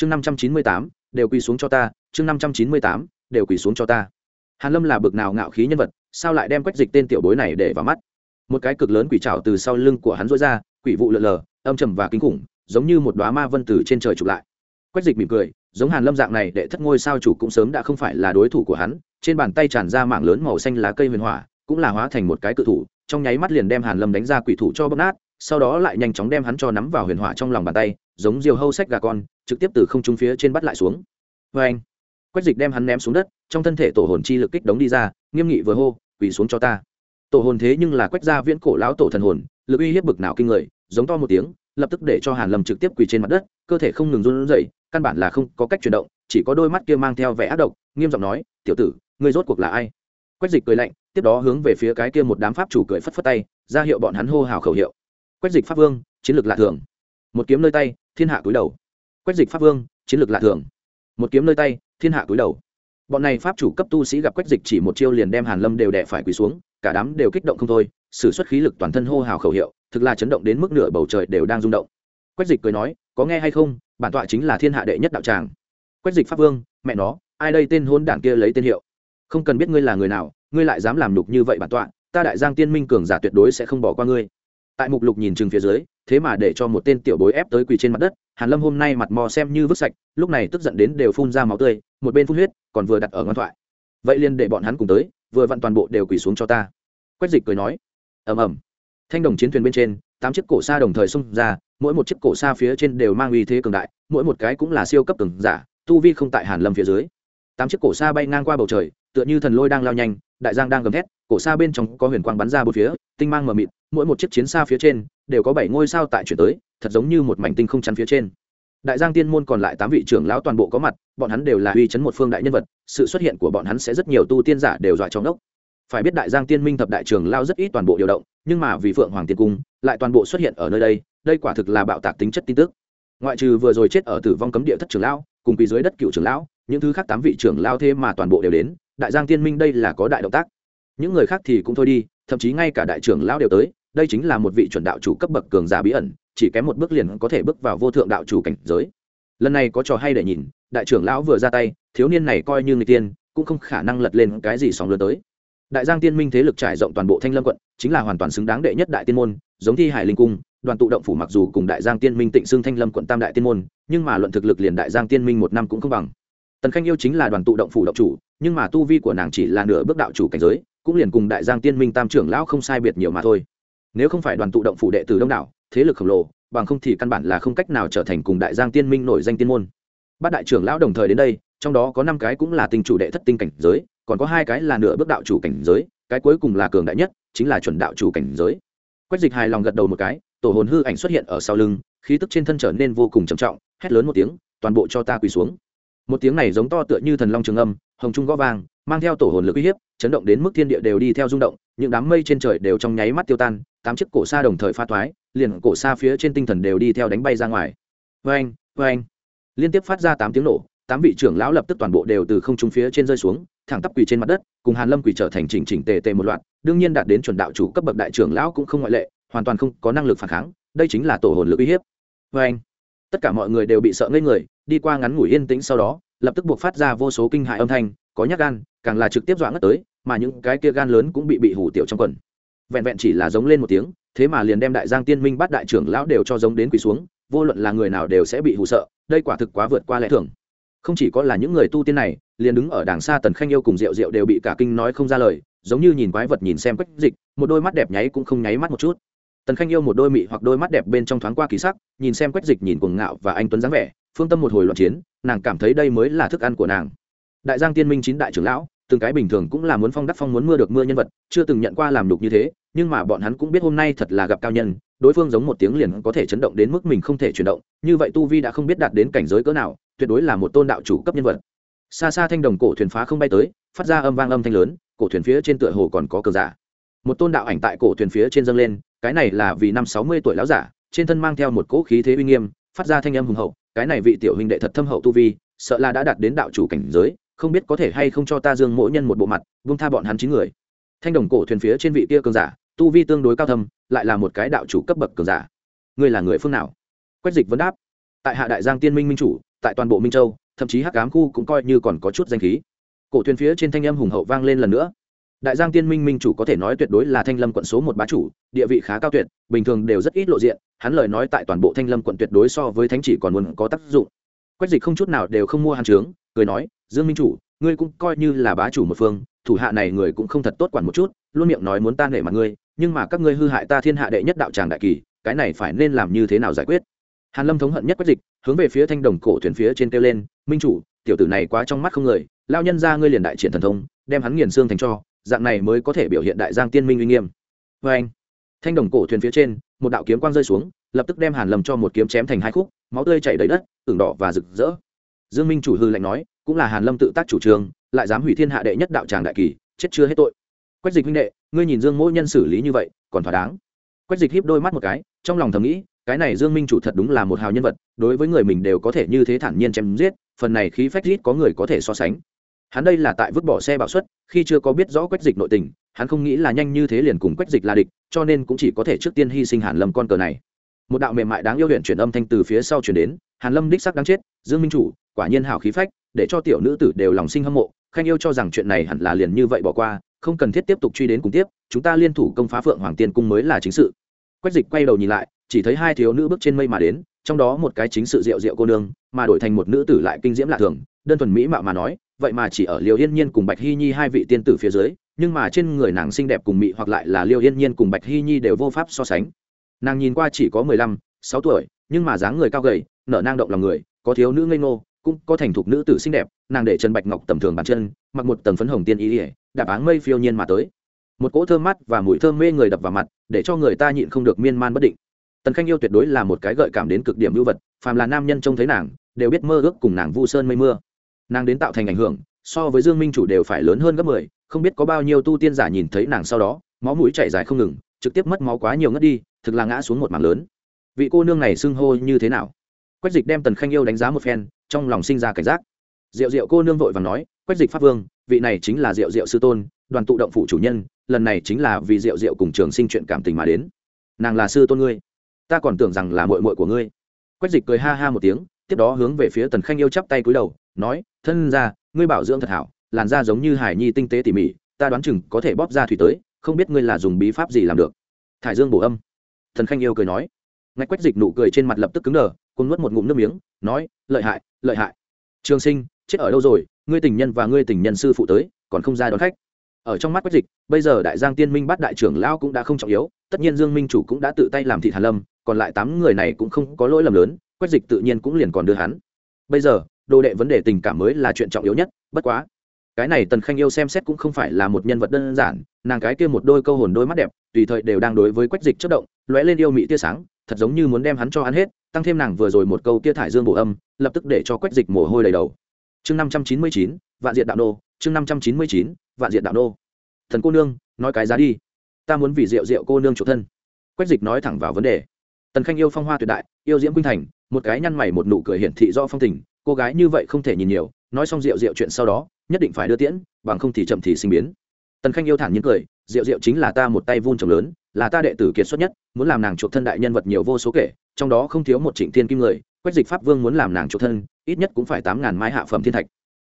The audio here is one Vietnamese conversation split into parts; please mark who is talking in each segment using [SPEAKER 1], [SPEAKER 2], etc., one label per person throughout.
[SPEAKER 1] chương năm trăm chín mươi tám, đều quỳ xuống cho ta, chương năm trăm chín mươi tám, đều quỳ xuống cho ta. Hàn lâm là bực nào ngạo khí nhân vật, sao lại đem quách dịch tên tiểu bối này để vào mắt? Một cái cực lớn quỷ trào từ sau lưng của hắn rối ra, quỷ vụ lượn lờ, âm trầm và kinh khủng, giống như một đóa ma vân từ trên trời chụp lại. Quách dịch mỉm cười, giống hàn lâm dạng này để thất ngôi sao chủ cũng sớm đã không phải là đối thủ của hắn, trên bàn tay tràn ra mảng lớn màu xanh lá cây huyền hỏa, cũng là hóa thành một cái cự thủ, trong nháy mắt liền đem hàn lâm đánh ra quỷ thủ cho bóp nát, sau đó lại nhanh chóng đem hắn cho nắm vào huyền hỏa trong lòng bàn tay, giống diều hâu sách gà con trực tiếp từ không trung phía trên bắt lại xuống. Vê anh, quách dịch đem hắn ném xuống đất, trong thân thể tổ hồn chi lực kích đống đi ra, nghiêm nghị vừa hô, quỳ xuống cho ta. Tổ hồn thế nhưng là quách gia viễn cổ lão tổ thần hồn, lực uy hiếp bực nào kinh người, giống to một tiếng, lập tức để cho hàn lâm trực tiếp quỳ trên mặt đất, cơ thể không ngừng run rẩy, căn bản là không có cách chuyển động, chỉ có đôi mắt kia mang theo vẻ ác độc, nghiêm giọng nói, tiểu tử, ngươi rốt cuộc là ai? Quách dịch cười lạnh, tiếp đó hướng về phía cái kia một đám pháp chủ cười phất phất tay, ra hiệu bọn hắn hô hào khẩu hiệu. Quách dịch pháp vương, chiến lược lạ thường. Một kiếm nơi tay, thiên hạ cúi đầu quách dịch pháp vương, chiến lược lạ thường. Một kiếm nơi tay, thiên hạ cúi đầu. Bọn này pháp chủ cấp tu sĩ gặp quách dịch chỉ một chiêu liền đem hàn lâm đều đè phải quỳ xuống, cả đám đều kích động không thôi, sử xuất khí lực toàn thân hô hào khẩu hiệu, thực là chấn động đến mức nửa bầu trời đều đang rung động. Quách dịch cười nói, có nghe hay không? Bản tọa chính là thiên hạ đệ nhất đạo tràng. Quách dịch pháp vương, mẹ nó, ai đây tên hôn đảng kia lấy tên hiệu? Không cần biết ngươi là người nào, ngươi lại dám làm nhục như vậy bản tọa, ta đại giang tiên minh cường giả tuyệt đối sẽ không bỏ qua ngươi tại mục lục nhìn chừng phía dưới, thế mà để cho một tên tiểu bối ép tới quỳ trên mặt đất, hàn lâm hôm nay mặt mò xem như vứt sạch, lúc này tức giận đến đều phun ra máu tươi, một bên phun huyết, còn vừa đặt ở ngoan thoại. Vậy liền để bọn hắn cùng tới, vừa vặn toàn bộ đều quỳ xuống cho ta. Quách dịch cười nói, ầm ầm. Thanh đồng chiến thuyền bên trên, tám chiếc cổ xa đồng thời xông ra, mỗi một chiếc cổ xa phía trên đều mang uy thế cường đại, mỗi một cái cũng là siêu cấp cường giả, tu vi không tại hàn lâm phía dưới. Tám chiếc cổ xa bay ngang qua bầu trời, tựa như thần lôi đang lao nhanh, đại giang đang gầm thét, cổ xa bên trong có huyền quang bắn ra bốn phía tinh mang mờ mịt, mỗi một chiếc chiến xa phía trên đều có bảy ngôi sao tại chuyển tới, thật giống như một mảnh tinh không chắn phía trên. Đại giang tiên môn còn lại tám vị trưởng lão toàn bộ có mặt, bọn hắn đều là uy chấn một phương đại nhân vật, sự xuất hiện của bọn hắn sẽ rất nhiều tu tiên giả đều dọa trong đốc phải biết đại giang tiên minh thập đại trưởng lao rất ít toàn bộ điều động, nhưng mà vì phượng hoàng tiên cung, lại toàn bộ xuất hiện ở nơi đây đây quả thực là bạo tạc tính chất tin tức. Ngoại trừ vừa rồi chết ở tử vong cấm địa thất trưởng lão, cùng quỳ dưới đất cựu trưởng lão, những thứ khác tám vị trưởng lao thế mà toàn bộ đều đến, đại giang tiên minh đây là có đại động tác. Những người khác thì cũng thôi đi thậm chí ngay cả đại trưởng lão đều tới, đây chính là một vị chuẩn đạo chủ cấp bậc cường giả bí ẩn, chỉ kém một bước liền có thể bước vào vô thượng đạo chủ cảnh giới. Lần này có trò hay để nhìn, đại trưởng lão vừa ra tay, thiếu niên này coi như người tiên, cũng không khả năng lật lên cái gì sóng lớn tới. Đại giang tiên minh thế lực trải rộng toàn bộ thanh lâm quận, chính là hoàn toàn xứng đáng đệ nhất đại tiên môn, giống thi hải linh cung, đoàn tụ động phủ mặc dù cùng đại giang tiên minh tịnh xưng thanh lâm quận tam đại tiên môn, nhưng mà luận thực lực liền đại giang tiên minh một năm cũng không bằng. Tần khanh yêu chính là đoàn tụ động phủ động chủ, nhưng mà tu vi của nàng chỉ là nửa bước đạo chủ cảnh giới cũng liền cùng đại giang tiên minh tam trưởng lão không sai biệt nhiều mà thôi. Nếu không phải đoàn tụ động phủ đệ tử đông đảo, thế lực khổng lồ, bằng không thì căn bản là không cách nào trở thành cùng đại giang tiên minh nổi danh tiên môn. Bát đại trưởng lão đồng thời đến đây, trong đó có năm cái cũng là tinh chủ đệ thất tinh cảnh giới, còn có hai cái là nửa bước đạo chủ cảnh giới, cái cuối cùng là cường đại nhất, chính là chuẩn đạo chủ cảnh giới. Quách dịch hài lòng gật đầu một cái, tổ hồn hư ảnh xuất hiện ở sau lưng, khí tức trên thân trở nên vô cùng trầm trọng, hét lớn một tiếng, toàn bộ cho ta quỳ xuống. Một tiếng này giống to tựa như thần long trường âm, hồng trung gõ vàng mang theo tổ hồn lực uy hiếp chấn động đến mức thiên địa đều đi theo rung động, những đám mây trên trời đều trong nháy mắt tiêu tan, tám chiếc cổ xa đồng thời pha thoái, liền cổ xa phía trên tinh thần đều đi theo đánh bay ra ngoài. Vê anh vê anh liên tiếp phát ra tám tiếng nổ, tám vị trưởng lão lập tức toàn bộ đều từ không trung phía trên rơi xuống, thẳng tắp quỳ trên mặt đất, cùng hàn lâm quỳ trở thành chỉnh chỉnh tề tề một loạt, đương nhiên đạt đến chuẩn đạo chủ cấp bậc đại trưởng lão cũng không ngoại lệ, hoàn toàn không có năng lực phản kháng, đây chính là tổ hồn lực uy hiếp. Vê anh tất cả mọi người đều bị sợ ngây người, đi qua ngắn ngủi yên tĩnh sau đó, lập tức buộc phát ra vô số kinh hại âm thanh có nhát gan, càng là trực tiếp dọa ngất tới, mà những cái kia gan lớn cũng bị bị hủ tiểu trong quần. Vẹn vẹn chỉ là giống lên một tiếng, thế mà liền đem đại giang tiên minh bắt đại trưởng lão đều cho giống đến quỳ xuống, vô luận là người nào đều sẽ bị hủ sợ, đây quả thực quá vượt qua lẽ thường. Không chỉ có là những người tu tiên này, liền đứng ở đàng xa tần khanh yêu cùng rượu rượu đều bị cả kinh nói không ra lời, giống như nhìn quái vật nhìn xem quách dịch, một đôi mắt đẹp nháy cũng không nháy mắt một chút. Tần khanh yêu một đôi mị hoặc đôi mắt đẹp bên trong thoáng qua kỳ sắc, nhìn xem quách dịch nhìn cuồng ngạo và anh tuấn dáng vẻ, phương tâm một hồi loạn chiến, nàng cảm thấy đây mới là thức ăn của nàng đại giang tiên minh chín đại trưởng lão, từng cái bình thường cũng là muốn phong đắc phong muốn mưa được mưa nhân vật, chưa từng nhận qua làm đục như thế, nhưng mà bọn hắn cũng biết hôm nay thật là gặp cao nhân, đối phương giống một tiếng liền có thể chấn động đến mức mình không thể chuyển động, như vậy tu vi đã không biết đạt đến cảnh giới cỡ nào, tuyệt đối là một tôn đạo chủ cấp nhân vật. Xa xa thanh đồng cổ thuyền phá không bay tới, phát ra âm vang âm thanh lớn, cổ thuyền phía trên tựa hồ còn có cờ giả. Một tôn đạo ảnh tại cổ thuyền phía trên dâng lên, cái này là vì năm sáu mươi tuổi lão giả, trên thân mang theo một cỗ khí thế uy nghiêm, phát ra thanh âm hùng hậu, cái này vị tiểu huynh đệ thật thâm hậu tu vi, sợ là đã đạt đến đạo chủ cảnh giới không biết có thể hay không cho ta dương mỗi nhân một bộ mặt vung tha bọn hắn chín người. Thanh đồng cổ thuyền phía trên vị kia cường giả, tu vi tương đối cao thâm, lại là một cái đạo chủ cấp bậc cường giả. Ngươi là người phương nào? Quách dịch vấn đáp. Tại hạ đại giang tiên minh minh chủ, tại toàn bộ minh châu, thậm chí hắc ám khu cũng coi như còn có chút danh khí. Cổ thuyền phía trên thanh âm hùng hậu vang lên lần nữa. Đại giang tiên minh minh chủ có thể nói tuyệt đối là thanh lâm quận số một bá chủ, địa vị khá cao tuyệt, bình thường đều rất ít lộ diện, hắn lời nói tại toàn bộ thanh lâm quận tuyệt đối so với thánh chỉ còn muốn có tác dụng. Quách dịch không chút nào đều không mua hàn trướng cười nói dương minh chủ, ngươi cũng coi như là bá chủ một phương, thủ hạ này người cũng không thật tốt quản một chút, luôn miệng nói muốn ta nể mặt ngươi, nhưng mà các ngươi hư hại ta thiên hạ đệ nhất đạo tràng đại kỳ, cái này phải nên làm như thế nào giải quyết? Hàn lâm thống hận nhất quách dịch, hướng về phía thanh đồng cổ thuyền phía trên kêu lên, minh chủ, tiểu tử này quá trong mắt không người lao nhân ra ngươi liền đại triển thần thông, đem hắn nghiền xương thành cho, dạng này mới có thể biểu hiện đại giang tiên minh uy nghiêm. Vê anh, thanh đồng cổ thuyền phía trên, một đạo kiếm quang rơi xuống, lập tức đem hàn lâm cho một kiếm chém thành hai khúc, máu tươi chảy đầy đất, ửng đỏ và rực rỡ. Dương minh chủ hư lạnh nói cũng là hàn lâm tự tác chủ trương, lại dám hủy thiên hạ đệ nhất đạo tràng đại kỳ, chết chưa hết tội. Quách dịch huynh đệ, ngươi nhìn dương mỗi nhân xử lý như vậy, còn thỏa đáng. Quách dịch híp đôi mắt một cái, trong lòng thầm nghĩ, cái này dương minh chủ thật đúng là một hào nhân vật, đối với người mình đều có thể như thế thản nhiên chém giết, phần này khí phách ít có người có thể so sánh. Hắn đây là tại vứt bỏ xe bạo suất khi chưa có biết rõ quách dịch nội tình, hắn không nghĩ là nhanh như thế liền cùng quách dịch là địch, cho nên cũng chỉ có thể trước tiên hy sinh hàn lâm con cờ này. Một đạo mềm mại đáng yêu huyện chuyển âm thanh từ phía sau chuyển đến, hàn lâm đích sắc đáng chết, dương minh chủ, quả nhiên hào khí phách để cho tiểu nữ tử đều lòng sinh hâm mộ, khanh yêu cho rằng chuyện này hẳn là liền như vậy bỏ qua, không cần thiết tiếp tục truy đến cùng tiếp, chúng ta liên thủ công phá phượng hoàng tiên cung mới là chính sự. Quách dịch quay đầu nhìn lại, chỉ thấy hai thiếu nữ bước trên mây mà đến, trong đó một cái chính sự rượu rượu cô nương, mà đổi thành một nữ tử lại kinh diễm lạ thường, đơn thuần mỹ mạo mà nói, vậy mà chỉ ở liều yên nhiên cùng bạch hy nhi hai vị tiên tử phía dưới, nhưng mà trên người nàng xinh đẹp cùng mỹ hoặc lại là liều yên nhiên cùng bạch hy nhi đều vô pháp so sánh. Nàng nhìn qua chỉ có mười lăm, sáu tuổi, nhưng mà dáng người cao gầy, nở nang động lòng người, có thiếu nữ ngây ngô cũng có thành thục nữ tử xinh đẹp, nàng để trần bạch ngọc tầm thường bàn chân, mặc một tầng phấn hồng tiên ý ỉa đạp áng mây phiêu nhiên mà tới. Một cỗ thơm mắt và mùi thơm mê người đập vào mặt, để cho người ta nhịn không được miên man bất định. Tần khanh yêu tuyệt đối là một cái gợi cảm đến cực điểm lưu vật, phàm là nam nhân trông thấy nàng, đều biết mơ ước cùng nàng vu sơn mây mưa. Nàng đến tạo thành ảnh hưởng, so với dương minh chủ đều phải lớn hơn gấp mười, không biết có bao nhiêu tu tiên giả nhìn thấy nàng sau đó, máu mũi chảy dài không ngừng, trực tiếp mất máu quá nhiều ngất đi, thực là ngã xuống một mảng lớn. Vị cô nương này xưng hô như thế nào? Quách dịch đem tần khanh yêu đánh giá một phen, trong lòng sinh ra cảnh giác. Diệu diệu cô nương vội và nói, quách dịch pháp vương, vị này chính là diệu diệu sư tôn, đoàn tụ động phụ chủ nhân, lần này chính là vì diệu diệu cùng trường sinh chuyện cảm tình mà đến. Nàng là sư tôn ngươi, ta còn tưởng rằng là mội mội của ngươi. Quách dịch cười ha ha một tiếng, tiếp đó hướng về phía tần khanh yêu chắp tay cúi đầu, nói, thân ra ngươi bảo dưỡng thật hảo, làn da giống như hải nhi tinh tế tỉ mỉ, ta đoán chừng có thể bóp ra thủy tới, không biết ngươi là dùng bí pháp gì làm được. Thải dương bổ âm. Thần khanh yêu cười nói. Ngạch quách dịch nụ cười trên mặt lập tức cứng đờ côn nuốt một ngụm nước miếng, nói, lợi hại lợi hại. Trường sinh, chết ở đâu rồi? Ngươi tình nhân và ngươi tình nhân sư phụ tới, còn không ra đón khách. Ở trong mắt quách dịch, bây giờ đại giang tiên minh bắt đại trưởng lao cũng đã không trọng yếu, tất nhiên dương minh chủ cũng đã tự tay làm thị hàn lâm, còn lại tám người này cũng không có lỗi lầm lớn, quách dịch tự nhiên cũng liền còn đưa hắn. Bây giờ, đồ đệ vấn đề tình cảm mới là chuyện trọng yếu nhất, bất quá, cái này tần khanh yêu xem xét cũng không phải là một nhân vật đơn giản, nàng cái kia một đôi câu hồn đôi mắt đẹp, tùy thời đều đang đối với quách dịch chất động, lóe lên yêu mị tia sáng, thật giống như muốn đem hắn cho ăn hết tăng thêm nàng vừa rồi một câu kia thải dương bổ âm, lập tức để cho quách dịch mồ hôi đầy đầu. Chương năm trăm chín mươi chín, vạn diện đạo nô, chương năm trăm chín mươi chín, vạn diện đạo nô. Thần cô nương, nói cái giá đi. Ta muốn vì rượu rượu cô nương chủ thân. Quách dịch nói thẳng vào vấn đề. Tần khanh yêu phong hoa tuyệt đại, yêu diễm quynh thành, một cái nhăn mày một nụ cười hiển thị do phong tình, cô gái như vậy không thể nhìn nhiều, nói xong rượu rượu chuyện sau đó, nhất định phải đưa tiễn, bằng không thì chậm thì sinh biến. Tần khanh yêu thản nhiên cười, rượu rượu chính là ta một tay vun trồng lớn là ta đệ tử kiệt xuất nhất, muốn làm nàng chuộc thân đại nhân vật nhiều vô số kể, trong đó không thiếu một trịnh thiên kim người, quách dịch pháp vương muốn làm nàng chuộc thân, ít nhất cũng phải tám ngàn mai hạ phẩm thiên thạch.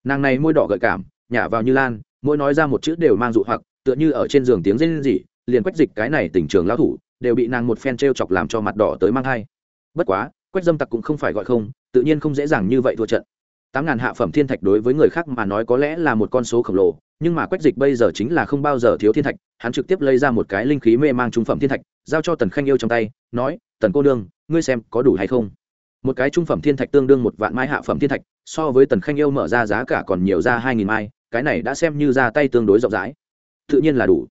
[SPEAKER 1] Nàng này môi đỏ gợi cảm, nhả vào như lan, mỗi nói ra một chữ đều mang dụ hoặc, tựa như ở trên giường tiếng rên rỉ, liền quách dịch cái này tỉnh trường lão thủ, đều bị nàng một phen t chọc làm cho mặt đỏ tới mang hai bất quá, quách dâm tặc cũng không phải gọi không, tự nhiên không dễ dàng như vậy thua trận tám ngàn hạ phẩm thiên thạch đối với người khác mà nói có lẽ là một con số khổng lồ, nhưng mà quách dịch bây giờ chính là không bao giờ thiếu thiên thạch, hắn trực tiếp lấy ra một cái linh khí mê mang trung phẩm thiên thạch, giao cho tần khanh yêu trong tay, nói, tần cô nương, ngươi xem có đủ hay không? Một cái trung phẩm thiên thạch tương đương một vạn mai hạ phẩm thiên thạch, so với tần khanh yêu mở ra giá cả còn nhiều ra hai nghìn mai, cái này đã xem như ra tay tương đối rộng rãi. Tự nhiên là đủ.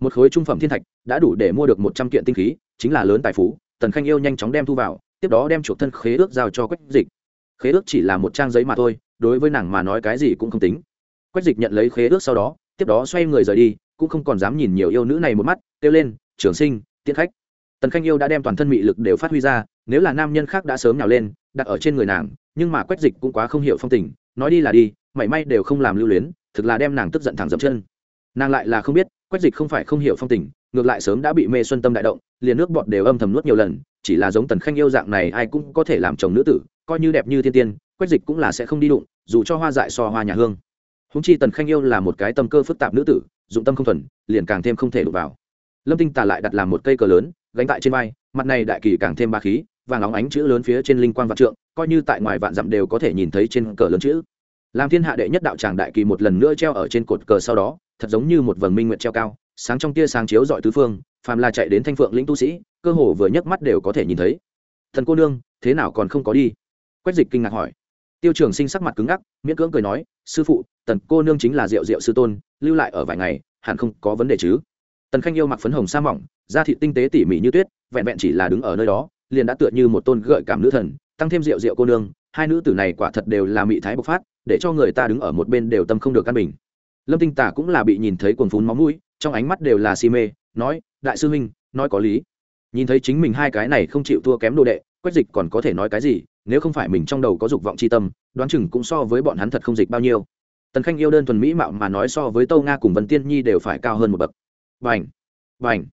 [SPEAKER 1] Một khối trung phẩm thiên thạch đã đủ để mua được một trăm kiện tinh khí, chính là lớn tài phú, tần khanh yêu nhanh chóng đem thu vào, tiếp đó đem chuộc thân khế ước giao cho quách dịch khế ước chỉ là một trang giấy mà thôi, đối với nàng mà nói cái gì cũng không tính. Quách dịch nhận lấy khế ước sau đó, tiếp đó xoay người rời đi, cũng không còn dám nhìn nhiều yêu nữ này một mắt, kêu lên, trường sinh, tiễn khách. Tần khanh yêu đã đem toàn thân mị lực đều phát huy ra, nếu là nam nhân khác đã sớm nhào lên, đặt ở trên người nàng, nhưng mà quách dịch cũng quá không hiểu phong tình, nói đi là đi, mảy may đều không làm lưu luyến, thực là đem nàng tức giận thẳng dậm chân. Nàng lại là không biết, quách dịch không phải không hiểu phong tình, ngược lại sớm đã bị mê xuân tâm đại động, liền nước bọt đều âm thầm nuốt nhiều lần, chỉ là giống tần khanh yêu dạng này ai cũng có thể làm chồng nữ tử coi như đẹp như thiên tiên, quách dịch cũng là sẽ không đi đụng, dù cho hoa dại so hoa nhà hương. Húng chi tần khanh yêu là một cái tâm cơ phức tạp nữ tử, dụng tâm không thuần, liền càng thêm không thể đụng vào. Lâm tinh tà lại đặt làm một cây cờ lớn, gánh tại trên vai, mặt này đại kỳ càng thêm ba khí, vàng óng ánh chữ lớn phía trên linh quan vạn trượng, coi như tại ngoài vạn dặm đều có thể nhìn thấy trên cờ lớn chữ. Làm thiên hạ đệ nhất đạo tràng đại kỳ một lần nữa treo ở trên cột cờ sau đó, thật giống như một vầng minh nguyện treo cao, sáng trong tia sáng chiếu dọi tứ phương, phàm là chạy đến thanh phượng lĩnh tu sĩ, cơ hồ vừa nhấc mắt đều có thể nhìn thấy. Thần cô nương, thế nào còn không có đi? Quách dịch kinh ngạc hỏi. Tiêu trường sinh sắc mặt cứng ngắc, miễn cưỡng cười nói, sư phụ, tần cô nương chính là diệu diệu sư tôn, lưu lại ở vài ngày, hẳn không có vấn đề chứ? Tần khanh yêu mặc phấn hồng sa mỏng, da thịt tinh tế tỉ mỉ như tuyết, vẹn vẹn chỉ là đứng ở nơi đó, liền đã tựa như một tôn gợi cảm nữ thần, tăng thêm rượu rượu cô nương, hai nữ tử này quả thật đều là mị thái bộc phát, để cho người ta đứng ở một bên đều tâm không được căn bình. Lâm tinh tả cũng là bị nhìn thấy cuồng phún máu mũi, trong ánh mắt đều là si mê, nói, đại sư huynh, nói có lý. Nhìn thấy chính mình hai cái này không chịu thua kém đồ đệ, quách dịch còn có thể nói cái gì nếu không phải mình trong đầu có dục vọng chi tâm, đoán chừng cũng so với bọn hắn thật không dịch bao nhiêu. Tần khanh yêu đơn thuần mỹ mạo mà nói so với tâu nga cùng vân tiên nhi đều phải cao hơn một bậc. Bảnh bảnh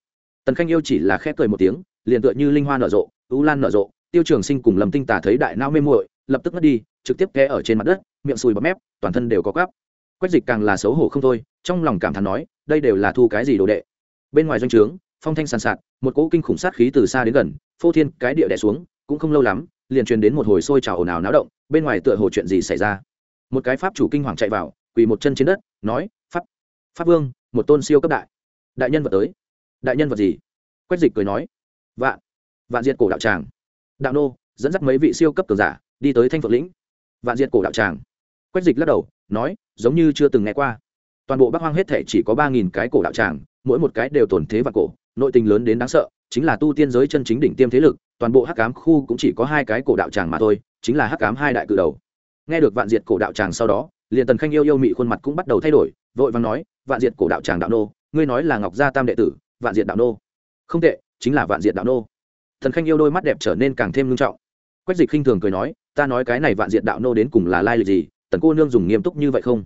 [SPEAKER 1] tần khanh yêu chỉ là khẽ cười một tiếng, liền tựa như linh hoa nở rộ, u lan nở rộ, tiêu trường sinh cùng lâm tinh tả thấy đại nao mê muội, lập tức ngất đi, trực tiếp té ở trên mặt đất, miệng sùi bọt mép, toàn thân đều có gắp quách dịch càng là xấu hổ không thôi, trong lòng cảm thán nói, đây đều là thu cái gì đồ đệ? Bên ngoài doanh trướng, phong thanh sàn sạt, một cỗ kinh khủng sát khí từ xa đến gần, phô thiên cái địa đẻ xuống, cũng không lâu lắm liền truyền đến một hồi sôi trào ồn ào náo động, bên ngoài tựa hồ chuyện gì xảy ra. Một cái pháp chủ kinh hoàng chạy vào, quỳ một chân trên đất, nói, pháp pháp vương, một tôn siêu cấp đại. Đại nhân vật tới. Đại nhân vật gì? Quách dịch cười nói, vạn vạn diệt cổ đạo tràng. Đạo nô, dẫn dắt mấy vị siêu cấp cường giả, đi tới thanh phượng lĩnh. Vạn diệt cổ đạo tràng. Quách dịch lắc đầu, nói, giống như chưa từng nghe qua. Toàn bộ bắc hoang hết thể chỉ có ba nghìn cái cổ đạo tràng, mỗi một cái đều tổn thế và cổ, nội tình lớn đến đáng sợ, chính là tu tiên giới chân chính đỉnh tiêm thế lực toàn bộ hắc cám khu cũng chỉ có hai cái cổ đạo tràng mà thôi, chính là hắc cám hai đại cự đầu. Nghe được vạn diệt cổ đạo tràng sau đó, liền tần khanh yêu yêu mị khuôn mặt cũng bắt đầu thay đổi, vội vàng nói, vạn diệt cổ đạo tràng đạo nô, ngươi nói là ngọc gia tam đệ tử, vạn diệt đạo nô. Không tệ, chính là vạn diệt đạo nô. Thần khanh yêu đôi mắt đẹp trở nên càng thêm nghiêm trọng. Quách dịch khinh thường cười nói, ta nói cái này vạn diệt đạo nô đến cùng là lai lịch gì, tần cô nương dùng nghiêm túc như vậy không?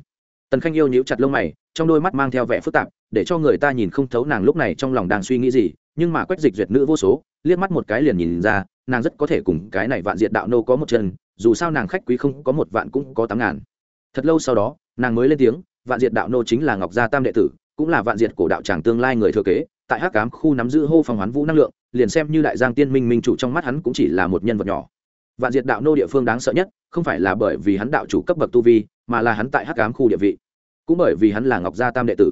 [SPEAKER 1] Tần khanh yêu nhíu chặt lông mày, trong đôi mắt mang theo vẻ phức tạp, để cho người ta nhìn không thấu nàng lúc này trong lòng đang suy nghĩ gì, nhưng mà quách dịch duyệt nữ vô số liếc mắt một cái liền nhìn ra, nàng rất có thể cùng cái này vạn diệt đạo nô có một chân, dù sao nàng khách quý không có một vạn cũng có tám ngàn. Thật lâu sau đó, nàng mới lên tiếng, vạn diệt đạo nô chính là ngọc gia tam đệ tử, cũng là vạn diệt cổ đạo tràng tương lai người thừa kế, tại hắc cám khu nắm giữ hô phong hoán vũ năng lượng, liền xem như đại giang tiên minh minh chủ trong mắt hắn cũng chỉ là một nhân vật nhỏ. Vạn diệt đạo nô địa phương đáng sợ nhất, không phải là bởi vì hắn đạo chủ cấp bậc tu vi, mà là hắn tại hắc cám khu địa vị. Cũng bởi vì hắn là ngọc gia tam đệ tử.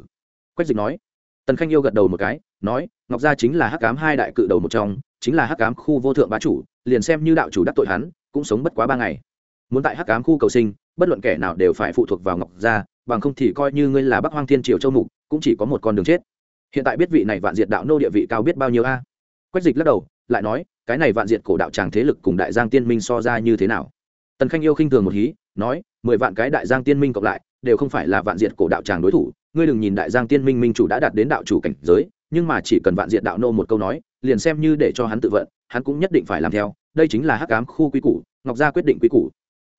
[SPEAKER 1] Quách dịch nói tần khanh yêu gật đầu một cái, nói, ngọc gia chính là hắc cám hai đại cự đầu một trong, chính là hắc cám khu vô thượng bá chủ, liền xem như đạo chủ đắc tội hắn, cũng sống bất quá ba ngày. Muốn tại hắc cám khu cầu sinh, bất luận kẻ nào đều phải phụ thuộc vào ngọc gia, bằng không thì coi như ngươi là bắc hoang thiên triều châu mục, cũng chỉ có một con đường chết. Hiện tại biết vị này vạn diệt đạo nô địa vị cao biết bao nhiêu a? Quách dịch lắc đầu, lại nói, cái này vạn diệt cổ đạo tràng thế lực cùng đại giang tiên minh so ra như thế nào? Tần khanh yêu khinh thường một hí, nói, mười vạn cái đại giang tiên minh cộng lại, đều không phải là vạn diệt cổ đạo tràng đối thủ ngươi đừng nhìn đại giang tiên minh minh chủ đã đạt đến đạo chủ cảnh giới, nhưng mà chỉ cần vạn diện đạo nô một câu nói, liền xem như để cho hắn tự vận, hắn cũng nhất định phải làm theo, đây chính là hắc ám khu quy củ, ngọc gia quyết định quy củ.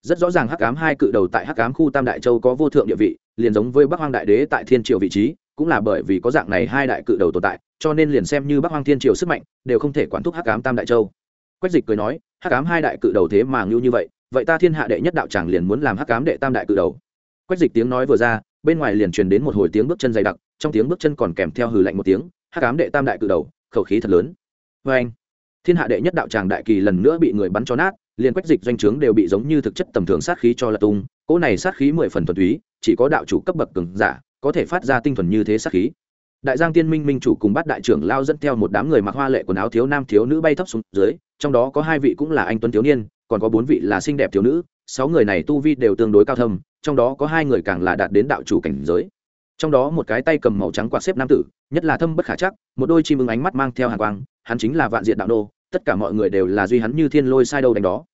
[SPEAKER 1] Rất rõ ràng hắc ám hai cự đầu tại hắc ám khu tam đại châu có vô thượng địa vị, liền giống với bắc hoang đại đế tại thiên triều vị trí, cũng là bởi vì có dạng này hai đại cự đầu tồn tại, cho nên liền xem như bắc hoang thiên triều sức mạnh, đều không thể quản thúc hắc ám tam đại châu. Quách dịch cười nói, hắc ám hai đại cự đầu thế mà ngưu như vậy vậy ta thiên hạ đệ nhất đạo tràng liền muốn làm hắc ám đệ tam đại cự đầu. Quách dịch tiếng nói vừa ra bên ngoài liền truyền đến một hồi tiếng bước chân dày đặc, trong tiếng bước chân còn kèm theo hừ lạnh một tiếng, hắc ám đệ tam đại cự đầu, khẩu khí thật lớn. Vê anh, thiên hạ đệ nhất đạo tràng đại kỳ lần nữa bị người bắn cho nát, liền quách dịch doanh trướng đều bị giống như thực chất tầm thường sát khí cho lật tung, cỗ này sát khí mười phần thuần túy, chỉ có đạo chủ cấp bậc cường giả có thể phát ra tinh thuần như thế sát khí. Đại giang tiên minh minh chủ cùng bát đại trưởng lao dẫn theo một đám người mặc hoa lệ quần áo thiếu nam thiếu nữ bay thấp xuống dưới, trong đó có hai vị cũng là anh tuấn thiếu niên còn có bốn vị là xinh đẹp thiếu nữ, sáu người này tu vi đều tương đối cao thâm, trong đó có hai người càng là đạt đến đạo chủ cảnh giới. Trong đó một cái tay cầm màu trắng quạt xếp nam tử, nhất là thâm bất khả chắc, một đôi chim ưng ánh mắt mang theo hàng quang, hắn chính là vạn diện đạo nô, tất cả mọi người đều là duy hắn như thiên lôi sai đâu đánh đó.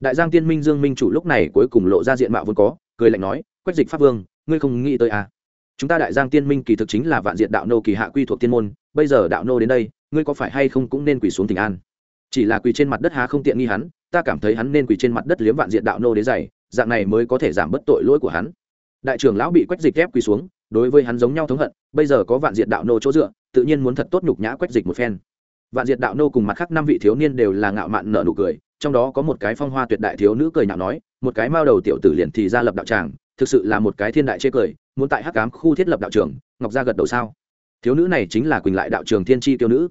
[SPEAKER 1] Đại giang tiên minh dương minh chủ lúc này cuối cùng lộ ra diện mạo vốn có, cười lạnh nói, quách dịch pháp vương, ngươi không nghĩ tới à? Chúng ta đại giang tiên minh kỳ thực chính là vạn diện đạo nô kỳ hạ quy thuộc tiên môn, bây giờ đạo nô đến đây, ngươi có phải hay không cũng nên quỳ xuống tỉnh an? Chỉ là quỳ trên mặt đất há không tiện nghi hắn ta cảm thấy hắn nên quỳ trên mặt đất liếm vạn diện đạo nô đế dày, dạng này mới có thể giảm bớt tội lỗi của hắn. Đại trưởng lão bị quách dịch ép quỳ xuống, đối với hắn giống nhau thống hận, bây giờ có vạn diện đạo nô chỗ dựa, tự nhiên muốn thật tốt nhục nhã quách dịch một phen. Vạn diệt đạo nô cùng mặt khác năm vị thiếu niên đều là ngạo mạn nở nụ cười, trong đó có một cái phong hoa tuyệt đại thiếu nữ cười nhạo nói, một cái mao đầu tiểu tử liền thì ra lập đạo tràng, thực sự là một cái thiên đại chê cười, muốn tại hắc cám khu thiết lập đạo trường, ngọc gia gật đầu sao? Thiếu nữ này chính là quỳnh lại đạo trường thiên tri tiêu nữ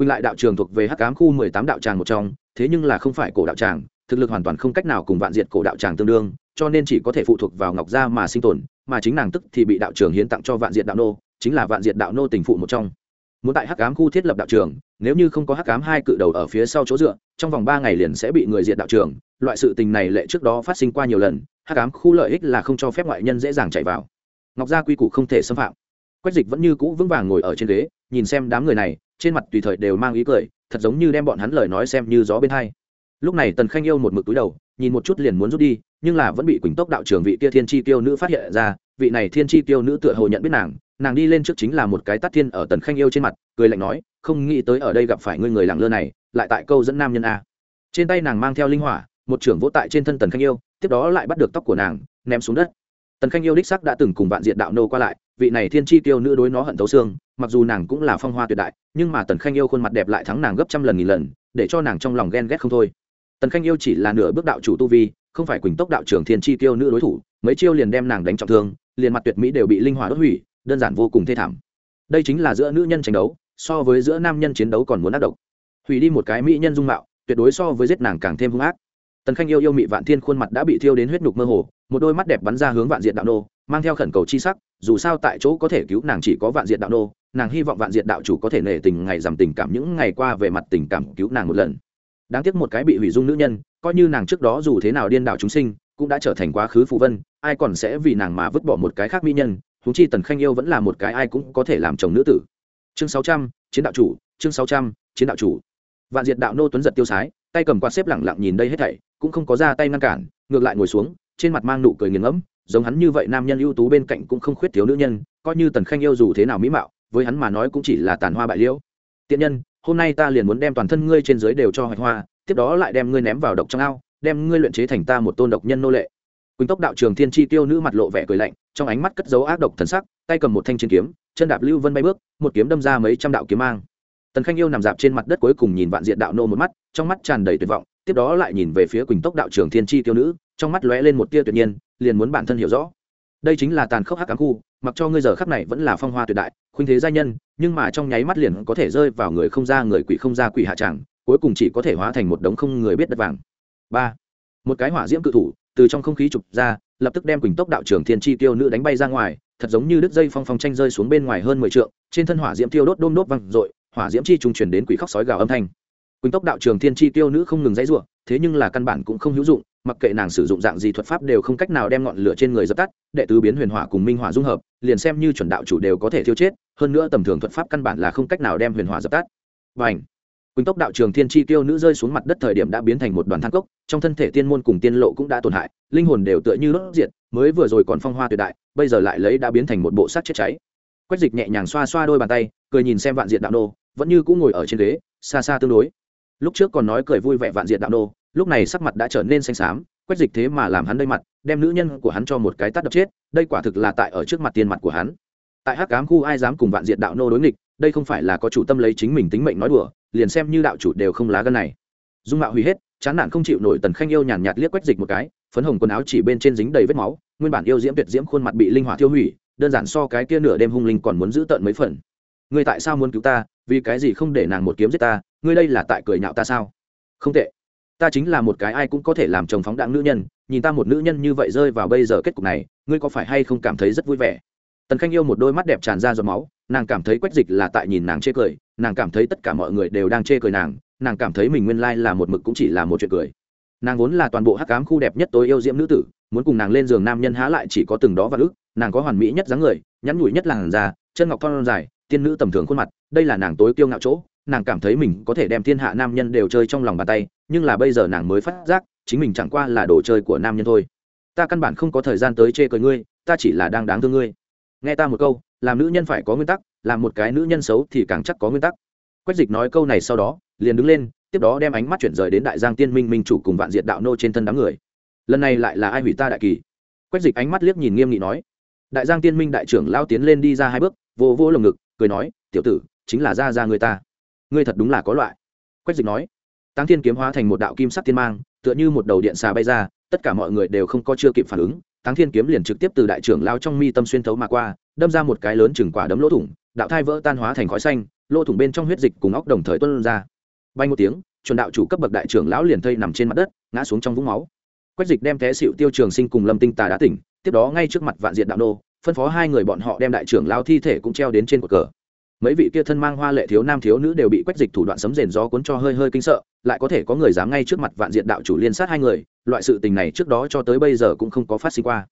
[SPEAKER 1] quỳnh lại đạo trường thuộc về hắc cám khu mười tám đạo tràng một trong, thế nhưng là không phải cổ đạo tràng, thực lực hoàn toàn không cách nào cùng vạn diệt cổ đạo tràng tương đương, cho nên chỉ có thể phụ thuộc vào ngọc gia mà sinh tồn, mà chính nàng tức thì bị đạo trường hiến tặng cho vạn diệt đạo nô, chính là vạn diệt đạo nô tình phụ một trong. Muốn tại hắc ám khu thiết lập đạo trường, nếu như không có hắc ám hai cự đầu ở phía sau chỗ dựa, trong vòng ba ngày liền sẽ bị người diệt đạo trường, loại sự tình này lệ trước đó phát sinh qua nhiều lần, hắc ám khu lợi ích là không cho phép ngoại nhân dễ dàng chạy vào. Ngọc gia quy củ không thể xâm phạm. Quách dịch vẫn như cũ vững vàng ngồi ở trên ghế, nhìn xem đám người này trên mặt tùy thời đều mang ý cười, thật giống như đem bọn hắn lời nói xem như gió bên hai. Lúc này tần khanh yêu một mực túi đầu, nhìn một chút liền muốn rút đi, nhưng là vẫn bị quỳnh tốc đạo trưởng vị kia thiên chi tiêu nữ phát hiện ra, vị này thiên chi tiêu nữ tựa hồ nhận biết nàng nàng đi lên trước chính là một cái tắt thiên ở tần khanh yêu trên mặt, cười lạnh nói, không nghĩ tới ở đây gặp phải ngươi người làng lơ này, lại tại câu dẫn nam nhân a. Trên tay nàng mang theo linh hỏa, một trưởng vỗ tại trên thân tần khanh yêu, tiếp đó lại bắt được tóc của nàng, ném xuống đất. Tần khanh yêu đích sắc đã từng cùng vạn diện đạo nô qua lại, vị này thiên chi tiêu nữ đối nó hận thấu xương mặc dù nàng cũng là phong hoa tuyệt đại, nhưng mà tần khanh yêu khuôn mặt đẹp lại thắng nàng gấp trăm lần nghìn lần, để cho nàng trong lòng ghen ghét không thôi. Tần khanh yêu chỉ là nửa bước đạo chủ tu vi, không phải quỳnh tốc đạo trưởng thiên chi tiêu nữ đối thủ, mấy chiêu liền đem nàng đánh trọng thương, liền mặt tuyệt mỹ đều bị linh hỏa đốt hủy, đơn giản vô cùng thê thảm. Đây chính là giữa nữ nhân tranh đấu, so với giữa nam nhân chiến đấu còn muốn ác độc. Hủy đi một cái mỹ nhân dung mạo, tuyệt đối so với giết nàng càng thêm hung ác. Tần khanh yêu yêu mị vạn thiên khuôn mặt đã bị thiêu đến huyết nhục mơ hồ, một đôi mắt đẹp bắn ra hướng vạn diện đạo nô, mang theo khẩn cầu chi sắc, dù sao tại chỗ có thể cứu nàng chỉ có vạn diện đạo nô nàng hy vọng vạn diệt đạo chủ có thể nể tình ngày giảm tình cảm những ngày qua về mặt tình cảm cứu nàng một lần. Đáng tiếc một cái bị hủy dung nữ nhân, coi như nàng trước đó dù thế nào điên đảo chúng sinh, cũng đã trở thành quá khứ phù vân, ai còn sẽ vì nàng mà vứt bỏ một cái khác mỹ nhân húng chi tần khanh yêu vẫn là một cái ai cũng có thể làm chồng nữ tử. Chương sáu trăm, chiến đạo chủ, chương sáu trăm, chiến đạo chủ. Vạn diệt đạo nô tuấn giật tiêu sái, tay cầm quạt xếp lẳng lặng nhìn đây hết thảy, cũng không có ra tay ngăn cản, ngược lại ngồi xuống, trên mặt mang nụ cười nghiền ngẫm, giống hắn như vậy nam nhân ưu tú bên cạnh cũng không khuyết thiếu nữ nhân, coi như tần khanh yêu dù thế nào mỹ mạo với hắn mà nói cũng chỉ là tàn hoa bại liễu. Tiện nhân, hôm nay ta liền muốn đem toàn thân ngươi trên dưới đều cho hoạch hoa, tiếp đó lại đem ngươi ném vào độc trong ao, đem ngươi luyện chế thành ta một tôn độc nhân nô lệ. Quỳnh tốc đạo trường thiên chi tiêu nữ mặt lộ vẻ cười lạnh, trong ánh mắt cất dấu ác độc thần sắc, tay cầm một thanh chiến kiếm, chân đạp lưu vân bay bước, một kiếm đâm ra mấy trăm đạo kiếm mang. Tần khanh yêu nằm dạp trên mặt đất cuối cùng nhìn vạn diện đạo nô một mắt, trong mắt tràn đầy tuyệt vọng, tiếp đó lại nhìn về phía quỳnh tốc đạo trường thiên chi tiêu nữ, trong mắt lóe lên một tia tuyệt nhiên, liền muốn bản thân hiểu rõ đây chính là tàn khốc hắc cám khu, mặc cho ngươi giờ khắc này vẫn là phong hoa tuyệt đại, khuynh thế gia nhân, nhưng mà trong nháy mắt liền có thể rơi vào người không ra người quỷ không ra quỷ hạ tràng cuối cùng chỉ có thể hóa thành một đống không người biết đất vàng. Ba, một cái hỏa diễm cự thủ, từ trong không khí trục ra, lập tức đem quỳnh tốc đạo trưởng thiên chi tiêu nữ đánh bay ra ngoài, thật giống như đứt dây phong phong tranh rơi xuống bên ngoài hơn mười trượng, trên thân hỏa diễm tiêu đốt đôm đốt văng dội, hỏa diễm chi trung truyền đến quỷ khóc sói gào âm thanh. Quỳnh tốc đạo trường thiên chi tiêu nữ không ngừng dãy ruộng thế nhưng là căn bản cũng không hữu dụng mặc kệ nàng sử dụng dạng gì thuật pháp đều không cách nào đem ngọn lửa trên người dập tắt, đệ tứ biến huyền hỏa cùng minh hỏa dung hợp, liền xem như chuẩn đạo chủ đều có thể thiêu chết, hơn nữa tầm thường thuật pháp căn bản là không cách nào đem huyền hỏa dập tắt. Và ảnh quỳnh tốc đạo trường thiên chi tiêu nữ rơi xuống mặt đất thời điểm đã biến thành một đoàn thang cốc, trong thân thể tiên môn cùng tiên lộ cũng đã tổn hại, linh hồn đều tựa như đốt diệt, mới vừa rồi còn phong hoa tuyệt đại, bây giờ lại lấy đã biến thành một bộ sát chết cháy. Quách dịch nhẹ nhàng xoa xoa đôi bàn tay, cười nhìn xem vạn diện đạo nô, vẫn như cũng ngồi ở trên ghế, xa xa tương đối. Lúc trước còn nói cười vui vẻ vạn diện đạo nô lúc này sắc mặt đã trở nên xanh xám, quét dịch thế mà làm hắn đây mặt, đem nữ nhân của hắn cho một cái tắt đập chết, đây quả thực là tại ở trước mặt tiền mặt của hắn. Tại hắc cám khu ai dám cùng vạn diện đạo nô đối nghịch, đây không phải là có chủ tâm lấy chính mình tính mệnh nói đùa, liền xem như đạo chủ đều không lá gân này. Dung mạo hủy hết, chán nản không chịu nổi tần khanh yêu nhàn nhạt liếc quét dịch một cái, phấn hồng quần áo chỉ bên trên dính đầy vết máu, nguyên bản yêu diễm tuyệt diễm khuôn mặt bị linh hỏa tiêu hủy, đơn giản so cái kia nửa đêm hung linh còn muốn giữ tợn mấy phần. Ngươi tại sao muốn cứu ta, vì cái gì không để nàng một kiếm giết ta, ngươi đây là tại cười nhạo ta sao? Không tệ ta chính là một cái ai cũng có thể làm chồng phóng đạn nữ nhân, nhìn ta một nữ nhân như vậy rơi vào bây giờ kết cục này, ngươi có phải hay không cảm thấy rất vui vẻ? Tần khanh yêu một đôi mắt đẹp tràn ra giọt máu, nàng cảm thấy quách dịch là tại nhìn nàng chê cười, nàng cảm thấy tất cả mọi người đều đang chê cười nàng nàng cảm thấy mình nguyên lai là một mực cũng chỉ là một chuyện cười. Nàng vốn là toàn bộ hắc cám khu đẹp nhất tối yêu diễm nữ tử, muốn cùng nàng lên giường nam nhân há lại chỉ có từng đó và ức nàng có hoàn mỹ nhất dáng người, nhắn nhủi nhất làn da, chân ngọc thon dài tiên nữ tầm thường khuôn mặt, đây là nàng tối kiêu ngạo chỗ, nàng cảm thấy mình có thể đem thiên hạ nam nhân đều chơi trong lòng bàn tay, nhưng là bây giờ nàng mới phát giác, chính mình chẳng qua là đồ chơi của nam nhân thôi. Ta căn bản không có thời gian tới chê cười ngươi, ta chỉ là đang đáng thương ngươi. Nghe ta một câu, làm nữ nhân phải có nguyên tắc, làm một cái nữ nhân xấu thì càng chắc có nguyên tắc. Quách dịch nói câu này sau đó, liền đứng lên, tiếp đó đem ánh mắt chuyển rời đến đại giang tiên minh minh chủ cùng vạn diệt đạo nô trên thân đám người. Lần này lại là ai hủy ta đại kỳ? Quách dịch ánh mắt liếc nhìn nghiêm nghị nói. Đại giang tiên minh đại trưởng lao tiến lên đi ra hai bước, vô vô lồng ngực cười nói, tiểu tử, chính là ra ra người ta. Ngươi thật đúng là có loại. Quách dịch nói tăng thiên kiếm hóa thành một đạo kim sắc thiên mang, tựa như một đầu điện xà bay ra, tất cả mọi người đều không có chưa kịp phản ứng tăng thiên kiếm liền trực tiếp từ đại trưởng lao trong mi tâm xuyên thấu mà qua, đâm ra một cái lớn chừng quả đấm lỗ thủng, đạo thai vỡ tan hóa thành khói xanh, lỗ thủng bên trong huyết dịch cùng óc đồng thời tuôn ra. Bay một tiếng, chuẩn đạo chủ cấp bậc đại trưởng lão liền thây nằm trên mặt đất, ngã xuống trong vũng máu. Quách dịch đem té xịu tiêu trường sinh cùng lâm tinh tà đã tỉnh, tiếp đó ngay trước mặt vạn diện đạo nô phân phó hai người bọn họ đem đại trưởng lao thi thể cũng treo đến trên cột cờ. Mấy vị kia thân mang hoa lệ thiếu nam thiếu nữ đều bị quách dịch thủ đoạn sấm rền gió cuốn cho hơi hơi kinh sợ, lại có thể có người dám ngay trước mặt vạn diện đạo chủ liên sát hai người, loại sự tình này trước đó cho tới bây giờ cũng không có phát sinh qua.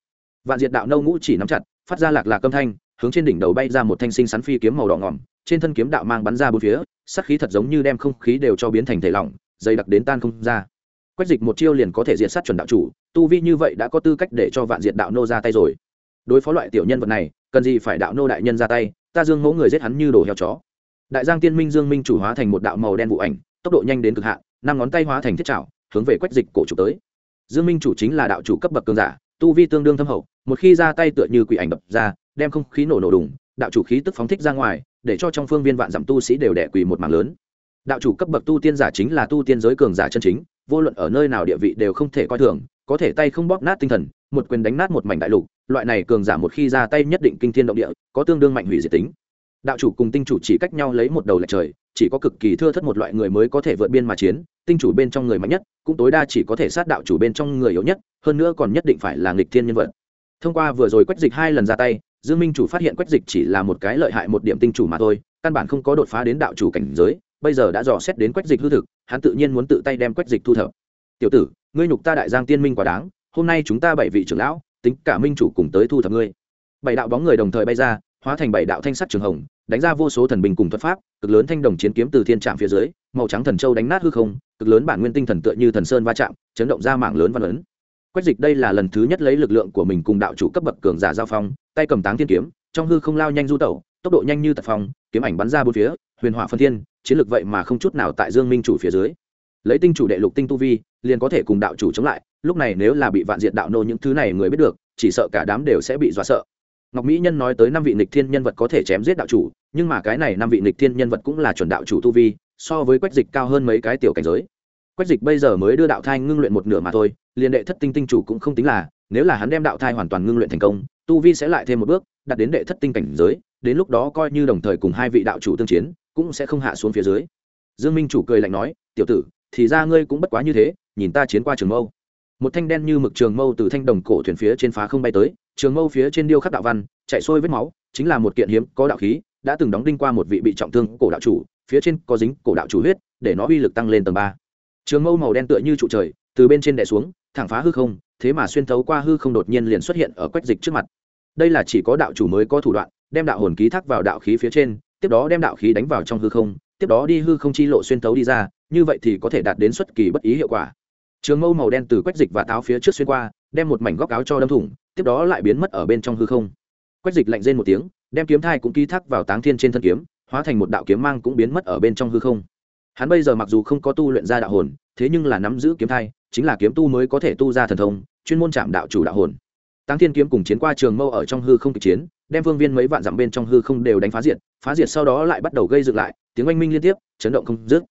[SPEAKER 1] Vạn diện đạo nâu ngũ chỉ nắm chặt, phát ra lạc lạc âm thanh, hướng trên đỉnh đầu bay ra một thanh sinh sắn phi kiếm màu đỏ ngỏm, trên thân kiếm đạo mang bắn ra bốn phía sắc khí thật giống như đem không khí đều cho biến thành thể lỏng, dày đặc đến tan không ra. Quách dịch một chiêu liền có thể diệt sát chuẩn đạo chủ, tu vi như vậy đã có tư cách để cho vạn diệt đạo nô ra tay rồi đối phó loại tiểu nhân vật này, cần gì phải đạo nô đại nhân ra tay, ta dương mẫu người giết hắn như đổ heo chó. Đại giang tiên minh dương minh chủ hóa thành một đạo màu đen vụ ảnh, tốc độ nhanh đến cực hạn, năm ngón tay hóa thành thiết trảo hướng về quách dịch cổ trục tới. Dương minh chủ chính là đạo chủ cấp bậc cường giả, tu vi tương đương thâm hậu, một khi ra tay tựa như quỷ ảnh đập ra, đem không khí nổ nổ đùng, đạo chủ khí tức phóng thích ra ngoài, để cho trong phương viên vạn dặm tu sĩ đều đẻ quỳ một mảng lớn. Đạo chủ cấp bậc tu tiên giả chính là tu tiên giới cường giả chân chính, vô luận ở nơi nào địa vị đều không thể coi thường có thể tay không bóp nát tinh thần, một quyền đánh nát một mảnh đại lục, loại này cường giả một khi ra tay nhất định kinh thiên động địa, có tương đương mạnh hủy diệt tính. Đạo chủ cùng tinh chủ chỉ cách nhau lấy một đầu lệch trời, chỉ có cực kỳ thưa thất một loại người mới có thể vượt biên mà chiến, tinh chủ bên trong người mạnh nhất, cũng tối đa chỉ có thể sát đạo chủ bên trong người yếu nhất, hơn nữa còn nhất định phải là nghịch thiên nhân vật. Thông qua vừa rồi quách dịch hai lần ra tay, dương minh chủ phát hiện quách dịch chỉ là một cái lợi hại một điểm tinh chủ mà thôi, căn bản không có đột phá đến đạo chủ cảnh giới, bây giờ đã dò xét đến quách dịch hư thực, hắn tự nhiên muốn tự tay đem quách dịch thu thập tiểu tử, ngươi nhục ta đại giang tiên minh quá đáng, hôm nay chúng ta bảy vị trưởng lão, tính cả minh chủ cùng tới thu thập ngươi. Bảy đạo bóng người đồng thời bay ra, hóa thành bảy đạo thanh sắt trường hồng, đánh ra vô số thần bình cùng thuật pháp, cực lớn thanh đồng chiến kiếm từ thiên trạm phía dưới, màu trắng thần châu đánh nát hư không, cực lớn bản nguyên tinh thần tựa như thần sơn va chạm, chấn động ra mạng lớn văn ấn. Quách dịch đây là lần thứ nhất lấy lực lượng của mình cùng đạo chủ cấp bậc cường giả giao phong, tay cầm táng thiên kiếm, trong hư không lao nhanh du tẩu, tốc độ nhanh như tật phong, kiếm ảnh bắn ra bốn phía, huyền hỏa phân thiên, chiến lược vậy mà không chút nào tại dương minh chủ phía dưới. Lấy tinh chủ đệ lục tinh tu vi liền có thể cùng đạo chủ chống lại, lúc này nếu là bị vạn diệt đạo nô những thứ này người biết được, chỉ sợ cả đám đều sẽ bị dọa sợ. Ngọc mỹ nhân nói tới năm vị nịch thiên nhân vật có thể chém giết đạo chủ, nhưng mà cái này năm vị nịch thiên nhân vật cũng là chuẩn đạo chủ tu vi, so với quách dịch cao hơn mấy cái tiểu cảnh giới. Quách dịch bây giờ mới đưa đạo thai ngưng luyện một nửa mà thôi, liền đệ thất tinh tinh chủ cũng không tính là, nếu là hắn đem đạo thai hoàn toàn ngưng luyện thành công, tu vi sẽ lại thêm một bước, đạt đến đệ thất tinh cảnh giới, đến lúc đó coi như đồng thời cùng hai vị đạo chủ tương chiến, cũng sẽ không hạ xuống phía dưới. Dương minh chủ cười lạnh nói, tiểu tử thì ra ngươi cũng bất quá như thế, nhìn ta chiến qua trường mâu. Một thanh đen như mực trường mâu từ thanh đồng cổ thuyền phía trên phá không bay tới, trường mâu phía trên điêu khắc đạo văn, chạy sôi vết máu, chính là một kiện hiếm có đạo khí, đã từng đóng đinh qua một vị bị trọng thương cổ đạo chủ, phía trên có dính cổ đạo chủ huyết, để nó uy lực tăng lên tầng ba. Trường mâu màu đen tựa như trụ trời, từ bên trên đè xuống, thẳng phá hư không, thế mà xuyên thấu qua hư không đột nhiên liền xuất hiện ở quách dịch trước mặt. Đây là chỉ có đạo chủ mới có thủ đoạn, đem đạo hồn ký thác vào đạo khí phía trên, tiếp đó đem đạo khí đánh vào trong hư không tiếp đó đi hư không chi lộ xuyên tấu đi ra, như vậy thì có thể đạt đến xuất kỳ bất ý hiệu quả. Trường mâu màu đen từ quách dịch và táo phía trước xuyên qua, đem một mảnh góc áo cho đâm thủng, tiếp đó lại biến mất ở bên trong hư không. Quách dịch lạnh rên một tiếng, đem kiếm thai cũng ký thác vào táng thiên trên thân kiếm, hóa thành một đạo kiếm mang cũng biến mất ở bên trong hư không. Hắn bây giờ mặc dù không có tu luyện ra đạo hồn, thế nhưng là nắm giữ kiếm thai, chính là kiếm tu mới có thể tu ra thần thông, chuyên môn chạm đạo chủ đạo hồn táng thiên kiếm cùng chiến qua trường mâu ở trong hư không kịch chiến, đem vương viên mấy vạn dặm bên trong hư không đều đánh phá diệt phá diệt sau đó lại bắt đầu gây dựng lại, tiếng oanh minh liên tiếp, chấn động không dứt.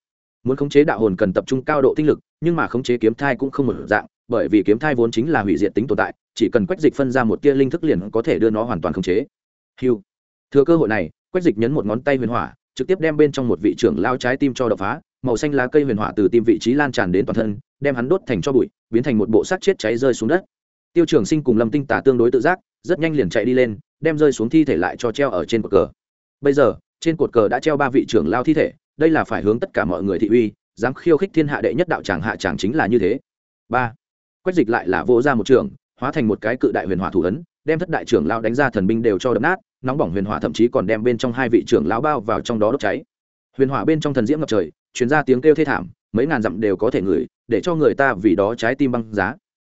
[SPEAKER 1] Muốn khống chế đạo hồn cần tập trung cao độ tinh lực, nhưng mà khống chế kiếm thai cũng không một dạng, bởi vì kiếm thai vốn chính là hủy diệt tính tồn tại, chỉ cần quách dịch phân ra một tia linh thức liền có thể đưa nó hoàn toàn khống chế. Hưu. thừa cơ hội này, quách dịch nhấn một ngón tay huyền hỏa, trực tiếp đem bên trong một vị trưởng lao trái tim cho đập phá, màu xanh lá cây huyền hỏa từ tim vị trí lan tràn đến toàn thân, đem hắn đốt thành cho bụi, biến thành một bộ xác chết cháy rơi xuống đất tiêu trường sinh cùng lâm tinh tả tương đối tự giác, rất nhanh liền chạy đi lên, đem rơi xuống thi thể lại cho treo ở trên cột cờ. Bây giờ, trên cột cờ đã treo ba vị trưởng lao thi thể, đây là phải hướng tất cả mọi người thị uy, dám khiêu khích thiên hạ đệ nhất đạo tràng hạ tràng chính là như thế. Ba. Quét dịch lại là vỗ ra một trường, hóa thành một cái cự đại huyền hỏa thủ ấn, đem thất đại trưởng lao đánh ra thần binh đều cho đập nát, nóng bỏng huyền hỏa thậm chí còn đem bên trong hai vị trưởng lão bao vào trong đó đốt cháy. Huyền hỏa bên trong thần diễm ngập trời chuyến ra tiếng kêu thê thảm, mấy ngàn dặm đều có thể ngửi, để cho người ta vì đó trái tim băng giá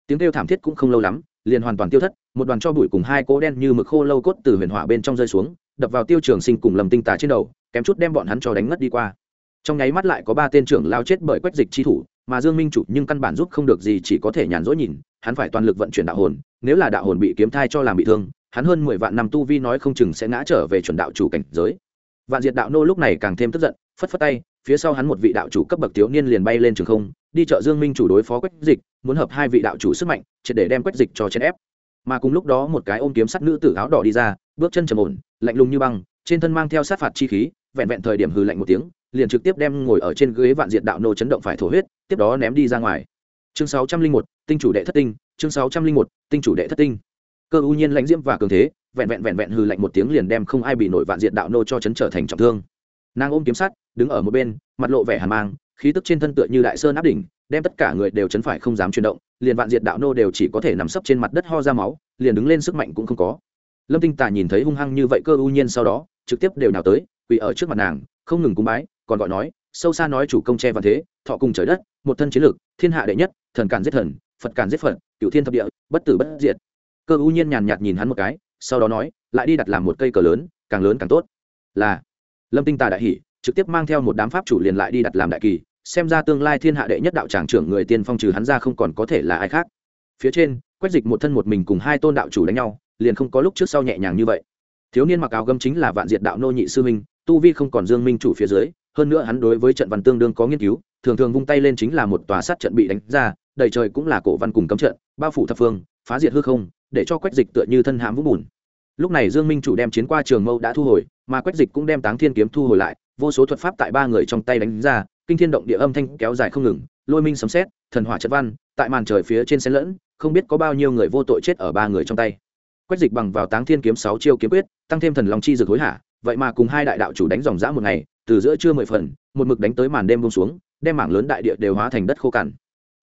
[SPEAKER 1] tiếng kêu thảm thiết cũng không lâu lắm, liền hoàn toàn tiêu thất, một đoàn cho bụi cùng hai cỗ đen như mực khô lâu cốt từ huyền hỏa bên trong rơi xuống, đập vào tiêu trường sinh cùng lầm tinh tà trên đầu, kém chút đem bọn hắn cho đánh ngất đi qua. Trong nháy mắt lại có ba tên trưởng lao chết bởi quách dịch chi thủ, mà dương minh chủ nhưng căn bản giúp không được gì chỉ có thể nhàn rỗi nhìn, hắn phải toàn lực vận chuyển đạo hồn, nếu là đạo hồn bị kiếm thai cho làm bị thương, hắn hơn mười vạn năm tu vi nói không chừng sẽ ngã trở về chuẩn đạo chủ cảnh giới. Vạn diệt đạo nô lúc này càng thêm tức giận, phất phất tay, phía sau hắn một vị đạo chủ cấp bậc thiếu niên liền bay lên trường không đi chợ dương minh chủ đối phó quách dịch, muốn hợp hai vị đạo chủ sức mạnh, triệt để đem quách dịch cho chèn ép. Mà cùng lúc đó một cái ôm kiếm sắt nữ tử áo đỏ đi ra, bước chân trầm ổn, lạnh lùng như băng, trên thân mang theo sát phạt chi khí, vẹn vẹn thời điểm hừ lạnh một tiếng, liền trực tiếp đem ngồi ở trên ghế vạn diệt đạo nô chấn động phải thổ huyết, tiếp đó ném đi ra ngoài. Chương sáu trăm linh một, tinh chủ đệ thất tinh, chương sáu trăm linh một, tinh chủ đệ thất tinh. Cơ ưu nhiên lãnh diễm và cường thế, vẹn vẹn vẹn vẹn hừ lạnh một tiếng liền đem không ai bị nổi vạn diệt đạo nô cho chấn trở thành trọng thương. Nàng ôm kiếm sắt, đứng ở một bên, mặt lộ vẻ hàn mang khí tức trên thân tựa như đại sơn áp đỉnh đem tất cả người đều chấn phải không dám chuyển động liền vạn diệt đạo nô đều chỉ có thể nằm sấp trên mặt đất ho ra máu liền đứng lên sức mạnh cũng không có. Lâm tinh tà nhìn thấy hung hăng như vậy cơ ưu nhiên sau đó trực tiếp đều nào tới quỳ ở trước mặt nàng không ngừng cúng bái còn gọi nói sâu xa nói chủ công che và thế thọ cùng trời đất một thân chiến lược thiên hạ đệ nhất thần càn giết thần phật càn giết phật cựu thiên thập địa bất tử bất diệt. Cơ ưu nhiên nhàn nhạt nhìn hắn một cái sau đó nói lại đi đặt làm một cây cờ lớn càng lớn càng tốt. Là lâm tinh tà đại hỉ, trực tiếp mang theo một đám pháp chủ liền lại đi đặt làm đại kỳ xem ra tương lai thiên hạ đệ nhất đạo tràng trưởng người tiên phong trừ hắn ra không còn có thể là ai khác. Phía trên, quách dịch một thân một mình cùng hai tôn đạo chủ đánh nhau, liền không có lúc trước sau nhẹ nhàng như vậy. Thiếu niên mặc áo gấm chính là vạn diệt đạo nô nhị sư minh, tu vi không còn dương minh chủ phía dưới, hơn nữa hắn đối với trận văn tương đương có nghiên cứu, thường thường vung tay lên chính là một tòa sát trận bị đánh ra, đầy trời cũng là cổ văn cùng cấm trận, bao phủ thập phương, phá diệt hư không, để cho quách dịch tựa như thân hãm vũng bùn. Lúc này dương minh chủ đem chiến qua trường mâu đã thu hồi, mà quách dịch cũng đem táng thiên kiếm thu hồi lại, vô số thuật pháp tại ba người trong tay đánh ra kinh thiên động địa âm thanh kéo dài không ngừng, lôi minh sấm xét thần hỏa trận văn, tại màn trời phía trên xen lẫn, không biết có bao nhiêu người vô tội chết ở ba người trong tay. Quách dịch bằng vào táng thiên kiếm sáu chiêu kiếm quyết, tăng thêm thần long chi dược hối hả, vậy mà cùng hai đại đạo chủ đánh dòng dã một ngày, từ giữa trưa mười phần, một mực đánh tới màn đêm bông xuống, đem mảng lớn đại địa đều hóa thành đất khô cằn.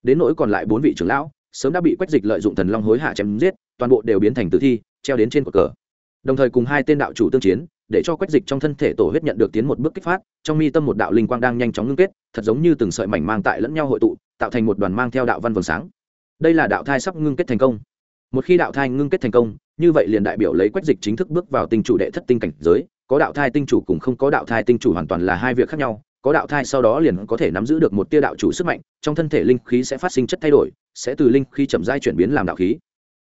[SPEAKER 1] Đến nỗi còn lại bốn vị trưởng lão, sớm đã bị quách dịch lợi dụng thần long hối hạ chém giết, toàn bộ đều biến thành tử thi, treo đến trên cột cờ. Đồng thời cùng hai tên đạo chủ tương chiến để cho quách dịch trong thân thể tổ huyết nhận được tiến một bước kích phát, trong mi tâm một đạo linh quang đang nhanh chóng ngưng kết, thật giống như từng sợi mảnh mang tại lẫn nhau hội tụ, tạo thành một đoàn mang theo đạo văn vầng sáng. Đây là đạo thai sắp ngưng kết thành công. Một khi đạo thai ngưng kết thành công, như vậy liền đại biểu lấy quách dịch chính thức bước vào tinh chủ đệ thất tinh cảnh giới, có đạo thai tinh chủ cùng không có đạo thai tinh chủ hoàn toàn là hai việc khác nhau, có đạo thai sau đó liền có thể nắm giữ được một tia đạo chủ sức mạnh, trong thân thể linh khí sẽ phát sinh chất thay đổi, sẽ từ linh khí chậm dai chuyển biến làm đạo khí.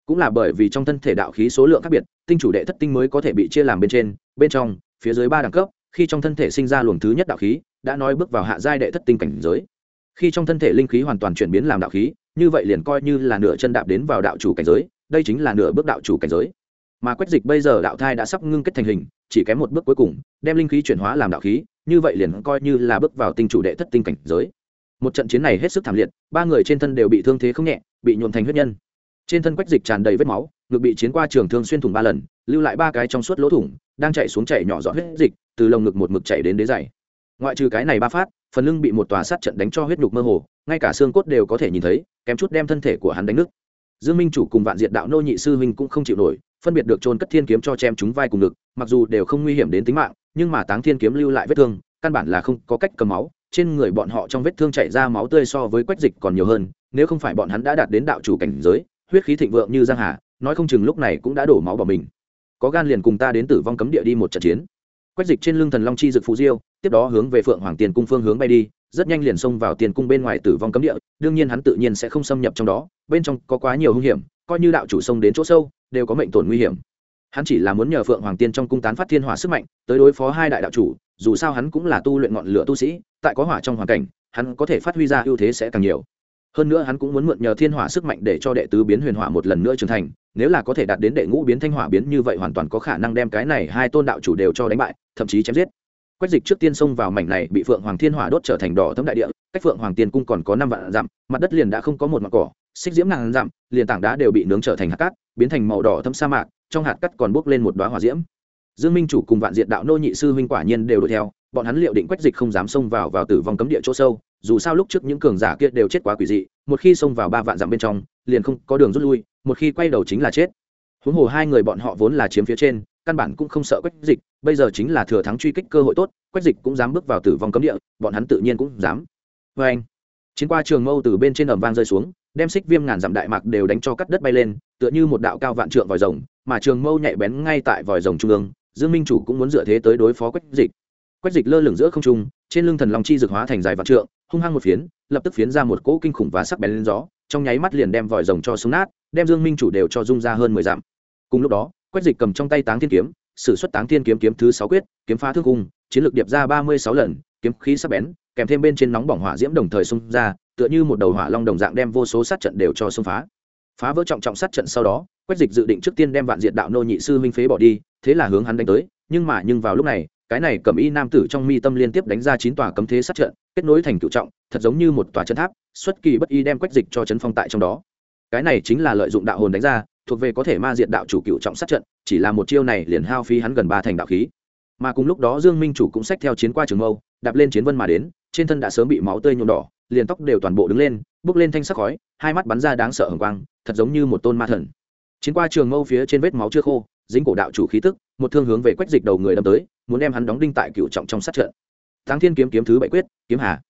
[SPEAKER 1] Cũng là bởi vì trong thân thể đạo khí số lượng khác biệt, tinh chủ đệ thất tinh mới có thể bị chia làm bên trên bên trong, phía dưới ba đẳng cấp, khi trong thân thể sinh ra luồng thứ nhất đạo khí, đã nói bước vào hạ giai đệ thất tinh cảnh giới. Khi trong thân thể linh khí hoàn toàn chuyển biến làm đạo khí, như vậy liền coi như là nửa chân đạp đến vào đạo chủ cảnh giới, đây chính là nửa bước đạo chủ cảnh giới. Mà quách dịch bây giờ đạo thai đã sắp ngưng kết thành hình, chỉ kém một bước cuối cùng, đem linh khí chuyển hóa làm đạo khí, như vậy liền coi như là bước vào tinh chủ đệ thất tinh cảnh giới. Một trận chiến này hết sức thảm liệt, ba người trên thân đều bị thương thế không nhẹ, bị nhuộn thành huyết nhân. Trên thân quách dịch tràn đầy vết máu, ngực bị chiến qua trường thương xuyên thủng ba lần, lưu lại ba cái trong suốt lỗ thủng đang chạy xuống chảy nhỏ giọt huyết dịch, từ lồng ngực một mực chạy đến đế dày ngoại trừ cái này ba phát, phần lưng bị một tòa sát trận đánh cho huyết nhục mơ hồ, ngay cả xương cốt đều có thể nhìn thấy, kém chút đem thân thể của hắn đánh nứt. Dương minh chủ cùng vạn diệt đạo nô nhị sư huynh cũng không chịu nổi, phân biệt được trôn cất thiên kiếm cho chém chúng vai cùng ngực, mặc dù đều không nguy hiểm đến tính mạng, nhưng mà táng thiên kiếm lưu lại vết thương, căn bản là không có cách cầm máu, trên người bọn họ trong vết thương chảy ra máu tươi so với quách dịch còn nhiều hơn, nếu không phải bọn hắn đã đạt đến đạo chủ cảnh giới, huyết khí thịnh vượng như giang hà, nói không chừng lúc này cũng đã đổ máu bỏ mình có gan liền cùng ta đến tử vong cấm địa đi một trận chiến. Quách dịch trên lưng thần long chi dực phú diêu, tiếp đó hướng về phượng hoàng tiền cung phương hướng bay đi, rất nhanh liền xông vào tiền cung bên ngoài tử vong cấm địa, đương nhiên hắn tự nhiên sẽ không xâm nhập trong đó, bên trong có quá nhiều hung hiểm, coi như đạo chủ xông đến chỗ sâu, đều có mệnh tổn nguy hiểm. Hắn chỉ là muốn nhờ phượng hoàng tiên trong cung tán phát thiên hỏa sức mạnh, tới đối phó hai đại đạo chủ, dù sao hắn cũng là tu luyện ngọn lửa tu sĩ, tại có hỏa trong hoàn cảnh, hắn có thể phát huy ra ưu thế sẽ càng nhiều hơn nữa hắn cũng muốn mượn nhờ thiên hỏa sức mạnh để cho đệ tứ biến huyền hỏa một lần nữa trưởng thành, nếu là có thể đạt đến đệ ngũ biến thanh hỏa biến như vậy hoàn toàn có khả năng đem cái này hai tôn đạo chủ đều cho đánh bại, thậm chí chém giết. Quách dịch trước tiên xông vào mảnh này bị phượng hoàng thiên hỏa đốt trở thành đỏ thấm đại địa, cách phượng hoàng tiên cung còn có năm vạn dặm, mặt đất liền đã không có một mặt cỏ, xích diễm ngàn dặm, liền tảng đá đều bị nướng trở thành hạt cát, biến thành màu đỏ thấm sa mạc, trong hạt cát còn bốc lên một đoá hỏa diễm. Dương minh chủ cùng vạn diệt đạo nô nhị sư huynh quả nhiên đều đuổi theo bọn hắn liệu định quách dịch không dám xông vào vào tử vong cấm địa chỗ sâu, dù sao lúc trước những cường giả kia đều chết quá quỷ dị, một khi xông vào ba vạn dặm bên trong, liền không có đường rút lui, một khi quay đầu chính là chết. Huống hồ hai người bọn họ vốn là chiếm phía trên, căn bản cũng không sợ quách dịch, bây giờ chính là thừa thắng truy kích cơ hội tốt, quách dịch cũng dám bước vào tử vong cấm địa, bọn hắn tự nhiên cũng dám. Vê anh, chiến qua trường mâu từ bên trên ẩm vang rơi xuống, đem xích viêm ngàn dặm đại mạc đều đánh cho cắt đất bay lên, tựa như một đạo cao vạn trượng vòi rồng, mà trường mâu nhạy bén ngay tại vòi rồng trung ương, dương minh chủ cũng muốn dựa thế tới đối phó quách dịch quách dịch lơ lửng giữa không trung, trên lưng thần long chi dược hóa thành dài vạn trượng, hung hăng một phiến, lập tức phiến ra một cỗ kinh khủng và sắc bén lên gió, trong nháy mắt liền đem vòi rồng cho xuống nát, đem dương minh chủ đều cho rung ra hơn mười dặm. Cùng lúc đó, quách dịch cầm trong tay táng thiên kiếm, sử xuất táng thiên kiếm kiếm thứ sáu quyết, kiếm phá thương cung, chiến lược điệp ra ba mươi sáu lần, kiếm khí sắc bén, kèm thêm bên trên nóng bỏng hỏa diễm đồng thời xung ra, tựa như một đầu hỏa long đồng dạng đem vô số sát trận đều cho xung phá. Phá vỡ trọng trọng sát trận sau đó, quách dịch dự định trước tiên đem vạn diệt đạo nô nhị sư huynh phế bỏ đi, thế là hướng hắn đánh tới, nhưng mà nhưng vào lúc này cái này cầm y nam tử trong mi tâm liên tiếp đánh ra chín tòa cấm thế sát trận, kết nối thành cựu trọng, thật giống như một tòa chân tháp, xuất kỳ bất y đem quách dịch cho chấn phong tại trong đó. Cái này chính là lợi dụng đạo hồn đánh ra, thuộc về có thể ma diệt đạo chủ cựu trọng sát trận, chỉ là một chiêu này liền hao phí hắn gần ba thành đạo khí. Mà cùng lúc đó dương minh chủ cũng xách theo chiến qua trường mâu, đạp lên chiến vân mà đến, trên thân đã sớm bị máu tươi nhuộm đỏ, liền tóc đều toàn bộ đứng lên, bước lên thanh sắc khói, hai mắt bắn ra đáng sợ hừng quang, thật giống như một tôn ma thần. Chiến qua trường mâu phía trên vết máu chưa khô dính cổ đạo chủ khí tức, một thương hướng về quách dịch đầu người đâm tới, muốn đem hắn đóng đinh tại cựu trọng trong sát trận. Táng thiên kiếm kiếm thứ bảy quyết, kiếm hà.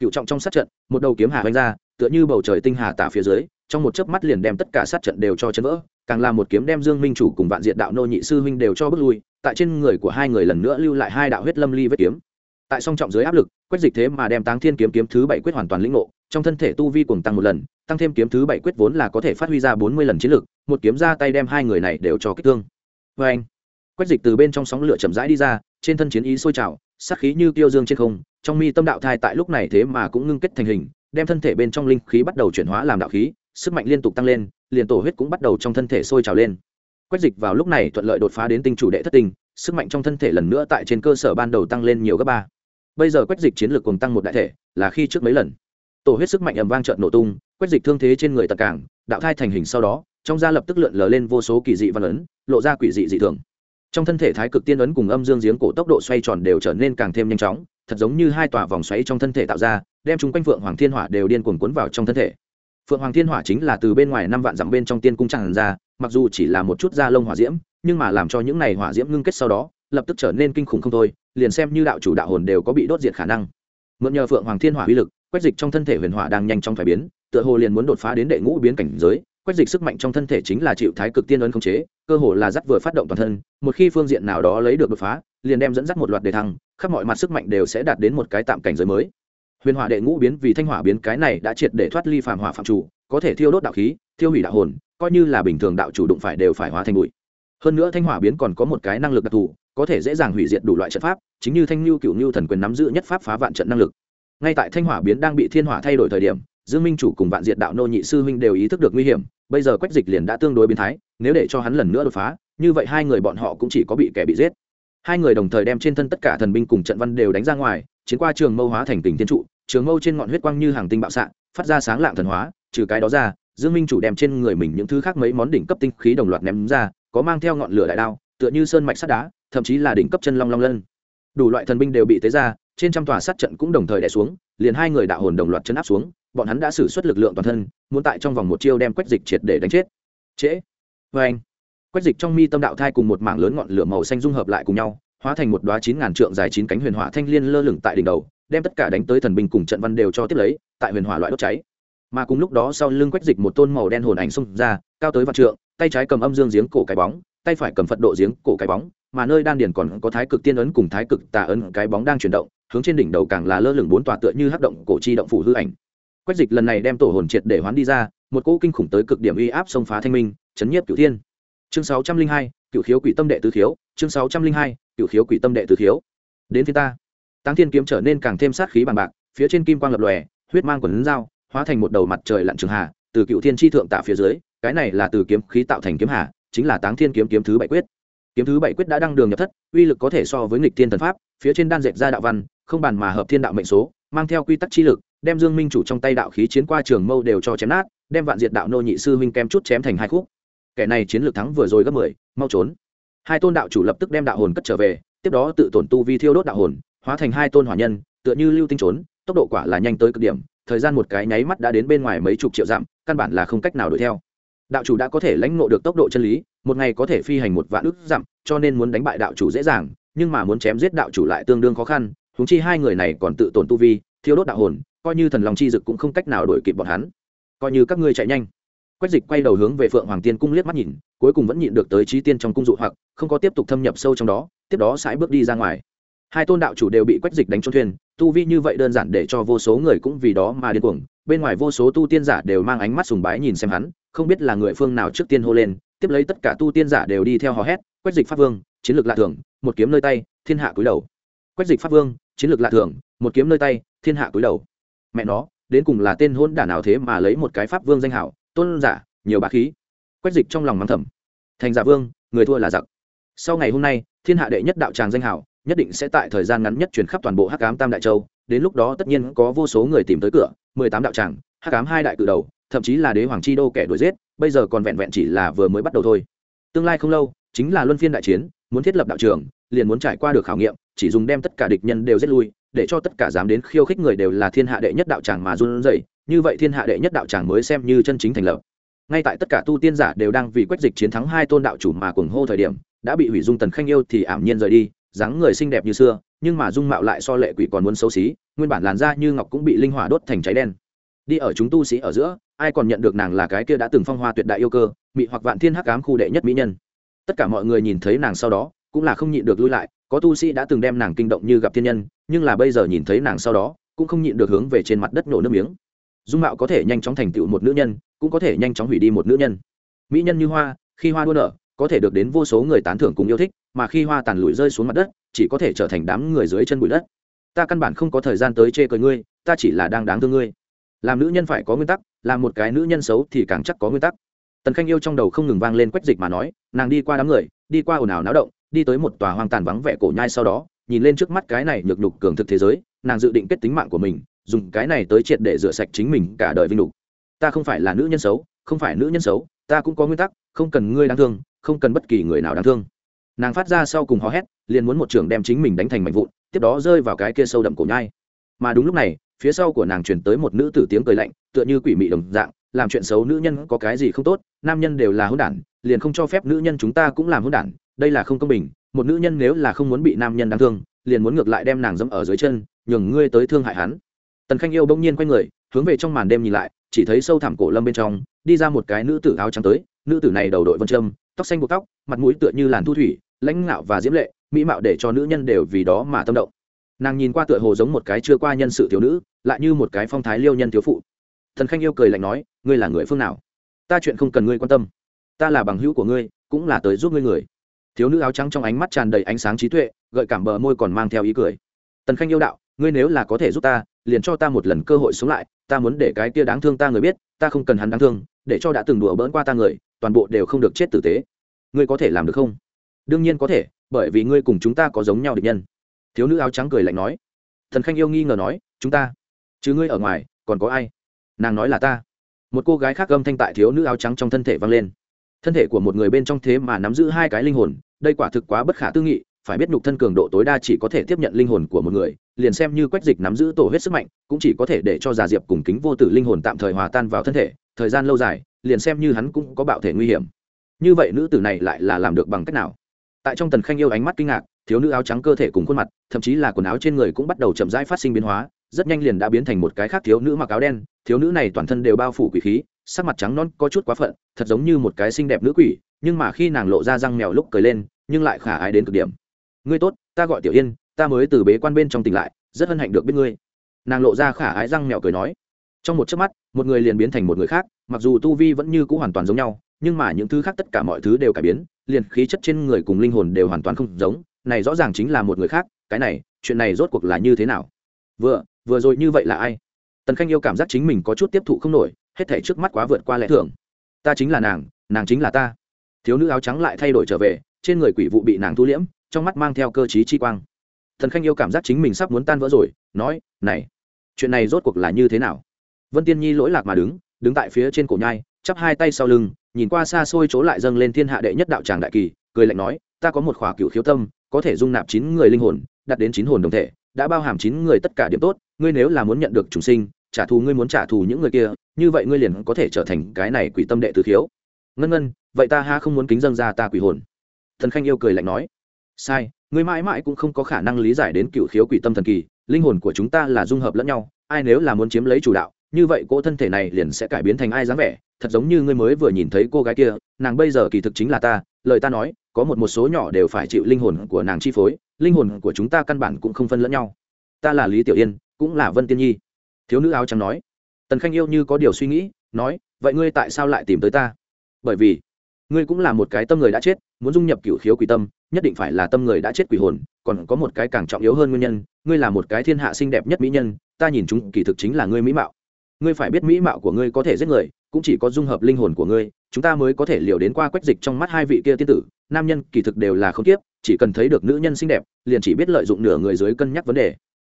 [SPEAKER 1] Cựu trọng trong sát trận, một đầu kiếm hà vanh ra, tựa như bầu trời tinh hà tả phía dưới, trong một chớp mắt liền đem tất cả sát trận đều cho chấn vỡ, càng là một kiếm đem dương minh chủ cùng vạn diện đạo nô nhị sư huynh đều cho bước lui, tại trên người của hai người lần nữa lưu lại hai đạo huyết lâm ly vết kiếm. Tại song trọng dưới áp lực quét dịch thế mà đem táng thiên kiếm kiếm thứ bảy quyết hoàn toàn lĩnh ngộ, trong thân thể tu vi cùng tăng một lần tăng thêm kiếm thứ bảy quyết vốn là có thể phát huy ra bốn mươi lần chiến lực, một kiếm ra tay đem hai người này đều cho kích thương vê anh, Quách dịch từ bên trong sóng lửa chậm rãi đi ra, trên thân chiến ý sôi trào, sát khí như tiêu dương trên không, trong mi tâm đạo thai tại lúc này thế mà cũng ngưng kết thành hình, đem thân thể bên trong linh khí bắt đầu chuyển hóa làm đạo khí, sức mạnh liên tục tăng lên, liền tổ huyết cũng bắt đầu trong thân thể sôi trào lên. Quách dịch vào lúc này thuận lợi đột phá đến tinh chủ đệ thất tinh, sức mạnh trong thân thể lần nữa tại trên cơ sở ban đầu tăng lên nhiều gấp ba. Bây giờ Quách dịch chiến lược cùng tăng một đại thể, là khi trước mấy lần. Tổ huyết sức mạnh ầm vang trợn nổ tung, Quách dịch thương thế trên người tật cảng, đạo thai thành hình sau đó trong da lập tức lượn lờ lên vô số kỳ dị văn ấn, lộ ra quỷ dị dị thường. Trong thân thể thái cực tiên ấn cùng âm dương giếng cổ tốc độ xoay tròn đều trở nên càng thêm nhanh chóng, thật giống như hai tòa vòng xoáy trong thân thể tạo ra, đem chúng quanh phượng hoàng thiên hỏa đều điên cuồng cuốn vào trong thân thể. Phượng hoàng thiên hỏa chính là từ bên ngoài năm vạn dặm bên trong tiên cung tràn ra, mặc dù chỉ là một chút da lông hỏa diễm, nhưng mà làm cho những này hỏa diễm ngưng kết sau đó, lập tức trở nên kinh khủng không thôi, liền xem như đạo chủ đạo hồn đều có bị đốt diệt khả năng. Mượn nhờ phượng hoàng thiên hỏa uy lực, quét dịch trong thân thể huyền hỏa đang nhanh chóng phải biến, tựa hồ liền muốn đột phá đến đệ ngũ biến cảnh giới quét dịch sức mạnh trong thân thể chính là chịu thái cực tiên ấn khống chế, cơ hồ là dắt vừa phát động toàn thân, một khi phương diện nào đó lấy được đột phá, liền đem dẫn dắt một loạt đề thăng, khắp mọi mặt sức mạnh đều sẽ đạt đến một cái tạm cảnh giới mới. Huyền hỏa đệ ngũ biến vì thanh hỏa biến, cái này đã triệt để thoát ly phàm hỏa phạm chủ, có thể thiêu đốt đạo khí, thiêu hủy đạo hồn, coi như là bình thường đạo chủ đụng phải đều phải hóa thành bụi. Hơn nữa thanh hỏa biến còn có một cái năng lực đặc thù, có thể dễ dàng hủy diệt đủ loại trận pháp, chính như thanh lưu cựu lưu thần quyền nắm giữ nhất pháp phá vạn trận năng lực. Ngay tại thanh hỏa biến đang bị thiên hỏa thay đổi thời điểm dương minh chủ cùng vạn diệt đạo nô nhị sư huynh đều ý thức được nguy hiểm, bây giờ quách dịch liền đã tương đối biến thái, nếu để cho hắn lần nữa đột phá, như vậy hai người bọn họ cũng chỉ có bị kẻ bị giết. Hai người đồng thời đem trên thân tất cả thần binh cùng trận văn đều đánh ra ngoài, chiến qua trường mâu hóa thành tình thiên trụ, trường mâu trên ngọn huyết quang như hàng tinh bạo xạ, phát ra sáng lạng thần hóa, trừ cái đó ra, dương minh chủ đem trên người mình những thứ khác mấy món đỉnh cấp tinh khí đồng loạt ném ra, có mang theo ngọn lửa đại đao, tựa như sơn mạch sắt đá, thậm chí là đỉnh cấp chân long long lân. Đủ loại thần binh đều bị tế ra, trên trăm tòa sát trận cũng đồng thời đè xuống, liền hai người đạo hồn đồng loạt chân áp xuống bọn hắn đã sử xuất lực lượng toàn thân, muốn tại trong vòng một chiêu đem quách dịch triệt để đánh chết. Trễ. Vê anh, quách dịch trong mi tâm đạo thai cùng một mảng lớn ngọn lửa màu xanh dung hợp lại cùng nhau, hóa thành một đoá chín ngàn trượng dài chín cánh huyền hỏa thanh liên lơ lửng tại đỉnh đầu, đem tất cả đánh tới thần binh cùng trận văn đều cho tiếp lấy, tại huyền hỏa loại đốt cháy. Mà cùng lúc đó sau lưng quách dịch một tôn màu đen hồn ảnh xông ra, cao tới vạn trượng, tay trái cầm âm dương giếng cổ cái bóng, tay phải cầm phật độ giếng cổ cái bóng, mà nơi đan điền còn có thái cực tiên ấn cùng thái cực tà ấn cái bóng đang chuyển động, hướng trên đỉnh đầu càng là lơ lửng bốn tòa tựa như hắc động cổ chi động phủ hư ảnh quách dịch lần này đem tổ hồn triệt để hoán đi ra, một cỗ kinh khủng tới cực điểm uy áp xông phá thanh minh, chấn nhiếp cửu thiên. Chương sáu trăm linh hai cửu khiếu quỷ tâm đệ tứ khiếu, chương sáu trăm linh hai cửu khiếu quỷ tâm đệ tứ khiếu. Đến phía ta. Táng thiên kiếm trở nên càng thêm sát khí bằng bạc, phía trên kim quang lập lòe, huyết mang quần dao, hóa thành một đầu mặt trời lặn trường hà, từ cựu thiên tri thượng tạ phía dưới, cái này là từ kiếm khí tạo thành kiếm hà, chính là táng thiên kiếm kiếm thứ bảy quyết. Kiếm thứ bảy quyết đã đăng đường nhập thất, uy lực có thể so với nghịch thiên thần pháp, phía trên đan dẹp ra đạo văn, không bàn mà hợp thiên đạo mệnh số, mang theo quy tắc chi lực đem dương minh chủ trong tay đạo khí chiến qua trường mâu đều cho chém nát, đem vạn diệt đạo nô nhị sư huynh kem chút chém thành hai khúc. Kẻ này chiến lược thắng vừa rồi gấp mười, mau trốn. Hai tôn đạo chủ lập tức đem đạo hồn cất trở về, tiếp đó tự tổn tu vi thiêu đốt đạo hồn, hóa thành hai tôn hỏa nhân, tựa như lưu tinh trốn, tốc độ quả là nhanh tới cực điểm, thời gian một cái nháy mắt đã đến bên ngoài mấy chục triệu dặm, căn bản là không cách nào đuổi theo. Đạo chủ đã có thể lãnh ngộ được tốc độ chân lý, một ngày có thể phi hành một vạn ức dặm, cho nên muốn đánh bại đạo chủ dễ dàng, nhưng mà muốn chém giết đạo chủ lại tương đương khó khăn húng chi hai người này còn tự tổn tu vi, thiêu đốt đạo hồn coi như thần lòng chi dực cũng không cách nào đuổi kịp bọn hắn. Coi như các ngươi chạy nhanh. Quách dịch quay đầu hướng về phượng hoàng tiên cung liếc mắt nhìn, cuối cùng vẫn nhịn được tới trí tiên trong cung dụ hoặc, không có tiếp tục thâm nhập sâu trong đó, tiếp đó sải bước đi ra ngoài. Hai tôn đạo chủ đều bị quách dịch đánh trôn thuyền, tu vi như vậy đơn giản để cho vô số người cũng vì đó mà điên cuồng, bên ngoài vô số tu tiên giả đều mang ánh mắt sùng bái nhìn xem hắn, không biết là người phương nào trước tiên hô lên, tiếp lấy tất cả tu tiên giả đều đi theo hò hét, quách dịch pháp vương, chiến lược lạ thường, một kiếm nơi tay, thiên hạ cúi đầu. Quách dịch pháp vương, chiến lược lạ thường, một kiếm nơi tay, thiên hạ cúi đầu mẹ nó, đến cùng là tên hôn đả nào thế mà lấy một cái pháp vương danh hảo, tôn giả, nhiều bá khí. Quách dịch trong lòng mắng thầm. Thành giả vương, người thua là giặc. Sau ngày hôm nay, thiên hạ đệ nhất đạo tràng danh hảo, nhất định sẽ tại thời gian ngắn nhất truyền khắp toàn bộ hắc ám tam đại châu. Đến lúc đó tất nhiên có vô số người tìm tới cửa, mười tám đạo tràng, hắc ám hai đại cử đầu, thậm chí là đế hoàng chi đô kẻ đuổi giết, bây giờ còn vẹn vẹn chỉ là vừa mới bắt đầu thôi. Tương lai không lâu, chính là luân phiên đại chiến, muốn thiết lập đạo trường, liền muốn trải qua được khảo nghiệm, chỉ dùng đem tất cả địch nhân đều giết lui để cho tất cả dám đến khiêu khích người đều là thiên hạ đệ nhất đạo tràng mà run rẩy, như vậy thiên hạ đệ nhất đạo tràng mới xem như chân chính thành lập. Ngay tại tất cả tu tiên giả đều đang vì quách dịch chiến thắng hai tôn đạo chủ mà cuồng hô thời điểm, đã bị hủy dung tần khanh yêu thì ảm nhiên rời đi, dáng người xinh đẹp như xưa, nhưng mà dung mạo lại so lệ quỷ còn muốn xấu xí, nguyên bản làn da như ngọc cũng bị linh hỏa đốt thành cháy đen. Đi ở chúng tu sĩ ở giữa, ai còn nhận được nàng là cái kia đã từng phong hoa tuyệt đại yêu cơ, mị hoặc vạn thiên hắc ám khu đệ nhất mỹ nhân. Tất cả mọi người nhìn thấy nàng sau đó, cũng là không nhịn được lui lại có tu sĩ đã từng đem nàng kinh động như gặp thiên nhân, nhưng là bây giờ nhìn thấy nàng sau đó, cũng không nhịn được hướng về trên mặt đất nổ nước miếng. Dung mạo có thể nhanh chóng thành tựu một nữ nhân, cũng có thể nhanh chóng hủy đi một nữ nhân. Mỹ nhân như hoa, khi hoa đua nở, có thể được đến vô số người tán thưởng cùng yêu thích, mà khi hoa tàn lụi rơi xuống mặt đất, chỉ có thể trở thành đám người dưới chân bụi đất. Ta căn bản không có thời gian tới chê cười ngươi, ta chỉ là đang đáng thương ngươi. Làm nữ nhân phải có nguyên tắc, làm một cái nữ nhân xấu thì càng chắc có nguyên tắc. Tần khanh yêu trong đầu không ngừng vang lên quách dịch mà nói, nàng đi qua đám người, đi qua ồn ào náo động đi tới một tòa hoang tàn vắng vẻ cổ nhai sau đó, nhìn lên trước mắt cái này nhược nhục cường thực thế giới, nàng dự định kết tính mạng của mình, dùng cái này tới triệt để rửa sạch chính mình cả đời vinh đục ta không phải là nữ nhân xấu, không phải nữ nhân xấu, ta cũng có nguyên tắc, không cần ngươi đáng thương, không cần bất kỳ người nào đáng thương. Nàng phát ra sau cùng hò hét, liền muốn một trưởng đem chính mình đánh thành mảnh vụn, tiếp đó rơi vào cái kia sâu đậm cổ nhai. Mà đúng lúc này, phía sau của nàng truyền tới một nữ tử tiếng cười lạnh, tựa như quỷ mị đồng dạng, làm chuyện xấu nữ nhân có cái gì không tốt, nam nhân đều là hỗn đản, liền không cho phép nữ nhân chúng ta cũng làm hỗn đản đây là không công bình, một nữ nhân nếu là không muốn bị nam nhân đáng thương, liền muốn ngược lại đem nàng dẫm ở dưới chân, nhường ngươi tới thương hại hắn. Tần khanh yêu bỗng nhiên quay người, hướng về trong màn đêm nhìn lại, chỉ thấy sâu thẳm cổ lâm bên trong, đi ra một cái nữ tử áo trắng tới, nữ tử này đầu đội vân trâm tóc xanh buộc tóc, mặt mũi tựa như làn thu thủy, lãnh ngạo và diễm lệ, mỹ mạo để cho nữ nhân đều vì đó mà tâm động. Nàng nhìn qua tựa hồ giống một cái chưa qua nhân sự thiếu nữ, lại như một cái phong thái liêu nhân thiếu phụ. Thần khanh yêu cười lạnh nói, ngươi là người phương nào? Ta chuyện không cần ngươi quan tâm. Ta là bằng hữu của ngươi, cũng là tới giúp ngươi người thiếu nữ áo trắng trong ánh mắt tràn đầy ánh sáng trí tuệ, gợi cảm bờ môi còn mang theo ý cười. Tần khanh yêu đạo, ngươi nếu là có thể giúp ta, liền cho ta một lần cơ hội sống lại, ta muốn để cái kia đáng thương ta người biết, ta không cần hắn đáng thương, để cho đã từng đùa bỡn qua ta người, toàn bộ đều không được chết tử tế. Ngươi có thể làm được không? Đương nhiên có thể, bởi vì ngươi cùng chúng ta có giống nhau địch nhân. Thiếu nữ áo trắng cười lạnh nói. Thần khanh yêu nghi ngờ nói, chúng ta chứ ngươi ở ngoài, còn có ai? Nàng nói là ta. Một cô gái khác âm thanh tại thiếu nữ áo trắng trong thân thể vang lên thân thể của một người bên trong thế mà nắm giữ hai cái linh hồn, đây quả thực quá bất khả tư nghị, phải biết nhục thân cường độ tối đa chỉ có thể tiếp nhận linh hồn của một người, liền xem như quách dịch nắm giữ tổ huyết sức mạnh, cũng chỉ có thể để cho già diệp cùng kính vô tử linh hồn tạm thời hòa tan vào thân thể, thời gian lâu dài, liền xem như hắn cũng có bạo thể nguy hiểm. Như vậy nữ tử này lại là làm được bằng cách nào? Tại trong tần khanh yêu ánh mắt kinh ngạc, thiếu nữ áo trắng cơ thể cùng khuôn mặt, thậm chí là quần áo trên người cũng bắt đầu chậm rãi phát sinh biến hóa, rất nhanh liền đã biến thành một cái khác thiếu nữ mặc áo đen, thiếu nữ này toàn thân đều bao phủ quỷ khí sắc mặt trắng non, có chút quá phận, thật giống như một cái xinh đẹp nữ quỷ, nhưng mà khi nàng lộ ra răng mèo lúc cười lên, nhưng lại khả ái đến cực điểm. Ngươi tốt, ta gọi tiểu yên, ta mới từ bế quan bên trong tỉnh lại, rất hân hạnh được biết ngươi. Nàng lộ ra khả ái răng mèo cười nói. Trong một chớp mắt, một người liền biến thành một người khác, mặc dù tu vi vẫn như c ũ hoàn toàn giống nhau, nhưng mà những thứ khác tất cả mọi thứ đều cải biến, liền khí chất trên người cùng linh hồn đều hoàn toàn không giống, này rõ ràng chính là một người khác, cái này, chuyện này rốt cuộc là như thế nào? Vừa vừa rồi như vậy là ai? Tần khanh yêu cảm giác chính mình có chút tiếp thụ không nổi hết thể trước mắt quá vượt qua lẽ thường. Ta chính là nàng nàng chính là ta. Thiếu nữ áo trắng lại thay đổi trở về, trên người quỷ vụ bị nàng thu liễm, trong mắt mang theo cơ t chi quang. Thần khanh yêu cảm giác chính mình sắp muốn tan vỡ rồi, nói, này, chuyện này rốt cuộc là như thế nào? Vân tiên nhi lỗi lạc mà đứng đứng tại phía trên cổ nhai, chắp hai tay sau lưng, nhìn qua xa xôi chỗ lại dâng lên thiên hạ đệ nhất đạo tràng đại kỳ, cười lạnh nói, ta có một khỏa cựu khiếu tâm, có thể dung nạp chín người linh hồn đặt đến chín hồn đồng thể, đã bao hàm chín người tất cả điểm tốt, ngươi nếu là muốn nhận được chúng sinh trả thù ngươi muốn trả thù những người kia, như vậy ngươi liền có thể trở thành cái này quỷ tâm đệ tử khiếu. Ngân ngân, vậy ta ha không muốn kính dâng ra ta quỷ hồn. Thần khanh yêu cười lạnh nói. Sai, ngươi mãi mãi cũng không có khả năng lý giải đến cựu khiếu quỷ tâm thần kỳ, linh hồn của chúng ta là dung hợp lẫn nhau, ai nếu là muốn chiếm lấy chủ đạo, như vậy cỗ thân thể này liền sẽ cải biến thành ai dáng vẻ, thật giống như ngươi mới vừa nhìn thấy cô gái kia, nàng bây giờ kỳ thực chính là ta, lời ta nói, có một một số nhỏ đều phải chịu linh hồn của nàng chi phối, linh hồn của chúng ta căn bản cũng không phân lẫn nhau. Ta là lý tiểu yên, cũng là vân tiên nhi thiếu nữ áo trắng nói. Tần khanh yêu như có điều suy nghĩ, nói, vậy ngươi tại sao lại tìm tới ta? Bởi vì, ngươi cũng là một cái tâm người đã chết, muốn dung nhập cựu khiếu quỷ tâm, nhất định phải là tâm người đã chết quỷ hồn, còn có một cái càng trọng yếu hơn nguyên nhân, ngươi là một cái thiên hạ xinh đẹp nhất mỹ nhân, ta nhìn chúng kỳ thực chính là ngươi mỹ mạo. Ngươi phải biết mỹ mạo của ngươi có thể giết người, cũng chỉ có dung hợp linh hồn của ngươi, chúng ta mới có thể liều đến qua quách dịch trong mắt hai vị kia tiên tử, nam nhân kỳ thực đều là không tiếp chỉ cần thấy được nữ nhân xinh đẹp, liền chỉ biết lợi dụng nửa người dưới cân nhắc vấn đề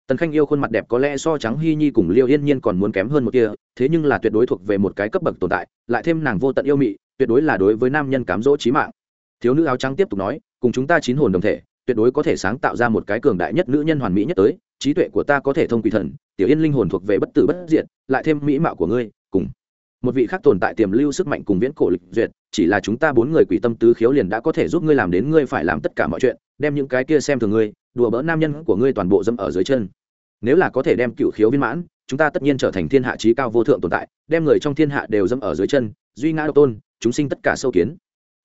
[SPEAKER 1] tần khanh yêu khuôn mặt đẹp có lẽ so trắng hy nhi cùng liêu yên nhiên còn muốn kém hơn một kia, thế nhưng là tuyệt đối thuộc về một cái cấp bậc tồn tại, lại thêm nàng vô tận yêu mị, tuyệt đối là đối với nam nhân cám dỗ trí mạng. Thiếu nữ áo trắng tiếp tục nói, cùng chúng ta chín hồn đồng thể, tuyệt đối có thể sáng tạo ra một cái cường đại nhất nữ nhân hoàn mỹ nhất tới, trí tuệ của ta có thể thông quỷ thần, tiểu yên linh hồn thuộc về bất tử bất diệt, lại thêm mỹ mạo của ngươi, cùng một vị khác tồn tại tiềm lưu sức mạnh cùng viễn cổ lịch duyệt, chỉ là chúng ta bốn người quỷ tâm tứ khiếu liền đã có thể giúp ngươi làm đến ngươi phải làm tất cả mọi chuyện, đem những cái kia xem thường ngươi, đùa bỡ nam nhân của ngươi toàn bộ dâm ở dưới chân. Nếu là có thể đem cựu khiếu viên mãn, chúng ta tất nhiên trở thành thiên hạ trí cao vô thượng tồn tại, đem người trong thiên hạ đều dâm ở dưới chân, duy ngã độc tôn, chúng sinh tất cả sâu kiến.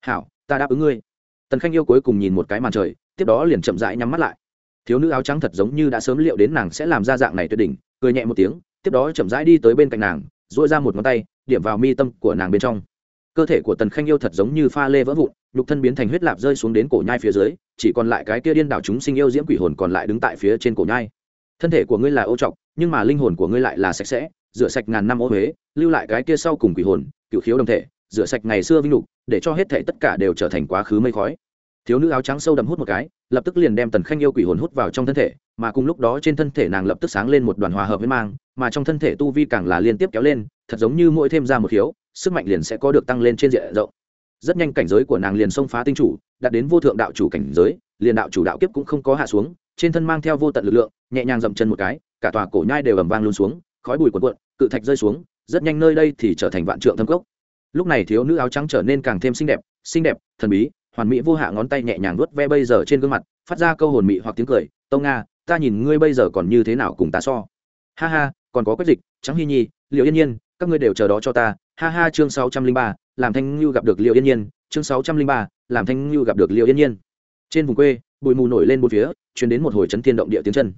[SPEAKER 1] Hảo, ta đáp ứng ngươi. Tần khanh yêu cuối cùng nhìn một cái màn trời, tiếp đó liền chậm rãi nhắm mắt lại. Thiếu nữ áo trắng thật giống như đã sớm liệu đến nàng sẽ làm ra dạng này tuyệt đỉnh, cười nhẹ một tiếng, tiếp đó chậm rãi đi tới bên cạnh nàng dội ra một ngón tay điểm vào mi tâm của nàng bên trong. Cơ thể của tần khanh yêu thật giống như pha lê vỡ vụn, nhục thân biến thành huyết lạp rơi xuống đến cổ nhai phía dưới, chỉ còn lại cái kia điên đảo chúng sinh yêu diễm quỷ hồn còn lại đứng tại phía trên cổ nhai. Thân thể của ngươi là ô trọc, nhưng mà linh hồn của ngươi lại là sạch sẽ, rửa sạch ngàn năm ô huế, lưu lại cái kia sau cùng quỷ hồn, cựu khiếu đồng thể, rửa sạch ngày xưa vinh lục để cho hết thể tất cả đều trở thành quá khứ mây khói thiếu nữ áo trắng sâu đậm hút một cái, lập tức liền đem tần khanh yêu quỷ hồn hút vào trong thân thể, mà cùng lúc đó trên thân thể nàng lập tức sáng lên một đoàn hòa hợp với mang, mà trong thân thể tu vi càng là liên tiếp kéo lên, thật giống như mỗi thêm ra một khiếu, sức mạnh liền sẽ có được tăng lên trên diện rộng. Rất nhanh cảnh giới của nàng liền xông phá tinh chủ, đạt đến vô thượng đạo chủ cảnh giới, liền đạo chủ đạo kiếp cũng không có hạ xuống, trên thân mang theo vô tận lực lượng, nhẹ nhàng dậm chân một cái, cả tòa cổ nhai đều ầm vang luôn xuống, khói bụi cuộn cuộn, cự thạch rơi xuống, rất nhanh nơi đây thì trở thành vạn trượng thâm cốc. Lúc này thiếu nữ áo trắng trở nên càng thêm xinh đẹp xinh đẹp, thần bí hoàn mỹ vô hạ ngón tay nhẹ nhàng vuốt ve bây giờ trên gương mặt, phát ra câu hồn mị hoặc tiếng cười, tông nga, ta nhìn ngươi bây giờ còn như thế nào cùng ta so? Ha ha, còn có quách dịch, trắng hy nhi liệu yên nhiên, các ngươi đều chờ đó cho ta. Ha ha, chương sáu trăm linh ba, làm thanh Nhu gặp được liệu yên nhiên, chương sáu trăm linh ba, làm thanh Nhu gặp được liệu yên nhiên. Trên vùng quê, bụi mù nổi lên một phía chuyển đến một hồi chấn thiên động địa tiếng chân.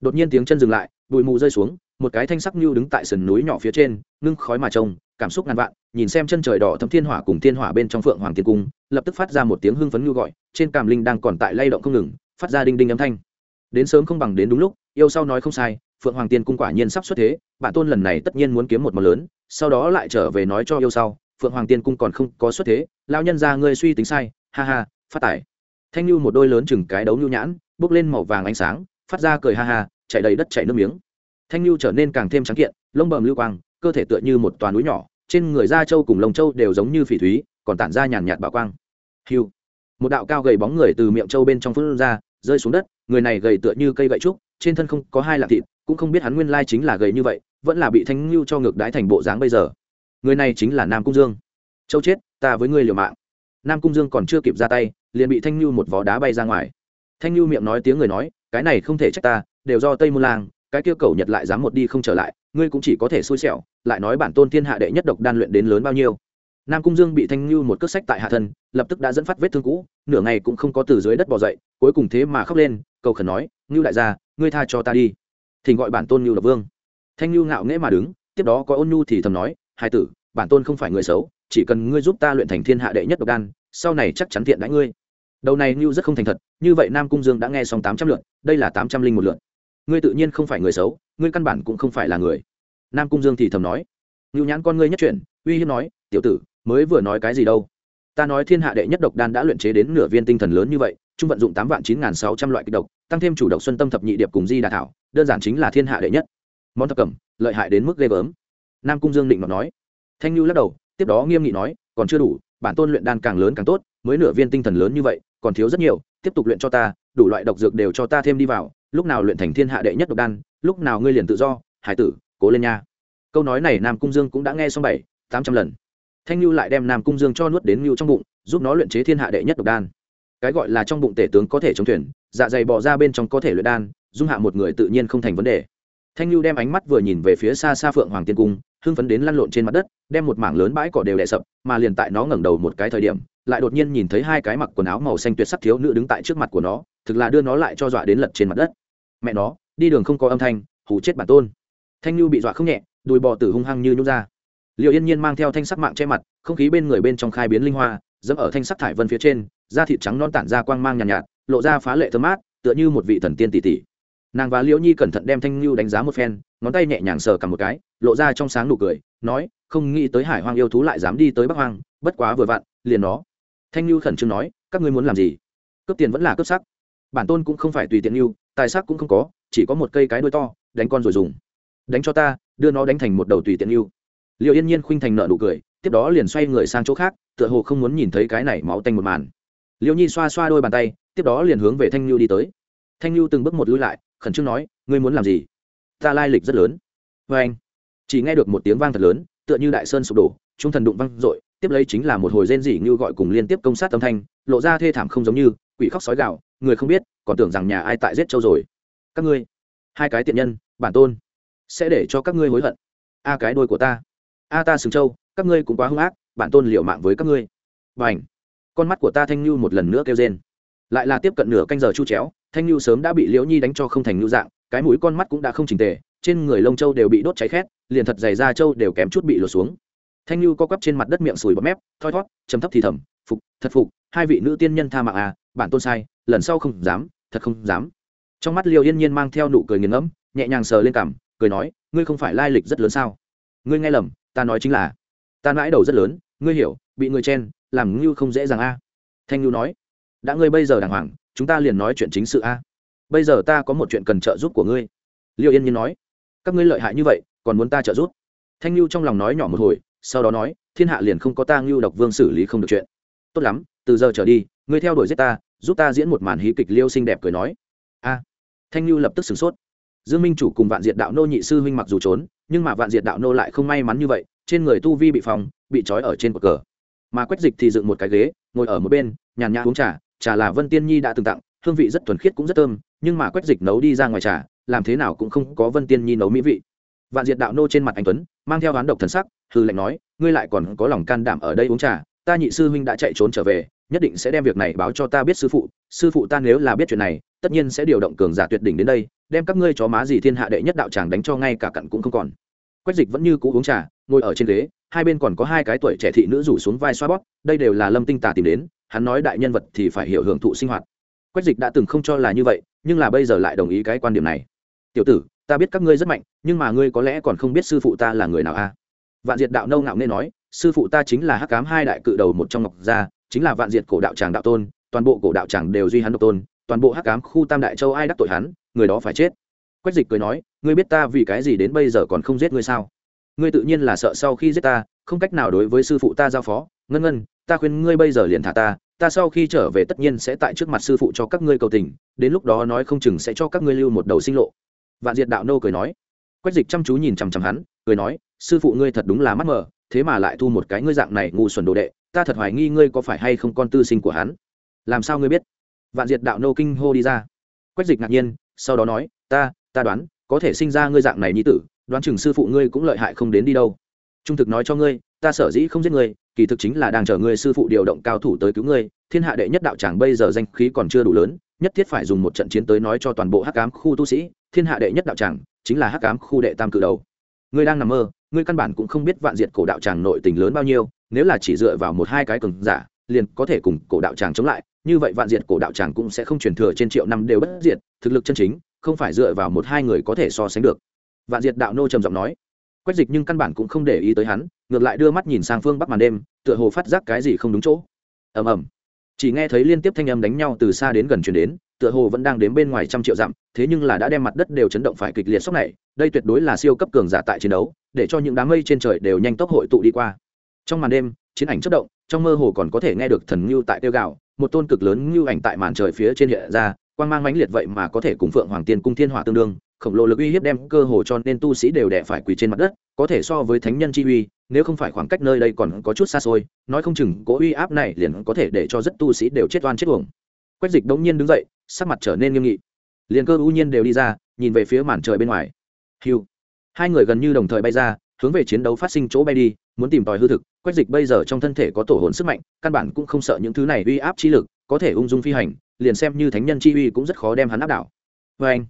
[SPEAKER 1] Đột nhiên tiếng chân dừng lại, bụi mù rơi xuống, một cái thanh sắc lưu đứng tại sườn núi nhỏ phía trên, ngưng khói mà trông cảm xúc ngàn vạn, nhìn xem chân trời đỏ thấm thiên hỏa cùng thiên hỏa bên trong phượng hoàng tiên cung, lập tức phát ra một tiếng hưng phấn lưu gọi, trên càm linh đang còn tại lay động không ngừng, phát ra đinh đinh âm thanh. Đến sớm không bằng đến đúng lúc, yêu sau nói không sai, phượng hoàng tiên cung quả nhiên sắp xuất thế, bản tôn lần này tất nhiên muốn kiếm một món lớn, sau đó lại trở về nói cho yêu sau, phượng hoàng tiên cung còn không có xuất thế lao nhân ra ngươi suy tính sai, ha ha, phát tải thanh lưu một đôi lớn chừng cái đấu nhu nhãn bốc lên màu vàng ánh sáng, phát ra cười ha ha, chạy đầy đất chạy nước miếng. Thanh lưu trở nên càng thêm trắng kiện, lông bầm lưu quang cơ thể tựa như một toàn núi nhỏ, trên người da trâu cùng lông trâu đều giống như phỉ thúy, còn tản ra nhàn nhạt bảo quang. Hiu. Một đạo cao gầy bóng người từ miệng trâu bên trong phun ra, rơi xuống đất, người này gầy tựa như cây gậy trúc, trên thân không có hai lạng thịt, cũng không biết hắn nguyên lai chính là gầy như vậy, vẫn là bị thanh lưu cho ngược đái thành bộ dáng bây giờ. Người này chính là nam cung dương. Châu chết, ta với ngươi liều mạng. Nam cung dương còn chưa kịp ra tay, liền bị thanh lưu một vó đá bay ra ngoài. Thanh lưu miệng nói tiếng người nói, cái này không thể trách ta, đều do tây môn lang, cái kia cầu nhật lại dám một đi không trở lại ngươi cũng chỉ có thể xui xẻo, lại nói bản tôn thiên hạ đệ nhất độc đan luyện đến lớn bao nhiêu. Nam cung dương bị thanh lưu một cước sách tại hạ thân, lập tức đã dẫn phát vết thương cũ, nửa ngày cũng không có từ dưới đất bỏ dậy, cuối cùng thế mà khóc lên, cầu khẩn nói, ngưu đại gia, ngươi tha cho ta đi. Thỉnh gọi bản tôn ngưu lập vương. Thanh lưu ngạo nghễ mà đứng, tiếp đó có ôn nhu thì thầm nói, hai tử, bản tôn không phải người xấu, chỉ cần ngươi giúp ta luyện thành thiên hạ đệ nhất độc đan, sau này chắc chắn thiện đãi ngươi. Đầu này ngưu rất không thành thật, như vậy nam cung dương đã nghe xong tám trăm lượt, đây là tám trăm linh một lượt ngươi tự nhiên không phải người xấu, ngươi căn bản cũng không phải là người. Nam cung dương thì thầm nói. Ngưu nhãn con ngươi nhất chuyển, uy hiếp nói, tiểu tử, mới vừa nói cái gì đâu? Ta nói thiên hạ đệ nhất độc đan đã luyện chế đến nửa viên tinh thần lớn như vậy trung vận dụng tám vạn chín nghìn sáu trăm loại kịch độc, tăng thêm chủ độc xuân tâm thập nhị điệp cùng di đà thảo, đơn giản chính là thiên hạ đệ nhất. Món thập cẩm, lợi hại đến mức ghê gớm. Nam cung dương định mà nói. Thanh lưu lắc đầu, tiếp đó nghiêm nghị nói, còn chưa đủ, bản tôn luyện đan càng lớn càng tốt, mới nửa viên tinh thần lớn như vậy, còn thiếu rất nhiều, tiếp tục luyện cho ta, đủ loại độc dược đều cho ta thêm đi vào lúc nào luyện thành thiên hạ đệ nhất độc đan, lúc nào ngươi liền tự do, hải tử, cố lên nha. Câu nói này nam cung dương cũng đã nghe xong bảy, tám trăm lần. Thanh lưu lại đem nam cung dương cho nuốt đến lưu trong bụng, giúp nó luyện chế thiên hạ đệ nhất độc đan. Cái gọi là trong bụng tể tướng có thể chống thuyền dạ dày bỏ ra bên trong có thể luyện đan, dung hạ một người tự nhiên không thành vấn đề. Thanh lưu đem ánh mắt vừa nhìn về phía xa xa phượng hoàng tiên cung, hưng phấn đến lăn lộn trên mặt đất, đem một mảng lớn bãi cỏ đều đè sập, mà liền tại nó ngẩng đầu một cái thời điểm, lại đột nhiên nhìn thấy hai cái mặc quần áo màu xanh tuyệt sắc thiếu nữ đứng tại trước mặt của nó, thực là đưa nó lại cho dọa đến lật trên mặt đất mẹ nó đi đường không có âm thanh hù chết bản tôn. Thanh lưu bị dọa không nhẹ đùi bò tử hung hăng như nhút ra. Liệu yên nhiên mang theo thanh sắc mạng che mặt không khí bên người bên trong khai biến linh hoa dẫm ở thanh sắc thải vân phía trên da thịt trắng non tản ra quang mang nhàn nhạt, nhạt lộ ra phá lệ thơm mát tựa như một vị thần tiên tỷ tỷ. Nàng và liễu nhi cẩn thận đem thanh lưu đánh giá một phen ngón tay nhẹ nhàng sờ cầm một cái lộ ra trong sáng nụ cười nói không nghĩ tới hải hoang yêu thú lại dám đi tới bắc hoang bất quá vừa vặn liền nó. Thanh lưu khẩn trương nói các ngươi muốn làm gì? Cướp tiền vẫn là cướp sắc. Bản tôn cũng không phải tùy tiện nhu tài sắc cũng không có, chỉ có một cây cái đuôi to, đánh con rồi dùng. Đánh cho ta, đưa nó đánh thành một đầu tùy tiện yêu. Liệu yên nhiên khuynh thành nợ nụ cười, tiếp đó liền xoay người sang chỗ khác, tựa hồ không muốn nhìn thấy cái này máu tanh một màn. Liêu nhi xoa xoa đôi bàn tay, tiếp đó liền hướng về thanh lưu đi tới. Thanh lưu từng bước một lui lại, khẩn trương nói, ngươi muốn làm gì? Ta lai lịch rất lớn. Vê anh. Chỉ nghe được một tiếng vang thật lớn, tựa như đại sơn sụp đổ trung thần đụng văng r tiếp lấy chính là một hồi rên rỉ như gọi cùng liên tiếp công sát âm thanh, lộ ra thê thảm không giống như quỷ khóc sói gạo người không biết, còn tưởng rằng nhà ai tại giết châu rồi. Các ngươi, hai cái tiện nhân, bản tôn, sẽ để cho các ngươi hối hận. A cái đôi của ta. A ta sừng châu, các ngươi cũng quá hung ác, bản tôn liệu mạng với các ngươi. Và ảnh con mắt của ta thanh lưu một lần nữa kêu rên. Lại là tiếp cận nửa canh giờ chu chéo, thanh lưu sớm đã bị liễu nhi đánh cho không thành lưu dạng, cái mũi con mắt cũng đã không trình tề, trên người lông châu đều bị đốt cháy khét, liền thật dày da châu đều kém chút bị lột xuống. Thanh lưu co quắp trên mặt đất miệng sùi bọt mép, thoi thót chấm thấp thì thầm, phục, thật phục, hai vị nữ tiên nhân tha mạng à bản tôn sai, lần sau không dám, thật không dám. Trong mắt liêu yên nhiên mang theo nụ cười nghiền ngẫm, nhẹ nhàng sờ lên cằm, cười nói, ngươi không phải lai lịch rất lớn sao? Ngươi nghe lầm, ta nói chính là, ta mãi đầu rất lớn, ngươi hiểu, bị người chen, làm ngưu không dễ dàng a. Thanh ngưu nói, đã ngươi bây giờ đàng hoàng, chúng ta liền nói chuyện chính sự a. Bây giờ ta có một chuyện cần trợ giúp của ngươi. Liêu yên nhiên nói, các ngươi lợi hại như vậy, còn muốn ta trợ giúp? Thanh ngưu trong lòng nói nhỏ một hồi, sau đó nói, thiên hạ liền không có ta ngưu độc vương xử lý không được chuyện. Tốt lắm, từ giờ trở đi, ngươi theo đuổi giết ta giúp ta diễn một màn hí kịch liêu xinh đẹp cười nói. A. Thanh lưu lập tức sửng sốt. Dương minh chủ cùng vạn diệt đạo nô nhị sư huynh mặc dù trốn, nhưng mà vạn diệt đạo nô lại không may mắn như vậy, trên người tu vi bị phòng bị trói ở trên cột cờ. Mà quách dịch thì dựng một cái ghế, ngồi ở một bên, nhàn nhã uống trà trà là vân tiên nhi đã từng tặng, hương vị rất thuần khiết cũng rất thơm, nhưng mà quách dịch nấu đi ra ngoài trà, làm thế nào cũng không có vân tiên nhi nấu mỹ vị. Vạn diệt đạo nô trên mặt anh tuấn, mang theo oán độc thần sắc hư lệnh nói, ngươi lại còn có lòng can đảm ở đây uống trà, ta nhị sư huynh đã chạy trốn trở về nhất định sẽ đem việc này báo cho ta biết sư phụ sư phụ ta nếu là biết chuyện này, tất nhiên sẽ điều động cường giả tuyệt đỉnh đến đây, đem các ngươi chó má gì thiên hạ đệ nhất đạo tràng đánh cho ngay cả cặn cũng không còn. Quách dịch vẫn như cũ uống trà, ngồi ở trên ghế, hai bên còn có hai cái tuổi trẻ thị nữ rủ xuống vai xoa bóp, đây đều là lâm tinh tà tìm đến, hắn nói đại nhân vật thì phải hiểu hưởng thụ sinh hoạt. Quách dịch đã từng không cho là như vậy, nhưng là bây giờ lại đồng ý cái quan điểm này. Tiểu tử, ta biết các ngươi rất mạnh, nhưng mà ngươi có lẽ còn không biết sư phụ ta là người nào a? À? vạn diệt đạo nâu ngạo nên nói, sư phụ ta chính là hắc cám hai đại cự đầu một trong ngọc gia chính là vạn diệt cổ đạo tràng đạo tôn, toàn bộ cổ đạo tràng đều duy hắn độc tôn, toàn bộ hắc cám khu tam đại châu ai đắc tội hắn, người đó phải chết. Quách dịch cười nói, ngươi biết ta vì cái gì đến bây giờ còn không giết ngươi sao? Ngươi tự nhiên là sợ sau khi giết ta, không cách nào đối với sư phụ ta giao phó. Ngân ngân, ta khuyên ngươi bây giờ liền thả ta ta sau khi trở về tất nhiên sẽ tại trước mặt sư phụ cho các ngươi cầu tình, đến lúc đó nói không chừng sẽ cho các ngươi lưu một đầu sinh lộ. Vạn diệt đạo nô cười nói. Quách dịch chăm chú nhìn chằm chằm hắn, cười nói, sư phụ ngươi thật đúng là mắt mờ, thế mà lại thu một cái ngươi dạng này ngu xuẩn đồ đệ ta thật hoài nghi ngươi có phải hay không con tư sinh của hắn. Làm sao ngươi biết? Vạn diệt đạo nô kinh hô đi ra. Quách dịch ngạc nhiên, sau đó nói, ta ta đoán, có thể sinh ra ngươi dạng này nhi tử, đoán chừng sư phụ ngươi cũng lợi hại không đến đi đâu. Trung thực nói cho ngươi, ta sở dĩ không giết ngươi, kỳ thực chính là đang chờ ngươi sư phụ điều động cao thủ tới cứu ngươi. Thiên hạ đệ nhất đạo tràng bây giờ danh khí còn chưa đủ lớn, nhất thiết phải dùng một trận chiến tới nói cho toàn bộ hắc ám khu tu sĩ, thiên hạ đệ nhất đạo tràng chính là hắc ám khu đệ tam cự đầu. Ngươi đang nằm mơ ngươi căn bản cũng không biết vạn diệt cổ đạo tràng nội tình lớn bao nhiêu, nếu là chỉ dựa vào một hai cái cường giả, liền có thể cùng cổ đạo tràng chống lại. Như vậy vạn diệt cổ đạo tràng cũng sẽ không truyền thừa trên triệu năm đều bất diệt, thực lực chân chính không phải dựa vào một hai người có thể so sánh được. Vạn diệt đạo nô trầm giọng nói. Quách dịch nhưng căn bản cũng không để ý tới hắn, ngược lại đưa mắt nhìn sang phương bắc màn đêm, tựa hồ phát giác cái gì không đúng chỗ. Ầm ầm. Chỉ nghe thấy liên tiếp thanh âm đánh nhau từ xa đến gần chuyển đến tựa hồ vẫn đang đến bên ngoài trăm triệu dặm, thế nhưng là đã đem mặt đất đều chấn động phải kịch liệt sốc này, đây tuyệt đối là siêu cấp cường giả tại chiến đấu, để cho những đám mây trên trời đều nhanh tốc hội tụ đi qua. Trong màn đêm, chiến ảnh chất động, trong mơ hồ còn có thể nghe được thần ngưu tại tiêu gạo một tôn cực lớn ngưu ảnh tại màn trời phía trên hiện ra, quang mang mãnh liệt vậy mà có thể cùng phượng hoàng tiên cung thiên hỏa tương đương, khổng lồ lực uy hiếp đem cơ hồ cho nên tu sĩ đều đẻ phải quỳ trên mặt đất, có thể so với thánh nhân chi uy, nếu không phải khoảng cách nơi đây còn có chút xa xôi, nói không chừng cố uy áp này liền có thể để cho rất tu sĩ đều chết oan chết uổng quách dịch đống nhiên đứng dậy, sắc mặt trở nên nghiêm nghị. Liền cơ ưu nhiên đều đi ra, nhìn về phía màn trời bên ngoài. Hiu hai người gần như đồng thời bay ra, hướng về chiến đấu phát sinh chỗ bay đi, muốn tìm tòi hư thực. Quách dịch bây giờ trong thân thể có tổ hồn sức mạnh, căn bản cũng không sợ những thứ này uy áp chi lực, có thể ung dung phi hành, liền xem như thánh nhân chi uy cũng rất khó đem hắn áp đảo. Vê anh,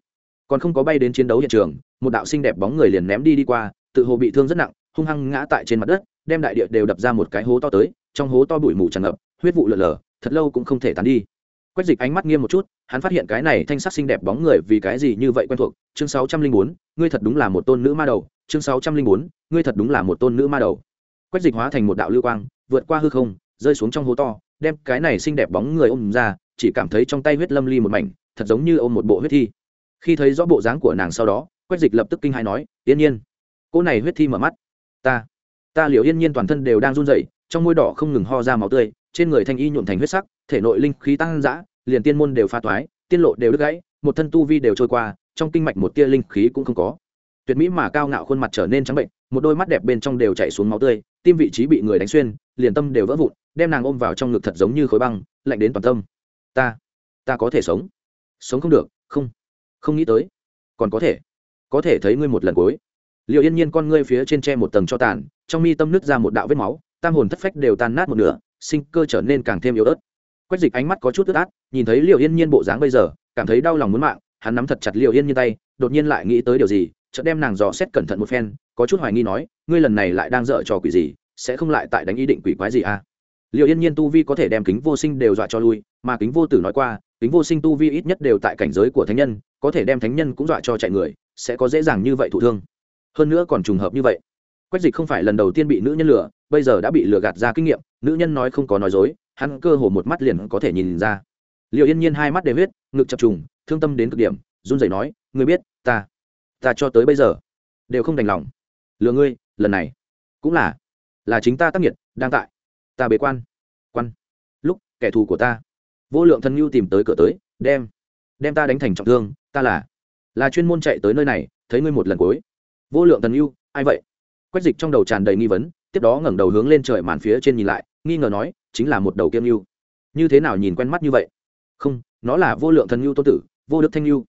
[SPEAKER 1] còn không có bay đến chiến đấu hiện trường, một đạo xinh đẹp bóng người liền ném đi đi qua, tự hồ bị thương rất nặng, hung hăng ngã tại trên mặt đất, đem đại địa đều đập ra một cái hố to tới, trong hố to bụi mù tràn ngập, huyết vụ lở lở, thật lâu cũng không thể tán đi quách dịch ánh mắt nghiêm một chút, hắn phát hiện cái này thanh sắc xinh đẹp bóng người vì cái gì như vậy quen thuộc? Chương sáu trăm linh bốn, ngươi thật đúng là một tôn nữ ma đầu. Chương sáu trăm linh bốn, ngươi thật đúng là một tôn nữ ma đầu. Quách dịch hóa thành một đạo lưu quang, vượt qua hư không, rơi xuống trong hố to, đem cái này xinh đẹp bóng người ôm ra, chỉ cảm thấy trong tay huyết lâm ly một mảnh, thật giống như ôm một bộ huyết thi. Khi thấy rõ bộ dáng của nàng sau đó, quách dịch lập tức kinh hai nói, yên nhiên. Cô này huyết thi mở mắt. Ta ta liệu yên nhiên toàn thân đều đang run rẩy, trong môi đỏ không ngừng ho ra máu tươi, trên người thanh y nhuộm thành huyết sắc thể nội linh khí tăng dã, liền tiên môn đều pha toái, tiên lộ đều đứt gãy, một thân tu vi đều trôi qua, trong kinh mạch một tia linh khí cũng không có. Tuyệt mỹ mà cao ngạo khuôn mặt trở nên trắng bệnh, một đôi mắt đẹp bên trong đều chảy xuống máu tươi, tim vị trí bị người đánh xuyên, liền tâm đều vỡ vụn, đem nàng ôm vào trong ngực thật giống như khối băng, lạnh đến toàn tâm. Ta ta có thể sống? Sống không được, không không nghĩ tới. Còn có thể có thể thấy ngươi một lần cuối. Liệu yên nhiên con ngươi phía trên tre một tầng cho tàn, trong mi tâm nứt ra một đạo vết máu, tam hồn thất phách đều tan nát một nửa, sinh cơ trở nên càng thêm yếu ớt quách dịch ánh mắt có chút ướt át, nhìn thấy liệu yên nhiên bộ dáng bây giờ, cảm thấy đau lòng muốn mạng, hắn nắm thật chặt liệu yên nhiên tay, đột nhiên lại nghĩ tới điều gì, chợt đem nàng dò xét cẩn thận một phen, có chút hoài nghi nói, ngươi lần này lại đang dở trò quỷ gì, sẽ không lại tại đánh ý định quỷ quái gì à? Liệu yên nhiên tu vi có thể đem kính vô sinh đều dọa cho lui, mà kính vô tử nói qua, kính vô sinh tu vi ít nhất đều tại cảnh giới của thánh nhân, có thể đem thánh nhân cũng dọa cho chạy người, sẽ có dễ dàng như vậy thụ thương. Hơn nữa còn trùng hợp như vậy. Quách dịch không phải lần đầu tiên bị nữ nhân lừa, bây giờ đã bị lừa gạt ra kinh nghiệm, nữ nhân nói không có nói dối hắn cơ hồ một mắt liền có thể nhìn ra. Liệu yên nhiên hai mắt đều huyết, ngực chập trùng, thương tâm đến cực điểm, run rẩy nói, ngươi biết, ta ta cho tới bây giờ đều không đành lòng. Lừa ngươi, lần này cũng là là chính ta tác nghiệt đang tại, ta bế quan quan. Lúc, kẻ thù của ta, vô lượng thần nhu tìm tới cửa tới, đem đem ta đánh thành trọng thương, ta là là chuyên môn chạy tới nơi này, thấy ngươi một lần cuối. Vô lượng thần nhu ai vậy? Quách dịch trong đầu tràn đầy nghi vấn, tiếp đó ngẩng đầu hướng lên trời màn phía trên nhìn lại, nghi ngờ nói chính là một đầu kiêm lưu. Như thế nào nhìn quen mắt như vậy? Không, nó là vô lượng thần lưu tôn tử, vô đức thanh lưu.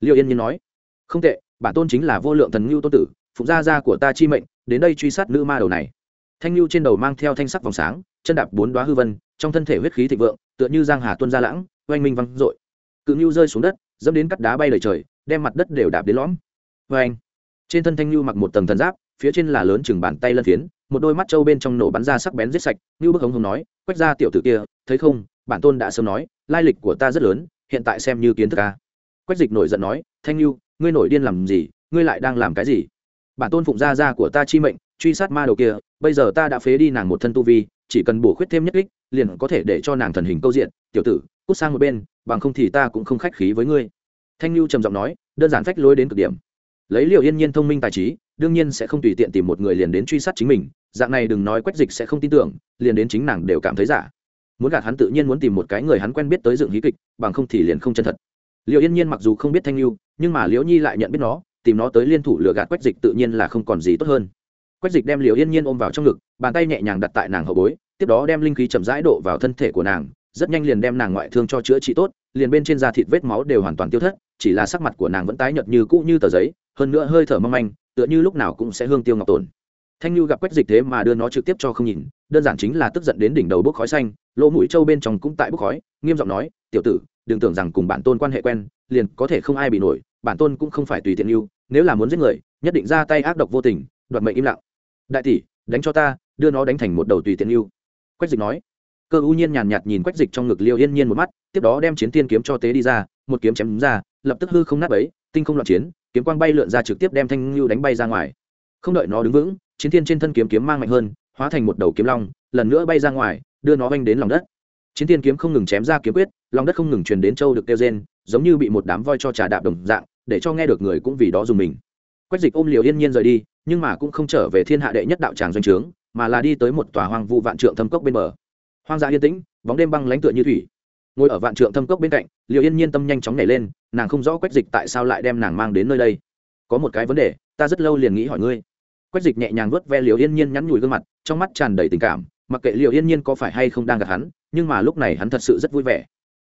[SPEAKER 1] Liệu yên nhiên nói. Không tệ, bản tôn chính là vô lượng thần lưu tôn tử phụng gia gia của ta chi mệnh, đến đây truy sát nữ ma đầu này. Thanh lưu trên đầu mang theo thanh sắc vòng sáng, chân đạp bốn đoá hư vân, trong thân thể huyết khí thịnh vượng, tựa như giang hà tuân gia lãng, oanh minh văng dội. Cự nhu rơi xuống đất, dẫm đến cắt đá bay lời trời, đem mặt đất đều đạp đến lõm. Anh trên thân thanh lưu mặc một tầng thần giáp, phía trên là lớn chừng bàn tay lân phiến một đôi mắt trâu bên trong nổ bắn ra sắc bén giết sạch như bức hống hống nói, quách ra tiểu tử kia, thấy không? Bản tôn đã sớm nói, lai lịch của ta rất lớn, hiện tại xem như kiến thức ca quách dịch nổi giận nói, thanh lưu ngươi nổi điên làm gì? Ngươi lại đang làm cái gì? Bản tôn phụng gia gia của ta chi mệnh, truy sát ma đầu kia, bây giờ ta đã phế đi nàng một thân tu vi, chỉ cần bổ khuyết thêm nhất kích, liền có thể để cho nàng thần hình câu diện. Tiểu tử, cút sang một bên, bằng không thì ta cũng không khách khí với ngươi. Thanh lưu trầm giọng nói, đơn giản phách lối đến cực điểm. Lấy liệu yên nhiên thông minh tài trí, đương nhiên sẽ không tùy tiện tìm một người liền đến truy sát chính mình dạng này đừng nói quách dịch sẽ không tin tưởng liền đến chính nàng đều cảm thấy giả. Muốn gạt hắn tự nhiên muốn tìm một cái người hắn quen biết tới dựng hí kịch bằng không thì liền không chân thật. Liệu yên nhiên mặc dù không biết thanh lưu nhưng mà liễu nhi lại nhận biết nó tìm nó tới liên thủ lừa gạt quách dịch tự nhiên là không còn gì tốt hơn. Quách dịch đem liễu yên nhiên ôm vào trong ngực bàn tay nhẹ nhàng đặt tại nàng hậu bối tiếp đó đem linh khí chậm rãi độ vào thân thể của nàng rất nhanh liền đem nàng ngoại thương cho chữa trị tốt liền bên trên da thịt vết máu đều hoàn toàn tiêu thất chỉ là sắc mặt của nàng vẫn tái nhợt như cũ như tờ giấy hơn nữa hơi thở mâm anh, tựa như lúc nào cũng sẽ hương tiêu ngọc tồn thanh Nhu gặp quách dịch thế mà đưa nó trực tiếp cho không nhìn, đơn giản chính là tức giận đến đỉnh đầu bốc khói xanh, lỗ mũi trâu bên trong cũng tại bốc khói, nghiêm giọng nói, tiểu tử, đừng tưởng rằng cùng bản tôn quan hệ quen, liền có thể không ai bị nổi, bản tôn cũng không phải tùy tiện lưu nếu là muốn giết người, nhất định ra tay ác độc vô tình, đoạt mệnh im lặng. Đại tỷ, đánh cho ta, đưa nó đánh thành một đầu tùy tiện lưu quách dịch nói. Cơ u nhiên nhàn nhạt nhìn quách dịch trong ngực liêu yên nhiên một mắt, tiếp đó đem chiến tiên kiếm cho tế đi ra, một kiếm chém ra, lập tức hư không nát ấy tinh không loạn chiến, kiếm quang bay lượn ra trực tiếp đem thanh Nhu đánh bay ra ngoài. Không đợi nó đứng vững chiến thiên trên thân kiếm kiếm mang mạnh hơn, hóa thành một đầu kiếm long, lần nữa bay ra ngoài, đưa nó oanh đến lòng đất. Chiến thiên kiếm không ngừng chém ra kiếm quyết, lòng đất không ngừng truyền đến châu được kêu rên, giống như bị một đám voi cho trà đạp đồng dạng, để cho nghe được người cũng vì đó dùng mình. Quách dịch ôm liều yên nhiên rời đi, nhưng mà cũng không trở về thiên hạ đệ nhất đạo tràng doanh trướng, mà là đi tới một tòa hoang vu vạn trượng thâm cốc bên bờ. Hoang dã yên tĩnh, bóng đêm băng lánh tựa như thủy. Ngồi ở vạn trượng thâm cốc bên cạnh, liều yên nhiên tâm nhanh chóng nhảy lên, nàng không rõ quách dịch tại sao lại đem nàng mang đến nơi đây. Có một cái vấn đề, ta rất lâu liền nghĩ hỏi ngươi quách dịch nhẹ nhàng vớt ve liều yên nhiên nhắn nhủi gương mặt, trong mắt tràn đầy tình cảm, mặc kệ liều yên nhiên có phải hay không đang gặp hắn, nhưng mà lúc này hắn thật sự rất vui vẻ.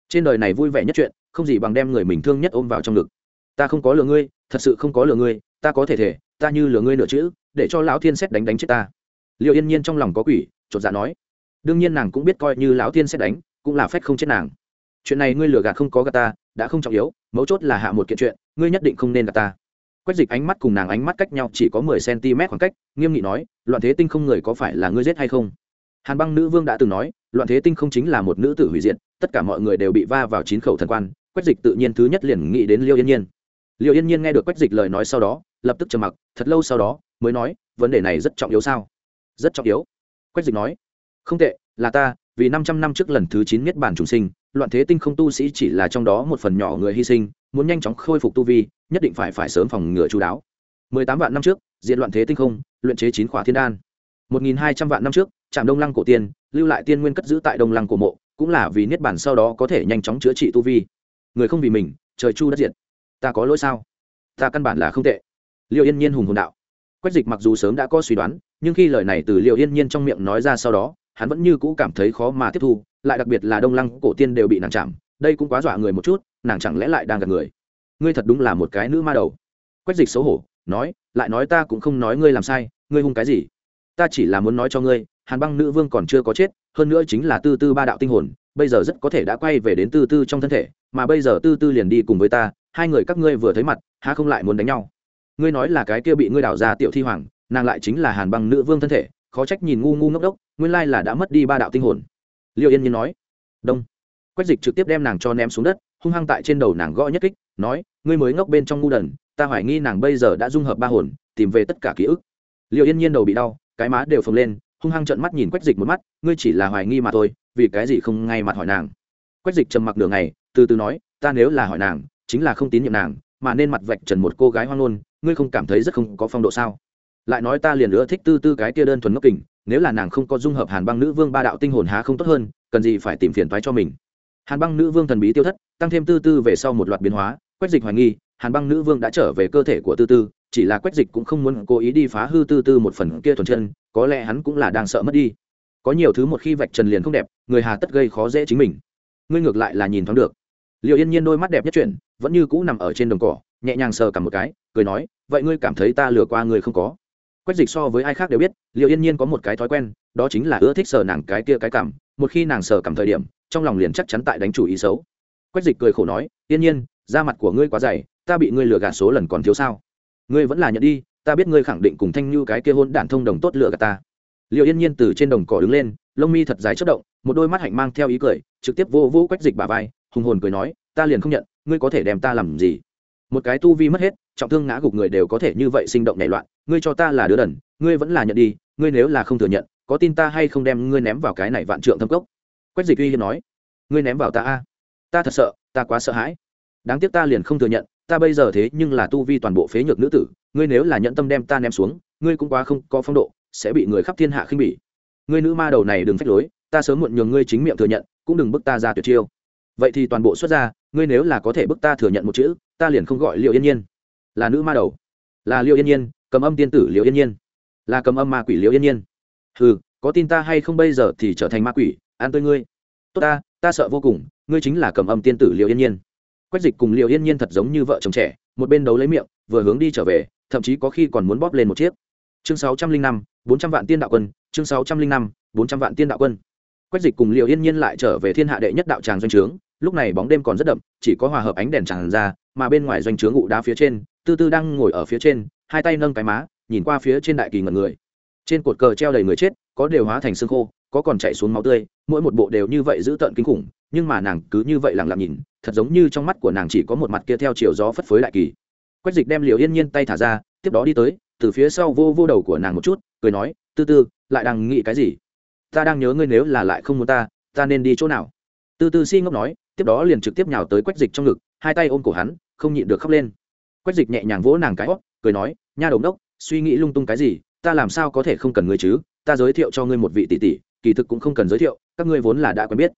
[SPEAKER 1] Trên đời này vui vẻ nhất chuyện, không gì bằng đem người mình thương nhất ôm vào trong ngực. Ta không có lừa ngươi, thật sự không có lừa ngươi, ta có thể thể, ta như lừa ngươi nửa chữ, để cho lão thiên xét đánh đánh chết ta. Liệu yên nhiên trong lòng có quỷ, chột dạ nói. Đương nhiên nàng cũng biết coi như lão thiên xét đánh, cũng là phép không chết nàng. Chuyện này ngươi lừa gạt không có gạt ta, đã không trọng yếu, mấu chốt là hạ một kiện chuyện, ngươi nhất định không nên gạt ta quách dịch ánh mắt cùng nàng ánh mắt cách nhau chỉ có mười cm khoảng cách, nghiêm nghị nói, loạn thế tinh không người có phải là ngươi giết hay không? Hàn băng nữ vương đã từng nói, loạn thế tinh không chính là một nữ tử hủy diệt, tất cả mọi người đều bị va vào chín khẩu thần quan. Quách dịch tự nhiên thứ nhất liền nghĩ đến liêu yên nhiên. Liêu yên nhiên nghe được quách dịch lời nói sau đó, lập tức trầm mặc, thật lâu sau đó, mới nói, vấn đề này rất trọng yếu sao? Rất trọng yếu. Quách dịch nói, không tệ, là ta, vì năm trăm năm trước lần thứ chín miết bản trùng sinh loạn thế tinh không tu sĩ chỉ là trong đó một phần nhỏ người hy sinh, muốn nhanh chóng khôi phục tu vi, nhất định phải phải sớm phòng ngừa chú đáo. Mười tám vạn năm trước diện loạn thế tinh không, luyện chế chín khỏa thiên đan. Một nghìn hai trăm vạn năm trước, trạm đông lăng cổ tiên, lưu lại tiên nguyên cất giữ tại đông lăng cổ mộ, cũng là vì niết bản sau đó có thể nhanh chóng chữa trị tu vi. Người không vì mình, trời chu đất diệt. Ta có lỗi sao? Ta căn bản là không tệ. Liệu yên nhiên hùng hồn đạo. Quách dịch mặc dù sớm đã có suy đoán, nhưng khi lời này từ liệu yên nhiên trong miệng nói ra sau đó hắn vẫn như cũ cảm thấy khó mà tiếp thu, lại đặc biệt là đông lăng cổ tiên đều bị nàng chạm, đây cũng quá dọa người một chút, nàng chẳng lẽ lại đang gặp người? Ngươi thật đúng là một cái nữ ma đầu. Quách dịch xấu hổ, nói, lại nói ta cũng không nói ngươi làm sai, ngươi hung cái gì? Ta chỉ là muốn nói cho ngươi, hàn băng nữ vương còn chưa có chết, hơn nữa chính là tư tư ba đạo tinh hồn, bây giờ rất có thể đã quay về đến tư tư trong thân thể, mà bây giờ tư tư liền đi cùng với ta, hai người các ngươi vừa thấy mặt, há không lại muốn đánh nhau? Ngươi nói là cái kia bị ngươi đảo ra tiểu thi hoàng, nàng lại chính là hàn băng nữ vương thân thể khó trách nhìn ngu ngu ngốc đốc, nguyên lai là đã mất đi ba đạo tinh hồn. Liệu yên nhiên nói. Đông. Quách dịch trực tiếp đem nàng cho ném xuống đất, hung hăng tại trên đầu nàng gõ nhất kích, nói, ngươi mới ngốc bên trong ngu đần, ta hoài nghi nàng bây giờ đã dung hợp ba hồn, tìm về tất cả ký ức. Liệu yên nhiên đầu bị đau, cái má đều phồng lên, hung hăng trợn mắt nhìn quách dịch một mắt, ngươi chỉ là hoài nghi mà thôi, vì cái gì không ngay mặt hỏi nàng? Quách dịch trầm mặc đường này từ từ nói, ta nếu là hỏi nàng, chính là không tín nhiệm nàng, mà nên mặt vạch trần một cô gái hoang ngôn, ngươi không cảm thấy rất không có phong độ sao? Lại nói ta liền nữa thích tư tư cái kia đơn thuần ngốc kình, nếu là nàng không có dung hợp hàn băng nữ vương ba đạo tinh hồn há không tốt hơn, cần gì phải tìm phiền toái cho mình. Hàn băng nữ vương thần bí tiêu thất, tăng thêm tư tư về sau một loạt biến hóa, quách dịch hoài nghi, hàn băng nữ vương đã trở về cơ thể của tư tư, chỉ là quách dịch cũng không muốn cố ý đi phá hư tư tư một phần kia thuần chân, có lẽ hắn cũng là đang sợ mất đi. Có nhiều thứ một khi vạch trần liền không đẹp, người hà tất gây khó dễ chính mình. Ngươi ngược lại là nhìn thoáng được. Liệu yên nhiên đôi mắt đẹp nhất chuyện vẫn như cũ nằm ở trên đồng cỏ, nhẹ nhàng sờ cả một cái, cười nói, vậy ngươi cảm thấy ta lừa qua người không có? Quách dịch so với ai khác đều biết liệu yên nhiên có một cái thói quen, đó chính là ưa thích sờ nàng cái kia cái cảm, một khi nàng sờ cảm thời điểm, trong lòng liền chắc chắn tại đánh chủ ý xấu. Quách dịch cười khổ nói, yên nhiên, da mặt của ngươi quá dày, ta bị ngươi lừa gạt số lần còn thiếu sao? Ngươi vẫn là nhận đi, ta biết ngươi khẳng định cùng thanh như cái kia hôn đản thông đồng tốt lừa gạt ta. Liệu yên nhiên từ trên đồng cỏ đứng lên, lông mi thật dài chất động, một đôi mắt hạnh mang theo ý cười, trực tiếp vô vô quách dịch bà vai, hùng hồn cười nói, ta liền không nhận, ngươi có thể đem ta làm gì? Một cái tu vi mất hết, trọng thương ngã gục người đều có thể như vậy sinh động nảy loạn ngươi cho ta là đứa đần, ngươi vẫn là nhận đi, ngươi nếu là không thừa nhận, có tin ta hay không đem ngươi ném vào cái này vạn trượng thâm cốc? Quách dịch uy hiên nói. Ngươi ném vào ta a? Ta thật sợ, ta quá sợ hãi. Đáng tiếc ta liền không thừa nhận, ta bây giờ thế nhưng là tu vi toàn bộ phế nhược nữ tử, ngươi nếu là nhận tâm đem ta ném xuống, ngươi cũng quá không có phong độ, sẽ bị người khắp thiên hạ khinh bỉ. Ngươi nữ ma đầu này đừng phách lối, ta sớm muộn nhường ngươi chính miệng thừa nhận, cũng đừng bức ta ra tuyệt chiêu. Vậy thì toàn bộ xuất ra, ngươi nếu là có thể bức ta thừa nhận một chữ, ta liền không gọi liệu yên nhiên. Là nữ ma đầu. Là liệu yên nhiên cầm âm tiên tử liệu yên nhiên. Là cầm âm ma quỷ liệu yên nhiên. Ừ có tin ta hay không bây giờ thì trở thành ma quỷ, an tôi ngươi. Tốt ta ta sợ vô cùng, ngươi chính là cầm âm tiên tử liệu yên nhiên. Quách dịch cùng liệu yên nhiên thật giống như vợ chồng trẻ, một bên đấu lấy miệng, vừa hướng đi trở về, thậm chí có khi còn muốn bóp lên một chiếc. Chương sáu trăm linh năm, bốn trăm vạn tiên đạo quân, chương sáu trăm linh năm, bốn trăm vạn tiên đạo quân. Quách dịch cùng liệu yên nhiên lại trở về thiên hạ đệ nhất đạo tràng doanh trướng, lúc này bóng đêm còn rất đậm, chỉ có hòa hợp ánh đèn tràn ra, mà bên ngoài doanh trướng ngụ đá phía trên, tư tư đang ngồi ở phía trên hai tay nâng cái má, nhìn qua phía trên đại kỳ ngần người. Trên cột cờ treo đầy người chết, có đều hóa thành xương khô, có còn chạy xuống máu tươi, mỗi một bộ đều như vậy giữ tợn kinh khủng, nhưng mà nàng cứ như vậy lặng lặng nhìn, thật giống như trong mắt của nàng chỉ có một mặt kia theo chiều gió phất phới đại kỳ. Quách dịch đem liều yên nhiên tay thả ra, tiếp đó đi tới, từ phía sau vô vô đầu của nàng một chút, cười nói, tư tư, lại đang nghĩ cái gì? Ta đang nhớ ngươi nếu là lại không muốn ta ta nên đi chỗ nào? Tư tư si ngốc nói, tiếp đó liền trực tiếp nhào tới quách dịch trong ngực, hai tay ôm cổ hắn, không nhịn được khóc lên. Quách dịch nhẹ nhàng vỗ nàng cái hót cười nói, nha đồng đốc suy nghĩ lung tung cái gì, ta làm sao có thể không cần ngươi chứ? Ta giới thiệu cho ngươi một vị tỷ tỷ, kỳ thực cũng không cần giới thiệu, các ngươi vốn là đã quen biết.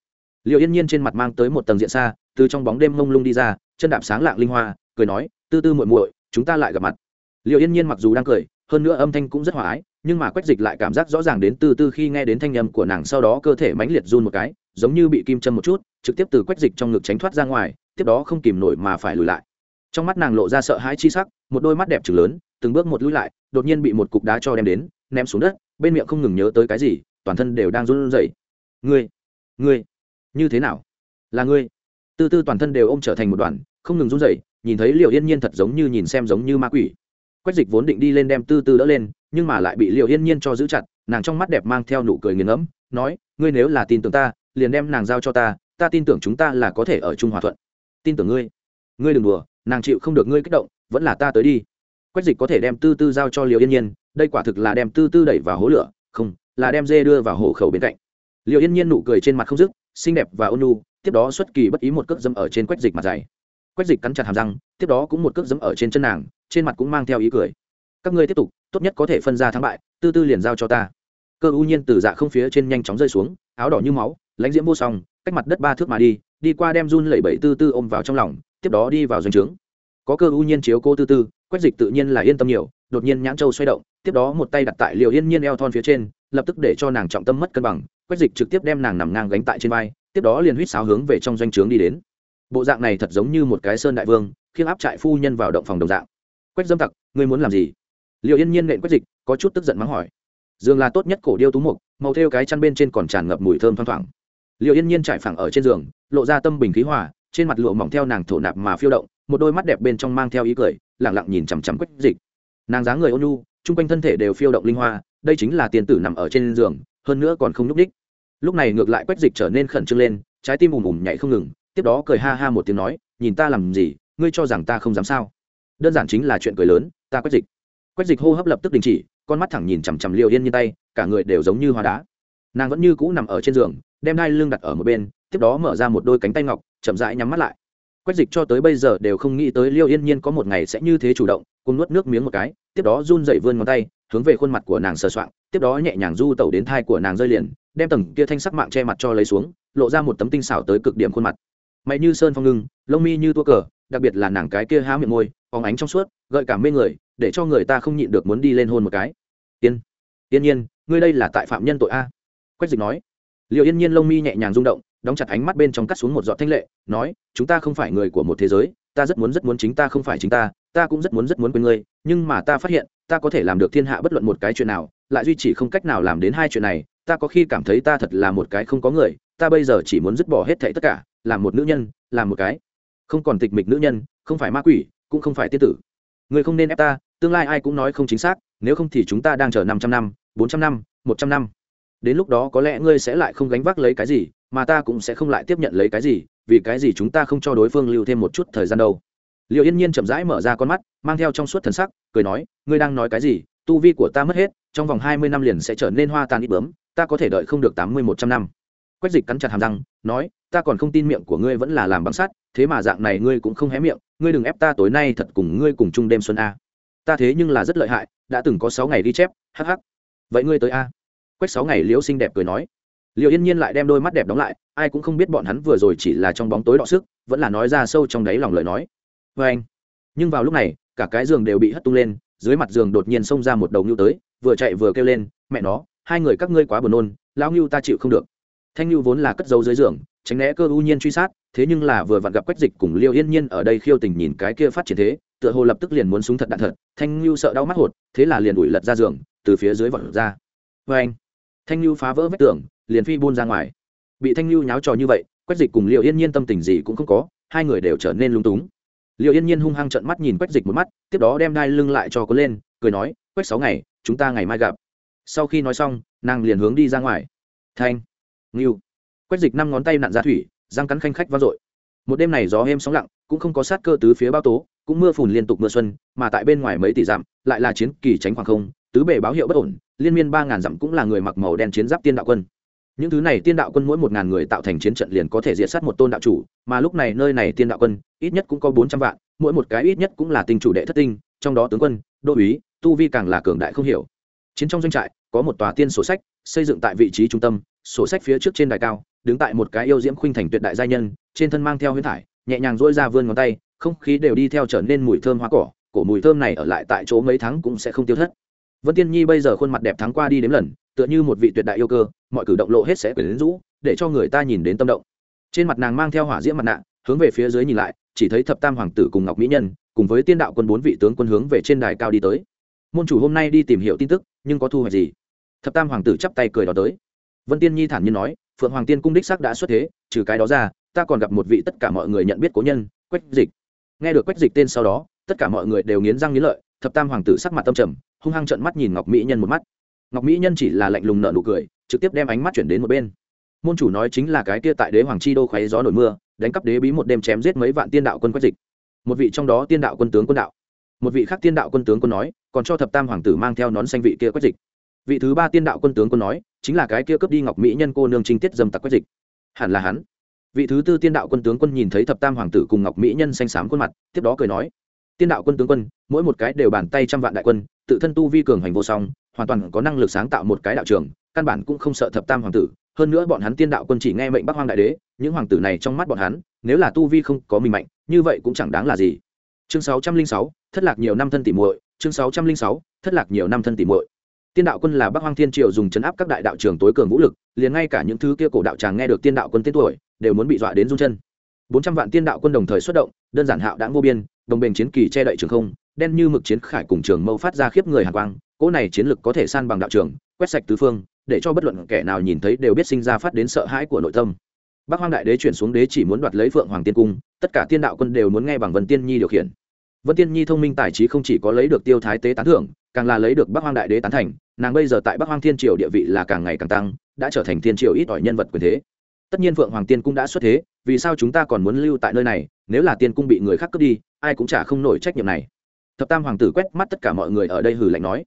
[SPEAKER 1] Liệu yên nhiên trên mặt mang tới một tầng diện xa, từ trong bóng đêm mông lung đi ra, chân đạp sáng lạng linh hoa, cười nói, tư tư muội muội, chúng ta lại gặp mặt. Liệu yên nhiên mặc dù đang cười, hơn nữa âm thanh cũng rất hòa ái, nhưng mà quách dịch lại cảm giác rõ ràng đến từ từ khi nghe đến thanh âm của nàng sau đó cơ thể mãnh liệt run một cái, giống như bị kim châm một chút, trực tiếp từ quách dịch trong ngực tránh thoát ra ngoài, tiếp đó không kìm nổi mà phải lùi lại trong mắt nàng lộ ra sợ hãi chi sắc, một đôi mắt đẹp trừng lớn, từng bước một lùi lại, đột nhiên bị một cục đá cho đem đến, ném xuống đất, bên miệng không ngừng nhớ tới cái gì, toàn thân đều đang run rẩy. Ngươi ngươi, như thế nào? Là ngươi? Tư tư toàn thân đều ôm trở thành một đoàn, không ngừng run rẩy, nhìn thấy liệu yên nhiên thật giống như nhìn xem giống như ma quỷ. Quách dịch vốn định đi lên đem tư tư đỡ lên, nhưng mà lại bị liệu yên nhiên cho giữ chặt, nàng trong mắt đẹp mang theo nụ cười nghiền ngẫm, nói, ngươi nếu là tin tưởng ta, liền đem nàng giao cho ta ta tin tưởng chúng ta là có thể ở chung hòa thuận. Tin tưởng ngươi? Ngươi đừng đùa nàng chịu không được ngươi kích động, vẫn là ta tới đi. Quách dịch có thể đem tư tư giao cho liệu yên nhiên, đây quả thực là đem tư tư đẩy vào hố lửa, không, là đem dê đưa vào hộ khẩu bên cạnh. Liệu yên nhiên nụ cười trên mặt không dứt, xinh đẹp và ôn nhu, tiếp đó xuất kỳ bất ý một cước dâm ở trên quách dịch mặt dày. Quách dịch cắn chặt hàm răng, tiếp đó cũng một cước dẫm ở trên chân nàng, trên mặt cũng mang theo ý cười. Các ngươi tiếp tục, tốt nhất có thể phân ra thắng bại, tư tư liền giao cho ta. Cơ ưu nhiên từ dạ không phía trên nhanh chóng rơi xuống, áo đỏ như máu, lãnh diễm vô song, cách mặt đất ba thước mà đi đi qua đem run lẩy bẩy tư tư ôm vào trong lòng tiếp đó đi vào doanh trướng. Có cơ ưu nhiên chiếu cô tư tư, quách dịch tự nhiên là yên tâm nhiều, đột nhiên nhãn châu xoay động, tiếp đó một tay đặt tại liều yên nhiên eo thon phía trên, lập tức để cho nàng trọng tâm mất cân bằng, quách dịch trực tiếp đem nàng nằm ngang gánh tại trên vai, tiếp đó liền huýt sáo hướng về trong doanh trướng đi đến. Bộ dạng này thật giống như một cái sơn đại vương, khiêng áp trại phu nhân vào động phòng đồng dạng. Quách dâm tặc, ngươi muốn làm gì? Liệu yên nhiên nện quách dịch, có chút tức giận mắng hỏi. Giường là tốt nhất cổ điêu tú mục, màu theo cái chăn bên trên còn tràn ngập mùi thơm thoang thoảng. Liệu yên nhiên trải phẳng ở trên giường, lộ ra tâm bình khí hòa trên mặt lụa mỏng theo nàng thổ nạp mà phiêu động, một đôi mắt đẹp bên trong mang theo ý cười lẳng lặng nhìn chằm chằm quách dịch. Nàng dáng người ôn nhu, chung quanh thân thể đều phiêu động linh hoa, đây chính là tiền tử nằm ở trên giường, hơn nữa còn không nhúc ních lúc này ngược lại quách dịch trở nên khẩn trương lên, trái tim ùm ùm nhảy không ngừng, tiếp đó cười ha ha một tiếng nói, nhìn ta làm gì, ngươi cho rằng ta không dám sao? Đơn giản chính là chuyện cười lớn, ta quách dịch. Quách dịch hô hấp lập tức đình chỉ, con mắt thẳng nhìn chằm chằm liều yên như tay, cả người đều giống như hoa đá. Nàng vẫn như cũ nằm ở trên giường, đem hai lưng đặt ở một bên, tiếp đó mở ra một đôi cánh tay ngọc chậm rãi nhắm mắt lại. Quách dịch cho tới bây giờ đều không nghĩ tới liêu yên nhiên có một ngày sẽ như thế chủ động cùng nuốt nước miếng một cái, tiếp đó run dậy vươn ngón tay, hướng về khuôn mặt của nàng sờ soạng, tiếp đó nhẹ nhàng du tẩu đến thai của nàng rơi liền, đem tầng kia thanh sắc mạng che mặt cho lấy xuống, lộ ra một tấm tinh xảo tới cực điểm khuôn mặt. Mày như sơn phong ngưng, lông mi như tua cờ, đặc biệt là nàng cái kia há miệng môi phóng ánh trong suốt, gợi cảm mê người, để cho người ta không nhịn được muốn đi lên hôn một cái. Yên yên nhiên, ngươi đây là tại phạm nhân tội a? Quách dịch nói. Liệu yên nhiên lông mi nhẹ nhàng rung động đóng chặt ánh mắt bên trong cắt xuống một giọt thanh lệ, nói, chúng ta không phải người của một thế giới, ta rất muốn rất muốn chính ta không phải chính ta ta cũng rất muốn rất muốn quên ngươi, nhưng mà ta phát hiện, ta có thể làm được thiên hạ bất luận một cái chuyện nào, lại duy trì không cách nào làm đến hai chuyện này, ta có khi cảm thấy ta thật là một cái không có người, ta bây giờ chỉ muốn dứt bỏ hết thảy tất cả, làm một nữ nhân, làm một cái, không còn tịch mịch nữ nhân, không phải ma quỷ, cũng không phải tiên tử. Người không nên ép ta, tương lai ai cũng nói không chính xác, nếu không thì chúng ta đang chờ năm trăm năm, bốn trăm năm, một trăm năm. Đến lúc đó có lẽ ngươi sẽ lại không gánh vác lấy cái gì mà ta cũng sẽ không lại tiếp nhận lấy cái gì, vì cái gì chúng ta không cho đối phương lưu thêm một chút thời gian đâu. Liệu yên nhiên chậm rãi mở ra con mắt, mang theo trong suốt thần sắc, cười nói, ngươi đang nói cái gì? Tu vi của ta mất hết, trong vòng hai mươi năm liền sẽ trở nên hoa tàn ít bướm, ta có thể đợi không được tám mươi một trăm năm. Quách dịch cắn chặt hàm răng, nói, ta còn không tin miệng của ngươi vẫn là làm bằng sắt, thế mà dạng này ngươi cũng không hé miệng, ngươi đừng ép ta tối nay thật cùng ngươi cùng chung đêm xuân a. Ta thế nhưng là rất lợi hại, đã từng có sáu ngày đi chép hh vậy ngươi tới a. Quách sáu ngày liễu xinh đẹp cười nói liệu yên nhiên lại đem đôi mắt đẹp đóng lại, ai cũng không biết bọn hắn vừa rồi chỉ là trong bóng tối đọ sức, vẫn là nói ra sâu trong đáy lòng lời nói. Vê anh, nhưng vào lúc này, cả cái giường đều bị hất tung lên, dưới mặt giường đột nhiên xông ra một đầu ngưu tới, vừa chạy vừa kêu lên, mẹ nó, hai người các ngươi quá buồn nôn, lão ngưu ta chịu không được. Thanh ngưu vốn là cất dấu dưới giường, tránh né cơ ưu nhiên truy sát, thế nhưng là vừa vặn gặp quách dịch cùng liêu yên nhiên ở đây khiêu tình nhìn cái kia phát triển thế, tựa hồ lập tức liền muốn súng thật đạn thật, thanh ngưu sợ đau mắt hột, thế là liền đuổi lật ra giường, từ phía dưới vọt ra. Vê anh, thanh ngưu phá vỡ vách tường liền phi buôn ra ngoài. Bị thanh lưu nháo trò như vậy, quách dịch cùng liệu yên nhiên tâm tình gì cũng không có, hai người đều trở nên lung túng. Liệu yên nhiên hung hăng trận mắt nhìn quách dịch một mắt, tiếp đó đem đai lưng lại cho có lên, cười nói, quách sáu ngày, chúng ta ngày mai gặp. Sau khi nói xong, nàng liền hướng đi ra ngoài. Thanh, ngưu. Quách dịch năm ngón tay nặn ra thủy, răng cắn khanh khách vang dội. Một đêm này gió êm sóng lặng, cũng không có sát cơ tứ phía bao tố, cũng mưa phùn liên tục mưa xuân, mà tại bên ngoài mấy tỷ dặm, lại là chiến kỳ tránh khoảng không, tứ bề báo hiệu bất ổn, liên miên ba ngàn dặm cũng là người mặc màu đen chiến giáp tiên đạo quân những thứ này tiên đạo quân mỗi một ngàn người tạo thành chiến trận liền có thể diệt sát một tôn đạo chủ, mà lúc này nơi này tiên đạo quân, ít nhất cũng có bốn trăm vạn, mỗi một cái ít nhất cũng là tinh chủ đệ thất tinh, trong đó tướng quân, đô úy, tu vi càng là cường đại không hiểu. Chiến trong doanh trại, có một tòa tiên sổ sách, xây dựng tại vị trí trung tâm, sổ sách phía trước trên đài cao, đứng tại một cái yêu diễm khuynh thành tuyệt đại gia nhân, trên thân mang theo huyết thải, nhẹ nhàng dỗi ra vươn ngón tay, không khí đều đi theo trở nên mùi thơm hoa cỏ, cổ mùi thơm này ở lại tại chỗ mấy tháng cũng sẽ không tiêu thất. Vân tiên nhi bây giờ khuôn mặt đẹp thắng qua đi đếm lần tựa như một vị tuyệt đại yêu cơ, mọi cử động lộ hết sẽ quyển rũ, để cho người ta nhìn đến tâm động. Trên mặt nàng mang theo hỏa diễm mặt nạ, hướng về phía dưới nhìn lại, chỉ thấy thập tam hoàng tử cùng ngọc mỹ nhân, cùng với tiên đạo quân bốn vị tướng quân hướng về trên đài cao đi tới. Môn chủ hôm nay đi tìm hiểu tin tức, nhưng có thu hoạch gì? Thập tam hoàng tử chắp tay cười đó tới. Vân tiên nhi thản nhiên nói, phượng hoàng tiên cung đích sắc đã xuất thế, trừ cái đó ra, ta còn gặp một vị tất cả mọi người nhận biết cố nhân, quách dịch. Nghe được quách dịch tên sau đó, tất cả mọi người đều nghiến răng nghiến lợi, thập tam hoàng tử sắc mặt tâm trầm, hung hăng trận mắt nhìn ngọc mỹ nhân một mắt ngọc mỹ nhân chỉ là lạnh lùng nợ nụ cười, trực tiếp đem ánh mắt chuyển đến một bên. Môn chủ nói chính là cái kia tại đế hoàng chi đô khoáy gió nổi mưa, đánh cắp đế bí một đêm chém giết mấy vạn tiên đạo quân quách dịch. Một vị trong đó tiên đạo quân tướng quân đạo. Một vị khác tiên đạo quân tướng quân nói, còn cho thập tam hoàng tử mang theo nón xanh vị kia quách dịch. Vị thứ ba tiên đạo quân tướng quân nói, chính là cái kia cướp đi ngọc mỹ nhân cô nương trinh tiết dâm tặc quách dịch. Hẳn là hắn. Vị thứ tư tiên đạo quân tướng quân nhìn thấy thập tam hoàng tử cùng ngọc mỹ nhân xanh xám khuôn mặt, tiếp đó cười nói, tiên đạo quân tướng quân, mỗi một cái đều bàn tay trăm vạn đại quân, tự thân tu vi cường hành vô song hoàn toàn có năng lực sáng tạo một cái đạo trường, căn bản cũng không sợ thập tam hoàng tử. Hơn nữa bọn hắn tiên đạo quân chỉ nghe mệnh bắc hoang đại đế, những hoàng tử này trong mắt bọn hắn, nếu là tu vi không có mình mạnh, như vậy cũng chẳng đáng là gì. Chương sáu trăm linh sáu, thất lạc nhiều năm thân tỉ muội, chương sáu trăm linh sáu, thất lạc nhiều năm thân tỉ muội. Tiên đạo quân là bắc hoang thiên triều dùng chấn áp các đại đạo trường tối cường vũ lực, liền ngay cả những thứ kia cổ đạo tràng nghe được tiên đạo quân tên tuổi, đều muốn bị dọa đến run chân. Bốn trăm vạn tiên đạo quân đồng thời xuất động, đơn giản hạo đã vô biên, đồng bền chiến kỳ che đậy trường không, đen như mực chiến khải cùng trường mâu phát ra khiếp người hàn quang cỗ này chiến lực có thể san bằng đạo trường, quét sạch tứ phương, để cho bất luận kẻ nào nhìn thấy đều biết sinh ra phát đến sợ hãi của nội tâm. Bắc hoang đại đế chuyển xuống đế chỉ muốn đoạt lấy phượng hoàng tiên cung, tất cả tiên đạo quân đều muốn nghe bằng vân tiên nhi điều khiển. Vân tiên nhi thông minh tài trí không chỉ có lấy được tiêu thái tế tán thưởng, càng là lấy được bắc hoang đại đế tán thành, nàng bây giờ tại bắc hoang thiên triều địa vị là càng ngày càng tăng, đã trở thành thiên triều ít ỏi nhân vật quyền thế. Tất nhiên phượng hoàng tiên cung đã xuất thế, vì sao chúng ta còn muốn lưu tại nơi này, nếu là tiên cung bị người khác cướp đi, ai cũng chả không nổi trách nhiệm này. Thập tam hoàng tử quét mắt tất cả mọi người ở đây hử lạnh nói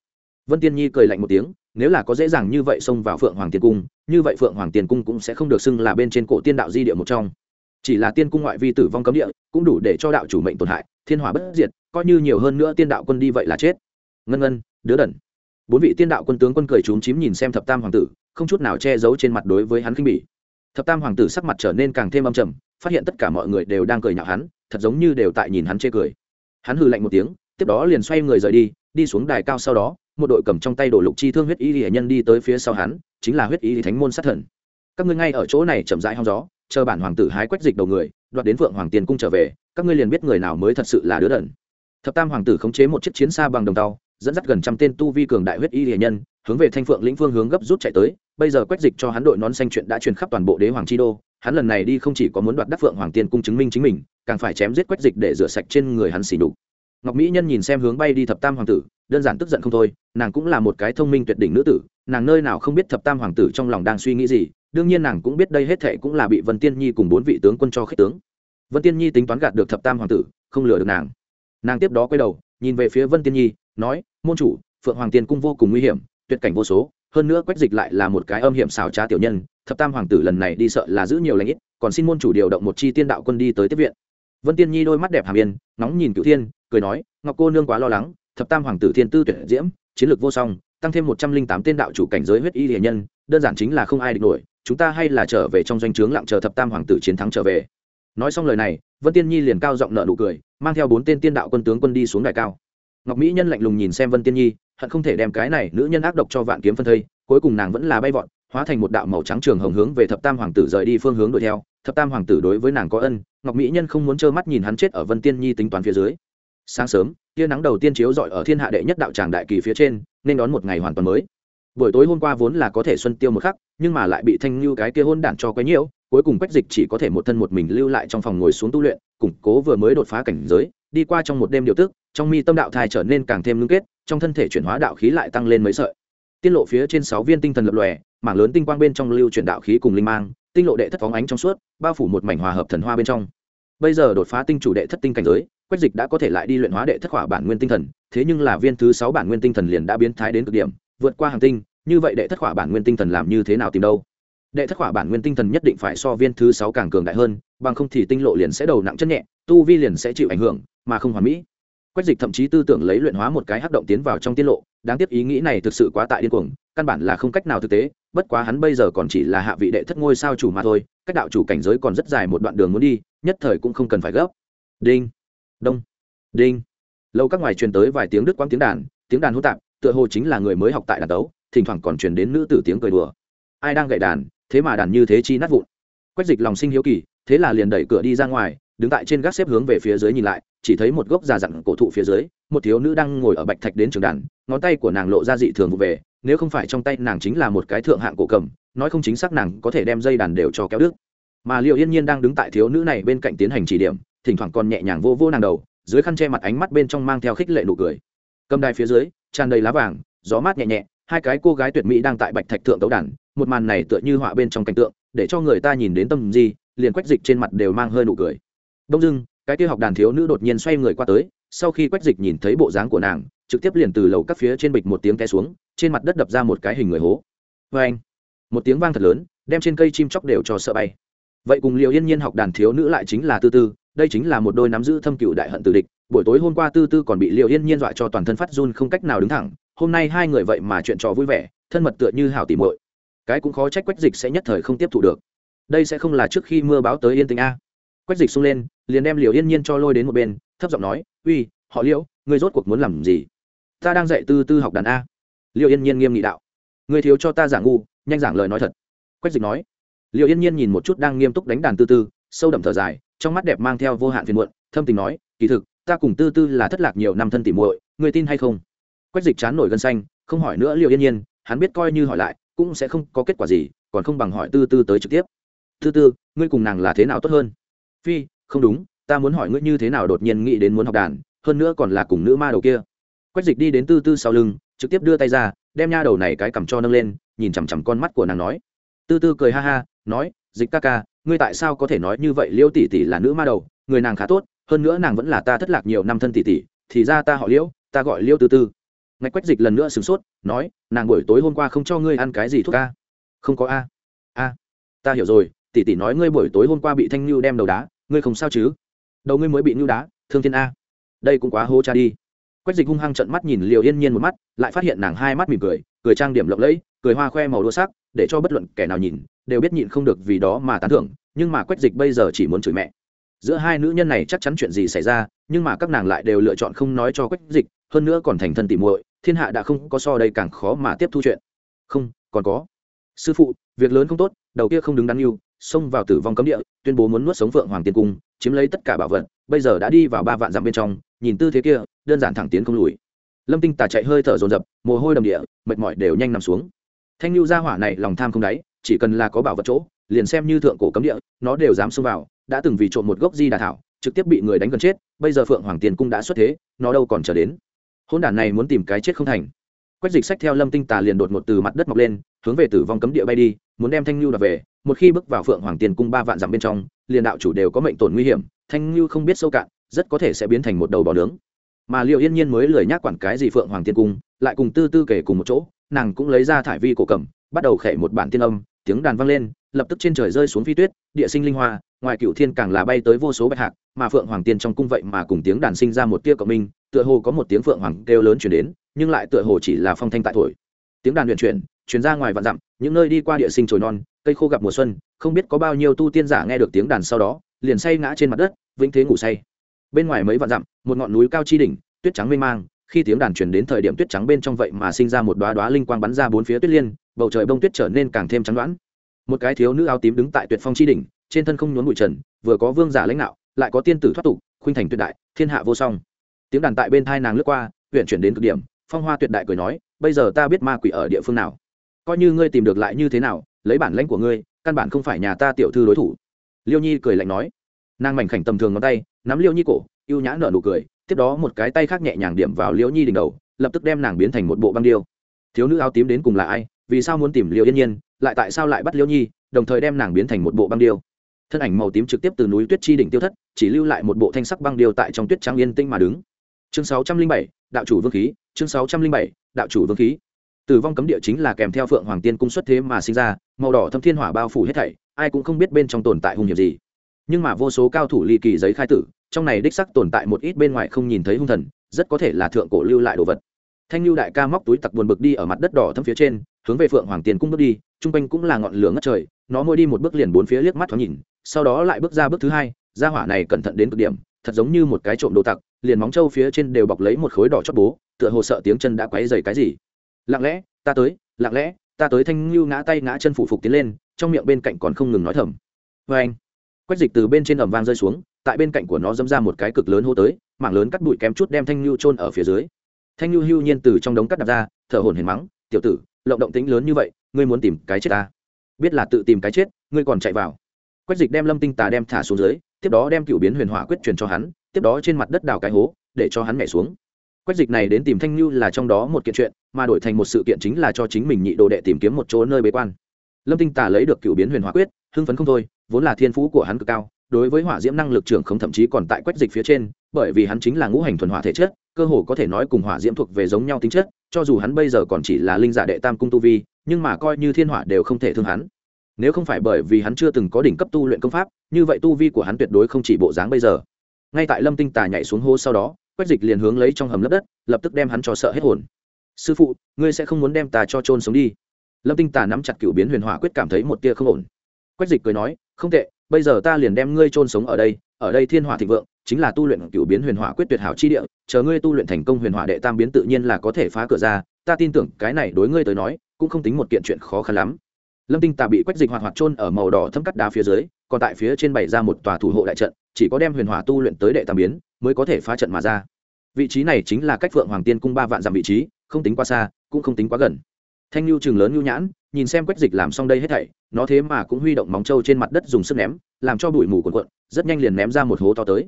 [SPEAKER 1] vân tiên nhi cười lạnh một tiếng, nếu là có dễ dàng như vậy xông vào phượng hoàng tiên cung, như vậy phượng hoàng tiên cung cũng sẽ không được xưng là bên trên cổ tiên đạo di địa một trong. Chỉ là tiên cung ngoại vi tử vong cấm địa, cũng đủ để cho đạo chủ mệnh tổn hại, thiên hỏa bất diệt, coi như nhiều hơn nữa tiên đạo quân đi vậy là chết. Ngân ngân, đứa đần. Bốn vị tiên đạo quân tướng quân cười trúng chím nhìn xem thập tam hoàng tử, không chút nào che giấu trên mặt đối với hắn khinh bỉ. Thập tam hoàng tử sắc mặt trở nên càng thêm âm trầm, phát hiện tất cả mọi người đều đang cười nhạo hắn, thật giống như đều tại nhìn hắn chê cười. Hắn hừ lạnh một tiếng, tiếp đó liền xoay người rời đi đi xuống đài cao sau đó một đội cầm trong tay đổ lục chi thương huyết y hệ nhân đi tới phía sau hắn, chính là huyết y thánh môn sát thần. Các ngươi ngay ở chỗ này chậm rãi hong gió, chờ bản hoàng tử hái quách dịch đầu người, đoạt đến vượng hoàng tiền cung trở về, các ngươi liền biết người nào mới thật sự là đứa đần. Thập tam hoàng tử khống chế một chiếc chiến xa bằng đồng tàu, dẫn dắt gần trăm tên tu vi cường đại huyết y hệ nhân, hướng về thanh phượng lĩnh phương hướng gấp rút chạy tới, bây giờ quách dịch cho hắn đội nón xanh chuyện đã truyền khắp toàn bộ đế hoàng chi đô, hắn lần này đi không chỉ có muốn đoạt đắc phượng hoàng tiên cung chứng minh chính mình, càng phải chém giết quách dịch để rửa sạch trên người hắn xỉ đục ngọc mỹ nhân nhìn xem hướng bay đi thập tam hoàng tử, đơn giản tức giận không thôi, nàng cũng là một cái thông minh tuyệt đỉnh nữ tử, nàng nơi nào không biết thập tam hoàng tử trong lòng đang suy nghĩ gì, đương nhiên nàng cũng biết đây hết thệ cũng là bị vân tiên nhi cùng bốn vị tướng quân cho khích tướng. Vân tiên nhi tính toán gạt được thập tam hoàng tử, không lừa được nàng. Nàng tiếp đó quay đầu, nhìn về phía vân tiên nhi, nói, môn chủ, phượng hoàng tiên cung vô cùng nguy hiểm, tuyệt cảnh vô số, hơn nữa quách dịch lại là một cái âm hiểm xào trá tiểu nhân, thập tam hoàng tử lần này đi sợ là giữ nhiều lãnh ít, còn xin môn chủ điều động một chi tiên đạo quân đi tới tiếp viện. Vân tiên nhi đôi mắt đẹp hàm yên nóng nhìn cựu thiên cười nói, ngọc cô nương quá lo lắng, thập tam hoàng tử thiên tư tuyệt diễm, chiến lược vô song, tăng thêm một trăm linh tám tên đạo chủ cảnh giới huyết y hiền nhân, đơn giản chính là không ai địch nổi, chúng ta hay là trở về trong doanh trướng lặng chờ thập tam hoàng tử chiến thắng trở về. Nói xong lời này, vân tiên nhi liền cao giọng nợ nụ cười, mang theo bốn tên tiên đạo quân tướng quân đi xuống đài cao. Ngọc mỹ nhân lạnh lùng nhìn xem vân tiên nhi, hận không thể đem cái này nữ nhân ác độc cho vạn kiếm phân thây, cuối cùng nàng vẫn là bay vọt, hóa thành một đạo màu trắng trường hồng hướng về thập tam hoàng tử rời đi phương hướng đuổi theo. Thập tam hoàng tử đối với nàng có ân, ngọc mỹ nhân không muốn trơ mắt nhìn hắn chết ở vân tiên nhi tính toán phía dưới sáng sớm, tia nắng đầu tiên chiếu rọi ở thiên hạ đệ nhất đạo tràng đại kỳ phía trên, nên đón một ngày hoàn toàn mới. Buổi tối hôm qua vốn là có thể xuân tiêu một khắc, nhưng mà lại bị thanh lưu cái kia hôn đản cho quấy nhiễu, cuối cùng quách dịch chỉ có thể một thân một mình lưu lại trong phòng ngồi xuống tu luyện, củng cố vừa mới đột phá cảnh giới, đi qua trong một đêm điều tức, trong mi tâm đạo thai trở nên càng thêm ngưng kết, trong thân thể chuyển hóa đạo khí lại tăng lên mấy sợi. Tiết lộ phía trên sáu viên tinh thần lập lòe, mảng lớn tinh quang bên trong lưu chuyển đạo khí cùng linh mang, tinh lộ đệ thất phóng ánh trong suốt, bao phủ một mảnh hòa hợp thần hoa bên trong. Bây giờ đột phá tinh chủ đệ thất tinh cảnh giới quách dịch đã có thể lại đi luyện hóa đệ thất hỏa bản nguyên tinh thần, thế nhưng là viên thứ sáu bản nguyên tinh thần liền đã biến thái đến cực điểm, vượt qua hàng tinh, như vậy đệ thất hỏa bản nguyên tinh thần làm như thế nào tìm đâu? Đệ thất hỏa bản nguyên tinh thần nhất định phải so viên thứ sáu càng cường đại hơn, bằng không thì tinh lộ liền sẽ đầu nặng chân nhẹ, tu vi liền sẽ chịu ảnh hưởng, mà không hoàn mỹ. Quách dịch thậm chí tư tưởng lấy luyện hóa một cái hắc động tiến vào trong tiết lộ, đáng tiếc ý nghĩ này thực sự quá tại điên cuồng, căn bản là không cách nào thực tế, bất quá hắn bây giờ còn chỉ là hạ vị đệ thất ngôi sao chủ mà thôi, cách đạo chủ cảnh giới còn rất dài một đoạn đường muốn đi, nhất thời cũng không cần phải gấp. Đinh đông. Đinh. Lâu các ngoài truyền tới vài tiếng đứt quãng tiếng đàn tiếng đàn hỗn tạp, tựa hồ chính là người mới học tại đàn tấu, thỉnh thoảng còn truyền đến nữ tử tiếng cười đùa. Ai đang gậy đàn, thế mà đàn như thế chi nát vụn. Quách dịch lòng sinh hiếu kỳ, thế là liền đẩy cửa đi ra ngoài, đứng tại trên gác xếp hướng về phía dưới nhìn lại, chỉ thấy một gốc già dặn cổ thụ phía dưới, một thiếu nữ đang ngồi ở bạch thạch đến trường đàn, ngón tay của nàng lộ ra dị thường vụ về, nếu không phải trong tay nàng chính là một cái thượng hạng cổ cầm, nói không chính xác nàng có thể đem dây đàn đều cho kéo đứt. Mà liệu yên nhiên đang đứng tại thiếu nữ này bên cạnh tiến hành chỉ điểm thỉnh thoảng còn nhẹ nhàng vô vô nàng đầu, dưới khăn che mặt ánh mắt bên trong mang theo khích lệ nụ cười. Cầm đài phía dưới, tràn đầy lá vàng, gió mát nhẹ nhẹ, hai cái cô gái tuyệt mỹ đang tại bạch thạch thượng tấu đàn, một màn này tựa như họa bên trong cảnh tượng, để cho người ta nhìn đến tâm gì, liền quách dịch trên mặt đều mang hơi nụ cười. Đông dưng cái kia học đàn thiếu nữ đột nhiên xoay người qua tới, sau khi quách dịch nhìn thấy bộ dáng của nàng, trực tiếp liền từ lầu các phía trên bịch một tiếng té xuống, trên mặt đất đập ra một cái hình người hố. Vê anh, một tiếng vang thật lớn, đem trên cây chim chóc đều cho sợ bay. Vậy cùng liệu yên nhiên học đàn thiếu nữ lại chính là tư tư đây chính là một đôi nắm giữ thâm cựu đại hận tử địch, buổi tối hôm qua tư tư còn bị liệu yên nhiên dọa cho toàn thân phát run không cách nào đứng thẳng, hôm nay hai người vậy mà chuyện trò vui vẻ, thân mật tựa như hảo tỉ muội. Cái cũng khó trách quách dịch sẽ nhất thời không tiếp thu được. Đây sẽ không là trước khi mưa báo tới yên tĩnh a. Quách dịch xông lên, liền đem liều yên nhiên cho lôi đến một bên, thấp giọng nói, uy, họ liễu ngươi rốt cuộc muốn làm gì? Ta đang dạy tư tư học đàn a. Liều yên nhiên nghiêm nghị đạo, ngươi thiếu cho ta giảng ngu, nhanh giảng lời nói thật. Quách dịch nói. Liều yên nhiên nhìn một chút đang nghiêm túc đánh đàn tư tư, sâu đậm thở dài trong mắt đẹp mang theo vô hạn phiền muộn, thâm tình nói, kỳ thực, ta cùng tư tư là thất lạc nhiều năm thân tỉ muội, ngươi tin hay không? Quách dịch chán nổi gân xanh, không hỏi nữa liệu yên nhiên, hắn biết coi như hỏi lại, cũng sẽ không có kết quả gì, còn không bằng hỏi tư tư tới trực tiếp. Tư tư, ngươi cùng nàng là thế nào tốt hơn? Phi, không đúng, ta muốn hỏi ngươi như thế nào đột nhiên nghĩ đến muốn học đàn, hơn nữa còn là cùng nữ ma đầu kia. Quách dịch đi đến tư tư sau lưng, trực tiếp đưa tay ra, đem nha đầu này cái cầm cho nâng lên, nhìn chằm chằm con mắt của nàng nói. Tư tư cười ha ha, nói dịch ca ca, ngươi tại sao có thể nói như vậy? Liêu tỷ tỷ là nữ ma đầu, người nàng khá tốt, hơn nữa nàng vẫn là ta thất lạc nhiều năm thân tỷ tỷ, thì ra ta họ liễu ta gọi liêu tư tư. Ngạch quách dịch lần nữa sửng sốt, nói, nàng buổi tối hôm qua không cho ngươi ăn cái gì thuốc a? Không có a. A, ta hiểu rồi, tỷ tỷ nói ngươi buổi tối hôm qua bị thanh lưu đem đầu đá, ngươi không sao chứ? Đầu ngươi mới bị lưu đá, thương thiên a. Đây cũng quá hô cha đi. Quách dịch hung hăng trận mắt nhìn liều yên nhiên một mắt, lại phát hiện nàng hai mắt mỉm cười cười trang điểm lộng lẫy, cười hoa khoe màu đua sắc để cho bất luận kẻ nào nhìn, đều biết nhịn không được vì đó mà tán thưởng, nhưng mà quách dịch bây giờ chỉ muốn chửi mẹ. Giữa hai nữ nhân này chắc chắn chuyện gì xảy ra, nhưng mà các nàng lại đều lựa chọn không nói cho quách dịch, hơn nữa còn thành thân tỉ muội, thiên hạ đã không có so đây càng khó mà tiếp thu chuyện. Không, còn có. Sư phụ, việc lớn không tốt, đầu kia không đứng đắn yêu, xông vào tử vong cấm địa, tuyên bố muốn nuốt sống phượng hoàng tiên cung, chiếm lấy tất cả bảo vật, bây giờ đã đi vào ba vạn dặm bên trong, nhìn tư thế kia, đơn giản thẳng tiến không lùi. Lâm tinh tà chạy hơi thở dồn dập, mồ hôi đầm địa, mệt mỏi đều nhanh nằm xuống thanh lưu gia hỏa này lòng tham không đáy, chỉ cần là có bảo vật chỗ, liền xem như thượng cổ cấm địa, nó đều dám xông vào, đã từng vì trộm một gốc di đà thảo, trực tiếp bị người đánh gần chết, bây giờ phượng hoàng tiền cung đã xuất thế, nó đâu còn chờ đến. Hôn đản này muốn tìm cái chết không thành. Quách dịch sách theo lâm tinh tà liền đột ngột từ mặt đất mọc lên, hướng về tử vong cấm địa bay đi, muốn đem thanh lưu đập về, một khi bước vào phượng hoàng tiền cung ba vạn dặm bên trong, liền đạo chủ đều có mệnh tổn nguy hiểm, thanh lưu không biết sâu cạn, rất có thể sẽ biến thành một đầu bò nướng. Mà liệu yên nhiên mới lười nhác quản cái gì phượng hoàng tiên cung, lại cùng tư tư kể cùng một chỗ nàng cũng lấy ra thải vi cổ cầm, bắt đầu khẽ một bản tiên âm, tiếng đàn vang lên, lập tức trên trời rơi xuống phi tuyết, địa sinh linh hoa, ngoài cựu thiên càng là bay tới vô số bạch hạc, mà phượng hoàng tiên trong cung vậy mà cùng tiếng đàn sinh ra một tia cộng minh, tựa hồ có một tiếng phượng hoàng kêu lớn chuyển đến, nhưng lại tựa hồ chỉ là phong thanh tại thổi. Tiếng đàn luyện chuyển chuyển ra ngoài vạn dặm, những nơi đi qua địa sinh trồi non, cây khô gặp mùa xuân, không biết có bao nhiêu tu tiên giả nghe được tiếng đàn sau đó, liền say ngã trên mặt đất, vĩnh thế ngủ say. Bên ngoài mấy vạn dặm, một ngọn núi cao chi đỉnh, tuyết trắng mênh mang khi tiếng đàn truyền đến thời điểm tuyết trắng bên trong vậy mà sinh ra một đoá đoá linh quang bắn ra bốn phía tuyết liên, bầu trời bông tuyết trở nên càng thêm trắng đoán. Một cái thiếu nữ áo tím đứng tại tuyệt phong chi đỉnh, trên thân không nhốn bụi trần, vừa có vương giả lãnh đạo, lại có tiên tử thoát tục, khuynh thành tuyệt đại, thiên hạ vô song. Tiếng đàn tại bên thai nàng lướt qua, huyện chuyển đến cực điểm, phong hoa tuyệt đại cười nói, bây giờ ta biết ma quỷ ở địa phương nào. Coi như ngươi tìm được lại như thế nào, lấy bản lãnh của ngươi, căn bản không phải nhà ta tiểu thư đối thủ. Liêu nhi cười lạnh nói. Nàng mảnh khảnh tầm thường ngón tay, nắm liêu nhi cổ y ê u nhã nở nụ cười tiếp đó một cái tay khác nhẹ nhàng điểm vào liễu nhi đỉnh đầu, lập tức đem nàng biến thành một bộ băng điêu. Thiếu nữ áo tím đến cùng là ai, vì sao muốn tìm liễu yên nhiên, lại tại sao lại bắt liễu nhi, đồng thời đem nàng biến thành một bộ băng điêu. Thân ảnh màu tím trực tiếp từ núi tuyết chi đỉnh tiêu thất, chỉ lưu lại một bộ thanh sắc băng điêu tại trong tuyết trắng yên tinh mà đứng. Chương sáu trăm linh bảy, đạo chủ vương khí, chương sáu trăm linh bảy, đạo chủ vương khí. Tử vong cấm địa chính là kèm theo phượng hoàng tiên cung xuất thế mà sinh ra, màu đỏ thâm thiên hỏa bao phủ hết thảy, ai cũng không biết bên trong tồn tại hung hiểm gì. Nhưng mà vô số cao thủ ly kỳ giấy khai tử trong này đích sắc tồn tại một ít bên ngoài không nhìn thấy hung thần, rất có thể là thượng cổ lưu lại đồ vật. Thanh lưu đại ca móc túi tặc buồn bực đi ở mặt đất đỏ thâm phía trên, hướng về phượng hoàng tiền cung bước đi, chung quanh cũng là ngọn lửa ngất trời, nó môi đi một bước liền bốn phía liếc mắt thoáng nhìn, sau đó lại bước ra bước thứ hai ra hỏa này cẩn thận đến cực điểm, thật giống như một cái trộm đồ tặc, liền móng trâu phía trên đều bọc lấy một khối đỏ chót bố, tựa hồ sợ tiếng chân đã quấy dày cái gì. Lặng lẽ, ta tới, lặng lẽ, ta tới. Thanh lưu ngã tay ngã chân phủ phục tiến lên, trong miệng bên cạnh còn không ngừng nói thầm. Vê anh quách dịch từ bên trên ẩm vang rơi xuống tại bên cạnh của nó dâm ra một cái cực lớn hô tới, mảng lớn cắt bụi kém chút đem thanh lưu trôn ở phía dưới. Thanh lưu hưu nhiên từ trong đống cắt đạp ra, thở hổn hển mắng, tiểu tử, lộng động tính lớn như vậy, ngươi muốn tìm cái chết ta? Biết là tự tìm cái chết, ngươi còn chạy vào. Quách dịch đem lâm tinh tà đem thả xuống dưới, tiếp đó đem cựu biến huyền hỏa quyết truyền cho hắn, tiếp đó trên mặt đất đào cái hố, để cho hắn nhảy xuống. Quách dịch này đến tìm thanh lưu là trong đó một kiện chuyện, mà đổi thành một sự kiện chính là cho chính mình nhị đồ đệ tìm kiếm một chỗ nơi bế quan. Lâm tinh tà lấy được cựu biến huyền hỏa quyết, hưng phấn không thôi, vốn là thiên phú của hắn cực cao đối với hỏa diễm năng lực trưởng không thậm chí còn tại quách dịch phía trên, bởi vì hắn chính là ngũ hành thuần hỏa thể chất, cơ hồ có thể nói cùng hỏa diễm thuộc về giống nhau tính chất, cho dù hắn bây giờ còn chỉ là linh giả đệ tam cung tu vi, nhưng mà coi như thiên hỏa đều không thể thương hắn. Nếu không phải bởi vì hắn chưa từng có đỉnh cấp tu luyện công pháp, như vậy tu vi của hắn tuyệt đối không chỉ bộ dáng bây giờ. Ngay tại lâm tinh tà nhảy xuống hố sau đó, quách dịch liền hướng lấy trong hầm lấp đất, lập tức đem hắn cho sợ hết hồn. Sư phụ, ngươi sẽ không muốn đem tà cho trôn sống đi. Lâm tinh tà nắm chặt cựu biến huyền hỏa quyết cảm thấy một tia không ổn. Quách dịch cười nói, không tệ bây giờ ta liền đem ngươi trôn sống ở đây ở đây thiên hỏa thịnh vượng, chính là tu luyện cựu biến huyền hỏa quyết tuyệt hảo chi địa, chờ ngươi tu luyện thành công huyền hỏa đệ tam biến tự nhiên là có thể phá cửa ra, ta tin tưởng cái này đối ngươi tới nói, cũng không tính một kiện chuyện khó khăn lắm. Lâm tinh tà bị quách dịch hoạt hoạt trôn ở màu đỏ thâm cắt đá phía dưới, còn tại phía trên bày ra một tòa thủ hộ đại trận, chỉ có đem huyền hỏa tu luyện tới đệ tam biến, mới có thể phá trận mà ra. Vị trí này chính là cách phượng hoàng tiên cung ba vạn dặm vị trí, không tính quá xa, cũng không tính quá gần. Thanh lưu trường lớn nhu nhãn nhìn xem quách dịch làm xong đây hết thảy, nó thế mà cũng huy động móng trâu trên mặt đất dùng sức ném, làm cho bụi mù cuộn cuộn, rất nhanh liền ném ra một hố to tới.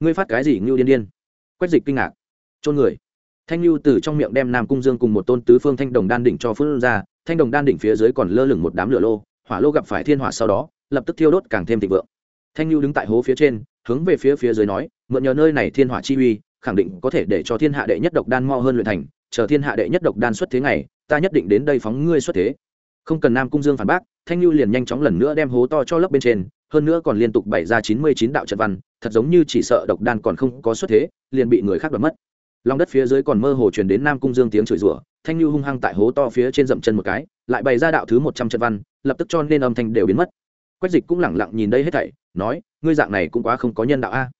[SPEAKER 1] Ngươi phát cái gì, ngưu điên điên? Quách dịch kinh ngạc. Trôn người. Thanh lưu từ trong miệng đem nam cung dương cùng một tôn tứ phương thanh đồng đan đỉnh cho phước ra, thanh đồng đan đỉnh phía dưới còn lơ lửng một đám lửa lô, hỏa lô gặp phải thiên hỏa sau đó, lập tức thiêu đốt càng thêm thịnh vượng. Thanh lưu đứng tại hố phía trên, hướng về phía phía dưới nói, mượn nhờ nơi này thiên hỏa chi uy, khẳng định có thể để cho thiên hạ đệ nhất độc đan mo hơn luyện thành, chờ thiên hạ đệ nhất độc đan xuất thế ngày, ta nhất định đến đây phóng ngươi xuất thế không cần nam cung dương phản bác thanh lưu liền nhanh chóng lần nữa đem hố to cho lấp bên trên hơn nữa còn liên tục bày ra chín mươi chín đạo trận văn thật giống như chỉ sợ độc đan còn không có xuất thế liền bị người khác đoạt mất. Lòng đất phía dưới còn mơ hồ truyền đến nam cung dương tiếng chửi rủa thanh lưu hung hăng tại hố to phía trên dậm chân một cái lại bày ra đạo thứ một trăm trận văn lập tức cho nên âm thanh đều biến mất. Quách dịch cũng lẳng lặng nhìn đây hết thảy nói ngươi dạng này cũng quá không có nhân đạo a.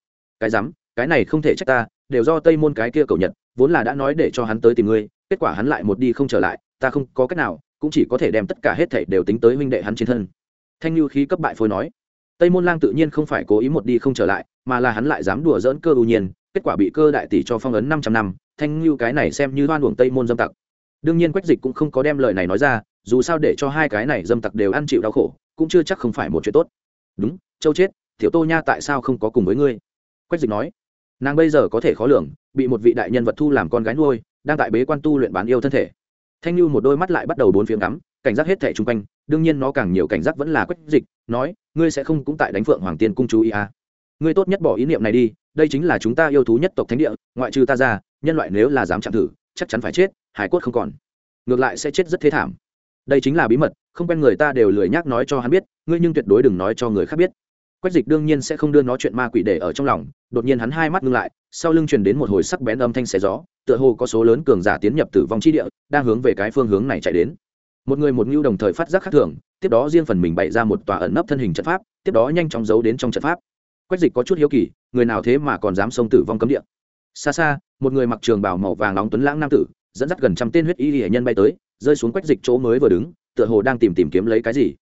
[SPEAKER 1] Cái dám, cái này không thể trách ta đều do tây môn cái kia cầu nhật vốn là đã nói để cho hắn tới tìm ngươi kết quả hắn lại một đi không trở lại ta không có cách nào cũng chỉ có thể đem tất cả hết thảy đều tính tới huynh đệ hắn trên thân. Thanh lưu khí cấp bại phối nói, tây môn lang tự nhiên không phải cố ý một đi không trở lại, mà là hắn lại dám đùa dỡn cơ ưu nhiên, kết quả bị cơ đại tỷ cho phong ấn năm trăm năm, thanh lưu cái này xem như hoan uổng tây môn dâm tặc. Đương nhiên quách dịch cũng không có đem lời này nói ra, dù sao để cho hai cái này dâm tặc đều ăn chịu đau khổ, cũng chưa chắc không phải một chuyện tốt. Đúng, châu chết, tiểu tô nha tại sao không có cùng với ngươi? Quách dịch nói, nàng bây giờ có thể khó lường, bị một vị đại nhân vật thu làm con gái nuôi, đang tại bế quan tu luyện bán yêu thân thể thanh lưu một đôi mắt lại bắt đầu bốn phía ngắm, cảnh giác hết thẻ chung quanh, đương nhiên nó càng nhiều cảnh giác vẫn là quách dịch, nói, ngươi sẽ không cũng tại đánh phượng hoàng tiên cung chú ý à. ngươi tốt nhất bỏ ý niệm này đi, đây chính là chúng ta yêu thú nhất tộc thánh địa, ngoại trừ ta ra, nhân loại nếu là dám chạm thử, chắc chắn phải chết, hải cốt không còn. Ngược lại sẽ chết rất thế thảm. Đây chính là bí mật, không quen người ta đều lười nhác nói cho hắn biết, ngươi nhưng tuyệt đối đừng nói cho người khác biết quách dịch đương nhiên sẽ không đưa nó chuyện ma quỷ để ở trong lòng, đột nhiên hắn hai mắt ngưng lại, sau lưng truyền đến một hồi sắc bén âm thanh xé gió, tựa hồ có số lớn cường giả tiến nhập tử vong chi địa, đang hướng về cái phương hướng này chạy đến. Một người một ngưu đồng thời phát giác khác thường, tiếp đó riêng phần mình bày ra một tòa ẩn nấp thân hình trận pháp, tiếp đó nhanh chóng giấu đến trong trận pháp. Quách dịch có chút hiếu kỳ, người nào thế mà còn dám xông tử vong cấm địa? Xa xa, một người mặc trường bào màu vàng nóng tuấn lãng nam tử, dẫn dắt gần trăm tên huyết y hệ nhân bay tới, rơi xuống quách dịch chỗ mới vừa đứng, tựa hồ đang tìm tìm kiếm lấy cái gì.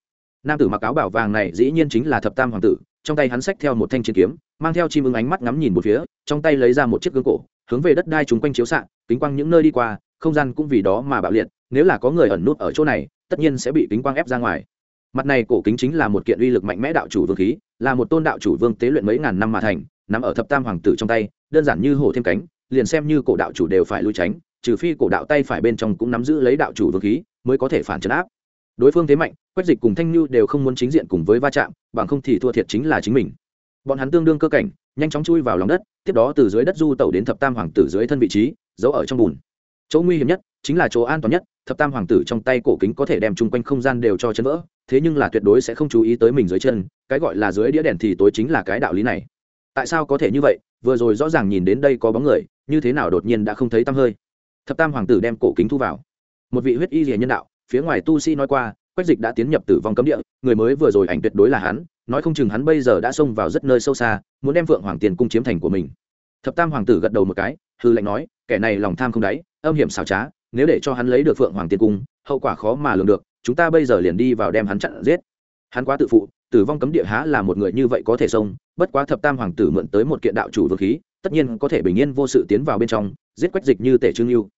[SPEAKER 1] Nam tử mặc áo bảo vàng này dĩ nhiên chính là thập tam hoàng tử trong tay hắn xách theo một thanh chiến kiếm, mang theo chim ưng ánh mắt ngắm nhìn một phía, trong tay lấy ra một chiếc gương cổ, hướng về đất đai chúng quanh chiếu xạ kính quang những nơi đi qua, không gian cũng vì đó mà bạo liệt, nếu là có người ẩn nút ở chỗ này, tất nhiên sẽ bị kính quang ép ra ngoài. Mặt này cổ kính chính là một kiện uy lực mạnh mẽ đạo chủ vương khí, là một tôn đạo chủ vương tế luyện mấy ngàn năm mà thành, nằm ở thập tam hoàng tử trong tay, đơn giản như hổ thêm cánh, liền xem như cổ đạo chủ đều phải lui tránh, trừ phi cổ đạo tay phải bên trong cũng nắm giữ lấy đạo chủ vương khí, mới có thể phản chấn áp đối phương thế mạnh, quách dịch cùng thanh nhu đều không muốn chính diện cùng với va chạm, bằng không thì thua thiệt chính là chính mình. Bọn hắn tương đương cơ cảnh, nhanh chóng chui vào lòng đất, tiếp đó từ dưới đất du tẩu đến thập tam hoàng tử dưới thân vị trí, giấu ở trong bùn. Chỗ nguy hiểm nhất chính là chỗ an toàn nhất, thập tam hoàng tử trong tay cổ kính có thể đem chung quanh không gian đều cho chân vỡ, thế nhưng là tuyệt đối sẽ không chú ý tới mình dưới chân, cái gọi là dưới đĩa đèn thì tối chính là cái đạo lý này. Tại sao có thể như vậy? Vừa rồi rõ ràng nhìn đến đây có bóng người, như thế nào đột nhiên đã không thấy tăm hơi? Thập tam hoàng tử đem cổ kính thu vào. Một vị huyết y rìa nhân đạo phía ngoài tu sĩ nói qua, quách dịch đã tiến nhập tử vong cấm địa, người mới vừa rồi ảnh tuyệt đối là hắn, nói không chừng hắn bây giờ đã xông vào rất nơi sâu xa, muốn đem vượng hoàng tiền cung chiếm thành của mình. Thập tam hoàng tử gật đầu một cái, hư lệnh nói, kẻ này lòng tham không đáy, âm hiểm xảo trá, nếu để cho hắn lấy được phượng hoàng tiền cung, hậu quả khó mà lường được, chúng ta bây giờ liền đi vào đem hắn chặn giết. Hắn quá tự phụ, tử vong cấm địa há là một người như vậy có thể xông, bất quá thập tam hoàng tử mượn tới một kiện đạo chủ vương khí, tất nhiên có thể bình yên vô sự tiến vào bên trong, giết quách dịch như tể trương lưu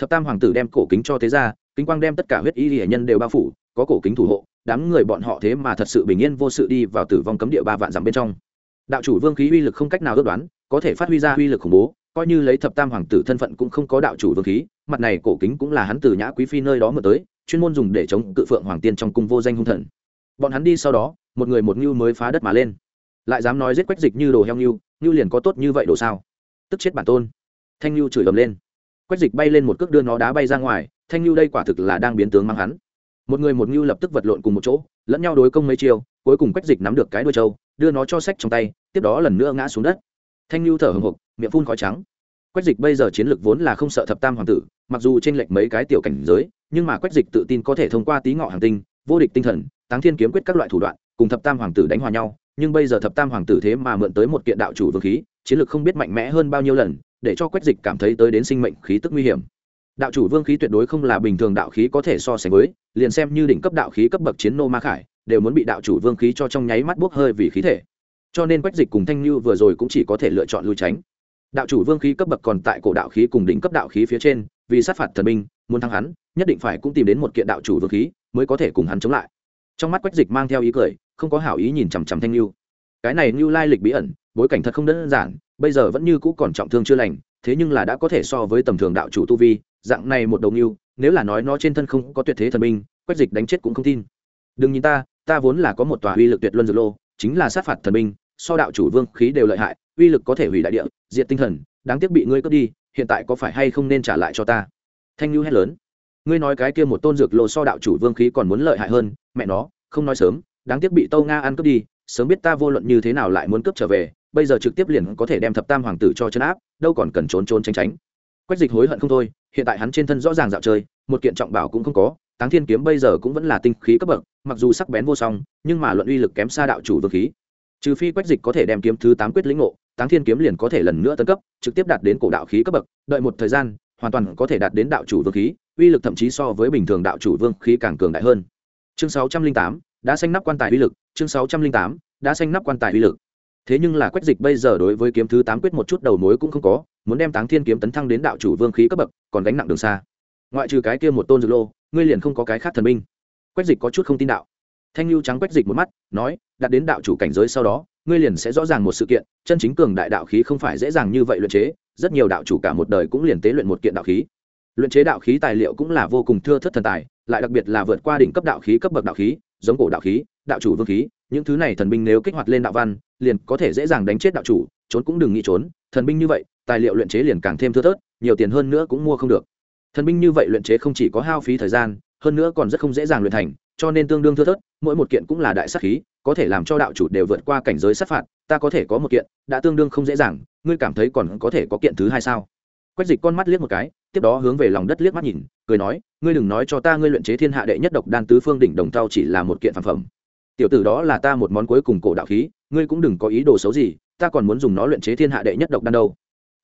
[SPEAKER 1] thập tam hoàng tử đem cổ kính cho thế ra kính quang đem tất cả huyết y hệ nhân đều bao phủ, có cổ kính thủ hộ, đám người bọn họ thế mà thật sự bình yên vô sự đi vào tử vong cấm địa ba vạn dặm bên trong. Đạo chủ vương khí uy lực không cách nào ước đoán, có thể phát huy ra uy lực khủng bố, coi như lấy thập tam hoàng tử thân phận cũng không có đạo chủ vương khí, mặt này cổ kính cũng là hắn từ nhã quý phi nơi đó mở tới, chuyên môn dùng để chống cự phượng hoàng tiên trong cung vô danh hung thần. Bọn hắn đi sau đó, một người một ngưu mới phá đất mà lên. Lại dám nói giết quách dịch như đồ heo ngưu ngưu liền có tốt như vậy đồ sao? Tức chết bản tôn. Thanh ngưu chửi ầm lên. Quách dịch bay lên một cước đưa nó đá bay ra ngoài thanh lưu đây quả thực là đang biến tướng mang hắn. Một người một ngưu lập tức vật lộn cùng một chỗ, lẫn nhau đối công mấy chiêu, cuối cùng quách dịch nắm được cái đuôi trâu, đưa nó cho sách trong tay, tiếp đó lần nữa ngã xuống đất. Thanh lưu thở hồng hộc, miệng phun khói trắng. Quách dịch bây giờ chiến lược vốn là không sợ thập tam hoàng tử, mặc dù trên lệch mấy cái tiểu cảnh giới, nhưng mà quách dịch tự tin có thể thông qua tí ngọ hàng tinh, vô địch tinh thần, táng thiên kiếm quyết các loại thủ đoạn, cùng thập tam hoàng tử đánh hòa nhau, nhưng bây giờ thập tam hoàng tử thế mà mượn tới một kiện đạo chủ vương khí, chiến lược không biết mạnh mẽ hơn bao nhiêu lần, để cho quách dịch cảm thấy tới đến sinh mệnh khí tức nguy hiểm đạo chủ vương khí tuyệt đối không là bình thường đạo khí có thể so sánh với, liền xem như đỉnh cấp đạo khí cấp bậc chiến nô ma khải, đều muốn bị đạo chủ vương khí cho trong nháy mắt bốc hơi vì khí thể. Cho nên quách dịch cùng thanh như vừa rồi cũng chỉ có thể lựa chọn lui tránh. Đạo chủ vương khí cấp bậc còn tại cổ đạo khí cùng đỉnh cấp đạo khí phía trên, vì sát phạt thần binh, muốn thắng hắn, nhất định phải cũng tìm đến một kiện đạo chủ vương khí, mới có thể cùng hắn chống lại. Trong mắt quách dịch mang theo ý cười, không có hảo ý nhìn chằm chằm thanh lưu cái này lưu lai lịch bí ẩn, bối cảnh thật không đơn giản, bây giờ vẫn như cũ còn trọng thương chưa lành, thế nhưng là đã có thể so với tầm thường đạo chủ tu vi dạng này một đầu lưu nếu là nói nó trên thân không có tuyệt thế thần binh, quách dịch đánh chết cũng không tin. Đừng nhìn ta ta vốn là có một tòa uy lực tuyệt luân dược lô, chính là sát phạt thần binh, so đạo chủ vương khí đều lợi hại, uy lực có thể hủy đại địa, diệt tinh thần, đáng tiếc bị ngươi cướp đi, hiện tại có phải hay không nên trả lại cho ta? Thanh lưu hét lớn. Ngươi nói cái kia một tôn dược lô so đạo chủ vương khí còn muốn lợi hại hơn, mẹ nó, không nói sớm, đáng tiếc bị tâu nga ăn cướp đi, sớm biết ta vô luận như thế nào lại muốn cướp trở về, bây giờ trực tiếp liền có thể đem thập tam hoàng tử cho chân áp, đâu còn cần trốn trốn tránh tránh. Quách dịch hối hận không thôi hiện tại hắn trên thân rõ ràng dạo chơi, một kiện trọng bảo cũng không có, táng thiên kiếm bây giờ cũng vẫn là tinh khí cấp bậc, mặc dù sắc bén vô song, nhưng mà luận uy lực kém xa đạo chủ vương khí. Trừ phi quách dịch có thể đem kiếm thứ tám quyết lĩnh ngộ, táng thiên kiếm liền có thể lần nữa tấn cấp, trực tiếp đạt đến cổ đạo khí cấp bậc, đợi một thời gian, hoàn toàn có thể đạt đến đạo chủ vương khí, uy lực thậm chí so với bình thường đạo chủ vương khí càng cường đại hơn. Chương sáu trăm linh tám, đã xanh nắp quan tài uy lực, chương sáu trăm linh tám, đã xanh nắp quan tài uy lực. Thế nhưng là quách dịch bây giờ đối với kiếm thứ tám quyết một chút đầu mối cũng không có muốn đem táng thiên kiếm tấn thăng đến đạo chủ vương khí cấp bậc, còn gánh nặng đường xa. Ngoại trừ cái kia một tôn dược lô, ngươi liền không có cái khác thần binh. Quách dịch có chút không tin đạo. Thanh lưu trắng quách dịch một mắt, nói đạt đến đạo chủ cảnh giới sau đó, ngươi liền sẽ rõ ràng một sự kiện, chân chính cường đại đạo khí không phải dễ dàng như vậy luyện chế, rất nhiều đạo chủ cả một đời cũng liền tế luyện một kiện đạo khí. Luyện chế đạo khí tài liệu cũng là vô cùng thưa thất thần tài, lại đặc biệt là vượt qua đỉnh cấp đạo khí cấp bậc đạo khí, giống cổ đạo khí, đạo chủ vương khí, những thứ này thần binh nếu kích hoạt lên đạo văn, liền có thể dễ dàng đánh chết đạo chủ, trốn cũng đừng nghĩ trốn thần binh như vậy, tài liệu luyện chế liền càng thêm thưa thớt, nhiều tiền hơn nữa cũng mua không được. Thần binh như vậy luyện chế không chỉ có hao phí thời gian, hơn nữa còn rất không dễ dàng luyện thành, cho nên tương đương thưa thớt, mỗi một kiện cũng là đại sắc khí, có thể làm cho đạo chủ đều vượt qua cảnh giới sát phạt, ta có thể có một kiện, đã tương đương không dễ dàng, ngươi cảm thấy còn có thể có kiện thứ hai sao? Quách dịch con mắt liếc một cái, tiếp đó hướng về lòng đất liếc mắt nhìn, cười nói, ngươi đừng nói cho ta ngươi luyện chế thiên hạ đệ nhất độc đan tứ phương đỉnh đồng tao chỉ là một kiện phản phẩm tiểu tử đó là ta một món cuối cùng cổ đạo khí, ngươi cũng đừng có ý đồ xấu gì, ta còn muốn dùng nó luyện chế thiên hạ đệ nhất độc đan đâu.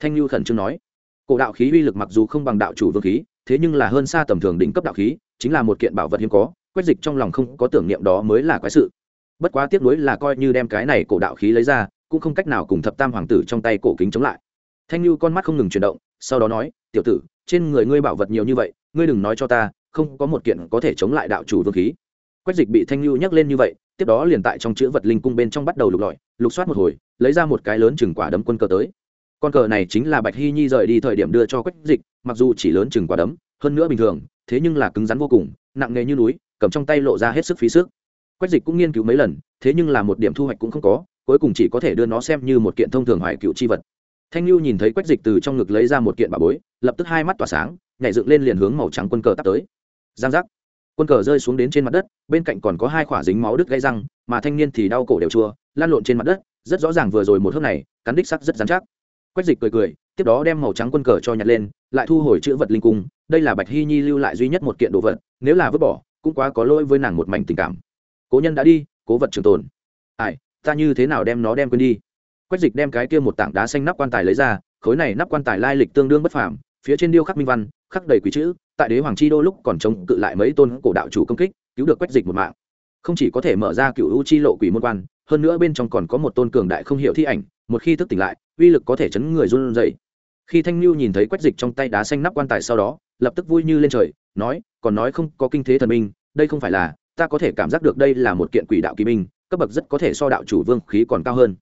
[SPEAKER 1] Thanh lưu khẩn trương nói. Cổ đạo khí uy lực mặc dù không bằng đạo chủ vương khí, thế nhưng là hơn xa tầm thường đỉnh cấp đạo khí, chính là một kiện bảo vật hiếm có Quét dịch trong lòng không có tưởng niệm đó mới là quái sự. Bất quá tiếc nuối là coi như đem cái này cổ đạo khí lấy ra, cũng không cách nào cùng thập tam hoàng tử trong tay cổ kính chống lại. Thanh lưu con mắt không ngừng chuyển động, sau đó nói, tiểu tử, trên người ngươi bảo vật nhiều như vậy, ngươi đừng nói cho ta, không có một kiện có thể chống lại đạo chủ vương khí quách dịch bị thanh lưu nhắc lên như vậy, tiếp đó liền tại trong chữ vật linh cung bên trong bắt đầu lục lọi, lục soát một hồi, lấy ra một cái lớn chừng quả đấm quân cờ tới. Con cờ này chính là bạch hy nhi rời đi thời điểm đưa cho quách dịch, mặc dù chỉ lớn chừng quả đấm, hơn nữa bình thường, thế nhưng là cứng rắn vô cùng, nặng nề như núi, cầm trong tay lộ ra hết sức phí sức. Quách dịch cũng nghiên cứu mấy lần, thế nhưng là một điểm thu hoạch cũng không có, cuối cùng chỉ có thể đưa nó xem như một kiện thông thường hoài cựu chi vật. Thanh lưu nhìn thấy quách dịch từ trong ngực lấy ra một kiện bà bối, lập tức hai mắt tỏa sáng, nhảy dựng lên liền hướng màu trắng quân cờ tắt tới. Giang giác quân cờ rơi xuống đến trên mặt đất, bên cạnh còn có hai khỏa dính máu đứt gây răng, mà thanh niên thì đau cổ đều chua lan lộn trên mặt đất, rất rõ ràng vừa rồi một hớp này, cắn đích sắc rất dán chắc. Quách dịch cười cười, tiếp đó đem màu trắng quân cờ cho nhặt lên, lại thu hồi chữ vật linh cung, đây là bạch hy nhi lưu lại duy nhất một kiện đồ vật, nếu là vứt bỏ, cũng quá có lỗi với nàng một mảnh tình cảm. Cố nhân đã đi, cố vật trường tồn. Ai, ta như thế nào đem nó đem quên đi? Quách dịch đem cái kia một tảng đá xanh nắp quan tài lấy ra, khối này nắp quan tài lai lịch tương đương bất phàm, phía trên điêu khắc minh văn, khắc đầy quỷ chữ tại đế hoàng chi đô lúc còn chống cự lại mấy tôn cổ đạo chủ công kích cứu được quách dịch một mạng. Không chỉ có thể mở ra cựu u chi lộ quỷ môn quan hơn nữa bên trong còn có một tôn cường đại không hiểu thi ảnh một khi thức tỉnh lại uy lực có thể chấn người run dậy khi thanh lưu nhìn thấy quách dịch trong tay đá xanh nắp quan tài sau đó lập tức vui như lên trời nói còn nói không có kinh thế thần minh đây không phải là ta có thể cảm giác được đây là một kiện quỷ đạo kỳ minh, cấp bậc rất có thể so đạo chủ vương khí còn cao hơn.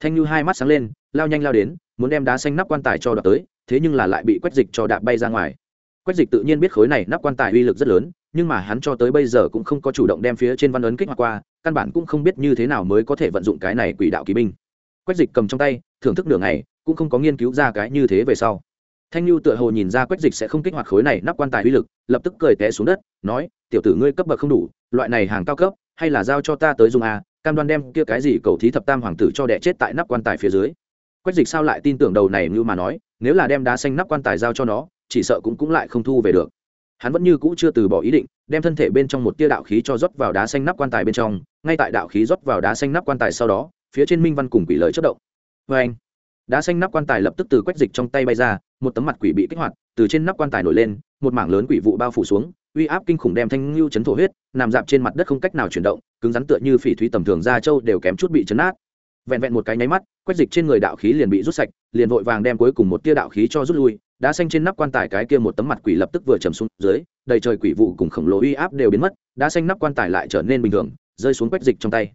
[SPEAKER 1] Thanh lưu hai mắt sáng lên lao nhanh lao đến muốn đem đá xanh nắp quan tài cho đập tới thế nhưng là lại bị quách dịch cho đạp bay ra ngoài quách dịch tự nhiên biết khối này nắp quan tài uy lực rất lớn, nhưng mà hắn cho tới bây giờ cũng không có chủ động đem phía trên văn ấn kích hoạt qua, căn bản cũng không biết như thế nào mới có thể vận dụng cái này quỷ đạo kỳ binh. Quách dịch cầm trong tay, thưởng thức nửa ngày, cũng không có nghiên cứu ra cái như thế về sau. Thanh lưu tựa hồ nhìn ra quách dịch sẽ không kích hoạt khối này nắp quan tài uy lực, lập tức cười té xuống đất, nói, tiểu tử ngươi cấp bậc không đủ, loại này hàng cao cấp, hay là giao cho ta tới dùng a cam đoan đem kia cái gì cầu thí thập tam hoàng tử cho đẻ chết tại nắp quan tài phía dưới. Quách dịch sao lại tin tưởng đầu này như mà nói, nếu là đem đá xanh nắp quan tài giao cho nó chỉ sợ cũng cũng lại không thu về được. Hắn vẫn như cũ chưa từ bỏ ý định, đem thân thể bên trong một tia đạo khí cho rót vào đá xanh nắp quan tài bên trong, ngay tại đạo khí rót vào đá xanh nắp quan tài sau đó, phía trên minh văn cùng quỷ lời chất động. Vê anh, đá xanh nắp quan tài lập tức từ quách dịch trong tay bay ra, một tấm mặt quỷ bị kích hoạt, từ trên nắp quan tài nổi lên, một mảng lớn quỷ vụ bao phủ xuống, uy áp kinh khủng đem thanh lưu chấn thổ huyết, nằm dạp trên mặt đất không cách nào chuyển động, cứng rắn tựa như phỉ thúy tầm thường ra châu đều kém chút bị chấn nát vẹn vẹn một cái nháy mắt, quách dịch trên người đạo khí liền bị rút sạch, liền vội vàng đem cuối cùng một tia đạo khí cho rút lui đá xanh trên nắp quan tài cái kia một tấm mặt quỷ lập tức vừa chầm xuống dưới, đầy trời quỷ vụ cùng khổng lồ uy áp đều biến mất, đá xanh nắp quan tài lại trở nên bình thường, rơi xuống quách dịch trong tay.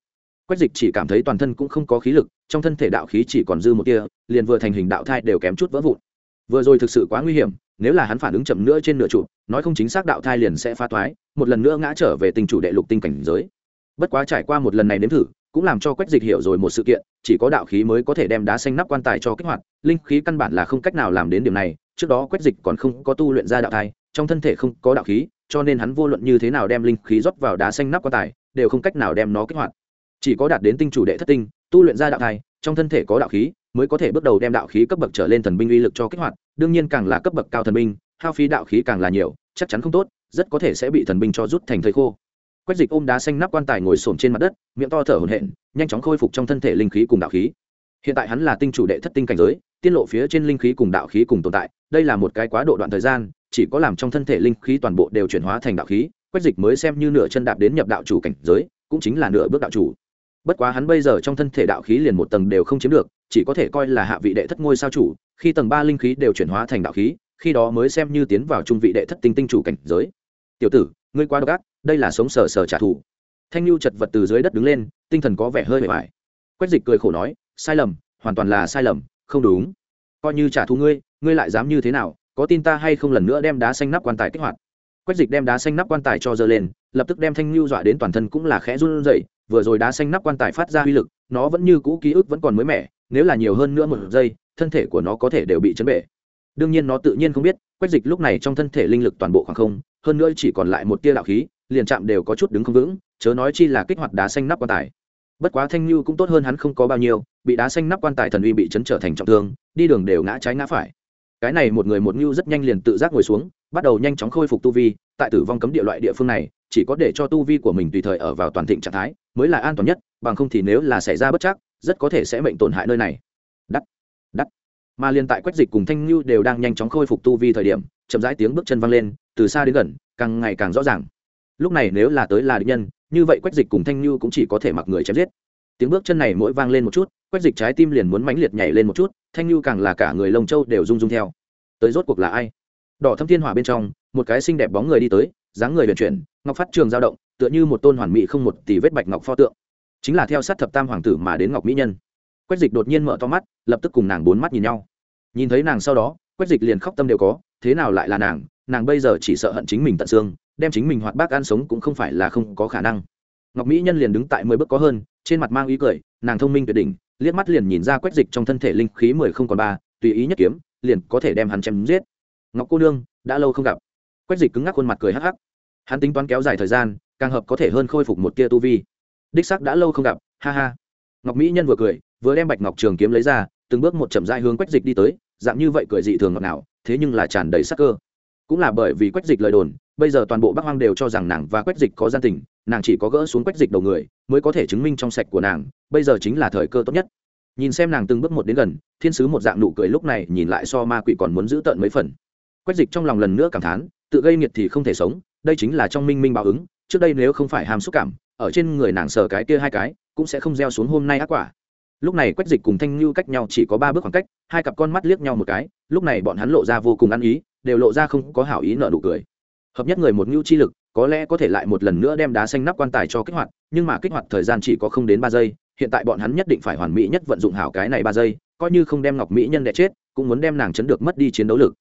[SPEAKER 1] Quách dịch chỉ cảm thấy toàn thân cũng không có khí lực, trong thân thể đạo khí chỉ còn dư một tia, liền vừa thành hình đạo thai đều kém chút vỡ vụn. Vừa rồi thực sự quá nguy hiểm, nếu là hắn phản ứng chậm nữa trên nửa trụ, nói không chính xác đạo thai liền sẽ phá thoái, một lần nữa ngã trở về tình chủ đệ lục tinh cảnh giới. Bất quá trải qua một lần này nếm thử cũng làm cho quách dịch hiểu rồi một sự kiện, chỉ có đạo khí mới có thể đem đá xanh nắp quan tài cho kích hoạt, linh khí căn bản là không cách nào làm đến điểm này, trước đó quách dịch còn không có tu luyện ra đạo thai, trong thân thể không có đạo khí, cho nên hắn vô luận như thế nào đem linh khí rót vào đá xanh nắp quan tài, đều không cách nào đem nó kích hoạt. Chỉ có đạt đến tinh chủ đệ thất tinh, tu luyện ra đạo thai, trong thân thể có đạo khí, mới có thể bước đầu đem đạo khí cấp bậc trở lên thần binh uy lực cho kích hoạt, đương nhiên càng là cấp bậc cao thần binh, hao phí đạo khí càng là nhiều, chắc chắn không tốt, rất có thể sẽ bị thần binh cho rút thành thời khô quách dịch ôm đá xanh nắp quan tài ngồi xổm trên mặt đất, miệng to thở hổn hển, nhanh chóng khôi phục trong thân thể linh khí cùng đạo khí. Hiện tại hắn là tinh chủ đệ thất tinh cảnh giới, tiết lộ phía trên linh khí cùng đạo khí cùng tồn tại, đây là một cái quá độ đoạn thời gian, chỉ có làm trong thân thể linh khí toàn bộ đều chuyển hóa thành đạo khí quách dịch mới xem như nửa chân đạp đến nhập đạo chủ cảnh giới, cũng chính là nửa bước đạo chủ. Bất quá hắn bây giờ trong thân thể đạo khí liền một tầng đều không chiếm được, chỉ có thể coi là hạ vị đệ thất ngôi sao chủ, khi tầng ba linh khí đều chuyển hóa thành đạo khí, khi đó mới xem như tiến vào trung vị đệ thất tinh tinh chủ cảnh giới. Tiểu tử, ngươi quá độc ác đây là sống sờ sờ trả thù. Thanh lưu chật vật từ dưới đất đứng lên, tinh thần có vẻ hơi bề bài quách dịch cười khổ nói, sai lầm, hoàn toàn là sai lầm, không đúng. Coi như trả thù ngươi ngươi lại dám như thế nào, có tin ta hay không lần nữa đem đá xanh nắp quan tài kích hoạt? Quách dịch đem đá xanh nắp quan tài cho dơ lên, lập tức đem thanh lưu dọa đến toàn thân cũng là khẽ run rẩy, vừa rồi đá xanh nắp quan tài phát ra uy lực, nó vẫn như cũ ký ức vẫn còn mới mẻ, nếu là nhiều hơn nữa một giây, thân thể của nó có thể đều bị chấn bể. Đương nhiên nó tự nhiên không biết, quách dịch lúc này trong thân thể linh lực toàn bộ khoảng không, hơn nữa chỉ còn lại một tia đạo khí liền chạm đều có chút đứng không vững, chớ nói chi là kích hoạt đá xanh nắp quan tài. Bất quá thanh lưu cũng tốt hơn hắn không có bao nhiêu, bị đá xanh nắp quan tài thần uy bị chấn trở thành trọng thương, đi đường đều ngã trái ngã phải. Cái này một người một ngưu rất nhanh liền tự giác ngồi xuống, bắt đầu nhanh chóng khôi phục tu vi, tại tử vong cấm địa loại địa phương này, chỉ có để cho tu vi của mình tùy thời ở vào toàn thịnh trạng thái, mới là an toàn nhất, bằng không thì nếu là xảy ra bất chắc, rất có thể sẽ mệnh tổn hại nơi này. Đắt đắt. Mà liên tại quách dịch cùng thanh ngưu đều đang nhanh chóng khôi phục tu vi thời điểm, chậm rãi tiếng bước chân văng lên, từ xa đến gần, càng ngày càng rõ ràng lúc này nếu là tới là địch nhân, như vậy quách dịch cùng thanh như cũng chỉ có thể mặc người chém giết. Tiếng bước chân này mỗi vang lên một chút, quách dịch trái tim liền muốn mãnh liệt nhảy lên một chút, thanh như càng là cả người lông châu đều rung rung theo. Tới rốt cuộc là ai? Đỏ thâm thiên hỏa bên trong, một cái xinh đẹp bóng người đi tới, dáng người vận chuyển, ngọc phát trường dao động, tựa như một tôn hoàn mỹ không một tỷ vết bạch ngọc pho tượng. Chính là theo sát thập tam hoàng tử mà đến ngọc mỹ nhân. Quách dịch đột nhiên mở to mắt, lập tức cùng nàng bốn mắt nhìn nhau. Nhìn thấy nàng sau đó, quách dịch liền khóc tâm đều có, thế nào lại là nàng? Nàng bây giờ chỉ sợ hận chính mình tận xương đem chính mình hoạt bác ăn sống cũng không phải là không có khả năng. Ngọc mỹ nhân liền đứng tại mười bước có hơn, trên mặt mang ý cười, nàng thông minh tuyệt đỉnh, liếc mắt liền nhìn ra quách dịch trong thân thể linh khí mười không còn ba, tùy ý nhất kiếm, liền có thể đem hắn chém giết. Ngọc cô nương, đã lâu không gặp. Quách dịch cứng ngắc khuôn mặt cười hắc hắc. Hắn tính toán kéo dài thời gian, càng hợp có thể hơn khôi phục một tia tu vi. Đích sắc đã lâu không gặp, ha ha. Ngọc mỹ nhân vừa cười, vừa đem bạch ngọc trường kiếm lấy ra, từng bước một chậm dai hướng quách dịch đi tới, dạng như vậy cười dị thường ngọt nào thế nhưng là tràn đầy sắc cơ cũng là bởi vì quách dịch lời đồn, bây giờ toàn bộ bắc hoang đều cho rằng nàng và quách dịch có gian tình, nàng chỉ có gỡ xuống quách dịch đầu người, mới có thể chứng minh trong sạch của nàng, bây giờ chính là thời cơ tốt nhất. Nhìn xem nàng từng bước một đến gần, thiên sứ một dạng nụ cười lúc này nhìn lại so ma quỷ còn muốn giữ tợn mấy phần. Quách dịch trong lòng lần nữa cảm thán, tự gây nghiệt thì không thể sống, đây chính là trong minh minh báo ứng, trước đây nếu không phải ham xúc cảm, ở trên người nàng sờ cái kia hai cái, cũng sẽ không gieo xuống hôm nay ác quả. Lúc này quách dịch cùng thanh như cách nhau chỉ có ba bước khoảng cách, hai cặp con mắt liếc nhau một cái, lúc này bọn hắn lộ ra vô cùng ăn ý đều lộ ra không có hảo ý nợ nụ cười. Hợp nhất người một ngưu chi lực, có lẽ có thể lại một lần nữa đem đá xanh nắp quan tài cho kích hoạt, nhưng mà kích hoạt thời gian chỉ có không đến ba giây, hiện tại bọn hắn nhất định phải hoàn mỹ nhất vận dụng hảo cái này ba giây, coi như không đem ngọc mỹ nhân đẻ chết, cũng muốn đem nàng chấn được mất đi chiến đấu lực.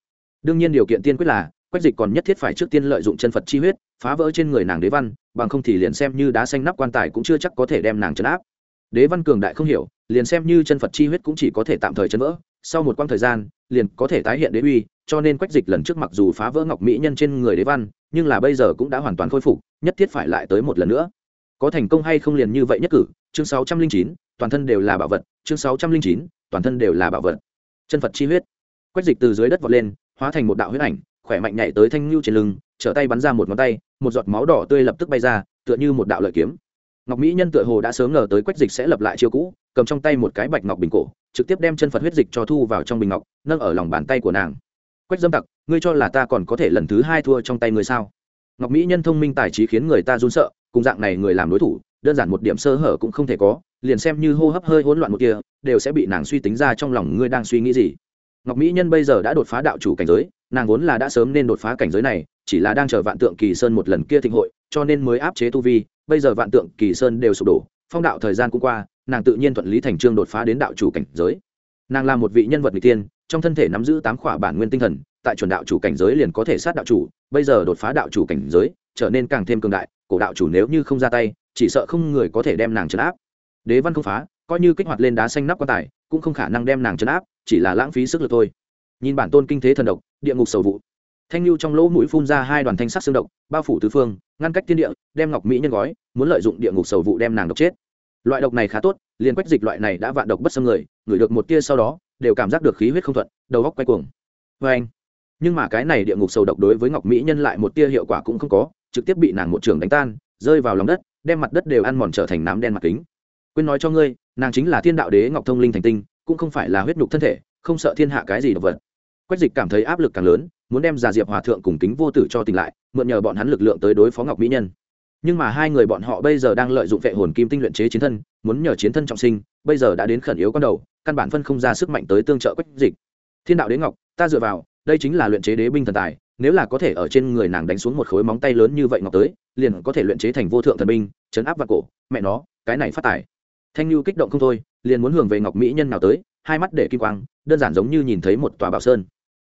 [SPEAKER 1] Đương nhiên điều kiện tiên quyết là, quách dịch còn nhất thiết phải trước tiên lợi dụng chân phật chi huyết, phá vỡ trên người nàng đế văn, bằng không thì liền xem như đá xanh nắp quan tài cũng chưa chắc có thể đem nàng chấn áp. Đế văn cường đại không hiểu, liền xem như chân phật chi huyết cũng chỉ có thể tạm thời chấn vỡ, sau một quãng thời gian, liền có thể tái hiện đế uy cho nên quách dịch lần trước mặc dù phá vỡ ngọc mỹ nhân trên người đế văn, nhưng là bây giờ cũng đã hoàn toàn khôi phục, nhất thiết phải lại tới một lần nữa. Có thành công hay không liền như vậy nhất cử, chương sáu trăm linh chín, toàn thân đều là bảo vật, chương sáu trăm linh chín, toàn thân đều là bảo vật. Chân phật chi huyết. Quách dịch từ dưới đất vọt lên, hóa thành một đạo huyết ảnh, khỏe mạnh nhảy tới thanh lưu trên lưng, trở tay bắn ra một ngón tay, một giọt máu đỏ tươi lập tức bay ra, tựa như một đạo lợi kiếm. Ngọc mỹ nhân tựa hồ đã sớm ngờ tới quách dịch sẽ lập lại chiêu cũ, cầm trong tay một cái bạch ngọc bình cổ, trực tiếp đem chân phật huyết dịch cho thu vào trong bình ngọc, nâng ở lòng bàn tay của nàng quách dâm tặc, ngươi cho là ta còn có thể lần thứ hai thua trong tay ngươi sao? Ngọc mỹ nhân thông minh tài trí khiến người ta run sợ, cùng dạng này người làm đối thủ, đơn giản một điểm sơ hở cũng không thể có, liền xem như hô hấp hơi hỗn loạn một kia, đều sẽ bị nàng suy tính ra trong lòng ngươi đang suy nghĩ gì. Ngọc mỹ nhân bây giờ đã đột phá đạo chủ cảnh giới, nàng vốn là đã sớm nên đột phá cảnh giới này, chỉ là đang chờ vạn tượng kỳ sơn một lần kia thịnh hội, cho nên mới áp chế tu vi, bây giờ vạn tượng kỳ sơn đều sụp đổ, phong đạo thời gian cũng qua, nàng tự nhiên thuận lý thành trương đột phá đến đạo chủ cảnh giới. Nàng là một vị nhân vật người tiên trong thân thể nắm giữ tám khỏa bản nguyên tinh thần, tại chuẩn đạo chủ cảnh giới liền có thể sát đạo chủ, bây giờ đột phá đạo chủ cảnh giới, trở nên càng thêm cường đại, cổ đạo chủ nếu như không ra tay, chỉ sợ không người có thể đem nàng trấn áp. Đế văn không phá, coi như kích hoạt lên đá xanh nắp quan tài, cũng không khả năng đem nàng trấn áp, chỉ là lãng phí sức lực thôi. Nhìn bản tôn kinh thế thần độc, địa ngục sầu vụ. Thanh lưu trong lỗ mũi phun ra hai đoàn thanh sắc xương độc, bao phủ tứ phương, ngăn cách thiên địa, đem ngọc mỹ nhân gói, muốn lợi dụng địa ngục sầu vụ đem nàng độc chết. Loại độc này khá tốt, liền quách dịch loại này đã vạn độc bất xâm người ngửi được một tia sau đó đều cảm giác được khí huyết không thuận, đầu góc quay cuồng. Vê anh, nhưng mà cái này địa ngục sầu độc đối với ngọc mỹ nhân lại một tia hiệu quả cũng không có, trực tiếp bị nàng một trường đánh tan, rơi vào lòng đất, đem mặt đất đều ăn mòn trở thành nám đen mặt kính. Quên nói cho ngươi, nàng chính là thiên đạo đế ngọc thông linh thành tinh, cũng không phải là huyết nhục thân thể, không sợ thiên hạ cái gì độc vật. Quách dịch cảm thấy áp lực càng lớn, muốn đem già diệp hòa thượng cùng kính vô tử cho tỉnh lại, mượn nhờ bọn hắn lực lượng tới đối phó ngọc mỹ nhân nhưng mà hai người bọn họ bây giờ đang lợi dụng vệ hồn kim tinh luyện chế chiến thân, muốn nhờ chiến thân trọng sinh, bây giờ đã đến khẩn yếu con đầu, căn bản phân không ra sức mạnh tới tương trợ quách dịch. Thiên đạo đế ngọc, ta dựa vào, đây chính là luyện chế đế binh thần tài, nếu là có thể ở trên người nàng đánh xuống một khối móng tay lớn như vậy ngọc tới, liền có thể luyện chế thành vô thượng thần binh chấn áp vào cổ, mẹ nó, cái này phát tài. Thanh lưu kích động không thôi, liền muốn hưởng về ngọc mỹ nhân nào tới, hai mắt để kim quang, đơn giản giống như nhìn thấy một tòa bảo sơn.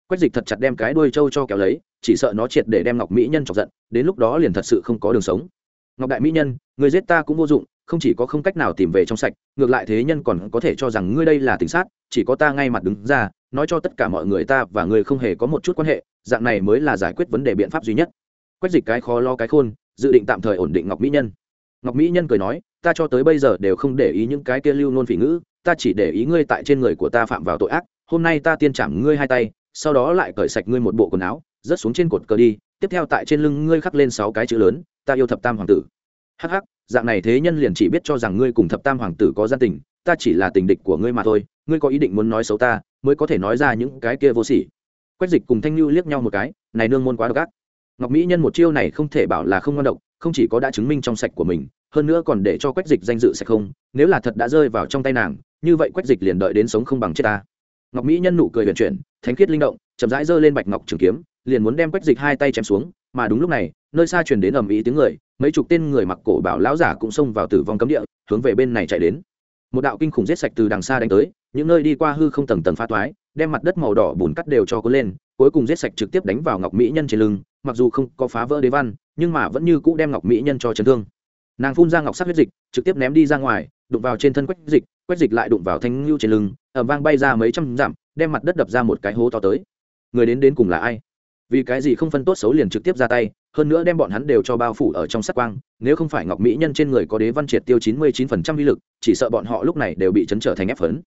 [SPEAKER 1] Quách dịch thật chặt đem cái đuôi trâu cho kéo lấy, chỉ sợ nó triệt để đem ngọc mỹ nhân chọc giận, đến lúc đó liền thật sự không có đường sống ngọc đại mỹ nhân, người giết ta cũng vô dụng, không chỉ có không cách nào tìm về trong sạch, ngược lại thế nhân còn có thể cho rằng ngươi đây là tình sát, chỉ có ta ngay mặt đứng ra, nói cho tất cả mọi người ta và ngươi không hề có một chút quan hệ, dạng này mới là giải quyết vấn đề biện pháp duy nhất. Quách dịch cái khó lo cái khôn, dự định tạm thời ổn định ngọc mỹ nhân. Ngọc mỹ nhân cười nói, ta cho tới bây giờ đều không để ý những cái kia lưu nôn phỉ ngữ, ta chỉ để ý ngươi tại trên người của ta phạm vào tội ác, hôm nay ta tiên chạm ngươi hai tay, sau đó lại cởi sạch ngươi một bộ quần áo, rớt xuống trên cột cờ đi, tiếp theo tại trên lưng ngươi khắc lên sáu cái chữ lớn ta yêu thập tam hoàng tử. Hắc hắc, dạng này thế nhân liền chỉ biết cho rằng ngươi cùng thập tam hoàng tử có gia tình, ta chỉ là tình địch của ngươi mà thôi, ngươi có ý định muốn nói xấu ta, mới có thể nói ra những cái kia vô sỉ. Quách dịch cùng thanh lưu liếc nhau một cái, này nương môn quá độc ác. Ngọc mỹ nhân một chiêu này không thể bảo là không ngon độc, không chỉ có đã chứng minh trong sạch của mình, hơn nữa còn để cho quách dịch danh dự sạch không, nếu là thật đã rơi vào trong tay nàng, như vậy quách dịch liền đợi đến sống không bằng chết ta. Ngọc mỹ nhân nụ cười huyền chuyển, thánh khiết linh động, chậm rãi giơ lên bạch ngọc trường kiếm, liền muốn đem quách dịch hai tay chém xuống mà đúng lúc này, nơi xa truyền đến ầm ĩ tiếng người, mấy chục tên người mặc cổ bảo lão giả cũng xông vào tử vong cấm địa, hướng về bên này chạy đến. Một đạo kinh khủng giết sạch từ đằng xa đánh tới, những nơi đi qua hư không tầng tầng pha toái, đem mặt đất màu đỏ bùn cắt đều cho cuốn lên, cuối cùng giết sạch trực tiếp đánh vào ngọc mỹ nhân trên lưng, mặc dù không có phá vỡ đế văn, nhưng mà vẫn như cũ đem ngọc mỹ nhân cho chấn thương. Nàng phun ra ngọc sắc huyết dịch, trực tiếp ném đi ra ngoài, đụng vào trên thân quách dịch quách dịch lại đụng vào thanh ngưu trên lưng ẩm vang bay ra mấy trăm dặm, đem mặt đất đập ra một cái hố to tới. Người đến đến cùng là ai? Vì cái gì không phân tốt xấu liền trực tiếp ra tay, hơn nữa đem bọn hắn đều cho bao phủ ở trong sắc quang, nếu không phải ngọc mỹ nhân trên người có đế văn triệt tiêu chín mươi chín phần trăm vi lực, chỉ sợ bọn họ lúc này đều bị chấn trở thành ép phấn.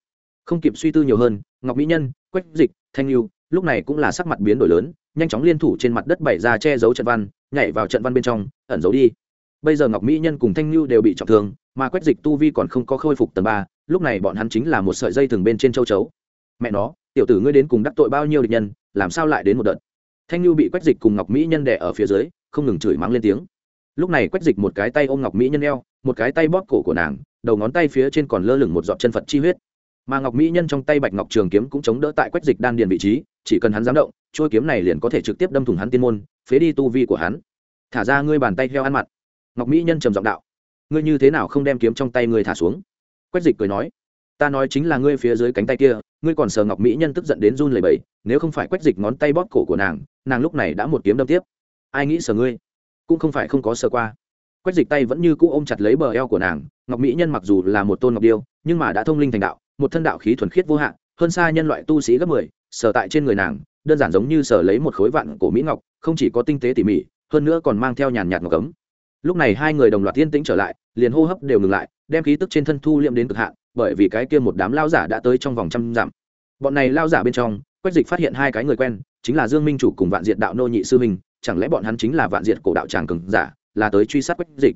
[SPEAKER 1] Không kịp suy tư nhiều hơn, ngọc mỹ nhân, quách dịch, thanh lưu lúc này cũng là sắc mặt biến đổi lớn, nhanh chóng liên thủ trên mặt đất bày ra che giấu trận văn, nhảy vào trận văn bên trong, ẩn giấu đi. Bây giờ ngọc mỹ nhân cùng thanh lưu đều bị trọng thương, mà quách dịch tu vi còn không có khôi phục tầng ba, lúc này bọn hắn chính là một sợi dây thừng bên trên châu chấu. Mẹ nó, tiểu tử ngươi đến cùng đắc tội bao nhiêu địch nhân, làm sao lại đến một đợt? Thanh lưu bị quách dịch cùng ngọc mỹ nhân đẻ ở phía dưới, không ngừng chửi mắng lên tiếng. Lúc này quách dịch một cái tay ôm ngọc mỹ nhân eo, một cái tay bóp cổ của nàng, đầu ngón tay phía trên còn lơ lửng một giọt chân phật chi huyết. Mà ngọc mỹ nhân trong tay bạch ngọc trường kiếm cũng chống đỡ tại quách dịch đan điền vị trí, chỉ cần hắn dám động trôi kiếm này liền có thể trực tiếp đâm thủng hắn tiên môn, phế đi tu vi của hắn. Thả ra ngươi bàn tay heo ăn mặt. Ngọc mỹ nhân trầm giọng đạo. Ngươi như thế nào không đem kiếm trong tay ngươi thả xuống? Quách dịch cười nói ta nói chính là ngươi phía dưới cánh tay kia, ngươi còn sờ ngọc mỹ nhân tức giận đến run lẩy bẩy, nếu không phải quách dịch ngón tay bóp cổ của nàng nàng lúc này đã một kiếm đâm tiếp. Ai nghĩ sờ ngươi? Cũng không phải không có sờ qua. Quách dịch tay vẫn như cũ ôm chặt lấy bờ eo của nàng, ngọc mỹ nhân mặc dù là một tôn ngọc điêu, nhưng mà đã thông linh thành đạo, một thân đạo khí thuần khiết vô hạn, hơn xa nhân loại tu sĩ gấp mười, sờ tại trên người nàng, đơn giản giống như sờ lấy một khối vạn cổ mỹ ngọc, không chỉ có tinh tế tỉ mỉ, hơn nữa còn mang theo nhàn nhạt ngọc cấm lúc này hai người đồng loạt tiên tĩnh trở lại, liền hô hấp đều ngừng lại, đem khí tức trên thân thu liệm đến cực hạn bởi vì cái kia một đám lao giả đã tới trong vòng trăm dặm. Bọn này lao giả bên trong, quách dịch phát hiện hai cái người quen, chính là dương minh chủ cùng vạn diệt đạo nô nhị sư minh, chẳng lẽ bọn hắn chính là vạn diệt cổ đạo tràng cường giả, là tới truy sát quách dịch?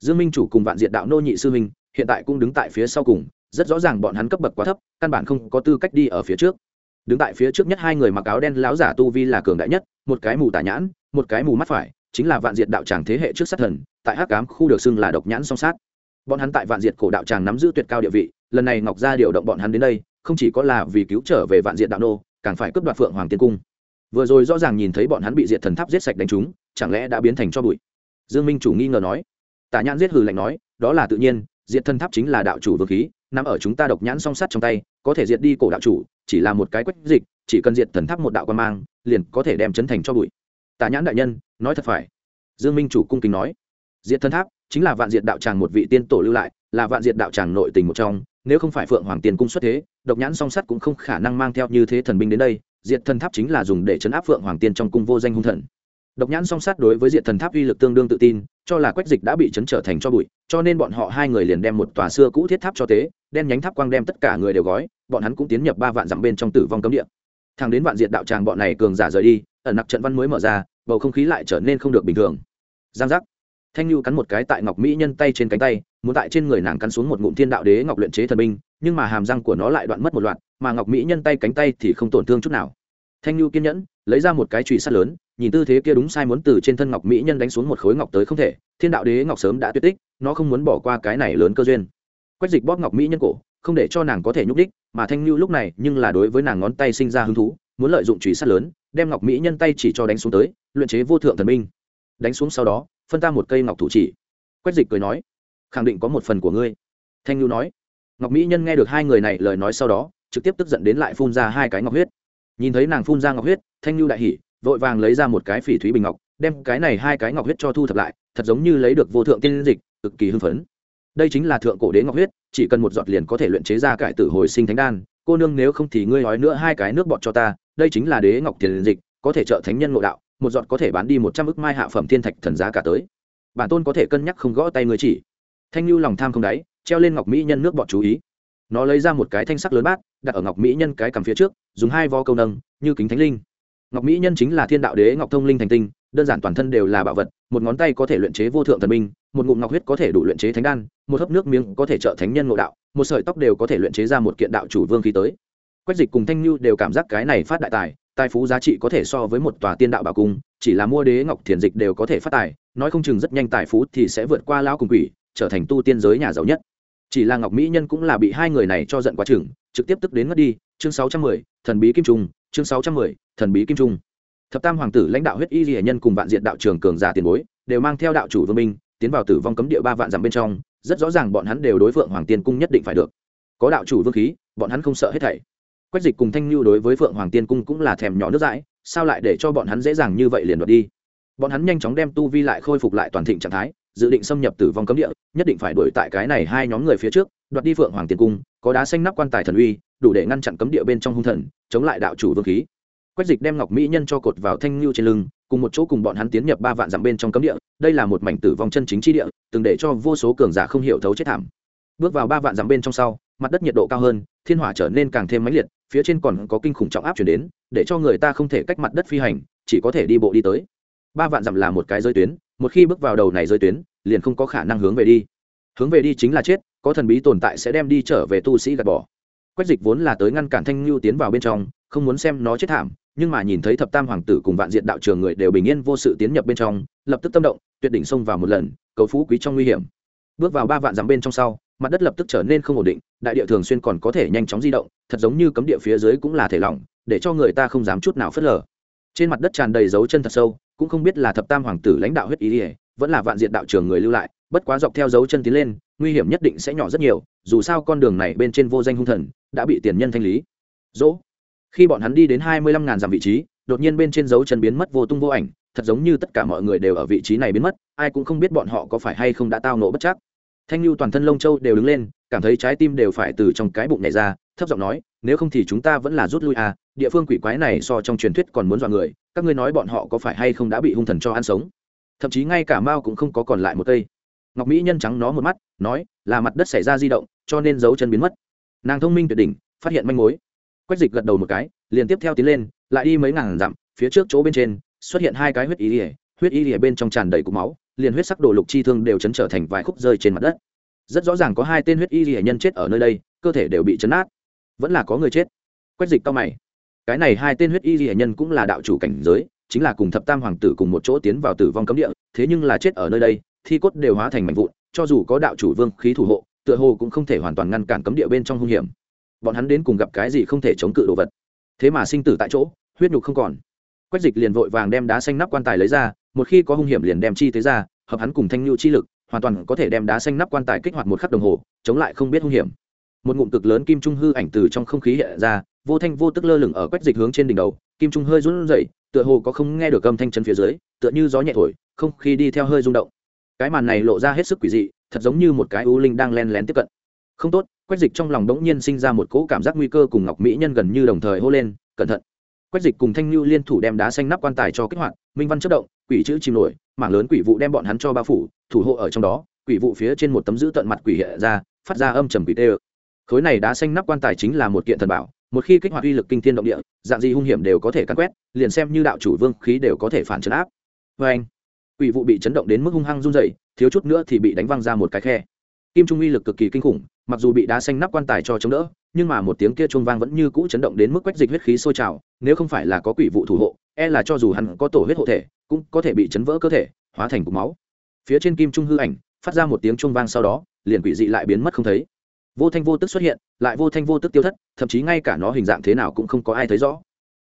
[SPEAKER 1] Dương minh chủ cùng vạn diệt đạo nô nhị sư minh, hiện tại cũng đứng tại phía sau cùng, rất rõ ràng bọn hắn cấp bậc quá thấp, căn bản không có tư cách đi ở phía trước. Đứng tại phía trước nhất hai người mặc áo đen láo giả tu vi là cường đại nhất, một cái mù tả nhãn, một cái mù mắt phải, chính là vạn diệt đạo tràng thế hệ trước sát thần, tại hắc cám khu được xưng là độc nhãn song sát bọn hắn tại vạn diệt cổ đạo tràng nắm giữ tuyệt cao địa vị, lần này ngọc gia điều động bọn hắn đến đây, không chỉ có là vì cứu trở về vạn diệt đạo nô, càng phải cướp đoạt phượng hoàng tiên cung. Vừa rồi rõ ràng nhìn thấy bọn hắn bị diệt thần tháp giết sạch đánh chúng chẳng lẽ đã biến thành cho bụi? Dương minh chủ nghi ngờ nói. Tả nhãn giết hừ lạnh nói, đó là tự nhiên, diệt thần tháp chính là đạo chủ vương khí, nằm ở chúng ta độc nhãn song sắt trong tay, có thể diệt đi cổ đạo chủ, chỉ là một cái quách dịch, chỉ cần diệt thần tháp một đạo quan mang, liền có thể đem chấn thành cho bụi. Tả nhãn đại nhân, nói thật phải. Dương minh chủ cung kính nói. Diệt thần tháp chính là vạn diệt đạo tràng một vị tiên tổ lưu lại, là vạn diệt đạo tràng nội tình một trong, nếu không phải phượng hoàng tiền cung xuất thế, độc nhãn song sắt cũng không khả năng mang theo như thế thần binh đến đây, diệt thần tháp chính là dùng để chấn áp phượng hoàng tiên trong cung vô danh hung thần. Độc nhãn song sắt đối với diệt thần tháp uy lực tương đương tự tin, cho là quách dịch đã bị chấn trở thành cho bụi, cho nên bọn họ hai người liền đem một tòa xưa cũ thiết tháp cho tế, đen nhánh tháp quang đem tất cả người đều gói, bọn hắn cũng tiến nhập ba vạn dặm bên trong tử vong cấm địa. Thằng đến vạn diệt đạo tràng bọn này cường giả rời đi, ẩn nặc trận văn mới mở ra, bầu không khí lại trở nên không được bình thường. Giang giác thanh Nhu cắn một cái tại ngọc mỹ nhân tay trên cánh tay, muốn tại trên người nàng cắn xuống một ngụm thiên đạo đế ngọc luyện chế thần binh, nhưng mà hàm răng của nó lại đoạn mất một loạt, mà ngọc mỹ nhân tay cánh tay thì không tổn thương chút nào. Thanh Nhu kiên nhẫn, lấy ra một cái chùy sắt lớn, nhìn tư thế kia đúng sai muốn từ trên thân ngọc mỹ nhân đánh xuống một khối ngọc tới không thể, thiên đạo đế ngọc sớm đã tuyệt tích, nó không muốn bỏ qua cái này lớn cơ duyên. Quách dịch bóp ngọc mỹ nhân cổ, không để cho nàng có thể nhúc đích, mà thanh Nhu lúc này nhưng là đối với nàng ngón tay sinh ra hứng thú, muốn lợi dụng chùy sắt lớn, đem ngọc mỹ nhân tay chỉ cho đánh xuống tới, luyện chế vô thượng thần binh. Đánh xuống sau đó phân ta một cây ngọc thủ chỉ. Quách dịch cười nói, khẳng định có một phần của ngươi. Thanh lưu nói, ngọc mỹ nhân nghe được hai người này lời nói sau đó, trực tiếp tức giận đến lại phun ra hai cái ngọc huyết. Nhìn thấy nàng phun ra ngọc huyết, thanh lưu đại hỉ, vội vàng lấy ra một cái phỉ thúy bình ngọc, đem cái này hai cái ngọc huyết cho thu thập lại, thật giống như lấy được vô thượng tiên dịch, cực kỳ hưng phấn. Đây chính là thượng cổ đế ngọc huyết, chỉ cần một giọt liền có thể luyện chế ra cải tử hồi sinh thánh đan. Cô nương nếu không thì ngươi nói nữa hai cái nước bọt cho ta, đây chính là đế ngọc tiền dịch, có thể trợ thánh nhân ngộ đạo một giọt có thể bán đi một trăm ức mai hạ phẩm thiên thạch thần giá cả tới. Bản tôn có thể cân nhắc không gõ tay người chỉ. Thanh lưu lòng tham không đáy, treo lên ngọc mỹ nhân nước bọt chú ý. Nó lấy ra một cái thanh sắc lớn bát, đặt ở ngọc mỹ nhân cái cầm phía trước, dùng hai vo câu nâng, như kính thánh linh. Ngọc mỹ nhân chính là thiên đạo đế ngọc thông linh thành tinh, đơn giản toàn thân đều là bạo vật, một ngón tay có thể luyện chế vô thượng thần minh một ngụm ngọc huyết có thể đủ luyện chế thánh đan, một hớp nước miếng có thể trợ thánh nhân ngộ đạo, một sợi tóc đều có thể luyện chế ra một kiện đạo chủ vương khí tới quách dịch cùng thanh lưu đều cảm giác cái này phát đại tài tài phú giá trị có thể so với một tòa tiên đạo bảo cung, chỉ là mua đế ngọc thiền dịch đều có thể phát tài, nói không chừng rất nhanh tài phú thì sẽ vượt qua lão cùng quỷ, trở thành tu tiên giới nhà giàu nhất. Chỉ là ngọc mỹ nhân cũng là bị hai người này cho giận quá chừng, trực tiếp tức đến mất đi, chương sáu trăm mười, thần bí kim trung, chương sáu trăm mười, thần bí kim trung. Thập tam hoàng tử lãnh đạo huyết y ghi nhân cùng vạn diện đạo trường cường giả tiền bối, đều mang theo đạo chủ vương minh tiến vào tử vong cấm địa ba vạn dặm bên trong, rất rõ ràng bọn hắn đều đối phượng hoàng tiên cung nhất định phải được. Có đạo chủ vương khí, bọn hắn không sợ hết thảy quách dịch cùng thanh lưu đối với phượng hoàng tiên cung cũng là thèm nhỏ nước dãi, sao lại để cho bọn hắn dễ dàng như vậy liền đoạt đi? Bọn hắn nhanh chóng đem tu vi lại khôi phục lại toàn thịnh trạng thái, dự định xâm nhập tử vong cấm địa, nhất định phải đuổi tại cái này hai nhóm người phía trước, đoạt đi phượng hoàng tiên cung, có đá xanh nắp quan tài thần uy, đủ để ngăn chặn cấm địa bên trong hung thần, chống lại đạo chủ vương khí. Quách dịch đem ngọc mỹ nhân cho cột vào thanh lưu trên lưng, cùng một chỗ cùng bọn hắn tiến nhập ba vạn dặm bên trong cấm địa, đây là một mảnh tử vong chân chính chi địa, từng để cho vô số cường giả không hiểu thấu chết thảm. Bước vào ba vạn dặm bên trong sau, mặt đất nhiệt độ cao hơn, thiên hỏa trở nên càng thêm mãnh liệt phía trên còn có kinh khủng trọng áp chuyển đến, để cho người ta không thể cách mặt đất phi hành, chỉ có thể đi bộ đi tới. Ba vạn dặm là một cái giới tuyến, một khi bước vào đầu này giới tuyến, liền không có khả năng hướng về đi. Hướng về đi chính là chết, có thần bí tồn tại sẽ đem đi trở về tu sĩ gạt bỏ. Quách dịch vốn là tới ngăn cản thanh lưu tiến vào bên trong, không muốn xem nó chết thảm, nhưng mà nhìn thấy thập tam hoàng tử cùng vạn diện đạo trường người đều bình yên vô sự tiến nhập bên trong, lập tức tâm động, tuyệt đỉnh xông vào một lần, cầu phú quý trong nguy hiểm. Bước vào ba vạn dặm bên trong sau mặt đất lập tức trở nên không ổn định, đại địa thường xuyên còn có thể nhanh chóng di động, thật giống như cấm địa phía dưới cũng là thể lỏng, để cho người ta không dám chút nào phớt lờ. Trên mặt đất tràn đầy dấu chân thật sâu, cũng không biết là thập tam hoàng tử lãnh đạo huyết ý ỉa vẫn là vạn diện đạo trường người lưu lại, bất quá dọc theo dấu chân tiến lên, nguy hiểm nhất định sẽ nhỏ rất nhiều, dù sao con đường này bên trên vô danh hung thần, đã bị tiền nhân thanh lý. Dỗ. Khi bọn hắn đi đến hai mươi lăm ngàn dặm vị trí, đột nhiên bên trên dấu chân biến mất vô tung vô ảnh, thật giống như tất cả mọi người đều ở vị trí này biến mất, ai cũng không biết bọn họ có phải hay không đã tao nộ bất chắc thanh lưu toàn thân lông châu đều đứng lên, cảm thấy trái tim đều phải từ trong cái bụng này ra, thấp giọng nói, nếu không thì chúng ta vẫn là rút lui à địa phương quỷ quái này so trong truyền thuyết còn muốn dọa người, các ngươi nói bọn họ có phải hay không đã bị hung thần cho ăn sống? Thậm chí ngay cả mao cũng không có còn lại một cây. Ngọc mỹ nhân trắng nó một mắt, nói, là mặt đất xảy ra di động, cho nên dấu chân biến mất. Nàng thông minh tuyệt đỉnh, phát hiện manh mối. Quách dịch gật đầu một cái, liền tiếp theo tiến lên, lại đi mấy ngàn dặm, phía trước chỗ bên trên, xuất hiện hai cái huyết ý ỉa huyết ý ỉa bên trong tràn đầy cục máu liền huyết sắc đồ lục chi thương đều chấn trở thành vài khúc rơi trên mặt đất. Rất rõ ràng có hai tên huyết y hệ nhân chết ở nơi đây, cơ thể đều bị chấn át vẫn là có người chết. Quách dịch cao mày. Cái này hai tên huyết y hệ nhân cũng là đạo chủ cảnh giới, chính là cùng thập tam hoàng tử cùng một chỗ tiến vào tử vong cấm địa, thế nhưng là chết ở nơi đây, thi cốt đều hóa thành mảnh vụn, cho dù có đạo chủ vương khí thủ hộ, tựa hồ cũng không thể hoàn toàn ngăn cản cấm địa bên trong hung hiểm. Bọn hắn đến cùng gặp cái gì không thể chống cự đồ vật. Thế mà sinh tử tại chỗ, huyết nhục không còn. Quách dịch liền vội vàng đem đá xanh nắp quan tài lấy ra một khi có hung hiểm liền đem chi tế ra, hợp hắn cùng thanh nhu chi lực, hoàn toàn có thể đem đá xanh nắp quan tài kích hoạt một khắc đồng hồ, chống lại không biết hung hiểm. Một ngụm cực lớn kim trung hư ảnh từ trong không khí hiện ra, vô thanh vô tức lơ lửng ở quách dịch hướng trên đỉnh đầu, kim trung hơi run rẩy, tựa hồ có không nghe được âm thanh chân phía dưới, tựa như gió nhẹ thổi, không khí đi theo hơi rung động. Cái màn này lộ ra hết sức quỷ dị, thật giống như một cái u linh đang len lén tiếp cận. Không tốt, quách dịch trong lòng đống nhiên sinh ra một cỗ cảm giác nguy cơ cùng ngọc mỹ nhân gần như đồng thời hô lên, cẩn thận quách dịch cùng thanh lưu liên thủ đem đá xanh nắp quan tài cho kích hoạt, minh văn chất động, quỷ chữ chìm nổi, mảng lớn quỷ vụ đem bọn hắn cho bao phủ, thủ hộ ở trong đó, quỷ vụ phía trên một tấm giữ tận mặt quỷ hiện ra, phát ra âm trầm quỷ tê khối này đá xanh nắp quan tài chính là một kiện thần bảo, một khi kích hoạt uy lực kinh thiên động địa, dạng gì hung hiểm đều có thể cắn quét, liền xem như đạo chủ vương khí đều có thể phản chấn áp. Vê anh, quỷ vụ bị chấn động đến mức hung hăng run dậy thiếu chút nữa thì bị đánh văng ra một cái khe. Kim trung uy lực cực kỳ kinh khủng, mặc dù bị đá xanh nắp quan tài cho chống đỡ nhưng mà một tiếng kia chuông vang vẫn như cũ chấn động đến mức quách dịch huyết khí sôi trào, nếu không phải là có quỷ vụ thủ hộ e là cho dù hắn có tổ huyết hộ thể, cũng có thể bị chấn vỡ cơ thể, hóa thành cục máu. Phía trên kim trung hư ảnh, phát ra một tiếng chuông vang sau đó, liền quỷ dị lại biến mất không thấy. Vô thanh vô tức xuất hiện, lại vô thanh vô tức tiêu thất, thậm chí ngay cả nó hình dạng thế nào cũng không có ai thấy rõ.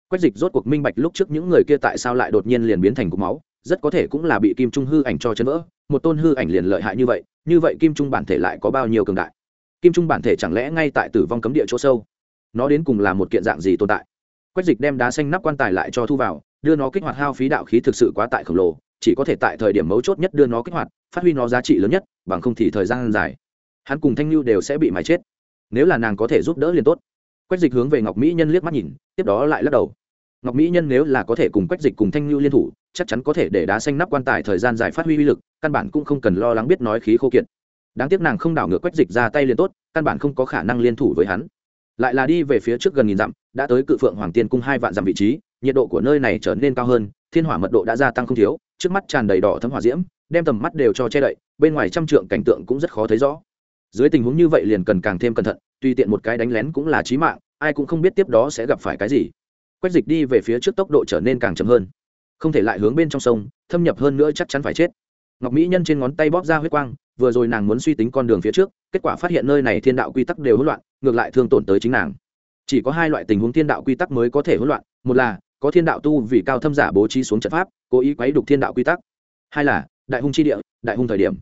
[SPEAKER 1] Quách dịch rốt cuộc minh bạch lúc trước những người kia tại sao lại đột nhiên liền biến thành cục máu, rất có thể cũng là bị kim trung hư ảnh cho chấn vỡ, một tôn hư ảnh liền lợi hại như vậy như vậy kim trung bản thể lại có bao nhiêu cường đại? Kim trung bản thể chẳng lẽ ngay tại tử vong cấm địa chỗ sâu? Nó đến cùng là một kiện dạng gì tồn tại? Quách dịch đem đá xanh nắp quan tài lại cho thu vào, đưa nó kích hoạt hao phí đạo khí thực sự quá tại khổng lồ, chỉ có thể tại thời điểm mấu chốt nhất đưa nó kích hoạt, phát huy nó giá trị lớn nhất, bằng không thì thời gian dài. Hắn cùng thanh lưu đều sẽ bị mái chết. Nếu là nàng có thể giúp đỡ liền tốt. Quách dịch hướng về ngọc mỹ nhân liếc mắt nhìn, tiếp đó lại lắc đầu. Ngọc mỹ nhân nếu là có thể cùng quách dịch cùng thanh lưu liên thủ, chắc chắn có thể để đá xanh nắp quan tài thời gian dài phát huy uy lực, căn bản cũng không cần lo lắng biết nói khí khô kiệt đáng tiếc nàng không đảo ngược quách dịch ra tay liền tốt, căn bản không có khả năng liên thủ với hắn. Lại là đi về phía trước gần nghìn dặm, đã tới cự phượng hoàng tiên cung hai vạn dặm vị trí, nhiệt độ của nơi này trở nên cao hơn, thiên hỏa mật độ đã gia tăng không thiếu, trước mắt tràn đầy đỏ thấm hỏa diễm, đem tầm mắt đều cho che đậy, bên ngoài trăm trượng cảnh tượng cũng rất khó thấy rõ. Dưới tình huống như vậy liền cần càng thêm cẩn thận, tùy tiện một cái đánh lén cũng là chí mạng, ai cũng không biết tiếp đó sẽ gặp phải cái gì. Quách dịch đi về phía trước tốc độ trở nên càng chậm hơn. Không thể lại hướng bên trong sông, thâm nhập hơn nữa chắc chắn phải chết ngọc mỹ nhân trên ngón tay bóp ra huyết quang, vừa rồi nàng muốn suy tính con đường phía trước, kết quả phát hiện nơi này thiên đạo quy tắc đều hỗn loạn, ngược lại thương tổn tới chính nàng. Chỉ có hai loại tình huống thiên đạo quy tắc mới có thể hỗn loạn, một là, có thiên đạo tu vì cao thâm giả bố trí xuống trận pháp, cố ý quấy đục thiên đạo quy tắc. Hai là, đại hung chi địa, đại hung thời điểm.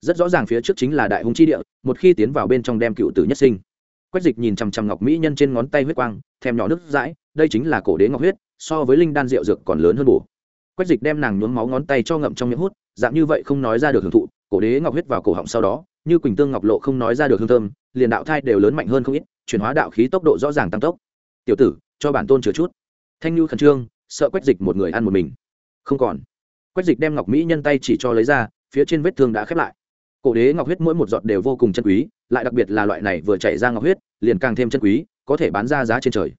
[SPEAKER 1] Rất rõ ràng phía trước chính là đại hung chi địa, một khi tiến vào bên trong đem cựu tử nhất sinh. Quách dịch nhìn chằm chằm ngọc mỹ nhân trên ngón tay huyết quang, thèm nhỏ nước dãi, đây chính là cổ đế ngọc huyết, so với linh đan rượu dược còn lớn hơn bổ quách dịch đem nàng nhuốm máu ngón tay cho ngậm trong miệng hút, dạng như vậy không nói ra được hưởng thụ, cổ đế ngọc huyết vào cổ họng sau đó, như quỳnh tương ngọc lộ không nói ra được hương thơm, liền đạo thai đều lớn mạnh hơn không ít, chuyển hóa đạo khí tốc độ rõ ràng tăng tốc. Tiểu tử, cho bản tôn chứa chút. Thanh như khẩn trương, sợ quách dịch một người ăn một mình. Không còn. Quách dịch đem ngọc mỹ nhân tay chỉ cho lấy ra, phía trên vết thương đã khép lại. Cổ đế ngọc huyết mỗi một giọt đều vô cùng chân quý, lại đặc biệt là loại này vừa chảy ra ngọc huyết, liền càng thêm chân quý, có thể bán ra giá trên trời.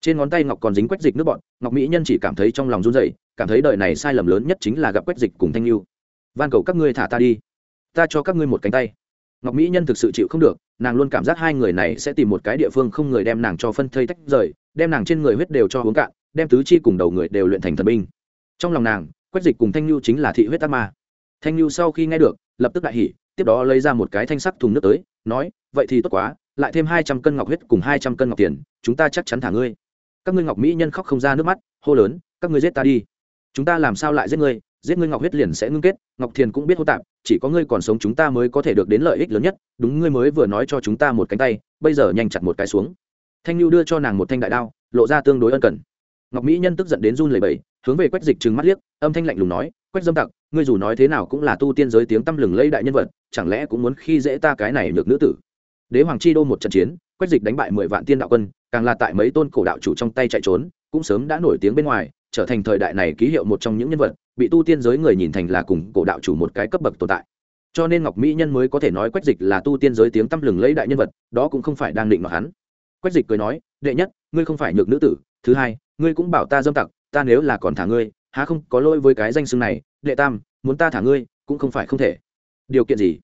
[SPEAKER 1] Trên ngón tay ngọc còn dính quách dịch nước bọn ngọc mỹ nhân chỉ cảm thấy trong lòng run dậy cảm thấy đời này sai lầm lớn nhất chính là gặp quách dịch cùng thanh lưu. Van cầu các ngươi thả ta đi. Ta cho các ngươi một cánh tay. Ngọc mỹ nhân thực sự chịu không được, nàng luôn cảm giác hai người này sẽ tìm một cái địa phương không người đem nàng cho phân thây tách rời, đem nàng trên người huyết đều cho uống cạn, đem tứ chi cùng đầu người đều luyện thành thần binh. Trong lòng nàng, quách dịch cùng thanh lưu chính là thị huyết ác ma. Thanh lưu sau khi nghe được, lập tức đại hỉ, tiếp đó lấy ra một cái thanh sắc thùng nước tới, nói, vậy thì tốt quá, lại thêm hai trăm cân ngọc huyết cùng hai trăm cân ngọc tiền, chúng ta chắc chắn thả ngươi. Các ngươi ngọc mỹ nhân khóc không ra nước mắt, hô lớn, các ngươi giết ta đi chúng ta làm sao lại giết ngươi? Giết ngươi ngọc huyết liền sẽ ngưng kết. Ngọc thiền cũng biết hô tạp, chỉ có ngươi còn sống chúng ta mới có thể được đến lợi ích lớn nhất. Đúng, ngươi mới vừa nói cho chúng ta một cánh tay, bây giờ nhanh chặt một cái xuống. Thanh lưu đưa cho nàng một thanh đại đao, lộ ra tương đối ân cần. Ngọc mỹ nhân tức giận đến run lẩy bẩy, hướng về quách dịch trừng mắt liếc, âm thanh lạnh lùng nói, quách dâm tặc, ngươi dù nói thế nào cũng là tu tiên giới tiếng tăm lừng lây đại nhân vật, chẳng lẽ cũng muốn khi dễ ta cái này được nữ tử? Đế hoàng chi đô một trận chiến, quách dịch đánh bại mười vạn tiên đạo quân, càng là tại mấy tôn cổ đạo chủ trong tay chạy trốn, cũng sớm đã nổi tiếng bên ngoài trở thành thời đại này ký hiệu một trong những nhân vật, bị tu tiên giới người nhìn thành là cùng cổ đạo chủ một cái cấp bậc tồn tại. Cho nên ngọc mỹ nhân mới có thể nói quách dịch là tu tiên giới tiếng tăm lừng lấy đại nhân vật, đó cũng không phải đang định mà hắn. Quách dịch cười nói, đệ nhất, ngươi không phải nhược nữ tử. Thứ hai, ngươi cũng bảo ta dâm tặc, ta nếu là còn thả ngươi, há không có lỗi với cái danh xưng này, đệ tam, muốn ta thả ngươi, cũng không phải không thể. Điều kiện gì?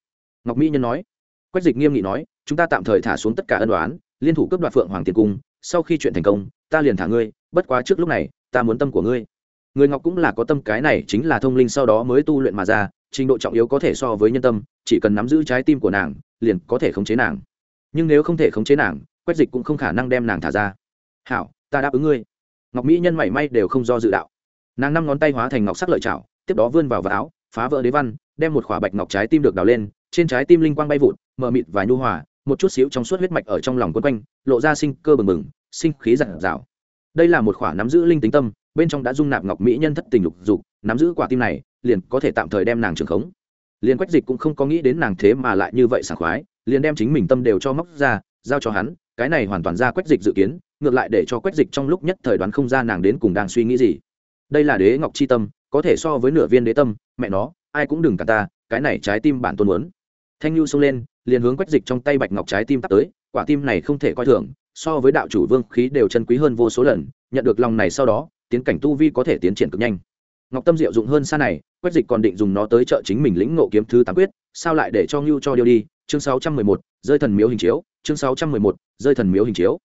[SPEAKER 1] Ngọc mỹ nhân nói. Quách dịch nghiêm nghị nói, chúng ta tạm thời thả xuống tất cả ân đoán liên thủ cấp đoạt phượng hoàng tiền cung sau khi chuyện thành công, ta liền thả ngươi, bất quá trước lúc này, ta muốn tâm của ngươi. Người ngọc cũng là có tâm, cái này chính là thông linh sau đó mới tu luyện mà ra, trình độ trọng yếu có thể so với nhân tâm, chỉ cần nắm giữ trái tim của nàng, liền có thể khống chế nàng. Nhưng nếu không thể khống chế nàng quét dịch cũng không khả năng đem nàng thả ra. Hảo, ta đáp ứng ngươi. Ngọc mỹ nhân mảy may đều không do dự đạo. Nàng năm ngón tay hóa thành ngọc sắc lợi chảo, tiếp đó vươn vào vạt áo, phá vỡ đế văn, đem một khỏa bạch ngọc trái tim được đào lên, trên trái tim linh quang bay vụt, mờ mịt và nhu hòa một chút xíu trong suốt huyết mạch ở trong lòng quân quanh, lộ ra sinh cơ bừng bừng, sinh khí giản dạo đây là một khỏa nắm giữ linh tính tâm, bên trong đã dung nạp ngọc mỹ nhân thất tình lục dục, nắm giữ quả tim này, liền có thể tạm thời đem nàng trường khống. Liền quách dịch cũng không có nghĩ đến nàng thế mà lại như vậy sảng khoái, liền đem chính mình tâm đều cho móc ra, giao cho hắn, cái này hoàn toàn ra quách dịch dự kiến, ngược lại để cho quách dịch trong lúc nhất thời đoán không ra nàng đến cùng đang suy nghĩ gì. Đây là đế ngọc c h i tâm, có thể so với nửa viên đế tâm, mẹ nó, ai cũng đừng cả ta, cái này trái tim bản tôn muốn thanh nhu xông lên, liền hướng quách dịch trong tay bạch ngọc trái tim tắt tới, quả tim này không thể coi thường, so với đạo chủ vương khí đều chân quý hơn vô số lần, nhận được lòng này sau đó, tiến cảnh tu vi có thể tiến triển cực nhanh. Ngọc tâm diệu dụng hơn xa này, quách dịch còn định dùng nó tới trợ chính mình lĩnh ngộ kiếm thứ tám quyết, sao lại để cho ngưu cho điêu đi? Chương sáu trăm mười một, rơi thần miếu hình chiếu, chương sáu trăm mười một, rơi thần miếu hình chiếu.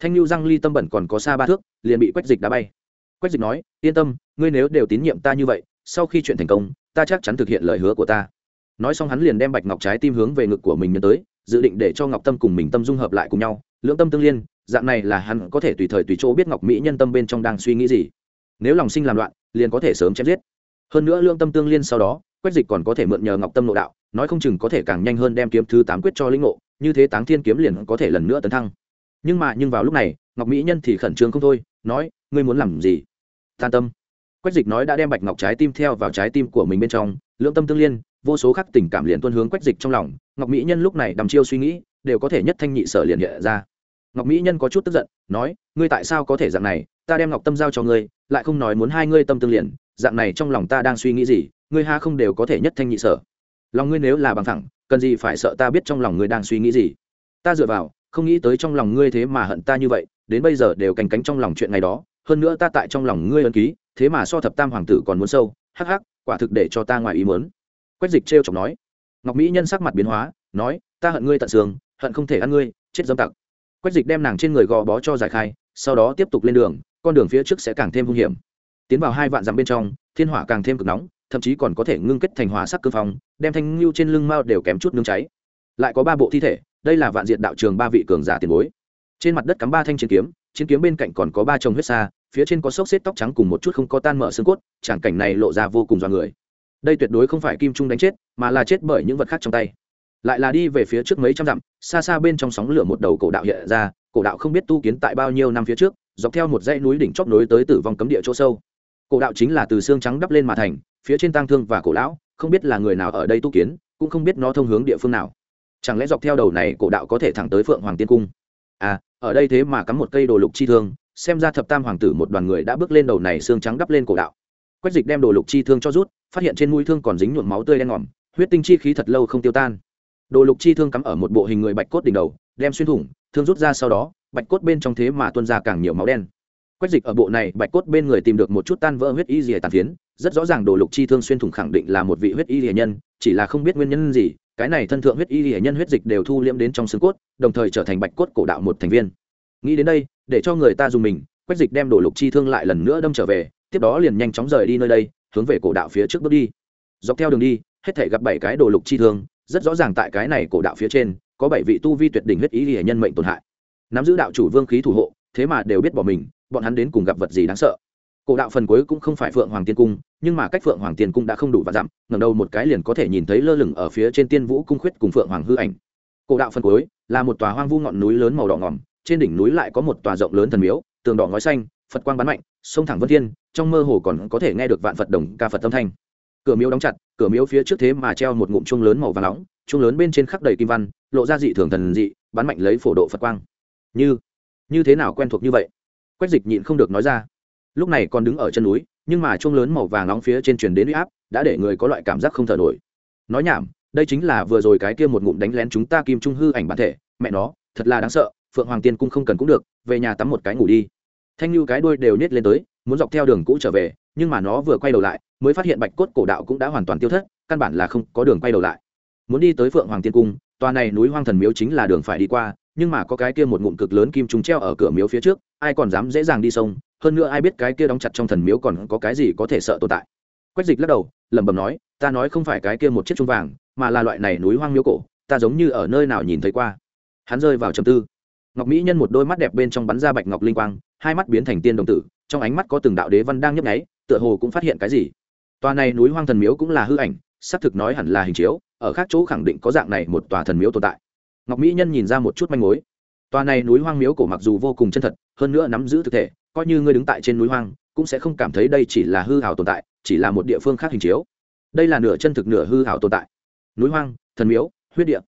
[SPEAKER 1] Thanh lưu răng ly tâm bẩn còn có xa ba thước, liền bị quách dịch đá bay. Quách dịch nói, yên tâm, ngươi nếu đều tín nhiệm ta như vậy, sau khi chuyện thành công, ta chắc chắn thực hiện lời hứa của ta nói xong hắn liền đem bạch ngọc trái tim hướng về ngực của mình nhân tới, dự định để cho ngọc tâm cùng mình tâm dung hợp lại cùng nhau, lưỡng tâm tương liên, dạng này là hắn có thể tùy thời tùy chỗ biết ngọc mỹ nhân tâm bên trong đang suy nghĩ gì. Nếu lòng sinh làm loạn, liền có thể sớm chém giết. Hơn nữa lưỡng tâm tương liên sau đó, quách dịch còn có thể mượn nhờ ngọc tâm nội đạo, nói không chừng có thể càng nhanh hơn đem kiếm thứ tám quyết cho linh ngộ, như thế táng thiên kiếm liền có thể lần nữa tấn thăng. Nhưng mà, nhưng vào lúc này, ngọc mỹ nhân thì khẩn trương không thôi, nói, ngươi muốn làm gì? Tan tâm. Quách dịch nói đã đem bạch ngọc trái tim theo vào trái tim của mình bên trong, lưỡng tâm tương liên vô số khắc tình cảm liền tuân hướng quách dịch trong lòng, ngọc mỹ nhân lúc này đầm chiêu suy nghĩ, đều có thể nhất thanh nhị sở liền hiện ra. Ngọc mỹ nhân có chút tức giận, nói, ngươi tại sao có thể dạng này? Ta đem ngọc tâm giao cho ngươi, lại không nói muốn hai ngươi tâm tương liền, dạng này trong lòng ta đang suy nghĩ gì? Ngươi ha không đều có thể nhất thanh nhị sở. Lòng ngươi nếu là bằng thẳng cần gì phải sợ ta biết trong lòng ngươi đang suy nghĩ gì? Ta dựa vào, không nghĩ tới trong lòng ngươi thế mà hận ta như vậy, đến bây giờ đều cành cánh trong lòng chuyện ngày đó, hơn nữa ta tại trong lòng ngươi ân ký, thế mà so thập tam hoàng tử còn muốn sâu, hắc hắc, quả thực để cho ta ngoài ý muốn quách dịch trêu chọc nói. Ngọc mỹ nhân sắc mặt biến hóa, nói, ta hận ngươi tận xương, hận không thể ăn ngươi, chết dâm tặc. Quách dịch đem nàng trên người gò bó cho giải khai, sau đó tiếp tục lên đường, con đường phía trước sẽ càng thêm hung hiểm. Tiến vào hai vạn dặm bên trong, thiên hỏa càng thêm cực nóng, thậm chí còn có thể ngưng kết thành hỏa sắc cương phong, đem thanh ngưu trên lưng mao đều kém chút nướng cháy. Lại có ba bộ thi thể, đây là vạn diện đạo trường ba vị cường giả tiền bối. Trên mặt đất cắm ba thanh chiến kiếm chiến kiếm bên cạnh còn có ba chồng huyết xa phía trên có xốc xếp tóc trắng cùng một chút không có tan mở xương cốt tràng cảnh này lộ ra vô cùng dọa người đây tuyệt đối không phải kim trung đánh chết, mà là chết bởi những vật khác trong tay. Lại là đi về phía trước mấy trăm dặm, xa xa bên trong sóng lửa một đầu cổ đạo hiện ra, cổ đạo không biết tu kiến tại bao nhiêu năm phía trước, dọc theo một dãy núi đỉnh chóp nối tới tử vong cấm địa chỗ sâu. Cổ đạo chính là từ xương trắng đắp lên mà thành, phía trên tang thương và cổ lão, không biết là người nào ở đây tu kiến, cũng không biết nó thông hướng địa phương nào. Chẳng lẽ dọc theo đầu này cổ đạo có thể thẳng tới phượng hoàng tiên cung? À ở đây thế mà cắm một cây đồ lục chi thương, xem ra thập tam hoàng tử một đoàn người đã bước lên đầu này xương trắng đắp lên cổ đạo quách dịch đem đồ lục chi thương cho rút, phát hiện trên mũi thương còn dính nhuộm máu tươi đen ngòm, huyết tinh chi khí thật lâu không tiêu tan. Đồ lục chi thương cắm ở một bộ hình người bạch cốt đỉnh đầu, đem xuyên thủng, thương rút ra sau đó, bạch cốt bên trong thế mà tuôn ra càng nhiều máu đen. Quách dịch ở bộ này bạch cốt bên người tìm được một chút tan vỡ huyết y rìa tàn phiến, rất rõ ràng đồ lục chi thương xuyên thủng khẳng định là một vị huyết y rìa nhân, chỉ là không biết nguyên nhân gì, cái này thân thượng huyết y rìa nhân huyết dịch đều thu liễm đến trong xương cốt, đồng thời trở thành bạch cốt cổ đạo một thành viên. Nghĩ đến đây, để cho người ta dùng mình, quách dịch đem đồ lục chi thương lại lần nữa đâm trở về tiếp đó liền nhanh chóng rời đi nơi đây, hướng về cổ đạo phía trước bước đi. Dọc theo đường đi, hết thể gặp bảy cái đồ lục chi thương, rất rõ ràng tại cái này cổ đạo phía trên, có bảy vị tu vi tuyệt đỉnh huyết ý hệ nhân mệnh tổn hại. Nắm giữ đạo chủ vương khí thủ hộ, thế mà đều biết bỏ mình, bọn hắn đến cùng gặp vật gì đáng sợ. Cổ đạo phần cuối cũng không phải phượng hoàng tiên cung, nhưng mà cách phượng hoàng tiên cung đã không đủ và dặm, ngẩng đầu một cái liền có thể nhìn thấy lơ lửng ở phía trên tiên vũ cung khuyết cùng phượng hoàng hư ảnh. Cổ đạo phần cuối là một tòa hoang vu ngọn núi lớn màu đỏ ngỏm trên đỉnh núi lại có một tòa rộng lớn thần miếu, tường đỏ ngói xanh phật quang bắn mạnh, sông thẳng vân thiên, trong mơ hồ còn có thể nghe được vạn phật đồng ca phật âm thanh. Cửa miếu đóng chặt, cửa miếu phía trước thế mà treo một ngụm chuông lớn màu vàng nóng, chuông lớn bên trên khắc đầy kim văn, lộ ra dị thường thần dị, bắn mạnh lấy phổ độ phật quang. Như như thế nào quen thuộc như vậy? Quách dịch nhịn không được nói ra. Lúc này còn đứng ở chân núi, nhưng mà chuông lớn màu vàng nóng phía trên truyền đến uy áp, đã để người có loại cảm giác không thở nổi. Nói nhảm, đây chính là vừa rồi cái kia một ngụm đánh lén chúng ta kim trung hư ảnh bản thể. Mẹ nó, thật là đáng sợ, phượng hoàng tiên cung không cần cũng được, về nhà tắm một cái ngủ đi thanh lưu cái đuôi đều nhét lên tới, muốn dọc theo đường cũ trở về, nhưng mà nó vừa quay đầu lại, mới phát hiện bạch cốt cổ đạo cũng đã hoàn toàn tiêu thất, căn bản là không có đường quay đầu lại. Muốn đi tới phượng hoàng tiên cung, tòa này núi hoang thần miếu chính là đường phải đi qua, nhưng mà có cái kia một ngụm cực lớn kim trùng treo ở cửa miếu phía trước, ai còn dám dễ dàng đi sông, hơn nữa ai biết cái kia đóng chặt trong thần miếu còn có cái gì có thể sợ tồn tại. Quách dịch lắc đầu, lẩm bẩm nói, ta nói không phải cái kia một chiếc trung vàng, mà là loại này núi hoang miếu cổ, ta giống như ở nơi nào nhìn thấy qua. Hắn rơi vào trầm tư ngọc mỹ nhân một đôi mắt đẹp bên trong bắn ra bạch ngọc linh quang, hai mắt biến thành tiên đồng tử, trong ánh mắt có từng đạo đế văn đang nhấp nháy, tựa hồ cũng phát hiện cái gì. Tòa này núi hoang thần miếu cũng là hư ảnh, xác thực nói hẳn là hình chiếu, ở khác chỗ khẳng định có dạng này một tòa thần miếu tồn tại. Ngọc mỹ nhân nhìn ra một chút manh mối. Tòa này núi hoang miếu cổ mặc dù vô cùng chân thật, hơn nữa nắm giữ thực thể, coi như ngươi đứng tại trên núi hoang, cũng sẽ không cảm thấy đây chỉ là hư hảo tồn tại, chỉ là một địa phương khác hình chiếu. Đây là nửa chân thực nửa hư hảo tồn tại. Núi hoang, thần miếu, huyết địa.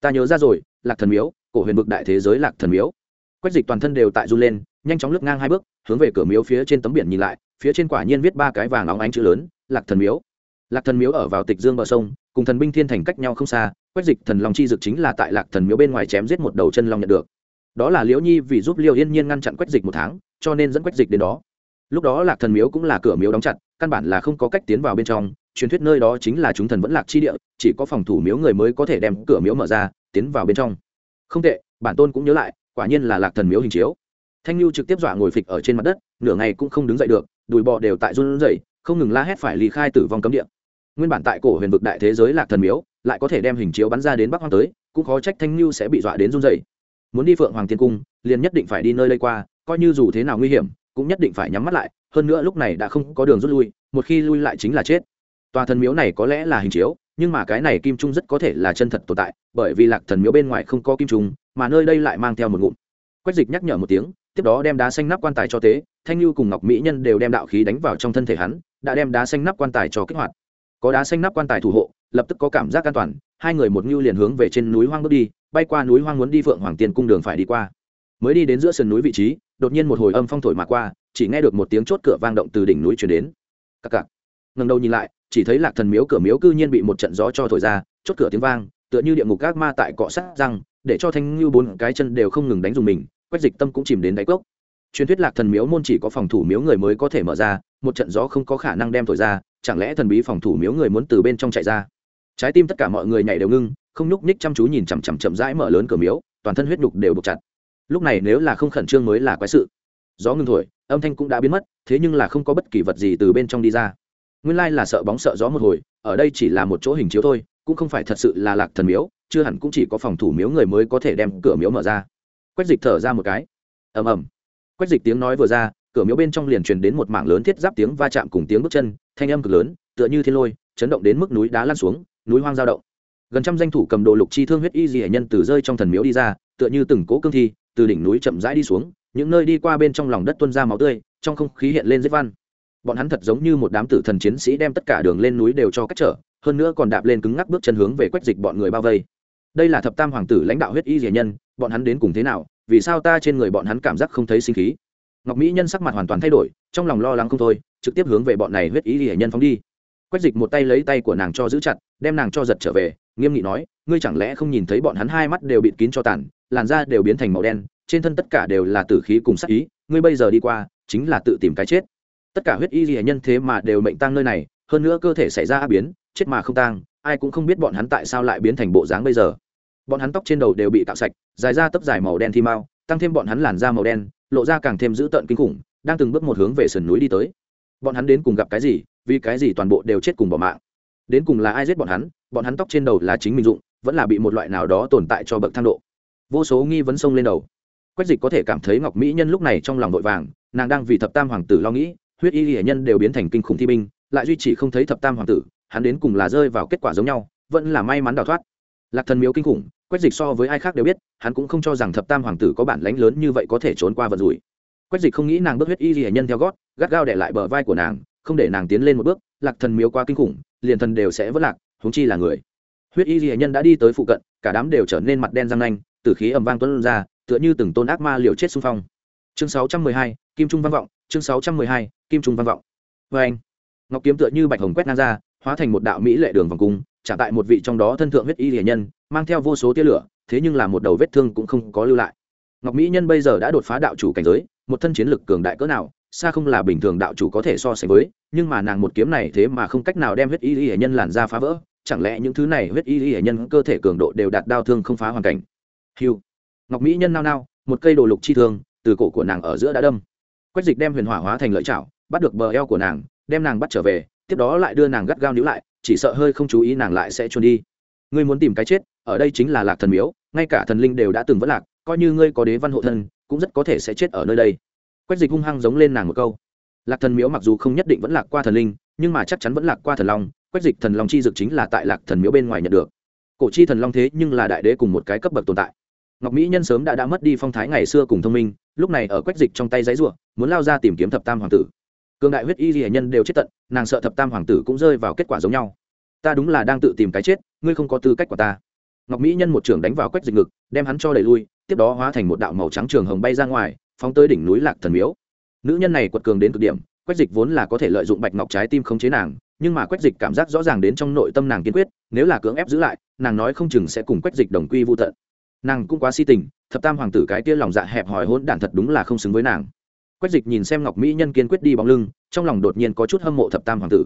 [SPEAKER 1] Ta nhớ ra rồi, lạc thần miếu cổ huyền vực đại thế giới lạc thần miếu. Quách dịch toàn thân đều tại run lên, nhanh chóng lướt ngang hai bước, hướng về cửa miếu phía trên tấm biển nhìn lại, phía trên quả nhiên viết ba cái vàng óng ánh chữ lớn, lạc thần miếu. Lạc thần miếu ở vào tịch dương bờ sông, cùng thần binh thiên thành cách nhau không xa, quách dịch thần long chi dực chính là tại lạc thần miếu bên ngoài chém giết một đầu chân long nhận được. Đó là liễu nhi vì giúp liêu yên nhiên ngăn chặn quách dịch một tháng, cho nên dẫn quách dịch đến đó. Lúc đó lạc thần miếu cũng là cửa miếu đóng chặt, căn bản là không có cách tiến vào bên trong, truyền thuyết nơi đó chính là chúng thần vẫn lạc chi địa, chỉ có phòng thủ miếu người mới có thể đem cửa miếu mở ra, tiến vào bên trong không tệ, bản tôn cũng nhớ lại, quả nhiên là lạc thần miếu hình chiếu. Thanh lưu trực tiếp dọa ngồi phịch ở trên mặt đất, nửa ngày cũng không đứng dậy được, đùi bọ đều tại run rẩy, không ngừng la hét phải ly khai tử vong cấm địa. Nguyên bản tại cổ huyền vực đại thế giới lạc thần miếu, lại có thể đem hình chiếu bắn ra đến bắc hoang tới, cũng khó trách thanh lưu sẽ bị dọa đến run rẩy. Muốn đi phượng hoàng tiên cung, liền nhất định phải đi nơi lây qua, coi như dù thế nào nguy hiểm, cũng nhất định phải nhắm mắt lại, hơn nữa lúc này đã không có đường rút lui, một khi lui lại chính là chết. Tòa thần miếu này có lẽ là hình chiếu nhưng mà cái này kim trung rất có thể là chân thật tồn tại, bởi vì lạc thần miếu bên ngoài không có kim trung, mà nơi đây lại mang theo một ngụm. Quách dịch nhắc nhở một tiếng, tiếp đó đem đá xanh nắp quan tài cho tế, thanh lưu cùng ngọc mỹ nhân đều đem đạo khí đánh vào trong thân thể hắn, đã đem đá xanh nắp quan tài cho kích hoạt. Có đá xanh nắp quan tài thủ hộ, lập tức có cảm giác an toàn, hai người một ngưu liền hướng về trên núi hoang bước đi, bay qua núi hoang muốn đi phượng hoàng tiền cung đường phải đi qua. Mới đi đến giữa sườn núi vị trí, đột nhiên một hồi âm phong thổi mà qua, chỉ nghe được một tiếng chốt cửa vang động từ đỉnh núi chuyển đến. Cặc cặc. Ngần đầu nhìn lại chỉ thấy lạc thần miếu cửa miếu cư nhiên bị một trận gió cho thổi ra, chốt cửa tiếng vang, tựa như địa ngục các ma tại cọ sát răng, để cho thanh ngưu bốn cái chân đều không ngừng đánh dùng mình, quách dịch tâm cũng chìm đến đáy cốc. Truyền thuyết lạc thần miếu môn chỉ có phòng thủ miếu người mới có thể mở ra, một trận gió không có khả năng đem thổi ra, chẳng lẽ thần bí phòng thủ miếu người muốn từ bên trong chạy ra? Trái tim tất cả mọi người nhảy đều ngưng, không nhúc nhích chăm chú nhìn chằm chằm chậm rãi mở lớn cửa miếu, toàn thân huyết nhục đều buộc chặt. Lúc này nếu là không khẩn trương mới là quái sự. Gió ngưng thổi, âm thanh cũng đã biến mất, thế nhưng là không có bất kỳ vật gì từ bên trong đi ra nguyên lai là sợ bóng sợ gió một hồi, ở đây chỉ là một chỗ hình chiếu thôi, cũng không phải thật sự là lạc thần miếu, chưa hẳn cũng chỉ có phòng thủ miếu người mới có thể đem cửa miếu mở ra. Quách dịch thở ra một cái. Ầm ầm. Quách dịch tiếng nói vừa ra, cửa miếu bên trong liền truyền đến một mảng lớn thiết giáp tiếng va chạm cùng tiếng bước chân, thanh âm cực lớn, tựa như thiên lôi, chấn động đến mức núi đá lăn xuống, núi hoang dao động. Gần trăm danh thủ cầm đồ lục chi thương huyết y dị nhân từ rơi trong thần miếu đi ra, tựa như từng cố cương thi, từ đỉnh núi chậm rãi đi xuống, những nơi đi qua bên trong lòng đất tuôn ra máu tươi, trong không khí hiện lên giết văn bọn hắn thật giống như một đám tử thần chiến sĩ đem tất cả đường lên núi đều cho cách trở, hơn nữa còn đạp lên cứng ngắc bước chân hướng về quách dịch bọn người bao vây. Đây là thập tam hoàng tử lãnh đạo huyết y dị nhân, bọn hắn đến cùng thế nào, vì sao ta trên người bọn hắn cảm giác không thấy sinh khí? Ngọc mỹ nhân sắc mặt hoàn toàn thay đổi, trong lòng lo lắng không thôi, trực tiếp hướng về bọn này huyết y dị nhân phóng đi. Quách dịch một tay lấy tay của nàng cho giữ chặt, đem nàng cho giật trở về, nghiêm nghị nói, ngươi chẳng lẽ không nhìn thấy bọn hắn hai mắt đều bịt kín cho tàn, làn da đều biến thành màu đen, trên thân tất cả đều là tử khí cùng sắc ý, ngươi bây giờ đi qua, chính là tự tìm cái chết tất cả huyết y ghi nhân thế mà đều mệnh tang nơi này, hơn nữa cơ thể xảy ra biến, chết mà không tang, ai cũng không biết bọn hắn tại sao lại biến thành bộ dáng bây giờ. Bọn hắn tóc trên đầu đều bị tạo sạch, dài ra tấp dài màu đen thi mao tăng thêm bọn hắn làn da màu đen, lộ ra càng thêm dữ tợn kinh khủng, đang từng bước một hướng về sườn núi đi tới. Bọn hắn đến cùng gặp cái gì, vì cái gì toàn bộ đều chết cùng bỏ mạng? Đến cùng là ai giết bọn hắn? Bọn hắn tóc trên đầu là chính mình dụng, vẫn là bị một loại nào đó tồn tại cho bậc thang độ. Vô số nghi vấn sông lên đầu. Quách dịch có thể cảm thấy ngọc mỹ nhân lúc này trong lòng vội vàng, nàng đang vì thập tam hoàng tử lo nghĩ huyết y hệ nhân đều biến thành kinh khủng thi binh lại duy trì không thấy thập tam hoàng tử hắn đến cùng là rơi vào kết quả giống nhau vẫn là may mắn đào thoát. Lạc thần miếu kinh khủng quách dịch so với ai khác đều biết hắn cũng không cho rằng thập tam hoàng tử có bản lánh lớn như vậy có thể trốn qua vận rủi. Quách dịch không nghĩ nàng bước huyết y ghi nhân theo gót gắt gao để lại bờ vai của nàng không để nàng tiến lên một bước lạc thần miếu quá kinh khủng liền thần đều sẽ vất lạc huống chi là người. Huyết y ghi nhân đã đi tới phụ cận cả đám đều trở nên mặt đen răng nanh từ khí ầm vang tuôn ra tựa như từng tôn ác ma liều chết xung phong. Chương 612, kim trung văn vọng chương 612, kim trung văn vọng. Vê anh. Ngọc kiếm tựa như bạch hồng quét ngang ra, hóa thành một đạo mỹ lệ đường vòng cung trả tại một vị trong đó thân thượng huyết y hiền nhân, mang theo vô số tia lửa, thế nhưng là một đầu vết thương cũng không có lưu lại. Ngọc mỹ nhân bây giờ đã đột phá đạo chủ cảnh giới, một thân chiến lực cường đại cỡ nào, xa không là bình thường đạo chủ có thể so sánh với, nhưng mà nàng một kiếm này thế mà không cách nào đem huyết y hiền nhân làn ra phá vỡ, chẳng lẽ những thứ này huyết y hiền nhân cơ thể cường độ đều đạt đao thương không phá hoàn cảnh? Hiu ngọc mỹ nhân nao nao, một cây đồ lục chi thương, từ cổ của nàng ở giữa đã đâm. Quách dịch đem huyền hỏa hóa thành lợi chảo bắt được bờ eo của nàng, đem nàng bắt trở về, tiếp đó lại đưa nàng gắt gao níu lại, chỉ sợ hơi không chú ý nàng lại sẽ trốn đi. Ngươi muốn tìm cái chết, ở đây chính là lạc thần miếu, ngay cả thần linh đều đã từng vất lạc, coi như ngươi có đế văn hộ thân, cũng rất có thể sẽ chết ở nơi đây. Quách dịch hung hăng giống lên nàng một câu. Lạc thần miếu mặc dù không nhất định vẫn lạc qua thần linh, nhưng mà chắc chắn vẫn lạc qua thần long, quách dịch thần long chi dực chính là tại lạc thần miếu bên ngoài nhận được. Cổ chi thần long thế nhưng là đại đế cùng một cái cấp bậc tồn tại. Ngọc mỹ nhân sớm đã đã mất đi phong thái ngày xưa cùng thông minh, lúc này ở quách dịch trong tay giấy ruộng muốn lao ra tìm kiếm thập tam hoàng tử cường đại huyết y ghi nhân đều chết tận, nàng sợ thập tam hoàng tử cũng rơi vào kết quả giống nhau. Ta đúng là đang tự tìm cái chết, ngươi không có tư cách của ta. Ngọc mỹ nhân một trưởng đánh vào quách dịch ngực, đem hắn cho đẩy lui, tiếp đó hóa thành một đạo màu trắng trường hồng bay ra ngoài, phóng tới đỉnh núi lạc thần miếu. Nữ nhân này quật cường đến cực điểm, quách dịch vốn là có thể lợi dụng bạch ngọc trái tim khống chế nàng, nhưng mà quách dịch cảm giác rõ ràng đến trong nội tâm nàng kiên quyết, nếu là cưỡng ép giữ lại, nàng nói không chừng sẽ cùng quách dịch đồng quy vô tận. Nàng cũng quá si tình, thập tam hoàng tử cái kia lòng dạ hẹp hòi hôn đản thật đúng là không xứng với nàng quách dịch nhìn xem ngọc mỹ nhân kiên quyết đi bóng lưng, trong lòng đột nhiên có chút hâm mộ thập tam hoàng tử.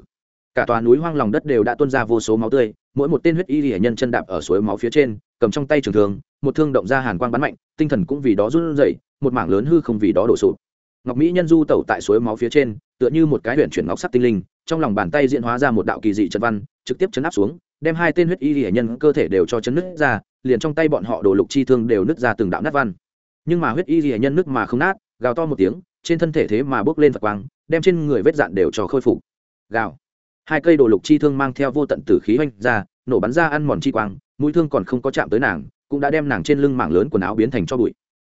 [SPEAKER 1] Cả tòa núi hoang lòng đất đều đã tuôn ra vô số máu tươi, mỗi một tên huyết y hệ nhân chân đạp ở suối máu phía trên, cầm trong tay trường thường một thương động ra hàn quang bắn mạnh, tinh thần cũng vì đó run rẩy, một mảng lớn hư không vì đó đổ sụp. Ngọc mỹ nhân du tẩu tại suối máu phía trên, tựa như một cái huyện chuyển ngọc sắc tinh linh, trong lòng bàn tay diễn hóa ra một đạo kỳ dị trận văn, trực tiếp chấn áp xuống, đem hai tên huyết y hệ nhân cơ thể đều cho chấn nứt ra, liền trong tay bọn họ đồ lục chi thương đều nứt ra từng đạo nát văn. Nhưng mà huyết y hệ nhân nứt mà không nát, gào to một tiếng trên thân thể thế mà bước lên phật quang, đem trên người vết dạn đều cho khôi phục. Gào. Hai cây đồ lục chi thương mang theo vô tận tử khí oanh ra, nổ bắn ra ăn mòn chi quang, mũi thương còn không có chạm tới nàng, cũng đã đem nàng trên lưng mảng lớn quần áo biến thành cho bụi.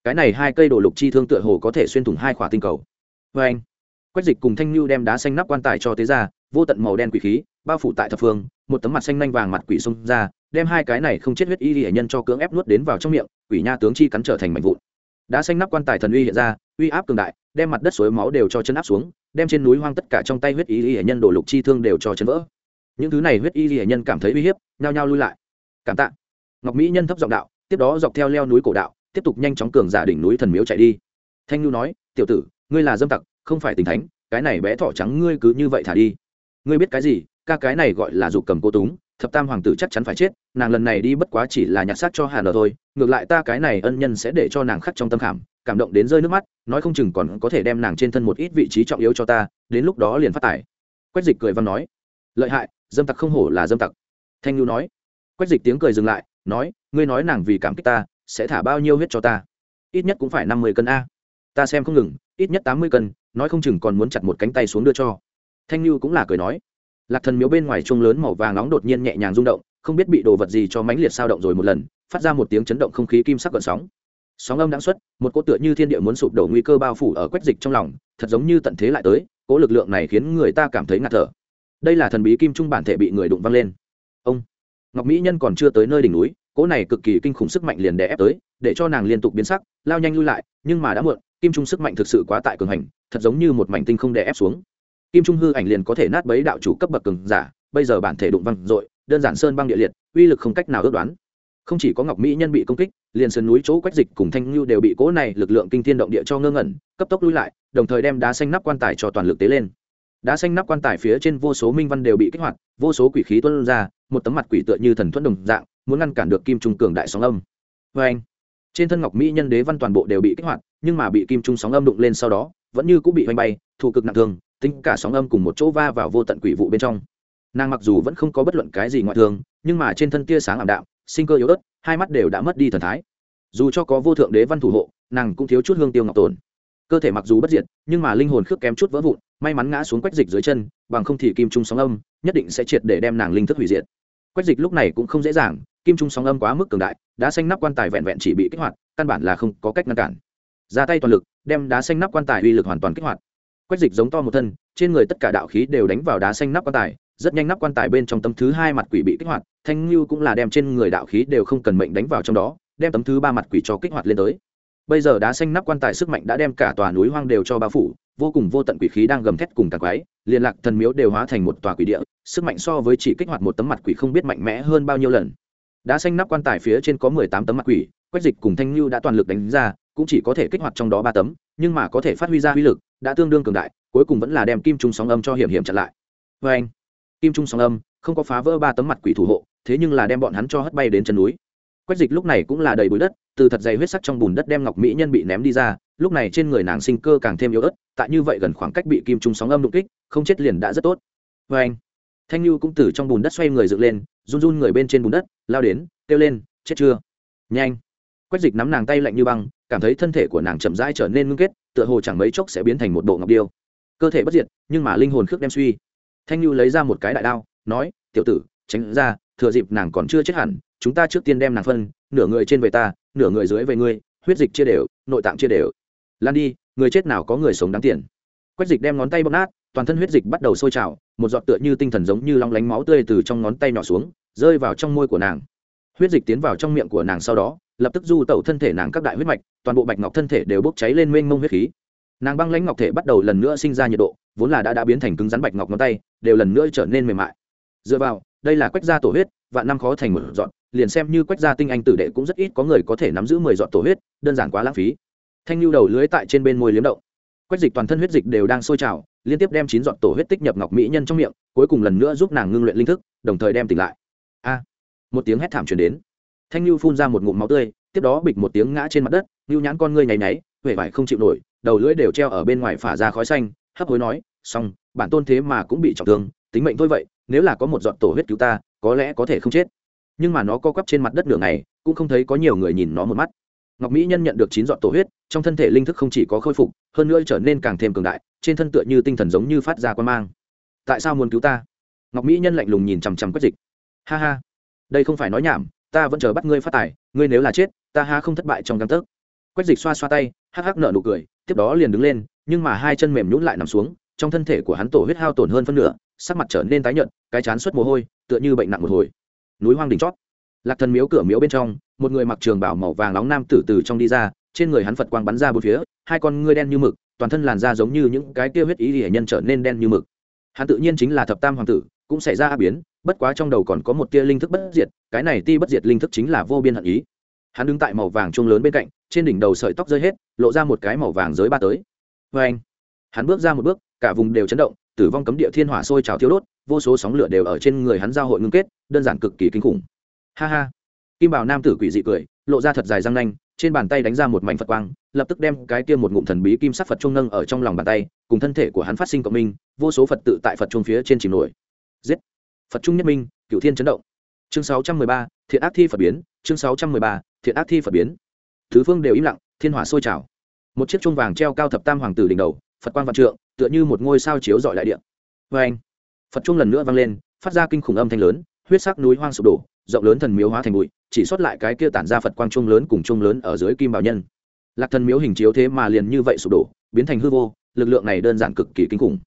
[SPEAKER 1] Cái này hai cây đồ lục chi thương tựa hồ có thể xuyên thủng hai khỏa tinh cầu. Vê anh, quách dịch cùng thanh lưu đem đá xanh nắp quan tài cho tế ra vô tận màu đen quỷ khí, bao phủ tại thập phương, một tấm mặt xanh nanh vàng mặt quỷ xông ra, đem hai cái này không chết huyết y hệ nhân cho cưỡng ép nuốt đến vào trong miệng, quỷ nha tướng chi cắn trở thành mảnh vụn đã xanh nắp quan tài thần uy hiện ra, uy áp cường đại, đem mặt đất suối máu đều cho chân áp xuống, đem trên núi hoang tất cả trong tay huyết y hệ nhân đổ lục chi thương đều cho chân vỡ. Những thứ này huyết y hệ nhân cảm thấy uy hiếp, nhao nhao lui lại. Cảm tạ. Ngọc mỹ nhân thấp giọng đạo, tiếp đó dọc theo leo núi cổ đạo, tiếp tục nhanh chóng cường giả đỉnh núi thần miếu chạy đi. Thanh nhu nói, tiểu tử, ngươi là dâm tặc, không phải tình thánh, cái này bé thỏ trắng ngươi cứ như vậy thả đi. Ngươi biết cái gì, ca cái này gọi là dục cầm cô túng thập tam hoàng tử chắc chắn phải chết, nàng lần này đi bất quá chỉ là nhặt xác cho hà nở thôi, ngược lại ta cái này ân nhân sẽ để cho nàng khắc trong tâm khảm, cảm động đến rơi nước mắt, nói không chừng còn có thể đem nàng trên thân một ít vị trí trọng yếu cho ta, đến lúc đó liền phát tải quách dịch cười văn nói. Lợi hại, dâm tặc không hổ là dâm tặc. Thanh nhu nói. Quách dịch tiếng cười dừng lại, nói, ngươi nói nàng vì cảm kích ta, sẽ thả bao nhiêu huyết cho ta? Ít nhất cũng phải năm mươi cân a. Ta xem không ngừng, ít nhất tám mươi cân, nói không chừng còn muốn chặt một cánh tay xuống đưa cho. Thanh nhu cũng là cười nói lạc thần miếu bên ngoài chuông lớn màu vàng nóng đột nhiên nhẹ nhàng rung động, không biết bị đồ vật gì cho mãnh liệt sao động rồi một lần, phát ra một tiếng chấn động không khí kim sắc gợn sóng. Sóng âm đã xuất, một cỗ tựa như thiên địa muốn sụp đổ nguy cơ bao phủ ở quách dịch trong lòng, thật giống như tận thế lại tới, cỗ lực lượng này khiến người ta cảm thấy ngạt thở. Đây là thần bí kim trung bản thể bị người đụng văng lên. Ông ngọc mỹ nhân còn chưa tới nơi đỉnh núi, cỗ này cực kỳ kinh khủng sức mạnh liền đè ép tới, để cho nàng liên tục biến sắc, lao nhanh lui lại, nhưng mà đã muộn, kim trung sức mạnh thực sự quá tại cường hành, thật giống như một mảnh tinh không đè ép xuống kim trung hư ảnh liền có thể nát bấy đạo chủ cấp bậc cường giả, bây giờ bản thể đụng văng dội, đơn giản sơn băng địa liệt, uy lực không cách nào ước đoán. Không chỉ có ngọc mỹ nhân bị công kích, liền sơn núi chỗ quách dịch cùng thanh ngưu đều bị cố này lực lượng kinh thiên động địa cho ngơ ngẩn, cấp tốc lui lại, đồng thời đem đá xanh nắp quan tài cho toàn lực tế lên. Đá xanh nắp quan tài phía trên vô số minh văn đều bị kích hoạt, vô số quỷ khí tuôn ra, một tấm mặt quỷ tựa như thần thuẫn đồng dạng, muốn ngăn cản được kim trung cường đại sóng âm. Vê anh, trên thân ngọc mỹ nhân đế văn toàn bộ đều bị kích hoạt, nhưng mà bị kim trung sóng âm đụng lên sau đó, vẫn như cũng bị hoành bay thủ cực nặng thương tính cả sóng âm cùng một chỗ va vào vô tận quỷ vụ bên trong. Nàng mặc dù vẫn không có bất luận cái gì ngoại thương, nhưng mà trên thân tia sáng ảm đạm, sinh cơ yếu ớt, hai mắt đều đã mất đi thần thái. Dù cho có vô thượng đế văn thủ hộ, nàng cũng thiếu chút hương tiêu ngọc tồn cơ thể mặc dù bất diệt, nhưng mà linh hồn khước kém chút vỡ vụn, may mắn ngã xuống quách dịch dưới chân, bằng không thì kim trung sóng âm nhất định sẽ triệt để đem nàng linh thức hủy diệt. Quách dịch lúc này cũng không dễ dàng, kim trung sóng âm quá mức cường đại, đá xanh nắp quan tài vẹn vẹn chỉ bị kích hoạt, căn bản là không có cách ngăn cản. Ra tay toàn lực, đem đá xanh nắp quan tài uy lực hoàn toàn kích hoạt quách dịch giống to một thân, trên người tất cả đạo khí đều đánh vào đá xanh nắp quan tài, rất nhanh nắp quan tài bên trong tấm thứ hai mặt quỷ bị kích hoạt, thanh lưu cũng là đem trên người đạo khí đều không cần mệnh đánh vào trong đó, đem tấm thứ ba mặt quỷ cho kích hoạt lên tới. Bây giờ đá xanh nắp quan tài sức mạnh đã đem cả tòa núi hoang đều cho bao phủ, vô cùng vô tận quỷ khí đang gầm thét cùng tàn quái liên lạc thần miếu đều hóa thành một tòa quỷ địa, sức mạnh so với chỉ kích hoạt một tấm mặt quỷ không biết mạnh mẽ hơn bao nhiêu lần. Đá xanh nắp quan tài phía trên có mười tám tấm mặt quỷ, quách dịch cùng thanh lưu đã toàn lực đánh ra cũng chỉ có thể kích hoạt trong đó ba tấm, nhưng mà có thể phát huy ra uy lực đã tương đương cường đại, cuối cùng vẫn là đem kim trung sóng âm cho hiểm hiểm chặn lại. Vê anh, kim trung sóng âm không có phá vỡ ba tấm mặt quỷ thủ hộ, thế nhưng là đem bọn hắn cho hất bay đến chân núi. Quách dịch lúc này cũng là đầy bụi đất, từ thật dày huyết sắc trong bùn đất đem ngọc mỹ nhân bị ném đi ra, lúc này trên người nàng sinh cơ càng thêm yếu ớt, tại như vậy gần khoảng cách bị kim trung sóng âm đục kích, không chết liền đã rất tốt. Vê anh, thanh lưu cũng từ trong bùn đất xoay người dựng lên, run run người bên trên bùn đất, lao đến, kêu lên, chết chưa? Nhanh. Quách dịch nắm nàng tay lạnh như băng cảm thấy thân thể của nàng chậm rãi trở nên ngưng kết, tựa hồ chẳng mấy chốc sẽ biến thành một bộ ngọc điêu. Cơ thể bất diệt, nhưng mà linh hồn khước đem suy. Thanh lưu lấy ra một cái đại đao, nói, tiểu tử, tránh ra, thừa dịp nàng còn chưa chết hẳn, chúng ta trước tiên đem nàng phân, nửa người trên về ta, nửa người dưới về ngươi, huyết dịch chia đều, nội tạng chia đều. Lan đi, người chết nào có người sống đáng tiền. Quách dịch đem ngón tay bóp nát, toàn thân huyết dịch bắt đầu sôi trào, một giọt tựa như tinh thần giống như long lánh máu tươi từ trong ngón tay nhỏ xuống, rơi vào trong môi của nàng. Huyết dịch tiến vào trong miệng của nàng sau đó lập tức du tẩu thân thể nàng các đại huyết mạch, toàn bộ bạch ngọc thân thể đều bốc cháy lên mênh mông huyết khí. Nàng băng lãnh ngọc thể bắt đầu lần nữa sinh ra nhiệt độ, vốn là đã đã biến thành cứng rắn bạch ngọc ngón tay, đều lần nữa trở nên mềm mại. Dựa vào, đây là quách gia tổ huyết, vạn năm khó thành một dọn, liền xem như quách gia tinh anh tử đệ cũng rất ít có người có thể nắm giữ mười dọn tổ huyết, đơn giản quá lãng phí. Thanh lưu đầu lưới tại trên bên môi liếm động. Quách dịch toàn thân huyết dịch đều đang sôi trào, liên tiếp đem chín dọn tổ huyết tích nhập ngọc mỹ nhân trong miệng, cuối cùng lần nữa giúp nàng ngưng luyện linh thức, đồng thời đem tỉnh lại. A! Một tiếng hét thảm truyền đến thanh lưu phun ra một ngụm máu tươi tiếp đó bịch một tiếng ngã trên mặt đất lưu nhãn con ngươi nháy nháy huệ vải không chịu nổi đầu lưỡi đều treo ở bên ngoài phả ra khói xanh hấp hối nói xong bản tôn thế mà cũng bị trọng thương tính mệnh thôi vậy nếu là có một giọt tổ huyết cứu ta có lẽ có thể không chết. Nhưng mà nó co quắp trên mặt đất đường ngày, cũng không thấy có nhiều người nhìn nó một mắt. Ngọc mỹ nhân nhận được chín giọt tổ huyết trong thân thể linh thức không chỉ có khôi phục hơn nữa trở nên càng thêm cường đại trên thân tựa như tinh thần giống như phát ra quan mang. Tại sao muốn cứu ta? Ngọc mỹ nhân lạnh lùng nhìn chằm chằm quách dịch. Ha ha đây không phải nói nhảm ta vẫn chờ bắt ngươi phát tài, ngươi nếu là chết, ta ha không thất bại trong căn tấc. Quách dịch xoa xoa tay, hắc hắc nợ nụ cười, tiếp đó liền đứng lên, nhưng mà hai chân mềm nhũn lại nằm xuống, trong thân thể của hắn tổ huyết hao tổn hơn phân nửa, sắc mặt trở nên tái nhợt, cái chán xuất mồ hôi, tựa như bệnh nặng một hồi. Núi hoang đỉnh chót. Lạc thần miếu cửa miếu bên trong, một người mặc trường bảo màu vàng nóng nam tử từ trong đi ra, trên người hắn phật quang bắn ra bốn phía, hai con ngươi đen như mực, toàn thân làn da giống như những cái kia huyết ý hệ nhân trở nên đen như mực. Hắn tự nhiên chính là thập tam hoàng tử, cũng xảy ra áp biến bất quá trong đầu còn có một tia linh thức bất diệt, cái này ti bất diệt linh thức chính là vô biên hận ý. Hắn đứng tại màu vàng chuông lớn bên cạnh, trên đỉnh đầu sợi tóc rơi hết, lộ ra một cái màu vàng dưới ba tới. Vê anh, hắn bước ra một bước, cả vùng đều chấn động, tử vong cấm địa thiên hỏa sôi trào thiêu đốt, vô số sóng lửa đều ở trên người hắn giao hội ngưng kết, đơn giản cực kỳ kinh khủng. Ha ha. Kim bảo nam tử quỷ dị cười, lộ ra thật dài răng nanh, trên bàn tay đánh ra một mảnh phật quang, lập tức đem cái kia một ngụm thần bí kim sắc phật trung nâng ở trong lòng bàn tay, cùng thân thể của hắn phát sinh cộng minh, vô số phật tự tại phật trung phía trên chìm nổi. Giết phật trung nhất minh cựu thiên chấn động. Chương 613, thiện ác thi phật biến. Chương 613, thiện ác thi phật biến. Thứ phương đều im lặng thiên hỏa sôi trào. Một chiếc chuông vàng treo cao thập tam hoàng tử đỉnh đầu phật quang vạn trượng tựa như một ngôi sao chiếu dọi đại địa. Vê anh phật chuông lần nữa vang lên phát ra kinh khủng âm thanh lớn huyết sắc núi hoang sụp đổ rộng lớn thần miếu hóa thành bụi chỉ xuất lại cái kia tản ra phật quang chuông lớn cùng chuông lớn ở dưới kim bảo nhân. Lạc thần miếu hình chiếu thế mà liền như vậy sụp đổ biến thành hư vô lực lượng này đơn giản cực kỳ kinh khủng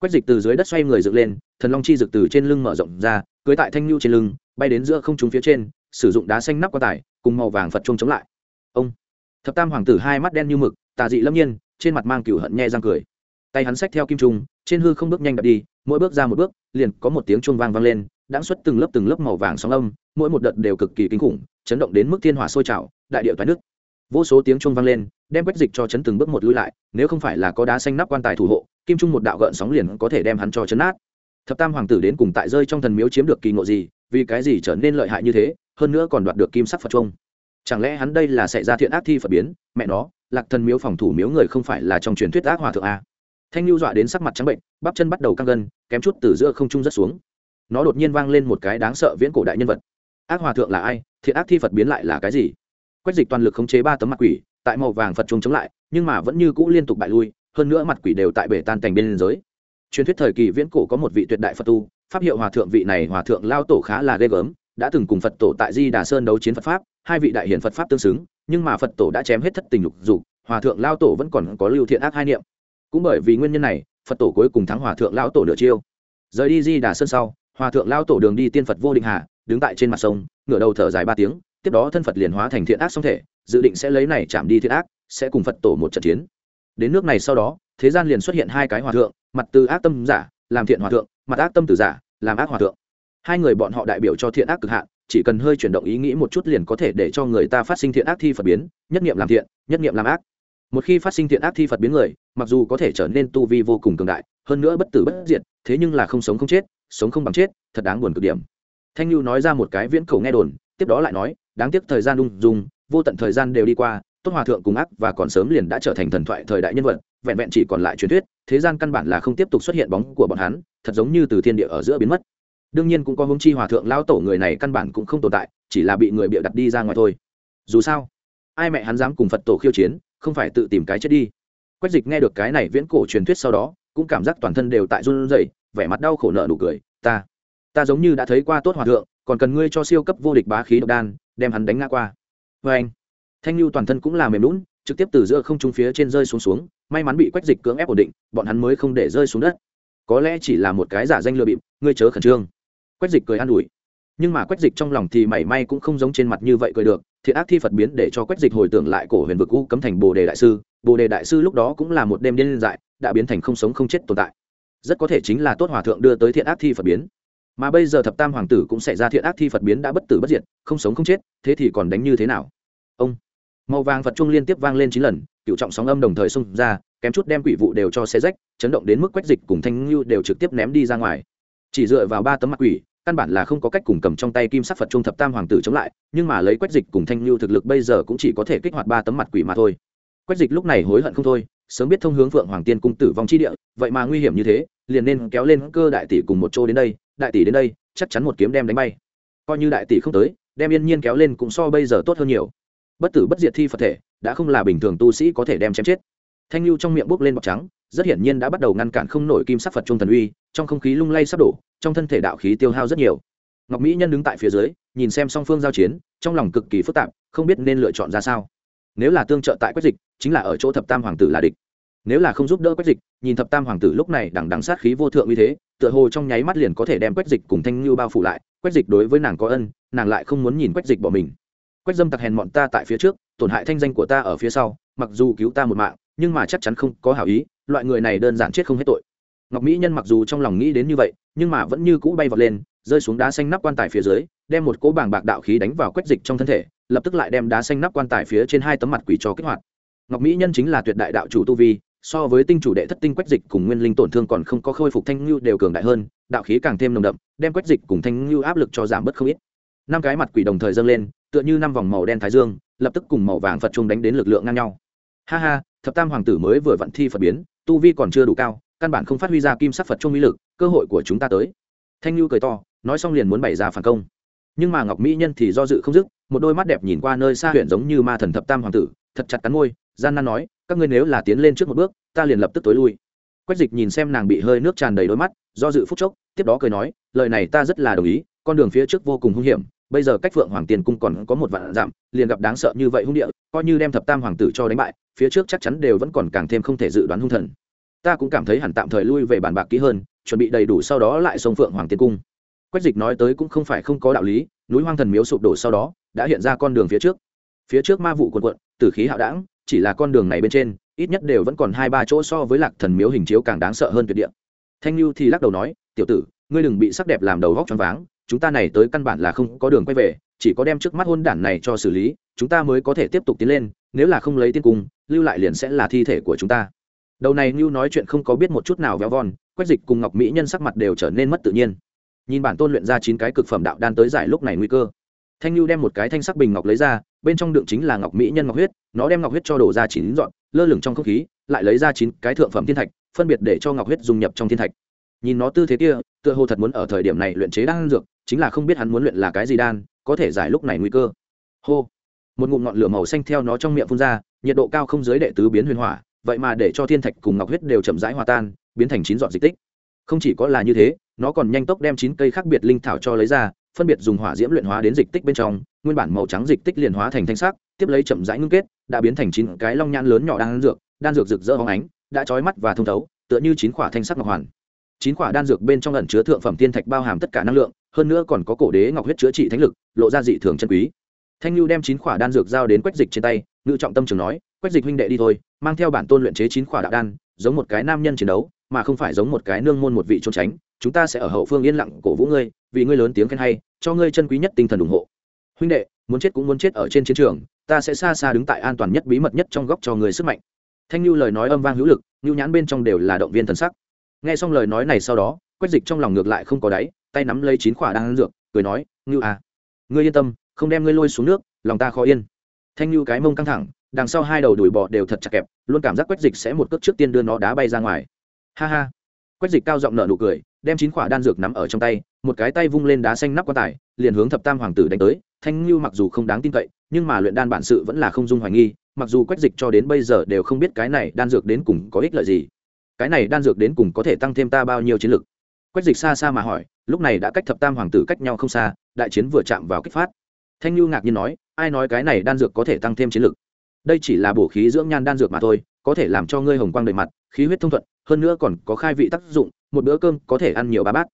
[SPEAKER 1] quách dịch từ dưới đất xoay người dựng lên, thần long chi rực từ trên lưng mở rộng ra, cưới tại thanh lưu trên lưng, bay đến giữa không trung phía trên, sử dụng đá xanh nắp quan tài, cùng màu vàng phật trung chống lại. Ông, thập tam hoàng tử hai mắt đen như mực, tà dị lâm nhiên, trên mặt mang cửu hận nhe răng cười. Tay hắn xách theo kim trung, trên hư không bước nhanh đập đi, mỗi bước ra một bước, liền có một tiếng chuông vang vang lên đã xuất từng lớp từng lớp màu vàng sóng âm, mỗi một đợt đều cực kỳ kinh khủng, chấn động đến mức thiên hỏa sôi trào, đại địa thoái nước vô số tiếng chuông vang lên, đem quách dịch cho chấn từng bước một lui lại, nếu không phải là có đá xanh nắp quan tài thủ hộ kim trung một đạo gợn sóng liền có thể đem hắn cho chấn áp. thập tam hoàng tử đến cùng tại rơi trong thần miếu chiếm được kỳ ngộ gì, vì cái gì trở nên lợi hại như thế, hơn nữa còn đoạt được kim sắc phật trung chẳng lẽ hắn đây là xảy ra thiện ác thi phật biến? Mẹ nó, lạc thần miếu phòng thủ miếu người không phải là trong truyền thuyết ác hòa thượng a thanh lưu dọa đến sắc mặt trắng bệnh, bắp chân bắt đầu căng gân, kém chút từ giữa không trung rất xuống. Nó đột nhiên vang lên một cái đáng sợ viễn cổ đại nhân vật. Ác hòa thượng là ai? Thiện ác thi phật biến lại là cái gì? Quách dịch toàn lực khống chế ba tấm mặt quỷ, tại màu vàng phật trung chống lại, nhưng mà vẫn như cũ liên tục bại lui hơn nữa mặt quỷ đều tại bể tan cảnh bên giới. Truyền thuyết thời kỳ viễn cổ có một vị tuyệt đại phật tu, pháp hiệu hòa thượng, vị này hòa thượng lao tổ khá là ghê gớm, đã từng cùng phật tổ tại di đà sơn đấu chiến phật pháp, hai vị đại hiền phật pháp tương xứng, nhưng mà phật tổ đã chém hết thất tình lục dục, hòa thượng lao tổ vẫn còn có lưu thiện ác hai niệm. Cũng bởi vì nguyên nhân này, phật tổ cuối cùng thắng hòa thượng lao tổ nửa chiêu. Rời đi di đà sơn sau, hòa thượng lao tổ đường đi tiên phật vô định hà, đứng tại trên mặt sông, ngửa đầu thở dài ba tiếng, tiếp đó thân phật liền hóa thành thiện ác song thể, dự định sẽ lấy này chạm đi thiện ác, sẽ cùng phật tổ một trận chiến đến nước này sau đó, thế gian liền xuất hiện hai cái hòa thượng, mặt từ ác tâm giả, làm thiện hòa thượng, mặt ác tâm từ giả, làm ác hòa thượng. Hai người bọn họ đại biểu cho thiện ác cực hạn, chỉ cần hơi chuyển động ý nghĩ một chút liền có thể để cho người ta phát sinh thiện ác thi phật biến, nhất nghiệm làm thiện, nhất nghiệm làm ác. Một khi phát sinh thiện ác thi phật biến người, mặc dù có thể trở nên tu vi vô cùng cường đại, hơn nữa bất tử bất diệt, thế nhưng là không sống không chết, sống không bằng chết, thật đáng buồn cực điểm. Thanh lưu nói ra một cái viễn khẩu nghe đồn, tiếp đó lại nói, đáng tiếc thời gian ung dung, vô tận thời gian đều đi qua tốt hòa thượng cùng ác và còn sớm liền đã trở thành thần thoại thời đại nhân vật, vẹn vẹn chỉ còn lại truyền thuyết, thế gian căn bản là không tiếp tục xuất hiện bóng của bọn hắn, thật giống như từ thiên địa ở giữa biến mất. Đương nhiên cũng có hướng chi hòa thượng lao tổ người này căn bản cũng không tồn tại, chỉ là bị người bịa đặt đi ra ngoài thôi. Dù sao, ai mẹ hắn dám cùng phật tổ khiêu chiến, không phải tự tìm cái chết đi. Quách dịch nghe được cái này viễn cổ truyền thuyết sau đó, cũng cảm giác toàn thân đều tại run rẩy, vẻ mặt đau khổ nợ nụ cười, ta ta giống như đã thấy qua tốt hòa thượng, còn cần ngươi cho siêu cấp vô địch bá khí độc đan, đem hắn đánh ngã qua. Vê anh thanh lưu toàn thân cũng là mềm lún trực tiếp từ giữa không trung phía trên rơi xuống xuống, may mắn bị quách dịch cưỡng ép ổn định, bọn hắn mới không để rơi xuống đất. Có lẽ chỉ là một cái giả danh lừa bịp, ngươi chớ khẩn trương. Quách dịch cười an ủi. Nhưng mà quách dịch trong lòng thì mảy may cũng không giống trên mặt như vậy cười được, thiện ác thi phật biến để cho quách dịch hồi tưởng lại cổ huyền vực u cấm thành bồ đề đại sư. Bồ đề đại sư lúc đó cũng là một đêm điên dại, đã biến thành không sống không chết tồn tại. Rất có thể chính là tốt hòa thượng đưa tới thiện ác thi phật biến. Mà bây giờ thập tam hoàng tử cũng xảy ra thiện ác thi phật biến đã bất tử bất diệt, không sống không chết, thế thì còn đánh như thế nào? Màu vàng phật trung liên tiếp vang lên chín lần cựu trọng sóng âm đồng thời xông ra, kém chút đem quỷ vụ đều cho xe rách, chấn động đến mức quách dịch cùng thanh ngưu đều trực tiếp ném đi ra ngoài. Chỉ dựa vào ba tấm mặt quỷ, căn bản là không có cách cùng cầm trong tay kim sắc phật trung thập tam hoàng tử chống lại, nhưng mà lấy quách dịch cùng thanh lưu thực lực bây giờ cũng chỉ có thể kích hoạt ba tấm mặt quỷ mà thôi. Quách dịch lúc này hối hận không thôi, sớm biết thông hướng phượng hoàng tiên cung tử vong chi địa, vậy mà nguy hiểm như thế, liền nên kéo lên cơ đại tỷ cùng một chỗ đến đây, đại tỷ đến đây, chắc chắn một kiếm đem đánh bay. Coi như đại tỷ không tới, đem yên nhiên kéo lên cũng so bây giờ tốt hơn nhiều bất tử bất diệt thi phật thể, đã không là bình thường tu sĩ có thể đem chém chết. Thanh lưu trong miệng bốc lên bọc trắng, rất hiển nhiên đã bắt đầu ngăn cản không nổi kim sắc phật trung thần uy, trong không khí lung lay sắp đổ, trong thân thể đạo khí tiêu hao rất nhiều. Ngọc mỹ nhân đứng tại phía dưới, nhìn xem song phương giao chiến, trong lòng cực kỳ phức tạp, không biết nên lựa chọn ra sao. Nếu là tương trợ tại quách dịch, chính là ở chỗ thập tam hoàng tử là địch. Nếu là không giúp đỡ quách dịch, nhìn thập tam hoàng tử lúc này đằng đằng sát khí vô thượng uy thế, tựa hồ trong nháy mắt liền có thể đem quách dịch cùng thanh lưu bao phủ lại. Quách dịch đối với nàng có ân, nàng lại không muốn nhìn quách dịch bỏ mình quách dâm tặc hèn mọn ta tại phía trước, tổn hại thanh danh của ta ở phía sau, mặc dù cứu ta một mạng, nhưng mà chắc chắn không có hảo ý, loại người này đơn giản chết không hết tội. Ngọc mỹ nhân mặc dù trong lòng nghĩ đến như vậy, nhưng mà vẫn như cũ bay vọt lên, rơi xuống đá xanh nắp quan tài phía dưới, đem một cỗ bảng bạc đạo khí đánh vào quách dịch trong thân thể, lập tức lại đem đá xanh nắp quan tài phía trên hai tấm mặt quỷ cho kích hoạt. Ngọc mỹ nhân chính là tuyệt đại đạo chủ tu vi, so với tinh chủ đệ thất tinh quách dịch cùng nguyên linh tổn thương còn không có khôi phục thanh lưu đều cường đại hơn, đạo khí càng thêm nồng đậm, đem quách dịch cùng thanh lưu áp lực cho giảm bớt không ít. Năm cái mặt quỷ đồng thời dâng lên tựa như năm vòng màu đen thái dương, lập tức cùng màu vàng phật trung đánh đến lực lượng ngang nhau. Ha ha, thập tam hoàng tử mới vừa vận thi phật biến, tu vi còn chưa đủ cao, căn bản không phát huy ra kim sắc phật trung mỹ lực, cơ hội của chúng ta tới. Thanh lưu cười to, nói xong liền muốn bày ra phản công. Nhưng mà ngọc mỹ nhân thì do dự không dứt, một đôi mắt đẹp nhìn qua nơi xa huyện giống như ma thần thập tam hoàng tử, thật chặt cắn môi, gian nan nói, các ngươi nếu là tiến lên trước một bước, ta liền lập tức tối lui. Quách dịch nhìn xem nàng bị hơi nước tràn đầy đôi mắt, do dự phút chốc, tiếp đó cười nói, lời này ta rất là đồng ý, con đường phía trước vô cùng hung hiểm bây giờ cách phượng hoàng tiền cung còn có một vạn giảm liền gặp đáng sợ như vậy hung địa, coi như đem thập tam hoàng tử cho đánh bại, phía trước chắc chắn đều vẫn còn càng thêm không thể dự đoán hung thần. Ta cũng cảm thấy hẳn tạm thời lui về bàn bạc kỹ hơn, chuẩn bị đầy đủ sau đó lại sông phượng hoàng tiên cung. Quách dịch nói tới cũng không phải không có đạo lý, núi hoang thần miếu sụp đổ sau đó, đã hiện ra con đường phía trước. Phía trước ma vụ quần quận tử khí hạo đảng chỉ là con đường này bên trên, ít nhất đều vẫn còn hai ba chỗ so với lạc thần miếu hình chiếu càng đáng sợ hơn tuyệt địa. Thanh lưu thì lắc đầu nói, tiểu tử, ngươi đừng bị sắc đẹp làm đầu góc choáng váng chúng ta này tới căn bản là không có đường quay về, chỉ có đem trước mắt hôn đản này cho xử lý, chúng ta mới có thể tiếp tục tiến lên, nếu là không lấy tiên cung, lưu lại liền sẽ là thi thể của chúng ta. Đầu này như nói chuyện không có biết một chút nào véo von, quách dịch cùng ngọc mỹ nhân sắc mặt đều trở nên mất tự nhiên. Nhìn bản tôn luyện ra chín cái cực phẩm đạo đan tới giải lúc này nguy cơ. Thanh lưu đem một cái thanh sắc bình ngọc lấy ra, bên trong đựng chính là ngọc mỹ nhân ngọc huyết, nó đem ngọc huyết cho đổ ra chín dọn, lơ lửng trong không khí, lại lấy ra chín cái thượng phẩm thiên thạch, phân biệt để cho ngọc huyết dung nhập trong thiên thạch nhìn nó tư thế kia, tựa hồ thật muốn ở thời điểm này luyện chế đan dược, chính là không biết hắn muốn luyện là cái gì đan, có thể giải lúc này nguy cơ. Hô. Một ngụm ngọn lửa màu xanh theo nó trong miệng phun ra, nhiệt độ cao không dưới đệ tứ biến huyền hỏa, vậy mà để cho thiên thạch cùng ngọc huyết đều chậm rãi hòa tan, biến thành chín dọn dịch tích. Không chỉ có là như thế, nó còn nhanh tốc đem chín cây khác biệt linh thảo cho lấy ra, phân biệt dùng hỏa diễm luyện hóa đến dịch tích bên trong, nguyên bản màu trắng dịch tích liền hóa thành thanh sắc, tiếp lấy chậm rãi ngưng kết, đã biến thành chín cái long nhãn lớn nhỏ đan dược đan dược rực rỡ hóng ánh, đã trói mắt và thông thấu, tựa như chín quả thanh sắc ngọc hoàn chín quả đan dược bên trong ẩn chứa thượng phẩm tiên thạch bao hàm tất cả năng lượng, hơn nữa còn có cổ đế ngọc huyết chữa trị thánh lực, lộ ra dị thường chân quý. Thanh lưu đem chín quả đan dược giao đến quách dịch trên tay, ngự trọng tâm trường nói, quách dịch huynh đệ đi thôi, mang theo bản tôn luyện chế chín quả đạo đan, giống một cái nam nhân chiến đấu, mà không phải giống một cái nương môn một vị trốn tránh, chúng ta sẽ ở hậu phương yên lặng cổ vũ ngươi, vì ngươi lớn tiếng khen hay, cho ngươi chân quý nhất tinh thần ủng hộ. Huynh đệ, muốn chết cũng muốn chết ở trên chiến trường, ta sẽ xa xa đứng tại an toàn nhất bí mật nhất trong góc cho người sức mạnh. Thanh lưu lời nói âm vang hữu lực lưu nhãn bên trong đều là động viên thần sắc nghe xong lời nói này sau đó, quách dịch trong lòng ngược lại không có đáy, tay nắm lấy chín khỏa đang ăn dược, cười nói, ngưu à ngươi yên tâm, không đem ngươi lôi xuống nước, lòng ta khó yên. Thanh ngưu cái mông căng thẳng, đằng sau hai đầu đùi bò đều thật chặt kẹp, luôn cảm giác quách dịch sẽ một cước trước tiên đưa nó đá bay ra ngoài. Ha ha. Quách dịch cao giọng nợ nụ cười, đem chín quả đan dược nắm ở trong tay, một cái tay vung lên đá xanh nắp quan tài, liền hướng thập tam hoàng tử đánh tới. Thanh ngưu mặc dù không đáng tin cậy, nhưng mà luyện đan bản sự vẫn là không dung hoài nghi, mặc dù quách dịch cho đến bây giờ đều không biết cái này đan dược đến cùng có ích lợi gì cái này đan dược đến cùng có thể tăng thêm ta bao nhiêu chiến lực? Quách dịch xa xa mà hỏi, lúc này đã cách thập tam hoàng tử cách nhau không xa, đại chiến vừa chạm vào kích phát. Thanh lưu ngạc nhiên nói, ai nói cái này đan dược có thể tăng thêm chiến lực? Đây chỉ là bổ khí dưỡng nhan đan dược mà thôi, có thể làm cho ngươi hồng quang đầy mặt, khí huyết thông thuận, hơn nữa còn có khai vị tác dụng, một bữa cơm có thể ăn nhiều ba bát.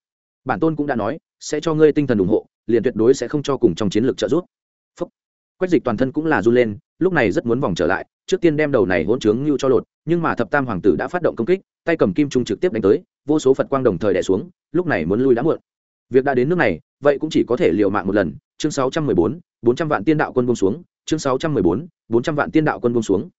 [SPEAKER 1] Bản tôn cũng đã nói, sẽ cho ngươi tinh thần ủng hộ, liền tuyệt đối sẽ không cho cùng trong chiến lược trợ giúp. Quách dịch toàn thân cũng là run lên, lúc này rất muốn vòng trở lại, trước tiên đem đầu này hỗn trướng như cho lột, nhưng mà thập tam hoàng tử đã phát động công kích tay cầm kim trung trực tiếp đánh tới vô số phật quang đồng thời đẻ xuống lúc này muốn lui đã muộn. Việc đã đến nước này vậy cũng chỉ có thể liều mạng một lần. Chương 614, 400 vạn tiên đạo quân buông xuống. Chương 614, 400 vạn tiên đạo quân buông xuống.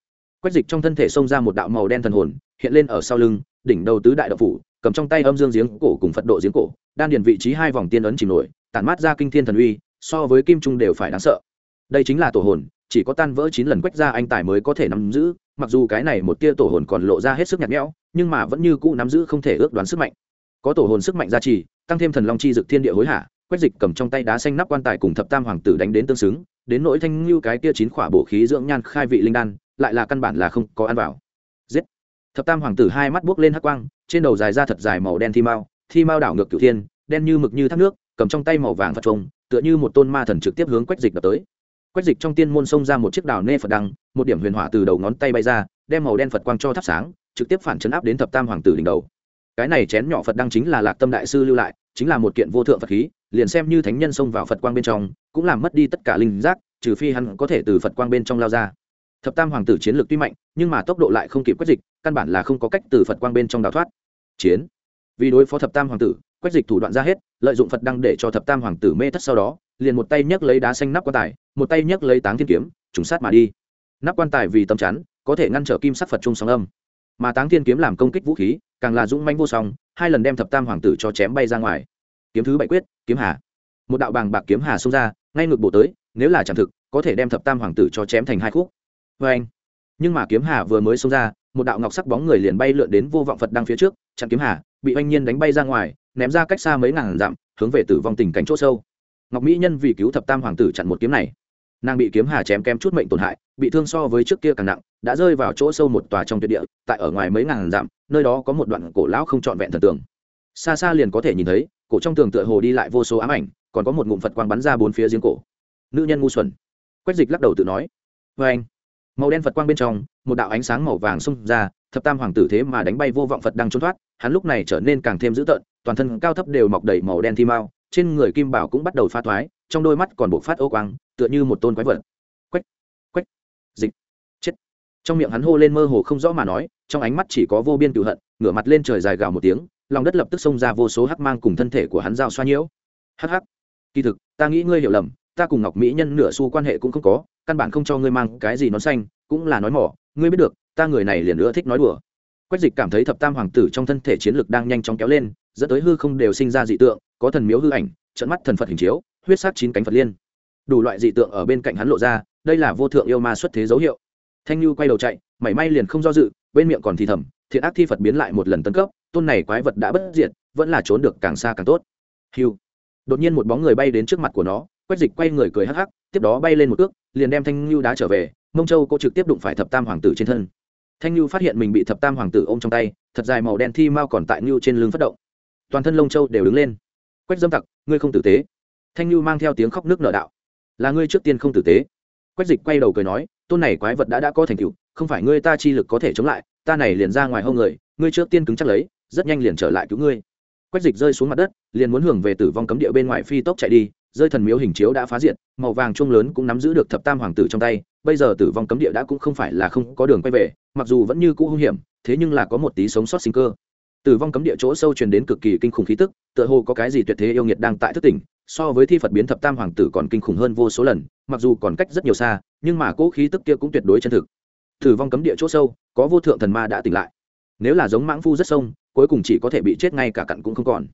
[SPEAKER 1] Quách dịch trong thân thể xông ra một đạo màu đen thần hồn hiện lên ở sau lưng đỉnh đầu tứ đại đạo phủ cầm trong tay âm dương giếng cổ cùng phật độ giếng cổ đan điền vị trí hai vòng tiên ấn chìm nổi tản mát ra kinh thiên thần uy so với kim trung đều phải đáng sợ. Đây chính là tổ hồn chỉ có tan vỡ chín lần quách ra anh tài mới có thể nắm giữ, mặc dù cái này một tia tổ hồn còn lộ ra hết sức nhạt nhẽo, nhưng mà vẫn như cũ nắm giữ không thể ước đoán sức mạnh. Có tổ hồn sức mạnh gia trì, tăng thêm thần long chi dực thiên địa hối hả, quách dịch cầm trong tay đá xanh nắp quan tài cùng thập tam hoàng tử đánh đến tương xứng, đến nỗi thanh như cái tia chín khỏa bổ khí dưỡng nhan khai vị linh đan, lại là căn bản là không có ăn vào. Giết! Thập tam hoàng tử hai mắt buốc lên hắc quang, trên đầu dài ra thật dài màu đen thi mao thi mao đảo ngược cửu thiên, đen như mực như thác nước, cầm trong tay màu vàng phật trông tựa như một tôn ma thần trực tiếp hướng quách dịch đập tới quách dịch trong tiên môn xông ra một chiếc đào nê phật đăng một điểm huyền hỏa từ đầu ngón tay bay ra, đem màu đen phật quang cho thắp sáng, trực tiếp phản chấn áp đến thập tam hoàng tử đỉnh đầu. Cái này chén nhỏ phật đăng chính là lạc tâm đại sư lưu lại, chính là một kiện vô thượng phật khí, liền xem như thánh nhân xông vào phật quang bên trong, cũng làm mất đi tất cả linh giác, trừ phi hắn có thể từ phật quang bên trong lao ra. Thập tam hoàng tử chiến lược tuy mạnh, nhưng mà tốc độ lại không kịp quách dịch, căn bản là không có cách từ phật quang bên trong đào thoát. Chiến. Vì đối phó thập tam hoàng tử, quách dịch thủ đoạn ra hết lợi dụng phật đăng để cho thập tam hoàng tử mê thất sau đó, liền một tay nhấc lấy đá xanh nắp quan tài, một tay nhấc lấy táng thiên kiếm, trùng sát mà đi. Nắp quan tài vì tâm chắn, có thể ngăn trở kim sắc phật trung sóng âm. Mà táng thiên kiếm làm công kích vũ khí, càng là dũng manh vô song, hai lần đem thập tam hoàng tử cho chém bay ra ngoài. Kiếm thứ bảy quyết, kiếm hà. Một đạo bàng bạc kiếm hà xông ra, ngay ngược bổ tới, nếu là chẳng thực, có thể đem thập tam hoàng tử cho chém thành hai khúc. Vê anh. Nhưng mà kiếm hà vừa mới xông ra, một đạo ngọc sắc bóng người liền bay lượn đến vô vọng phật Đăng phía trước, chặn kiếm hà bị oanh nhiên đánh bay ra ngoài, ném ra cách xa mấy ngàn dặm, hướng về tử vong tình cảnh chỗ sâu. Ngọc mỹ nhân vì cứu thập tam hoàng tử chặn một kiếm này. Nàng bị kiếm hà chém kém chút mệnh tổn hại, bị thương so với trước kia càng nặng, đã rơi vào chỗ sâu một tòa trong tuyệt địa, tại ở ngoài mấy ngàn dặm, nơi đó có một đoạn cổ lão không trọn vẹn thần tường xa xa liền có thể nhìn thấy, cổ trong tường tựa hồ đi lại vô số ám ảnh, còn có một ngụm phật quang bắn ra bốn phía giếng cổ. Nữ nhân ngu xuẩn. Quách dịch lắc đầu tự nói vê anh màu đen phật quang bên trong, một đạo ánh sáng màu vàng xông ra, thập tam hoàng tử thế mà đánh bay vô vọng phật đang trốn thoát, hắn lúc này trở nên càng thêm dữ tợn, toàn thân cao thấp đều mọc đầy màu đen thi mao, trên người kim bảo cũng bắt đầu pha thoái, trong đôi mắt còn buộc phát ô quang, tựa như một tôn quái vật. Quách quách, dịch, chết. Trong miệng hắn hô lên mơ hồ không rõ mà nói, trong ánh mắt chỉ có vô biên cựu hận, ngửa mặt lên trời dài gào một tiếng, lòng đất lập tức xông ra vô số hắc mang cùng thân thể của hắn giao xoa nhiễu. Hắc hắc. Kỳ thực, ta nghĩ ngươi hiểu lầm, ta cùng ngọc mỹ nhân nửa xu quan hệ cũng không có căn bản không cho ngươi mang cái gì nón xanh, cũng là nói mỏ, ngươi biết được, ta người này liền nữa thích nói đùa. Quách dịch cảm thấy thập tam hoàng tử trong thân thể chiến lực đang nhanh chóng kéo lên, dẫn tới hư không đều sinh ra dị tượng, có thần miếu hư ảnh, trận mắt thần phật hình chiếu, huyết sát chín cánh phật liên. Đủ loại dị tượng ở bên cạnh hắn lộ ra, đây là vô thượng yêu ma xuất thế dấu hiệu. Thanh Nhu quay đầu chạy, mảy may liền không do dự, bên miệng còn thì thầm, thiện ác thi phật biến lại một lần tấn cấp, tôn này quái vật đã bất diệt, vẫn là trốn được càng xa càng tốt. Hiu đột nhiên một bóng người bay đến trước mặt của nó quách dịch quay người cười hắc hắc, tiếp đó bay lên một cước, liền đem thanh lưu đá trở về, mông châu cô trực tiếp đụng phải thập tam hoàng tử trên thân. Thanh lưu phát hiện mình bị thập tam hoàng tử ôm trong tay, thật dài màu đen thi mao còn tại lưu trên lưng phát động. Toàn thân lông châu đều đứng lên. Quách dâm tặc, ngươi không tử tế. Thanh lưu mang theo tiếng khóc nước nở đạo. Là ngươi trước tiên không tử tế. Quách dịch quay đầu cười nói, tôn này quái vật đã đã có thành tựu, không phải ngươi ta chi lực có thể chống lại, ta này liền ra ngoài hông người, ngươi trước tiên cứng chắc lấy, rất nhanh liền trở lại cứu ngươi. Quách dịch rơi xuống mặt đất, liền muốn hưởng về tử vong cấm địa bên ngoài phi tốc chạy đi rơi thần miếu hình chiếu đã phá diện màu vàng chuông lớn cũng nắm giữ được thập tam hoàng tử trong tay, bây giờ tử vong cấm địa đã cũng không phải là không có đường quay về, mặc dù vẫn như cũ hung hiểm, thế nhưng là có một tí sống sót sinh cơ. Tử vong cấm địa chỗ sâu truyền đến cực kỳ kinh khủng khí tức, tựa hồ có cái gì tuyệt thế yêu nghiệt đang tại thức tỉnh, so với thi phật biến thập tam hoàng tử còn kinh khủng hơn vô số lần, mặc dù còn cách rất nhiều xa, nhưng mà cỗ khí tức kia cũng tuyệt đối chân thực. Tử vong cấm địa chỗ sâu, có vô thượng thần ma đã tỉnh lại. Nếu là giống mãng phu rất sông, cuối cùng chỉ có thể bị chết ngay cả cặn cũng không còn.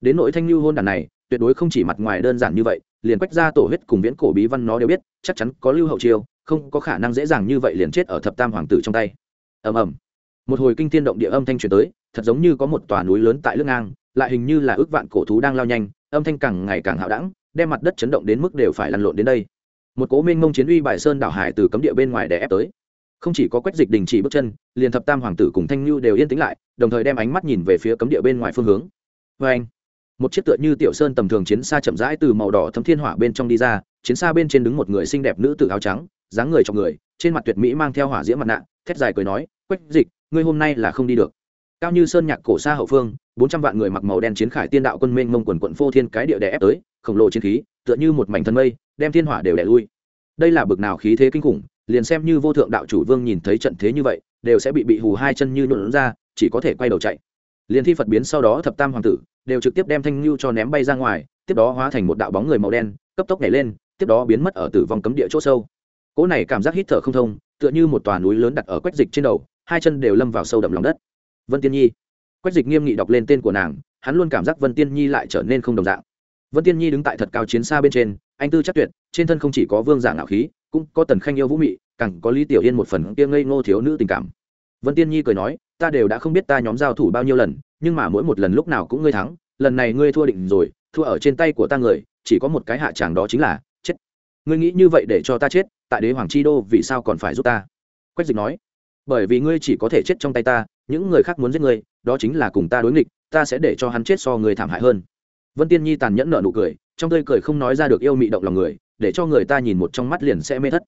[SPEAKER 1] Đến nội thanh lưu hôn đàn này tuyệt đối không chỉ mặt ngoài đơn giản như vậy, liền quách ra tổ huyết cùng viễn cổ bí văn nó đều biết, chắc chắn có lưu hậu chiêu không có khả năng dễ dàng như vậy liền chết ở thập tam hoàng tử trong tay. Ầm ầm. Một hồi kinh thiên động địa âm thanh truyền tới, thật giống như có một tòa núi lớn tại lưng ngang, lại hình như là ước vạn cổ thú đang lao nhanh, âm thanh càng ngày càng hạo đẳng, đem mặt đất chấn động đến mức đều phải lăn lộn đến đây. Một cố minh mông chiến uy bài sơn đảo hải từ cấm địa bên ngoài để ép tới. Không chỉ có quách dịch đình chỉ bước chân, liền thập tam hoàng tử cùng thanh lưu đều yên tĩnh lại, đồng thời đem ánh mắt nhìn về phía cấm địa bên ngoài phương hướng. Vê anh một chiếc tựa như tiểu sơn tầm thường chiến xa chậm rãi từ màu đỏ thấm thiên hỏa bên trong đi ra, chiến xa bên trên đứng một người xinh đẹp nữ tử áo trắng, dáng người trong người, trên mặt tuyệt mỹ mang theo hỏa diễm mặt nạ, thét dài cười nói, quách dịch, ngươi hôm nay là không đi được. Cao như sơn nhạc cổ xa hậu phương, bốn trăm vạn người mặc màu đen chiến khải tiên đạo quân minh mông quần quận phô thiên cái địa đè ép tới, khổng lồ chiến khí, tựa như một mảnh thân mây, đem thiên hỏa đều đè lui. Đây là bực nào khí thế kinh khủng, liền xem như vô thượng đạo chủ vương nhìn thấy trận thế như vậy, đều sẽ bị bị hù hai chân như nhuộn ra, chỉ có thể quay đầu chạy. Liền thi phật biến sau đó thập tam hoàng tử đều trực tiếp đem thanh lưu cho ném bay ra ngoài, tiếp đó hóa thành một đạo bóng người màu đen, cấp tốc nhảy lên, tiếp đó biến mất ở tử vong cấm địa chỗ sâu. Cỗ này cảm giác hít thở không thông, tựa như một tòa núi lớn đặt ở quách dịch trên đầu, hai chân đều lâm vào sâu đậm lòng đất. Vân tiên nhi. Quách dịch nghiêm nghị đọc lên tên của nàng, hắn luôn cảm giác vân tiên nhi lại trở nên không đồng dạng. Vân tiên nhi đứng tại thật cao chiến xa bên trên, anh tư chắc tuyệt, trên thân không chỉ có vương giả ngạo khí, cũng có tần khanh yêu vũ mị, càng có lý tiểu yên một phần kia ngây ngô thiếu nữ tình cảm. Vân tiên nhi cười nói, ta đều đã không biết ta nhóm giao thủ bao nhiêu lần nhưng mà mỗi một lần lúc nào cũng ngươi thắng, lần này ngươi thua định rồi, thua ở trên tay của ta người, chỉ có một cái hạ tràng đó chính là chết. Ngươi nghĩ như vậy để cho ta chết, tại đế hoàng chi đô vì sao còn phải giúp ta? Quách dịch nói, bởi vì ngươi chỉ có thể chết trong tay ta, những người khác muốn giết ngươi, đó chính là cùng ta đối nghịch, ta sẽ để cho hắn chết so người thảm hại hơn. Vân tiên nhi tàn nhẫn nợ nụ cười, trong tươi cười không nói ra được yêu mị động lòng người, để cho người ta nhìn một trong mắt liền sẽ mê thất.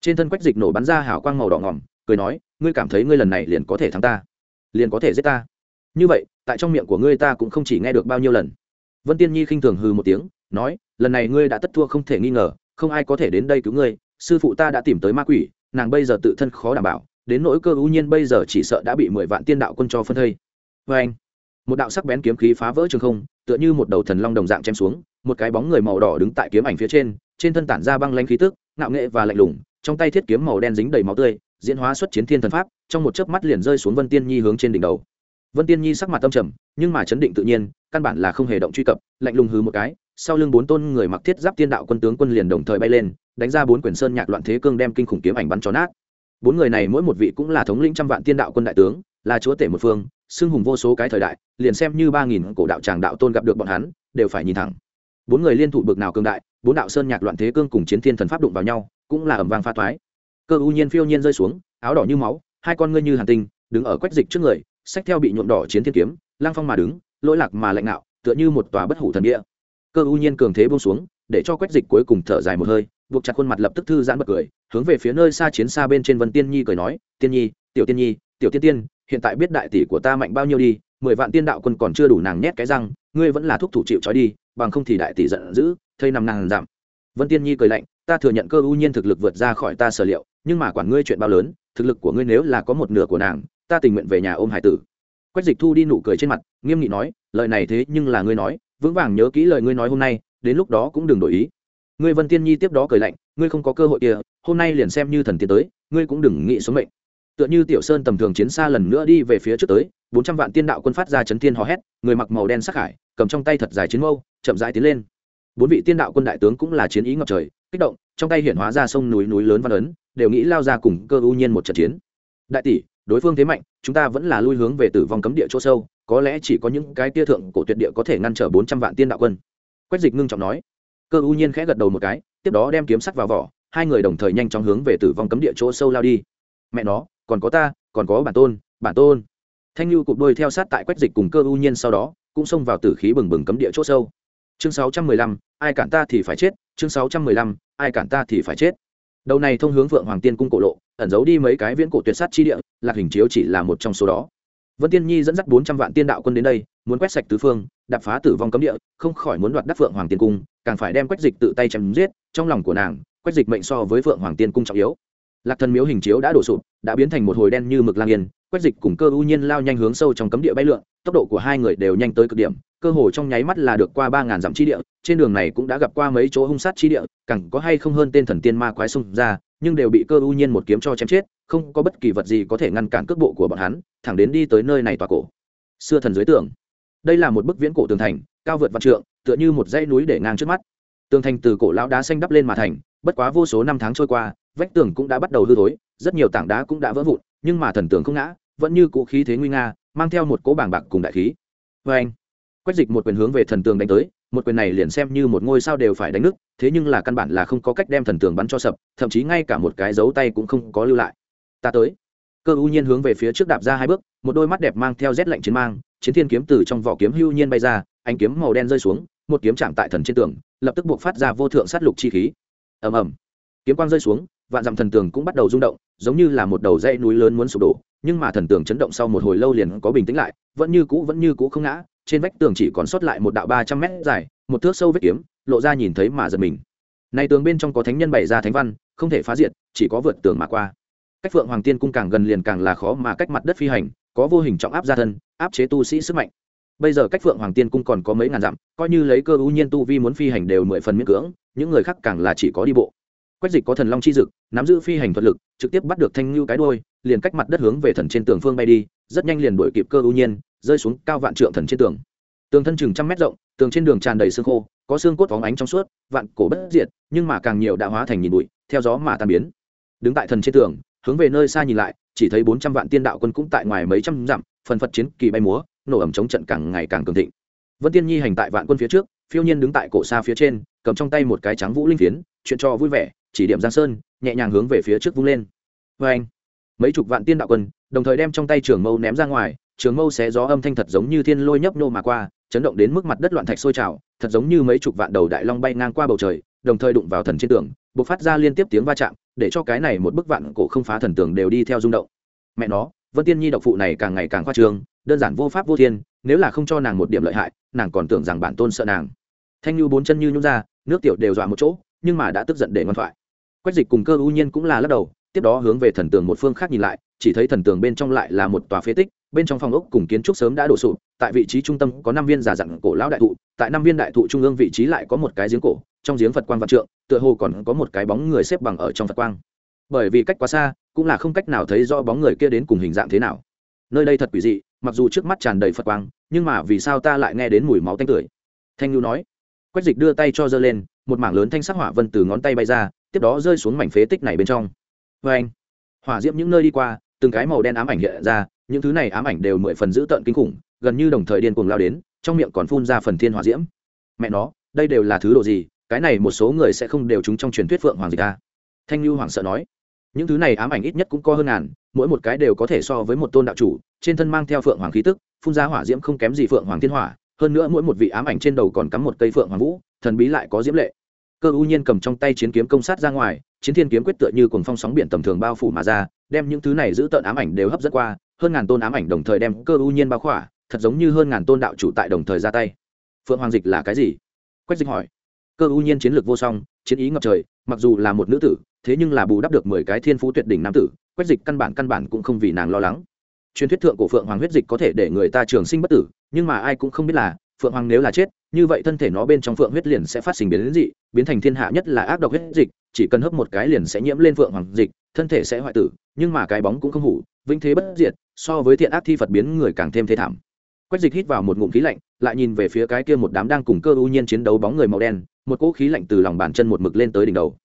[SPEAKER 1] Trên thân quách dịch nổ bắn ra hào quang màu đỏ ngỏm, cười nói, ngươi cảm thấy ngươi lần này liền có thể thắng ta, liền có thể giết ta như vậy, tại trong miệng của ngươi ta cũng không chỉ nghe được bao nhiêu lần. Vân tiên nhi khinh thường hừ một tiếng, nói, lần này ngươi đã tất thua không thể nghi ngờ, không ai có thể đến đây cứu ngươi, sư phụ ta đã tìm tới ma quỷ, nàng bây giờ tự thân khó đảm bảo, đến nỗi cơ ưu nhiên bây giờ chỉ sợ đã bị mười vạn tiên đạo quân cho phân thây. Vê anh, một đạo sắc bén kiếm khí phá vỡ trường không, tựa như một đầu thần long đồng dạng chém xuống, một cái bóng người màu đỏ đứng tại kiếm ảnh phía trên trên thân tản ra băng lanh khí tức, ngạo nghệ và lạnh lùng, trong tay thiết kiếm màu đen dính đầy máu tươi, diễn hóa xuất chiến thiên thần pháp, trong một chớp mắt liền rơi xuống vân tiên nhi hướng trên đỉnh đầu vân tiên nhi sắc mặt tâm trầm, nhưng mà chấn định tự nhiên, căn bản là không hề động truy cập, lạnh lùng hứ một cái, sau lưng bốn tôn người mặc thiết giáp tiên đạo quân tướng quân liền đồng thời bay lên, đánh ra bốn quyển sơn nhạc loạn thế cương đem kinh khủng kiếm ảnh bắn cho nát. Bốn người này mỗi một vị cũng là thống lĩnh trăm vạn tiên đạo quân đại tướng, là chúa tể một phương, xưng hùng vô số cái thời đại, liền xem như ba nghìn cổ đạo tràng đạo tôn gặp được bọn hắn, đều phải nhìn thẳng. Bốn người liên thủ bực nào cường đại, bốn đạo sơn nhạc loạn thế cương cùng chiến thiên thần pháp đụng vào nhau, cũng là ẩm vang pha thoái cơ u nhiên phiêu nhiên rơi xuống, áo đỏ như máu, hai con ngươi như hàn tinh, đứng ở quách dịch trước người sách theo bị nhuộm đỏ chiến thiên kiếm, lang phong mà đứng, lỗi lạc mà lạnh nạo tựa như một tòa bất hủ thần địa. Cơ u nhiên cường thế buông xuống, để cho quách dịch cuối cùng thở dài một hơi, buộc chặt khuôn mặt lập tức thư giãn bật cười, hướng về phía nơi xa chiến xa bên trên vân tiên nhi cười nói, tiên nhi, tiểu tiên nhi, tiểu tiên tiên, hiện tại biết đại tỷ của ta mạnh bao nhiêu đi, mười vạn tiên đạo quân còn chưa đủ nàng nhét cái răng, ngươi vẫn là thúc thủ chịu trói đi, bằng không thì đại tỷ giận dữ, thây nằm nàng giảm. Vân tiên nhi cười lạnh, ta thừa nhận cơ U nhiên thực lực vượt ra khỏi ta sở liệu, nhưng mà quản ngươi chuyện bao lớn, thực lực của ngươi nếu là có một nửa của nàng ta tình nguyện về nhà ôm hải tử. Quách dịch thu đi nụ cười trên mặt, nghiêm nghị nói, lời này thế nhưng là ngươi nói, vững vàng nhớ kỹ lời ngươi nói hôm nay, đến lúc đó cũng đừng đổi ý. Ngươi vân tiên nhi tiếp đó cười lạnh, ngươi không có cơ hội kia, hôm nay liền xem như thần tiên tới, ngươi cũng đừng nghĩ xuống mệnh. Tựa như tiểu sơn tầm thường chiến xa lần nữa đi về phía trước tới, bốn trăm vạn tiên đạo quân phát ra chấn thiên hò hét, người mặc màu đen sắc hải cầm trong tay thật dài chiến mâu, chậm rãi tiến lên. Bốn vị tiên đạo quân đại tướng cũng là chiến ý ngập trời, kích động, trong tay hiện hóa ra sông núi núi lớn văn ấn, đều nghĩ lao ra cùng cơ ưu nhiên một trận chiến. Đại tỷ đối phương thế mạnh, chúng ta vẫn là lui hướng về tử vong cấm địa chỗ sâu, có lẽ chỉ có những cái tia thượng cổ tuyệt địa có thể ngăn trở bốn trăm vạn tiên đạo quân. Quách dịch ngưng trọng nói. Cơ U nhiên khẽ gật đầu một cái, tiếp đó đem kiếm sắc vào vỏ, hai người đồng thời nhanh chóng hướng về tử vong cấm địa chỗ sâu lao đi. Mẹ nó, còn có ta, còn có bản tôn bản tôn. Thanh lưu cụp đôi theo sát tại quách dịch cùng cơ U nhiên sau đó, cũng xông vào tử khí bừng bừng cấm địa chỗ sâu. Chương sáu trăm mười lăm, ai cản ta thì phải chết, chương sáu trăm mười lăm, ai cản ta thì phải chết đầu này thông hướng vượng hoàng tiên cung cổ lộ, ẩn giấu đi mấy cái viễn cổ tuyệt sát chi địa, lạc hình chiếu chỉ là một trong số đó. Vân tiên nhi dẫn dắt bốn trăm vạn tiên đạo quân đến đây, muốn quét sạch tứ phương đập phá tử vong cấm địa, không khỏi muốn đoạt đắc phượng hoàng tiên cung, càng phải đem quách dịch tự tay chém giết, trong lòng của nàng, quách dịch mệnh so với phượng hoàng tiên cung trọng yếu. Lạc thần miếu hình chiếu đã đổ sụp, đã biến thành một hồi đen như mực lang yên, quách dịch cùng cơ ưu nhiên lao nhanh hướng sâu trong cấm địa bay lượn, tốc độ của hai người đều nhanh tới cực điểm cơ hồ trong nháy mắt là được qua ba ngàn dặm chi địa, trên đường này cũng đã gặp qua mấy chỗ hung sát chi địa, càng có hay không hơn tên thần tiên ma quái xung ra, nhưng đều bị cơ ưu nhiên một kiếm cho chém chết, không có bất kỳ vật gì có thể ngăn cản cước bộ của bọn hắn, thẳng đến đi tới nơi này tòa cổ. Xưa thần dưới tường. Đây là một bức viễn cổ tường thành, cao vượt vạn trượng, tựa như một dãy núi để ngang trước mắt. Tường thành từ cổ lão đá xanh đắp lên mà thành, bất quá vô số năm tháng trôi qua, vách tường cũng đã bắt đầu hư thối, rất nhiều tảng đá cũng đã vỡ vụn, nhưng mà thần tường không ngã, vẫn như cũ khí thế nguy nga, mang theo một cỗ bảng bạc cùng đại khí. Vê anh quách dịch một quyền hướng về thần tường đánh tới, một quyền này liền xem như một ngôi sao đều phải đánh nứt thế nhưng là căn bản là không có cách đem thần tường bắn cho sập, thậm chí ngay cả một cái dấu tay cũng không có lưu lại. Ta tới. Cơ U nhiên hướng về phía trước đạp ra hai bước, một đôi mắt đẹp mang theo rét lạnh chiến mang, chiến thiên kiếm từ trong vỏ kiếm hưu nhiên bay ra, ánh kiếm màu đen rơi xuống, một kiếm chạm tại thần trên tường, lập tức buộc phát ra vô thượng sát lục chi khí. Ầm ầm. Kiếm quang rơi xuống vạn dặm thần tường cũng bắt đầu rung động, giống như là một đầu dãy núi lớn muốn sụp đổ, nhưng mà thần tường chấn động sau một hồi lâu liền có bình tĩnh lại, vẫn như cũ, vẫn như cũ không ngã, trên vách tường chỉ còn sót lại một đạo ba trăm mét dài, một thước sâu vết kiếm, lộ ra nhìn thấy mà giật mình. Này tường bên trong có thánh nhân bày ra thánh văn, không thể phá diệt, chỉ có vượt tường mà qua. Cách phượng hoàng tiên cung càng gần liền càng là khó mà cách mặt đất phi hành, có vô hình trọng áp gia thân, áp chế tu sĩ sức mạnh. Bây giờ cách phượng hoàng tiên cung còn có mấy ngàn dặm, coi như lấy cơ ưu nhiên tu vi muốn phi hành đều mười phần miễn cưỡng, những người khác càng là chỉ có đi bộ quách dịch có thần long chi dực, nắm giữ phi hành thuật lực, trực tiếp bắt được thanh lưu cái đôi liền cách mặt đất hướng về thần trên tường phương bay đi, rất nhanh liền đuổi kịp cơ ưu nhiên, rơi xuống cao vạn trượng thần trên tường. Tường thân chừng trăm mét rộng, tường trên đường tràn đầy xương khô, có xương cốt phóng ánh trong suốt, vạn cổ bất diệt, nhưng mà càng nhiều đã hóa thành nhìn bụi, theo gió mà tan biến. Đứng tại thần trên tường, hướng về nơi xa nhìn lại, chỉ thấy bốn trăm vạn tiên đạo quân cũng tại ngoài mấy trăm dặm, phần phật chiến kỳ bay múa, nổ ẩm chống trận càng ngày càng cường thịnh. Vân tiên nhi hành tại vạn quân phía trước, phiêu nhiên đứng tại cổ xa phía trên cầm trong tay một cái trắng vũ linh phiến, chuyện cho vui vẻ, chỉ điểm giang sơn, nhẹ nhàng hướng về phía trước vung lên. Vê anh, mấy chục vạn tiên đạo quân, đồng thời đem trong tay trường mâu ném ra ngoài, trường mâu xé gió âm thanh thật giống như thiên lôi nhấp nô mà qua, chấn động đến mức mặt đất loạn thạch sôi trào, thật giống như mấy chục vạn đầu đại long bay ngang qua bầu trời, đồng thời đụng vào thần trên tường buộc phát ra liên tiếp tiếng va chạm, để cho cái này một bức vạn cổ không phá thần tường đều đi theo rung động. Mẹ nó, vân tiên nhi độc phụ này càng ngày càng khoa trương, đơn giản vô pháp vô thiên, nếu là không cho nàng một điểm lợi hại, nàng còn tưởng rằng bản tôn sợ nàng. Thanh như bốn chân như nhún ra nước tiểu đều dọa một chỗ, nhưng mà đã tức giận để ngoan thoại. Quách dịch cùng cơ ưu nhiên cũng là lắc đầu, tiếp đó hướng về thần tường một phương khác nhìn lại, chỉ thấy thần tường bên trong lại là một tòa phế tích, bên trong phòng ốc cùng kiến trúc sớm đã đổ sụp, tại vị trí trung tâm có năm viên giả dặn cổ lão đại thụ, tại năm viên đại thụ trung ương vị trí lại có một cái giếng cổ, trong giếng phật quang vạn trượng, tựa hồ còn có một cái bóng người xếp bằng ở trong phật quang. Bởi vì cách quá xa, cũng là không cách nào thấy rõ bóng người kia đến cùng hình dạng thế nào. Nơi đây thật quỷ dị, mặc dù trước mắt tràn đầy phật quang, nhưng mà vì sao ta lại nghe đến mùi máu tanh tưởi? Thanh Nhu nói quách dịch đưa tay cho giơ lên, một mảng lớn thanh sắc hỏa vân từ ngón tay bay ra, tiếp đó rơi xuống mảnh phế tích này bên trong. Vê anh, hỏa diễm những nơi đi qua, từng cái màu đen ám ảnh hiện ra, những thứ này ám ảnh đều mười phần dữ tợn kinh khủng, gần như đồng thời điên cuồng lao đến, trong miệng còn phun ra phần thiên hỏa diễm. Mẹ nó, đây đều là thứ đồ gì? Cái này một số người sẽ không đều chúng trong truyền thuyết phượng hoàng gì ta à? thanh lưu hoàng sợ nói. Những thứ này ám ảnh ít nhất cũng có hơn ngàn, mỗi một cái đều có thể so với một tôn đạo chủ, trên thân mang theo phượng hoàng khí tức, phun ra hỏa diễm không kém gì phượng hoàng thiên hỏa hơn nữa mỗi một vị ám ảnh trên đầu còn cắm một cây phượng hoàng vũ, thần bí lại có diễm lệ. Cơ u nhiên cầm trong tay chiến kiếm công sát ra ngoài, chiến thiên kiếm quyết tựa như cuồng phong sóng biển tầm thường bao phủ mà ra, đem những thứ này giữ tợn ám ảnh đều hấp dẫn qua, hơn ngàn tôn ám ảnh đồng thời đem cơ u nhiên bao khỏa, thật giống như hơn ngàn tôn đạo chủ tại đồng thời ra tay. Phượng hoàng dịch là cái gì? Quách dịch hỏi. Cơ u nhiên chiến lược vô song, chiến ý ngập trời, mặc dù là một nữ tử, thế nhưng là bù đắp được mười cái thiên phú tuyệt đỉnh nam tử, quách dịch căn bản căn bản cũng không vì nàng lo lắng truyền thuyết thượng của phượng hoàng huyết dịch có thể để người ta trường sinh bất tử, nhưng mà ai cũng không biết là, phượng hoàng nếu là chết, như vậy thân thể nó bên trong phượng huyết liền sẽ phát sinh biến dị, biến thành thiên hạ nhất là ác độc huyết dịch, chỉ cần hấp một cái liền sẽ nhiễm lên phượng hoàng dịch, thân thể sẽ hoại tử, nhưng mà cái bóng cũng không hủ, vĩnh thế bất diệt, so với thiện ác thi phật biến người càng thêm thế thảm. Quách dịch hít vào một ngụm khí lạnh, lại nhìn về phía cái kia một đám đang cùng cơ ưu nhiên chiến đấu bóng người màu đen, một cỗ khí lạnh từ lòng bàn chân một mực lên tới đỉnh đầu.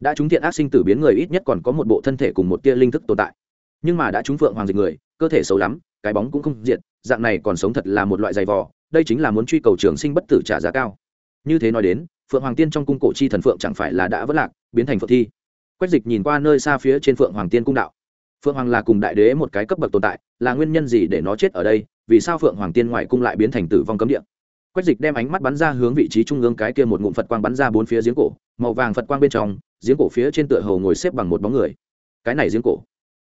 [SPEAKER 1] Đã chúng thiện ác sinh tử biến người ít nhất còn có một bộ thân thể cùng một tia linh thức tồn tại. Nhưng mà đã chúng phượng hoàng dịch người cơ thể xấu lắm, cái bóng cũng không diệt, dạng này còn sống thật là một loại dày vò, đây chính là muốn truy cầu trường sinh bất tử trả giá cao. Như thế nói đến, phượng hoàng tiên trong cung cổ chi thần phượng chẳng phải là đã vất lạc, biến thành phượng thi. Quách dịch nhìn qua nơi xa phía trên phượng hoàng tiên cung đạo. Phượng hoàng là cùng đại đế một cái cấp bậc tồn tại, là nguyên nhân gì để nó chết ở đây, vì sao phượng hoàng tiên ngoại cung lại biến thành tử vong cấm địa? Quách dịch đem ánh mắt bắn ra hướng vị trí trung ương cái kia một ngụm phật quang bắn ra bốn phía giếng cổ, màu vàng phật quang bên trong, giếng cổ phía trên tựa hầu ngồi xếp bằng một bóng người. Cái này giếng cổ.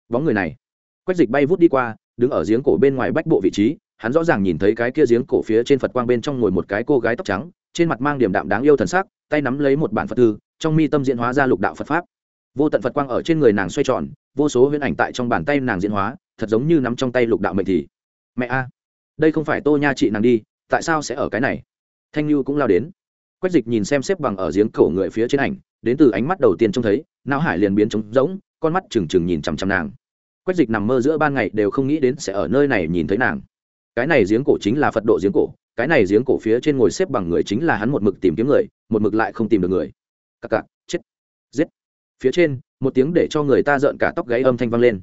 [SPEAKER 1] Bóng người này quách dịch bay vút đi qua, đứng ở giếng cổ bên ngoài bách bộ vị trí, hắn rõ ràng nhìn thấy cái kia giếng cổ phía trên phật quang bên trong ngồi một cái cô gái tóc trắng, trên mặt mang điểm đạm đáng yêu thần sắc, tay nắm lấy một bản phật thư, trong mi tâm diễn hóa ra lục đạo phật pháp. Vô tận phật quang ở trên người nàng xoay tròn, vô số huyễn ảnh tại trong bàn tay nàng diễn hóa, thật giống như nắm trong tay lục đạo mệnh thì. Mẹ a, đây không phải tô nha chị nàng đi, tại sao sẽ ở cái này? Thanh lưu cũng lao đến. Quách dịch nhìn xem xếp bằng ở giếng cổ người phía trên ảnh, đến từ ánh mắt đầu tiên trông thấy, não hải liền biến trống rỗng, con mắt trừng trừng nhìn chằm chằm nàng quách dịch nằm mơ giữa ban ngày đều không nghĩ đến sẽ ở nơi này nhìn thấy nàng. Cái này giếng cổ chính là phật độ giếng cổ, cái này giếng cổ phía trên ngồi xếp bằng người chính là hắn một mực tìm kiếm người, một mực lại không tìm được người. Cặc cặc, chết, giết. Phía trên, một tiếng để cho người ta rợn cả tóc gáy âm thanh vang lên.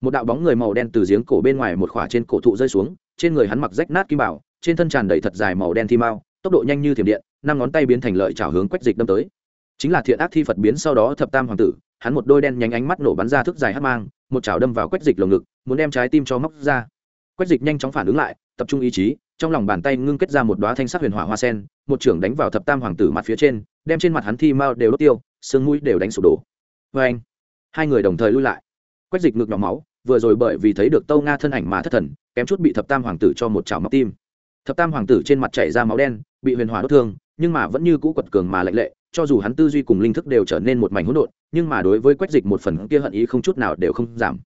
[SPEAKER 1] Một đạo bóng người màu đen từ giếng cổ bên ngoài một khỏa trên cổ thụ rơi xuống, trên người hắn mặc rách nát kim bảo, trên thân tràn đầy thật dài màu đen thi mao, tốc độ nhanh như thiểm điện, năm ngón tay biến thành lợi trào hướng quách dịch đâm tới. Chính là thiện ác thi phật biến sau đó thập tam hoàng tử, hắn một đôi đen nhánh ánh mắt nổ bắn ra thức dài hát mang một chảo đâm vào quách dịch lồng ngực, muốn đem trái tim cho móc ra. Quách dịch nhanh chóng phản ứng lại, tập trung ý chí, trong lòng bàn tay ngưng kết ra một đoá thanh sắc huyền hỏa hoa sen, một trưởng đánh vào thập tam hoàng tử mặt phía trên, đem trên mặt hắn thi mao đều đốt tiêu, xương mũi đều đánh sụp đổ. Vê anh hai người đồng thời lui lại. Quách dịch ngực nhỏ máu, vừa rồi bởi vì thấy được tâu nga thân ảnh mà thất thần, kém chút bị thập tam hoàng tử cho một chảo móc tim. Thập tam hoàng tử trên mặt chảy ra máu đen, bị huyền hỏa đốt thương, nhưng mà vẫn như cũ quật cường mà lạnh lệ cho dù hắn tư duy cùng linh thức đều trở nên một mảnh hỗn độn, nhưng mà đối với quách dịch một phần kia hận ý không chút nào đều không giảm.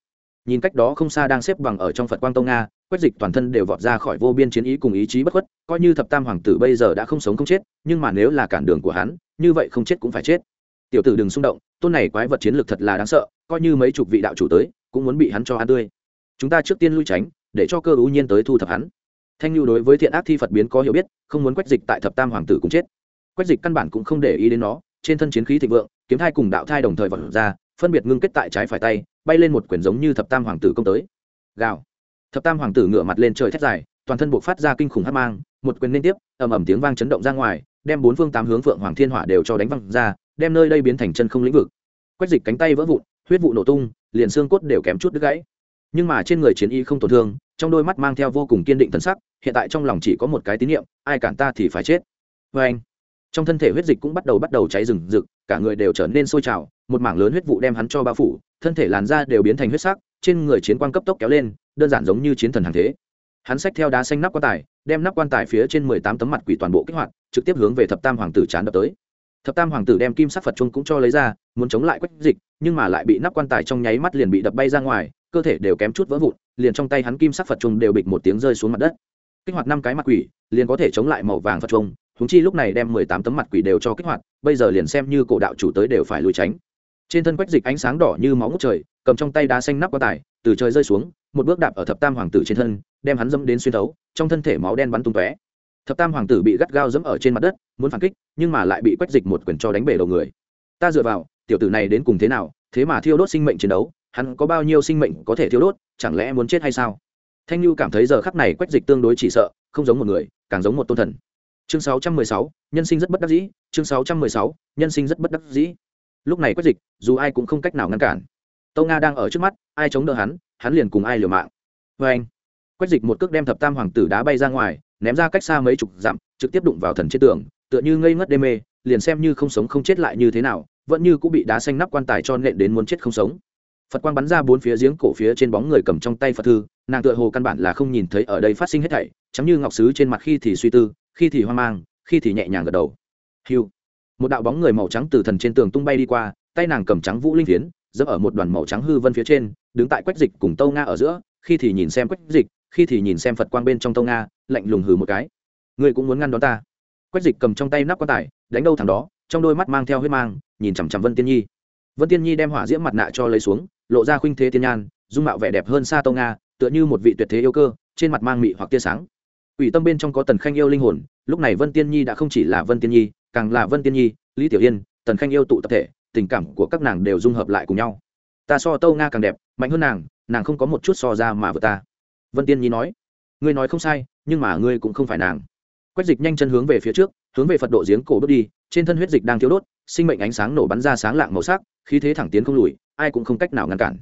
[SPEAKER 1] Nhìn cách đó không xa đang xếp bằng ở trong phật quang tông nga quách dịch toàn thân đều vọt ra khỏi vô biên chiến ý cùng ý chí bất khuất, coi như thập tam hoàng tử bây giờ đã không sống không chết, nhưng mà nếu là cản đường của hắn, như vậy không chết cũng phải chết. Tiểu tử đừng xung động, tôn này quái vật chiến lược thật là đáng sợ, coi như mấy chục vị đạo chủ tới, cũng muốn bị hắn cho ăn tươi. Chúng ta trước tiên lui tránh, để cho cơ ưu nhiên tới thu thập hắn. Thanh lưu đối với thiện ác thi phật biến có hiểu biết, không muốn quách dịch tại thập tam hoàng tử cũng chết quách dịch căn bản cũng không để ý đến nó, trên thân chiến khí thịnh vượng, kiếm thai cùng đạo thai đồng thời vật ra, phân biệt ngưng kết tại trái phải tay, bay lên một quyển giống như thập tam hoàng tử công tới. Gào. Thập tam hoàng tử ngửa mặt lên trời thét dài, toàn thân buộc phát ra kinh khủng hát mang, một quyền liên tiếp, ầm ầm tiếng vang chấn động ra ngoài, đem bốn phương tám hướng phượng hoàng thiên hỏa đều cho đánh văng ra, đem nơi đây biến thành chân không lĩnh vực. Quách dịch cánh tay vỡ vụn, huyết vụ nổ tung, liền xương cốt đều kém chút đứt gãy. Nhưng mà trên người chiến y không tổn thương, trong đôi mắt mang theo vô cùng kiên định thần sắc, hiện tại trong lòng chỉ có một cái tín niệm, ai cản ta thì phải chết. Vê anh trong thân thể huyết dịch cũng bắt đầu bắt đầu cháy rừng rực, cả người đều trở nên sôi trào, một mảng lớn huyết vụ đem hắn cho bao phủ, thân thể làn da đều biến thành huyết sắc, trên người chiến quan cấp tốc kéo lên, đơn giản giống như chiến thần hàng thế. Hắn xách theo đá xanh nắp quan tài, đem nắp quan tài phía trên mười tám tấm mặt quỷ toàn bộ kích hoạt, trực tiếp hướng về thập tam hoàng tử chán đập tới. Thập tam hoàng tử đem kim sắc phật chung cũng cho lấy ra, muốn chống lại quách dịch, nhưng mà lại bị nắp quan tài trong nháy mắt liền bị đập bay ra ngoài, cơ thể đều kém chút vỡ vụn, liền trong tay hắn kim sắc phật chung đều bịch một tiếng rơi xuống mặt đất. Kích hoạt năm cái mặt quỷ, liền có thể chống lại màu vàng phật chung húng chi lúc này đem mười tám tấm mặt quỷ đều cho kích hoạt, bây giờ liền xem như cổ đạo chủ tới đều phải lùi tránh. Trên thân quách dịch ánh sáng đỏ như máu ngút trời, cầm trong tay đá xanh nắp quan tài, từ trời rơi xuống, một bước đạp ở thập tam hoàng tử trên thân, đem hắn dẫm đến xuyên thấu, trong thân thể máu đen bắn tung tóe. Thập tam hoàng tử bị gắt gao dẫm ở trên mặt đất, muốn phản kích, nhưng mà lại bị quách dịch một quyền cho đánh bể đầu người. Ta dựa vào, tiểu tử này đến cùng thế nào, thế mà thiêu đốt sinh mệnh chiến đấu, hắn có bao nhiêu sinh mệnh có thể thiêu đốt, chẳng lẽ muốn chết hay sao? Thanh lưu cảm thấy giờ khắc này quách dịch tương đối chỉ sợ, không giống một người, càng giống một tôn thần chương 616, nhân sinh rất bất đắc dĩ. Chương 616, nhân sinh rất bất đắc dĩ. Lúc này quách dịch dù ai cũng không cách nào ngăn cản. Tâu nga đang ở trước mắt ai chống đỡ hắn hắn liền cùng ai liều mạng. Vê anh quách dịch một cước đem thập tam hoàng tử đá bay ra ngoài ném ra cách xa mấy chục dặm trực tiếp đụng vào thần trên tường tựa như ngây ngất đê mê liền xem như không sống không chết lại như thế nào vẫn như cũng bị đá xanh nắp quan tài cho nện đến muốn chết không sống. Phật quang bắn ra bốn phía giếng cổ phía trên bóng người cầm trong tay phật thư nàng tựa hồ căn bản là không nhìn thấy ở đây phát sinh hết thảy chắm như ngọc sứ trên mặt khi thì suy tư khi thì hoang mang, khi thì nhẹ nhàng gật đầu. Hiu. Một đạo bóng người màu trắng từ thần trên tường tung bay đi qua, tay nàng cầm trắng vũ linh phiến, dẫm ở một đoàn màu trắng hư vân phía trên, đứng tại quách dịch cùng tâu nga ở giữa, khi thì nhìn xem quách dịch, khi thì nhìn xem phật quang bên trong tâu nga, lạnh lùng hừ một cái. Ngươi cũng muốn ngăn đón ta? Quách dịch cầm trong tay nắp quan tài, đánh đâu thằng đó, trong đôi mắt mang theo huyết mang, nhìn chằm chằm vân tiên nhi. Vân tiên nhi đem hỏa diễm mặt nạ cho lấy xuống, lộ ra khuynh thế tiên nhan, dung mạo vẻ đẹp hơn xa tâu nga, tựa như một vị tuyệt thế yêu cơ, trên mặt mang mị hoặc tia sáng. Quỷ tâm bên trong có tần khanh yêu linh hồn, lúc này vân tiên nhi đã không chỉ là vân tiên nhi, càng là vân tiên nhi, lý tiểu yên, tần khanh yêu tụ tập thể, tình cảm của các nàng đều dung hợp lại cùng nhau. Ta so tâu nga càng đẹp, mạnh hơn nàng nàng không có một chút so ra mà vợ ta. Vân tiên nhi nói, ngươi nói không sai, nhưng mà ngươi cũng không phải nàng. Quách dịch nhanh chân hướng về phía trước, hướng về phật độ giếng cổ bước đi, trên thân huyết dịch đang thiếu đốt, sinh mệnh ánh sáng nổ bắn ra sáng lạng màu sắc, khí thế thẳng tiến không lùi, ai cũng không cách nào ngăn cản.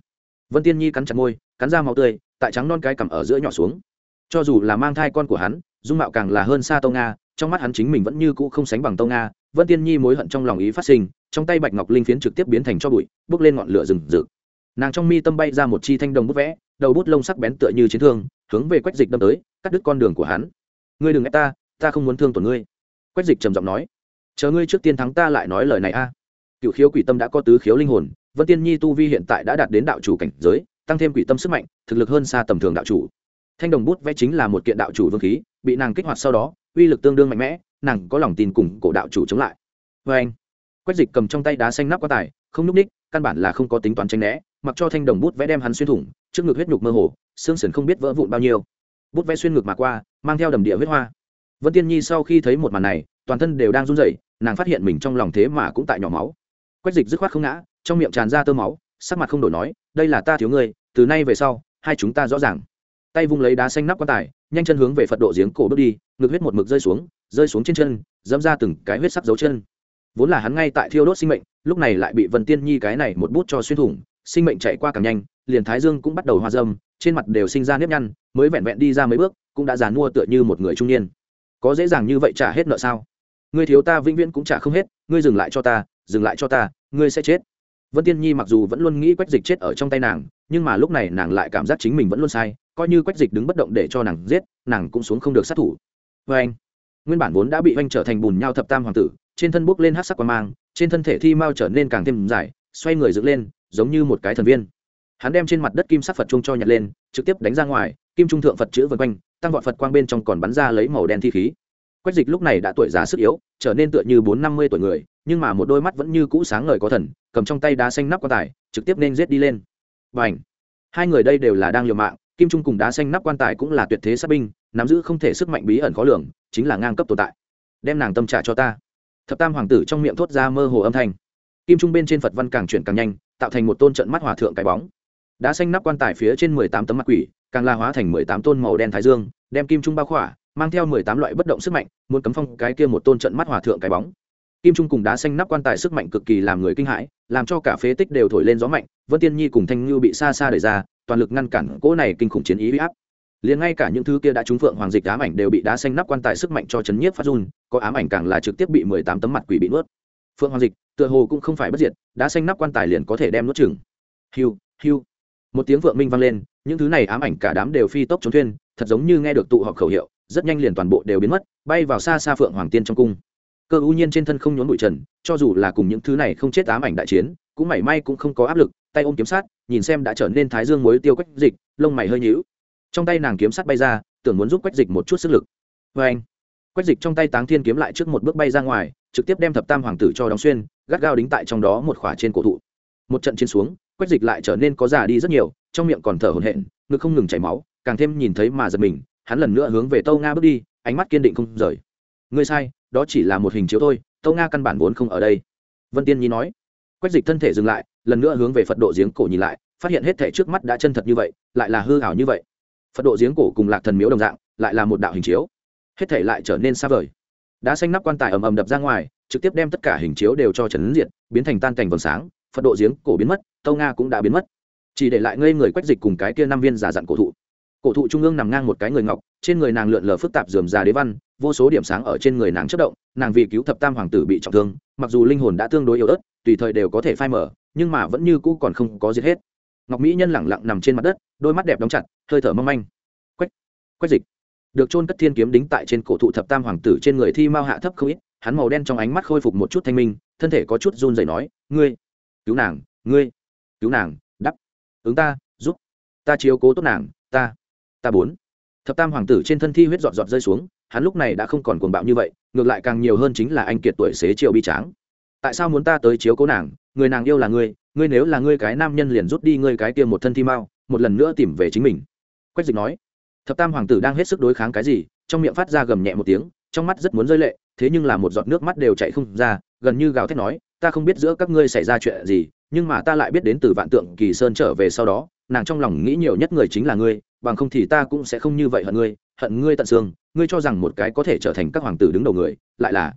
[SPEAKER 1] Vân tiên nhi cắn chặt môi, cắn ra máu tươi, tại trắng non cái cằm ở giữa nhỏ xuống cho dù là mang thai con của hắn, dung mạo càng là hơn xa Tông nga, trong mắt hắn chính mình vẫn như cũ không sánh bằng Tông nga, vân tiên nhi mối hận trong lòng ý phát sinh, trong tay bạch ngọc linh phiến trực tiếp biến thành cho bụi, bước lên ngọn lửa rừng rực. Nàng trong mi tâm bay ra một chi thanh đồng bút vẽ, đầu bút lông sắc bén tựa như chiến thương, hướng về quách dịch đâm tới, cắt đứt con đường của hắn. Ngươi đừng ép ta ta không muốn thương tổn ngươi. Quách dịch trầm giọng nói. Chờ ngươi trước tiên thắng ta lại nói lời này a. Cựu khiếu quỷ tâm đã có tứ khiếu linh hồn, vân tiên nhi tu vi hiện tại đã đạt đến đạo chủ cảnh giới, tăng thêm quỷ tâm sức mạnh, thực lực hơn xa tầm thường đạo chủ thanh đồng bút vẽ chính là một kiện đạo chủ vương khí bị nàng kích hoạt sau đó uy lực tương đương mạnh mẽ nàng có lòng tin cùng cổ đạo chủ chống lại. Vê anh quách dịch cầm trong tay đá xanh nắp quá tải, không n ú c ních căn bản là không có tính toán tranh né mặc cho thanh đồng bút vẽ đem hắn xuyên thủng trước ngực huyết nhục mơ hồ xương sần không biết vỡ vụn bao nhiêu. Bút vẽ xuyên ngực mà qua mang theo đầm địa huyết hoa. Vân tiên nhi sau khi thấy một màn này toàn thân đều đang run rẩy nàng phát hiện mình trong lòng thế mà cũng tại nhỏ máu. Quách dịch dứt khoát không ngã trong miệng tràn ra tơ máu sắc mặt không đổi nói đây là ta thiếu ngươi từ nay về sau hai chúng ta rõ ràng tay vung lấy đá xanh nắp quan tài, nhanh chân hướng về phật độ giếng cổ bước đi, ngực huyết một mực rơi xuống rơi xuống trên chân, dẫm ra từng cái huyết sắc dấu chân. Vốn là hắn ngay tại thiêu đốt sinh mệnh, lúc này lại bị vân tiên nhi cái này một bút cho xuyên thủng, sinh mệnh chạy qua càng nhanh, liền thái dương cũng bắt đầu hoa dâm, trên mặt đều sinh ra nếp nhăn, mới vẹn vẹn đi ra mấy bước, cũng đã già mua tựa như một người trung niên. Có dễ dàng như vậy trả hết nợ sao? Ngươi thiếu ta vĩnh viễn cũng trả không hết, ngươi dừng lại cho ta, dừng lại cho ta, ngươi sẽ chết vân tiên nhi mặc dù vẫn luôn nghĩ quách dịch chết ở trong tay nàng, nhưng mà lúc này nàng lại cảm giác chính mình vẫn luôn sai, coi như quách dịch đứng bất động để cho nàng giết, nàng cũng xuống không được sát thủ. Vê anh, nguyên bản vốn đã bị oanh trở thành bùn nhau thập tam hoàng tử, trên thân bốc lên hát sắc quan mang, trên thân thể thi mau trở nên càng thêm dài, xoay người dựng lên, giống như một cái thần viên. Hắn đem trên mặt đất kim sắc phật trung cho nhặt lên, trực tiếp đánh ra ngoài, kim trung thượng phật chữ vân quanh, tăng vọt phật quang bên trong còn bắn ra lấy màu đen thi khí quách dịch lúc này đã tuổi già sức yếu, trở nên tựa như bốn năm mươi tuổi người, nhưng mà một đôi mắt vẫn như cũ sáng ngời có thần, cầm trong tay đá xanh nắp quan tài, trực tiếp nên giết đi lên. Và hai người đây đều là đang liều mạng, kim trung cùng đá xanh nắp quan tài cũng là tuyệt thế sát binh, nắm giữ không thể sức mạnh bí ẩn khó lường, chính là ngang cấp tồn tại. Đem nàng tâm trả cho ta. Thập tam hoàng tử trong miệng thốt ra mơ hồ âm thanh. Kim trung bên trên phật văn càng chuyển càng nhanh, tạo thành một tôn trận mắt hòa thượng cái bóng. Đá xanh nắp quan tài phía trên mười tám tấm mặt quỷ, càng la hóa thành mười tám tôn màu đen thái dương, đem kim trung bao khỏa mang theo mười tám loại bất động sức mạnh, muốn cấm phong cái kia một tôn trận mắt hòa thượng cái bóng. Kim trung cùng đá xanh nắp quan tài sức mạnh cực kỳ làm người kinh hãi, làm cho cả phế tích đều thổi lên gió mạnh, vân tiên nhi cùng thanh ngưu bị xa xa đẩy ra, toàn lực ngăn cản cỗ này kinh khủng chiến ý huy áp. Liền ngay cả những thứ kia đã trúng phượng hoàng dịch ám ảnh đều bị đá xanh nắp quan tài sức mạnh cho chấn nhiếp phát run, có ám ảnh càng là trực tiếp bị mười tám tấm mặt quỷ bị nuốt. Phượng hoàng dịch, tựa hồ cũng không phải bất diệt, đá xanh nắp quan tài liền có thể đem nuốt chừng hiu hiu. Một tiếng vượng minh vang lên, những thứ này ám ảnh cả đám đều phi tốc trốn thuyên thật giống như nghe được tụ họp khẩu hiệu rất nhanh liền toàn bộ đều biến mất, bay vào xa xa phượng hoàng tiên trong cung. Cơ ưu nhiên trên thân không nhốn bụi trần, cho dù là cùng những thứ này không chết ám ảnh đại chiến, cũng mảy may cũng không có áp lực, tay ôm kiếm sát, nhìn xem đã trở nên thái dương mối tiêu quách dịch, lông mày hơi nhíu. Trong tay nàng kiếm sát bay ra, tưởng muốn giúp quách dịch một chút sức lực. Vê anh. Quách dịch trong tay táng thiên kiếm lại trước một bước bay ra ngoài, trực tiếp đem thập tam hoàng tử cho đóng xuyên, gắt gao đính tại trong đó một khỏa trên cổ thụ. Một trận chiến xuống, quách dịch lại trở nên có già đi rất nhiều, trong miệng còn thở hổn hển, ngực không ngừng chảy máu, càng thêm nhìn thấy mà giật mình hắn lần nữa hướng về tâu nga bước đi, ánh mắt kiên định không rời. Ngươi sai, đó chỉ là một hình chiếu thôi tâu nga căn bản vốn không ở đây. Vân tiên nhi nói. Quách dịch thân thể dừng lại, lần nữa hướng về phật độ giếng cổ nhìn lại, phát hiện hết thể trước mắt đã chân thật như vậy, lại là hư hảo như vậy. Phật độ giếng cổ cùng lạc thần miếu đồng dạng, lại là một đạo hình chiếu. Hết thể lại trở nên xa vời. Đã xanh nắp quan tài ầm ầm đập ra ngoài, trực tiếp đem tất cả hình chiếu đều cho trấn diệt, biến thành tan cảnh vầng sáng, phật độ giếng cổ biến mất tâu nga cũng đã biến mất. Chỉ để lại ngây người quách dịch cùng cái kia năm viên giả dặn cổ thụ cổ thụ trung ương nằm ngang một cái người ngọc, trên người nàng lượn lờ phức tạp dườm già đế văn, vô số điểm sáng ở trên người nàng chất động, nàng vì cứu thập tam hoàng tử bị trọng thương, mặc dù linh hồn đã tương đối yếu ớt, tùy thời đều có thể phai mở nhưng mà vẫn như cũ còn không có giết hết. Ngọc mỹ nhân lẳng lặng nằm trên mặt đất, đôi mắt đẹp đóng chặt, hơi thở mong manh. Quách quách dịch. Được trôn cất thiên kiếm đính tại trên cổ thụ thập tam hoàng tử trên người thi mao hạ thấp không ít, hắn màu đen trong ánh mắt khôi phục một chút thanh minh, thân thể có chút run rẩy nói, ngươi, cứu nàng, ngươi, cứu nàng, đắp, ứng ta, giúp, ta chiếu cố tốt nàng, ta ta bốn. Thập tam hoàng tử trên thân thi huyết giọt giọt rơi xuống, hắn lúc này đã không còn cuồng bạo như vậy, ngược lại càng nhiều hơn chính là anh kiệt tuổi xế chiều bi tráng. Tại sao muốn ta tới chiếu cố nàng? Người nàng yêu là ngươi ngươi nếu là ngươi cái nam nhân liền rút đi ngươi cái kia một thân thi mao, một lần nữa tìm về chính mình. Quách dịch nói. Thập tam hoàng tử đang hết sức đối kháng cái gì, trong miệng phát ra gầm nhẹ một tiếng, trong mắt rất muốn rơi lệ, thế nhưng là một giọt nước mắt đều chạy không ra, gần như gào thét nói, ta không biết giữa các ngươi xảy ra chuyện gì, nhưng mà ta lại biết đến từ vạn tượng kỳ sơn trở về sau đó nàng trong lòng nghĩ nhiều nhất người chính là ngươi, bằng không thì ta cũng sẽ không như vậy hận ngươi hận ngươi tận xương, ngươi cho rằng một cái có thể trở thành các hoàng tử đứng đầu người, lại là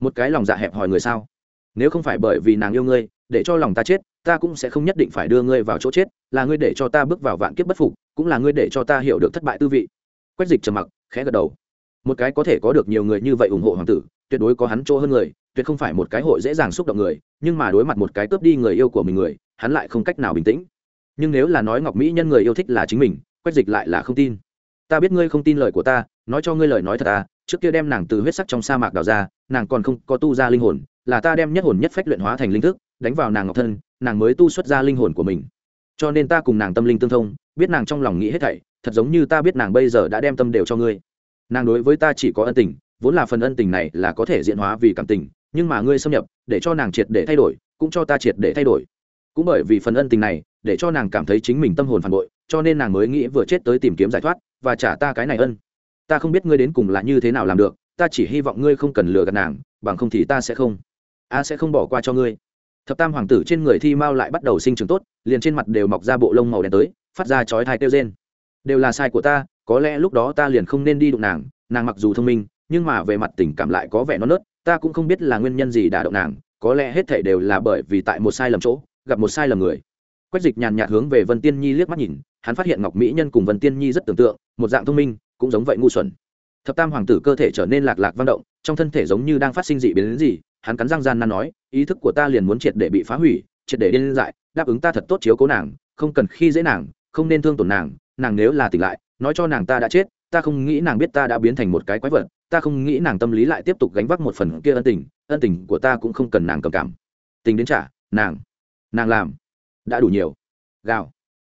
[SPEAKER 1] một cái lòng dạ hẹp hòi người sao? Nếu không phải bởi vì nàng yêu ngươi, để cho lòng ta chết, ta cũng sẽ không nhất định phải đưa ngươi vào chỗ chết, là ngươi để cho ta bước vào vạn kiếp bất phục, cũng là ngươi để cho ta hiểu được thất bại tư vị. Quách dịch trầm mặc, khẽ gật đầu. Một cái có thể có được nhiều người như vậy ủng hộ hoàng tử, tuyệt đối có hắn chỗ hơn người, tuyệt không phải một cái hội dễ dàng xúc động người, nhưng mà đối mặt một cái cướp đi người yêu của mình người, hắn lại không cách nào bình tĩnh nhưng nếu là nói ngọc mỹ nhân người yêu thích là chính mình quách dịch lại là không tin. Ta biết ngươi không tin lời của ta, nói cho ngươi lời nói thật ta trước kia đem nàng từ huyết sắc trong sa mạc đào ra, nàng còn không có tu ra linh hồn, là ta đem nhất hồn nhất phách luyện hóa thành linh thức, đánh vào nàng ngọc thân, nàng mới tu xuất ra linh hồn của mình. Cho nên ta cùng nàng tâm linh tương thông, biết nàng trong lòng nghĩ hết thảy, thật giống như ta biết nàng bây giờ đã đem tâm đều cho ngươi. Nàng đối với ta chỉ có ân tình, vốn là phần ân tình này là có thể diễn hóa vì cảm tình, nhưng mà ngươi xâm nhập, để cho nàng triệt để thay đổi, cũng cho ta triệt để thay đổi. Cũng bởi vì phần ân tình này để cho nàng cảm thấy chính mình tâm hồn phản bội, cho nên nàng mới nghĩ vừa chết tới tìm kiếm giải thoát, và trả ta cái này ân. Ta không biết ngươi đến cùng là như thế nào làm được, ta chỉ hy vọng ngươi không cần lừa gạt nàng, bằng không thì ta sẽ không, a sẽ không bỏ qua cho ngươi. Thập tam hoàng tử trên người thi mao lại bắt đầu sinh trưởng tốt, liền trên mặt đều mọc ra bộ lông màu đen tới, phát ra chói thai kêu rên. Đều là sai của ta, có lẽ lúc đó ta liền không nên đi đụng nàng nàng mặc dù thông minh, nhưng mà về mặt tình cảm lại có vẻ non nớt, ta cũng không biết là nguyên nhân gì đả động nàng, có lẽ hết thảy đều là bởi vì tại một sai lầm chỗ, gặp một sai lầm người quách dịch nhàn nhạt hướng về vân tiên nhi liếc mắt nhìn, hắn phát hiện ngọc mỹ nhân cùng vân tiên nhi rất tưởng tượng, một dạng thông minh, cũng giống vậy ngu xuẩn. Thập tam hoàng tử cơ thể trở nên lạc lạc vang động, trong thân thể giống như đang phát sinh dị biến đến gì, hắn cắn răng gian nan nói, ý thức của ta liền muốn triệt để bị phá hủy, triệt để điên dại, đáp ứng ta thật tốt chiếu cố nàng, không cần khi dễ nàng, không nên thương tổn nàng nàng nếu là tỉnh lại, nói cho nàng ta đã chết, ta không nghĩ nàng biết ta đã biến thành một cái quái vật, ta không nghĩ nàng tâm lý lại tiếp tục gánh vác một phần kia ân tình ân tình của ta cũng không cần nàng cầm cảm. Tình đến trả, nàng nàng làm đã đủ nhiều. Gào.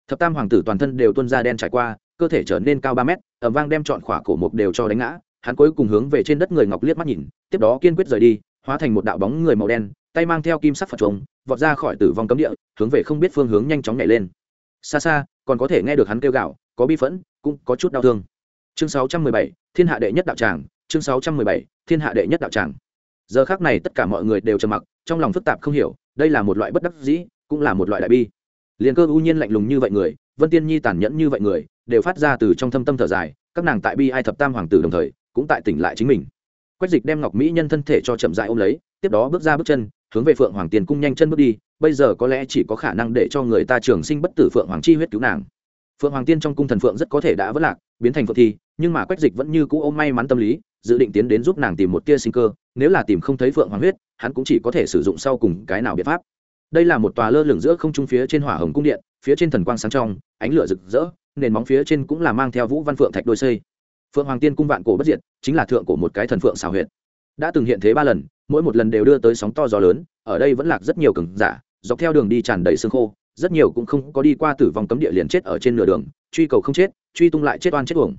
[SPEAKER 1] Thập tam hoàng tử toàn thân đều tuân ra đen trải qua cơ thể trở nên cao ba mét ẩm vang đem chọn khỏa cổ mục đều cho đánh ngã. Hắn cuối cùng hướng về trên đất người ngọc liếc mắt nhìn tiếp đó kiên quyết rời đi hóa thành một đạo bóng người màu đen tay mang theo kim sắc phật trống vọt ra khỏi tử vong cấm địa hướng về không biết phương hướng nhanh chóng nhảy lên. Xa xa còn có thể nghe được hắn kêu gạo có bi phẫn cũng có chút đau thương. Chương 617, thiên hạ đệ nhất đạo tràng chương 617, thiên hạ đệ nhất đạo tràng. Giờ khác này tất cả mọi người đều trầm mặc trong lòng phức tạp không hiểu đây là một loại bất đắc dĩ cũng là một loại đại bi. Liền cơ ưu nhiên lạnh lùng như vậy người, vân tiên nhi tàn nhẫn như vậy người, đều phát ra từ trong thâm tâm thở dài, các nàng tại bi ai thập tam hoàng tử đồng thời, cũng tại tỉnh lại chính mình. Quách dịch đem ngọc mỹ nhân thân thể cho chậm dại ôm lấy, tiếp đó bước ra bước chân, hướng về phượng hoàng tiền cung nhanh chân bước đi, bây giờ có lẽ chỉ có khả năng để cho người ta trường sinh bất tử phượng hoàng chi huyết cứu nàng. Phượng hoàng tiên trong cung thần phượng rất có thể đã vất lạc, biến thành phượng thi, nhưng mà quách dịch vẫn như cũ ôm may mắn tâm lý, dự định tiến đến giúp nàng tìm một tia sinh cơ, nếu là tìm không thấy phượng hoàng huyết, hắn cũng chỉ có thể sử dụng sau cùng cái nào biện pháp đây là một tòa lơ lửng giữa không trung phía trên hỏa hồng cung điện, phía trên thần quang sáng trong, ánh lửa rực rỡ, nền móng phía trên cũng là mang theo vũ văn phượng thạch đôi xây. Phượng hoàng tiên cung vạn cổ bất diệt, chính là thượng của một cái thần phượng xào huyệt. Đã từng hiện thế ba lần, mỗi một lần đều đưa tới sóng to gió lớn, ở đây vẫn lạc rất nhiều cường giả, dọc theo đường đi tràn đầy xương khô, rất nhiều cũng không có đi qua tử vong cấm địa liền chết ở trên nửa đường, truy cầu không chết, truy tung lại chết oan chết uổng.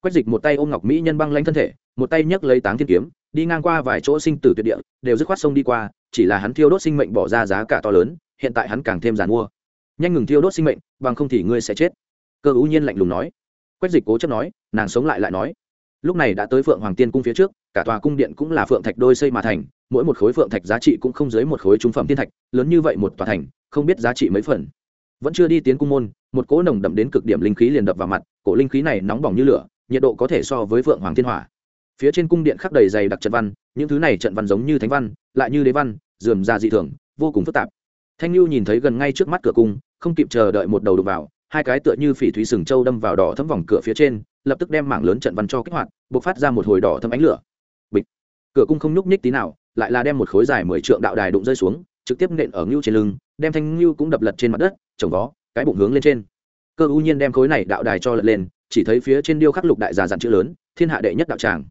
[SPEAKER 1] Quách dịch một tay ôm ngọc mỹ nhân băng lanh thân thể, một tay nhấc lấy táng thiên kiếm, đi ngang qua vài chỗ sinh tử tuyệt địa, đều dứt khoát sông đi qua chỉ là hắn thiêu đốt sinh mệnh bỏ ra giá cả to lớn, hiện tại hắn càng thêm giàn mua. Nhanh ngừng thiêu đốt sinh mệnh, bằng không thì ngươi sẽ chết. Cơ ưu nhiên lạnh lùng nói. Quách dịch cố chấp nói, nàng sống lại lại nói. Lúc này đã tới phượng hoàng tiên cung phía trước, cả tòa cung điện cũng là phượng thạch đôi xây mà thành, mỗi một khối phượng thạch giá trị cũng không dưới một khối trung phẩm thiên thạch, lớn như vậy một tòa thành, không biết giá trị mấy phần. Vẫn chưa đi tiến cung môn, một cỗ nồng đậm đến cực điểm linh khí liền đập vào mặt, cổ linh khí này nóng bỏng như lửa, nhiệt độ có thể so với phượng hoàng thiên hỏa phía trên cung điện khắc đầy dày đặc trận văn, những thứ này trận văn giống như thánh văn, lại như đế văn, dườm ra dị thường, vô cùng phức tạp. Thanh lưu nhìn thấy gần ngay trước mắt cửa cung, không kịp chờ đợi một đầu đục vào, hai cái tựa như phỉ thúy sừng châu đâm vào đỏ thấm vòng cửa phía trên, lập tức đem mảng lớn trận văn cho kích hoạt, bộc phát ra một hồi đỏ thấm ánh lửa. Bịch. Cửa cung không nhúc nhích tí nào, lại là đem một khối dài mười trượng đạo đài đụng rơi xuống, trực tiếp nện ở ngưu trên lưng, đem thanh ngưu cũng đập lật trên mặt đất trồng vó, cái bụng hướng lên trên. Cơ ưu nhiên đem khối này đạo đài cho lật lên, chỉ thấy phía trên điêu khắc lục đại già dặn chữ lớn, thiên hạ đệ nhất đạo tràng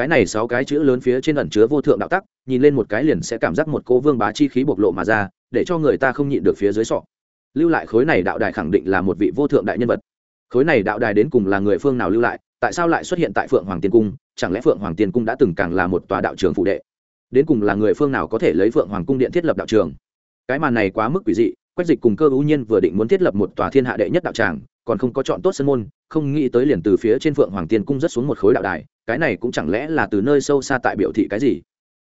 [SPEAKER 1] cái này sáu cái chữ lớn phía trên ẩn chứa vô thượng đạo tắc, nhìn lên một cái liền sẽ cảm giác một cô vương bá chi khí bộc lộ mà ra, để cho người ta không nhịn được phía dưới sọ. Lưu lại khối này đạo đài khẳng định là một vị vô thượng đại nhân vật. Khối này đạo đài đến cùng là người phương nào lưu lại, tại sao lại xuất hiện tại phượng hoàng tiên cung? Chẳng lẽ phượng hoàng tiên cung đã từng càng là một tòa đạo trường phụ đệ? Đến cùng là người phương nào có thể lấy phượng hoàng cung điện thiết lập đạo trường? Cái màn này quá mức quỷ dị, quách dịch cùng cơ ưu nhiên vừa định muốn thiết lập một tòa thiên hạ đệ nhất đạo tràng còn không có chọn tốt sân môn, không nghĩ tới liền từ phía trên phượng hoàng tiên cung rất xuống một khối đạo đài, cái này cũng chẳng lẽ là từ nơi sâu xa tại biểu thị cái gì?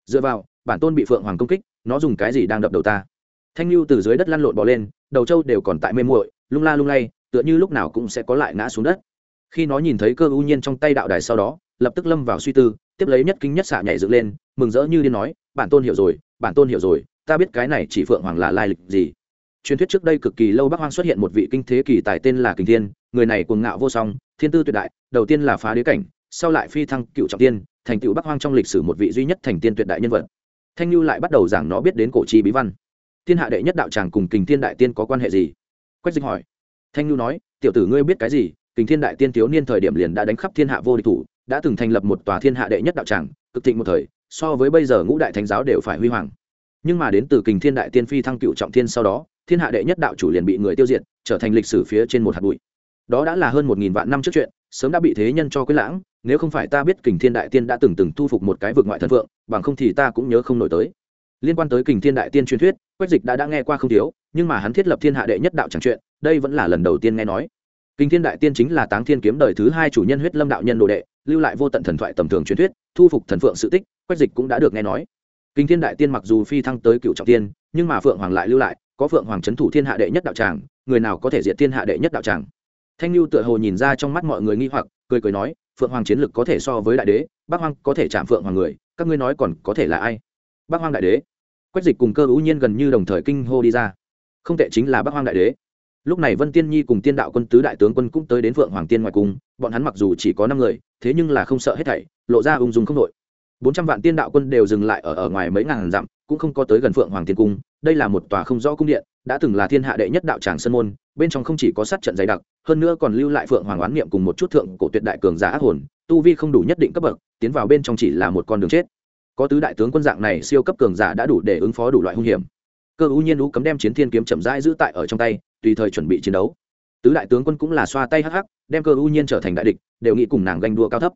[SPEAKER 1] Dựa vào, bản tôn bị phượng hoàng công kích, nó dùng cái gì đang đập đầu ta? Thanh lưu từ dưới đất lăn lộn bỏ lên, đầu trâu đều còn tại mê muội, lung la lung lay, tựa như lúc nào cũng sẽ có lại ngã xuống đất. Khi nó nhìn thấy cơ ưu nhiên trong tay đạo đài sau đó, lập tức lâm vào suy tư, tiếp lấy nhất kinh nhất xạ nhảy dựng lên, mừng rỡ như điên nói, bản tôn hiểu rồi, bản tôn hiểu rồi, ta biết cái này chỉ phượng hoàng là lai lịch gì truyền thuyết trước đây cực kỳ lâu bắc hoang xuất hiện một vị kinh thế kỳ tài tên là kình thiên, người này cuồng ngạo vô song, thiên tư tuyệt đại, đầu tiên là phá đế cảnh, sau lại phi thăng cựu trọng tiên, thành cựu bắc hoang trong lịch sử một vị duy nhất thành tiên tuyệt đại nhân vật. Thanh lưu lại bắt đầu giảng nó biết đến cổ chi bí văn. Thiên hạ đệ nhất đạo tràng cùng kình thiên đại tiên có quan hệ gì? Quách dịch hỏi. Thanh lưu nói, tiểu tử ngươi biết cái gì? Kình thiên đại tiên thiếu niên thời điểm liền đã đánh khắp thiên hạ vô địch thủ, đã từng thành lập một tòa thiên hạ đệ nhất đạo tràng, cực thịnh một thời, so với bây giờ ngũ đại thánh giáo đều phải huy hoàng. Nhưng mà đến từ kình thiên đại tiên phi thăng cựu trọng thiên sau đó thiên hạ đệ nhất đạo chủ liền bị người tiêu diệt, trở thành lịch sử phía trên một hạt bụi. Đó đã là hơn một nghìn vạn năm trước chuyện, sớm đã bị thế nhân cho quyết lãng, nếu không phải ta biết kình thiên đại tiên đã từng từng thu phục một cái vực ngoại thần phượng, bằng không thì ta cũng nhớ không nổi tới. Liên quan tới kình thiên đại tiên truyền thuyết, quách dịch đã đã nghe qua không thiếu, nhưng mà hắn thiết lập thiên hạ đệ nhất đạo chẳng chuyện, đây vẫn là lần đầu tiên nghe nói. Kình thiên đại tiên chính là táng thiên kiếm đời thứ hai chủ nhân huyết lâm đạo nhân đồ đệ, lưu lại vô tận thần thoại tầm thường truyền thuyết, thu phục thần phượng sự tích, quách dịch cũng đã được nghe nói. Kình thiên đại tiên mặc dù phi thăng tới cựu trọng tiên, nhưng mà phượng hoàng lại lưu lại có phượng hoàng trấn thủ thiên hạ đệ nhất đạo tràng, người nào có thể diệt thiên hạ đệ nhất đạo tràng? Thanh lưu tựa hồ nhìn ra trong mắt mọi người nghi hoặc, cười cười nói, phượng hoàng chiến lực có thể so với đại đế, bác hoang có thể chạm phượng hoàng người, các ngươi nói còn có thể là ai? Bác hoang đại đế. Quách dịch cùng cơ hữu nhiên gần như đồng thời kinh hô đi ra. Không tệ chính là bác hoang đại đế. Lúc này vân tiên nhi cùng tiên đạo quân tứ đại tướng quân cũng tới đến phượng hoàng tiên ngoài cung, bọn hắn mặc dù chỉ có năm người, thế nhưng là không sợ hết thảy, lộ ra ung dung không đội bốn trăm vạn tiên đạo quân đều dừng lại ở ở ngoài mấy ngàn dặm, cũng không có tới gần phượng hoàng tiên cung. Đây là một tòa không rõ cung điện, đã từng là thiên hạ đệ nhất đạo tràng sơn môn, bên trong không chỉ có sát trận dày đặc, hơn nữa còn lưu lại phượng hoàng oán niệm cùng một chút thượng cổ tuyệt đại cường giả ác hồn, tu vi không đủ nhất định cấp bậc, tiến vào bên trong chỉ là một con đường chết. Có tứ đại tướng quân dạng này siêu cấp cường giả đã đủ để ứng phó đủ loại hung hiểm. Cơ ưu nhiên ú cấm đem chiến thiên kiếm chậm rãi giữ tại ở trong tay, tùy thời chuẩn bị chiến đấu. Tứ đại tướng quân cũng là xoa tay hắc hắc, đem cơ ưu nhiên trở thành đại địch, đều nghĩ cùng nàng ganh đua cao thấp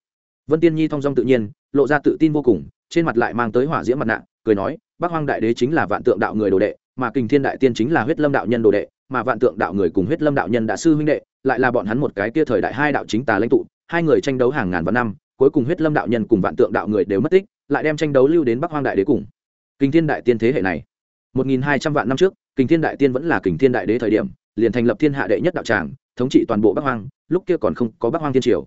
[SPEAKER 1] vân tiên nhi thong dong tự nhiên, lộ ra tự tin vô cùng, trên mặt lại mang tới hỏa diễm mặt nạ, cười nói, bác hoang đại đế chính là vạn tượng đạo người đồ đệ, mà kình thiên đại tiên chính là huyết lâm đạo nhân đồ đệ, mà vạn tượng đạo người cùng huyết lâm đạo nhân đã sư huynh đệ, lại là bọn hắn một cái kia thời đại hai đạo chính tà lãnh tụ, hai người tranh đấu hàng ngàn vạn năm, cuối cùng huyết lâm đạo nhân cùng vạn tượng đạo người đều mất tích, lại đem tranh đấu lưu đến bắc hoang đại đế cùng. Kình thiên đại tiên thế hệ này, một nghìn hai trăm vạn năm trước, kình thiên đại tiên vẫn là kình thiên đại đế thời điểm, liền thành lập thiên hạ đệ nhất đạo tràng, thống trị toàn bộ bắc hoang, lúc kia còn không có bắc hoang thiên triều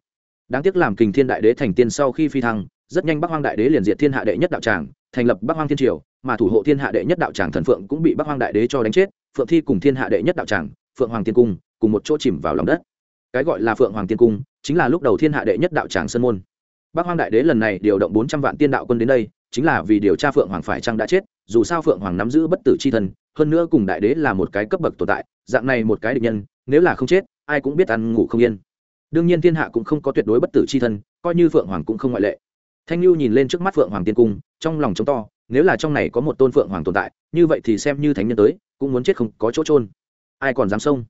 [SPEAKER 1] đáng tiếc làm kình thiên đại đế thành tiên sau khi phi thăng, rất nhanh bắc hoang đại đế liền diệt thiên hạ đệ nhất đạo tràng, thành lập bắc hoang thiên triều, mà thủ hộ thiên hạ đệ nhất đạo tràng thần phượng cũng bị bắc hoang đại đế cho đánh chết, phượng thi cùng thiên hạ đệ nhất đạo tràng, phượng hoàng tiên cung, cùng một chỗ chìm vào lòng đất. Cái gọi là phượng hoàng tiên cung, chính là lúc đầu thiên hạ đệ nhất đạo tràng sơn môn. Bắc hoang đại đế lần này điều động bốn trăm vạn tiên đạo quân đến đây, chính là vì điều tra phượng hoàng phải chăng đã chết, dù sao phượng hoàng nắm giữ bất tử c h i thân, hơn nữa cùng đại đế là một cái cấp bậc tồn tại, dạng này một cái định nhân, nếu là không chết, ai cũng biết ăn ngủ không yên đương nhiên thiên hạ cũng không có tuyệt đối bất tử c h i thân, coi như phượng hoàng cũng không ngoại lệ. Thanh lưu nhìn lên trước mắt phượng hoàng tiên cung, trong lòng chống to, nếu là trong này có một tôn phượng hoàng tồn tại, như vậy thì xem như thánh nhân tới, cũng muốn chết không có chỗ trôn ai còn dám xông?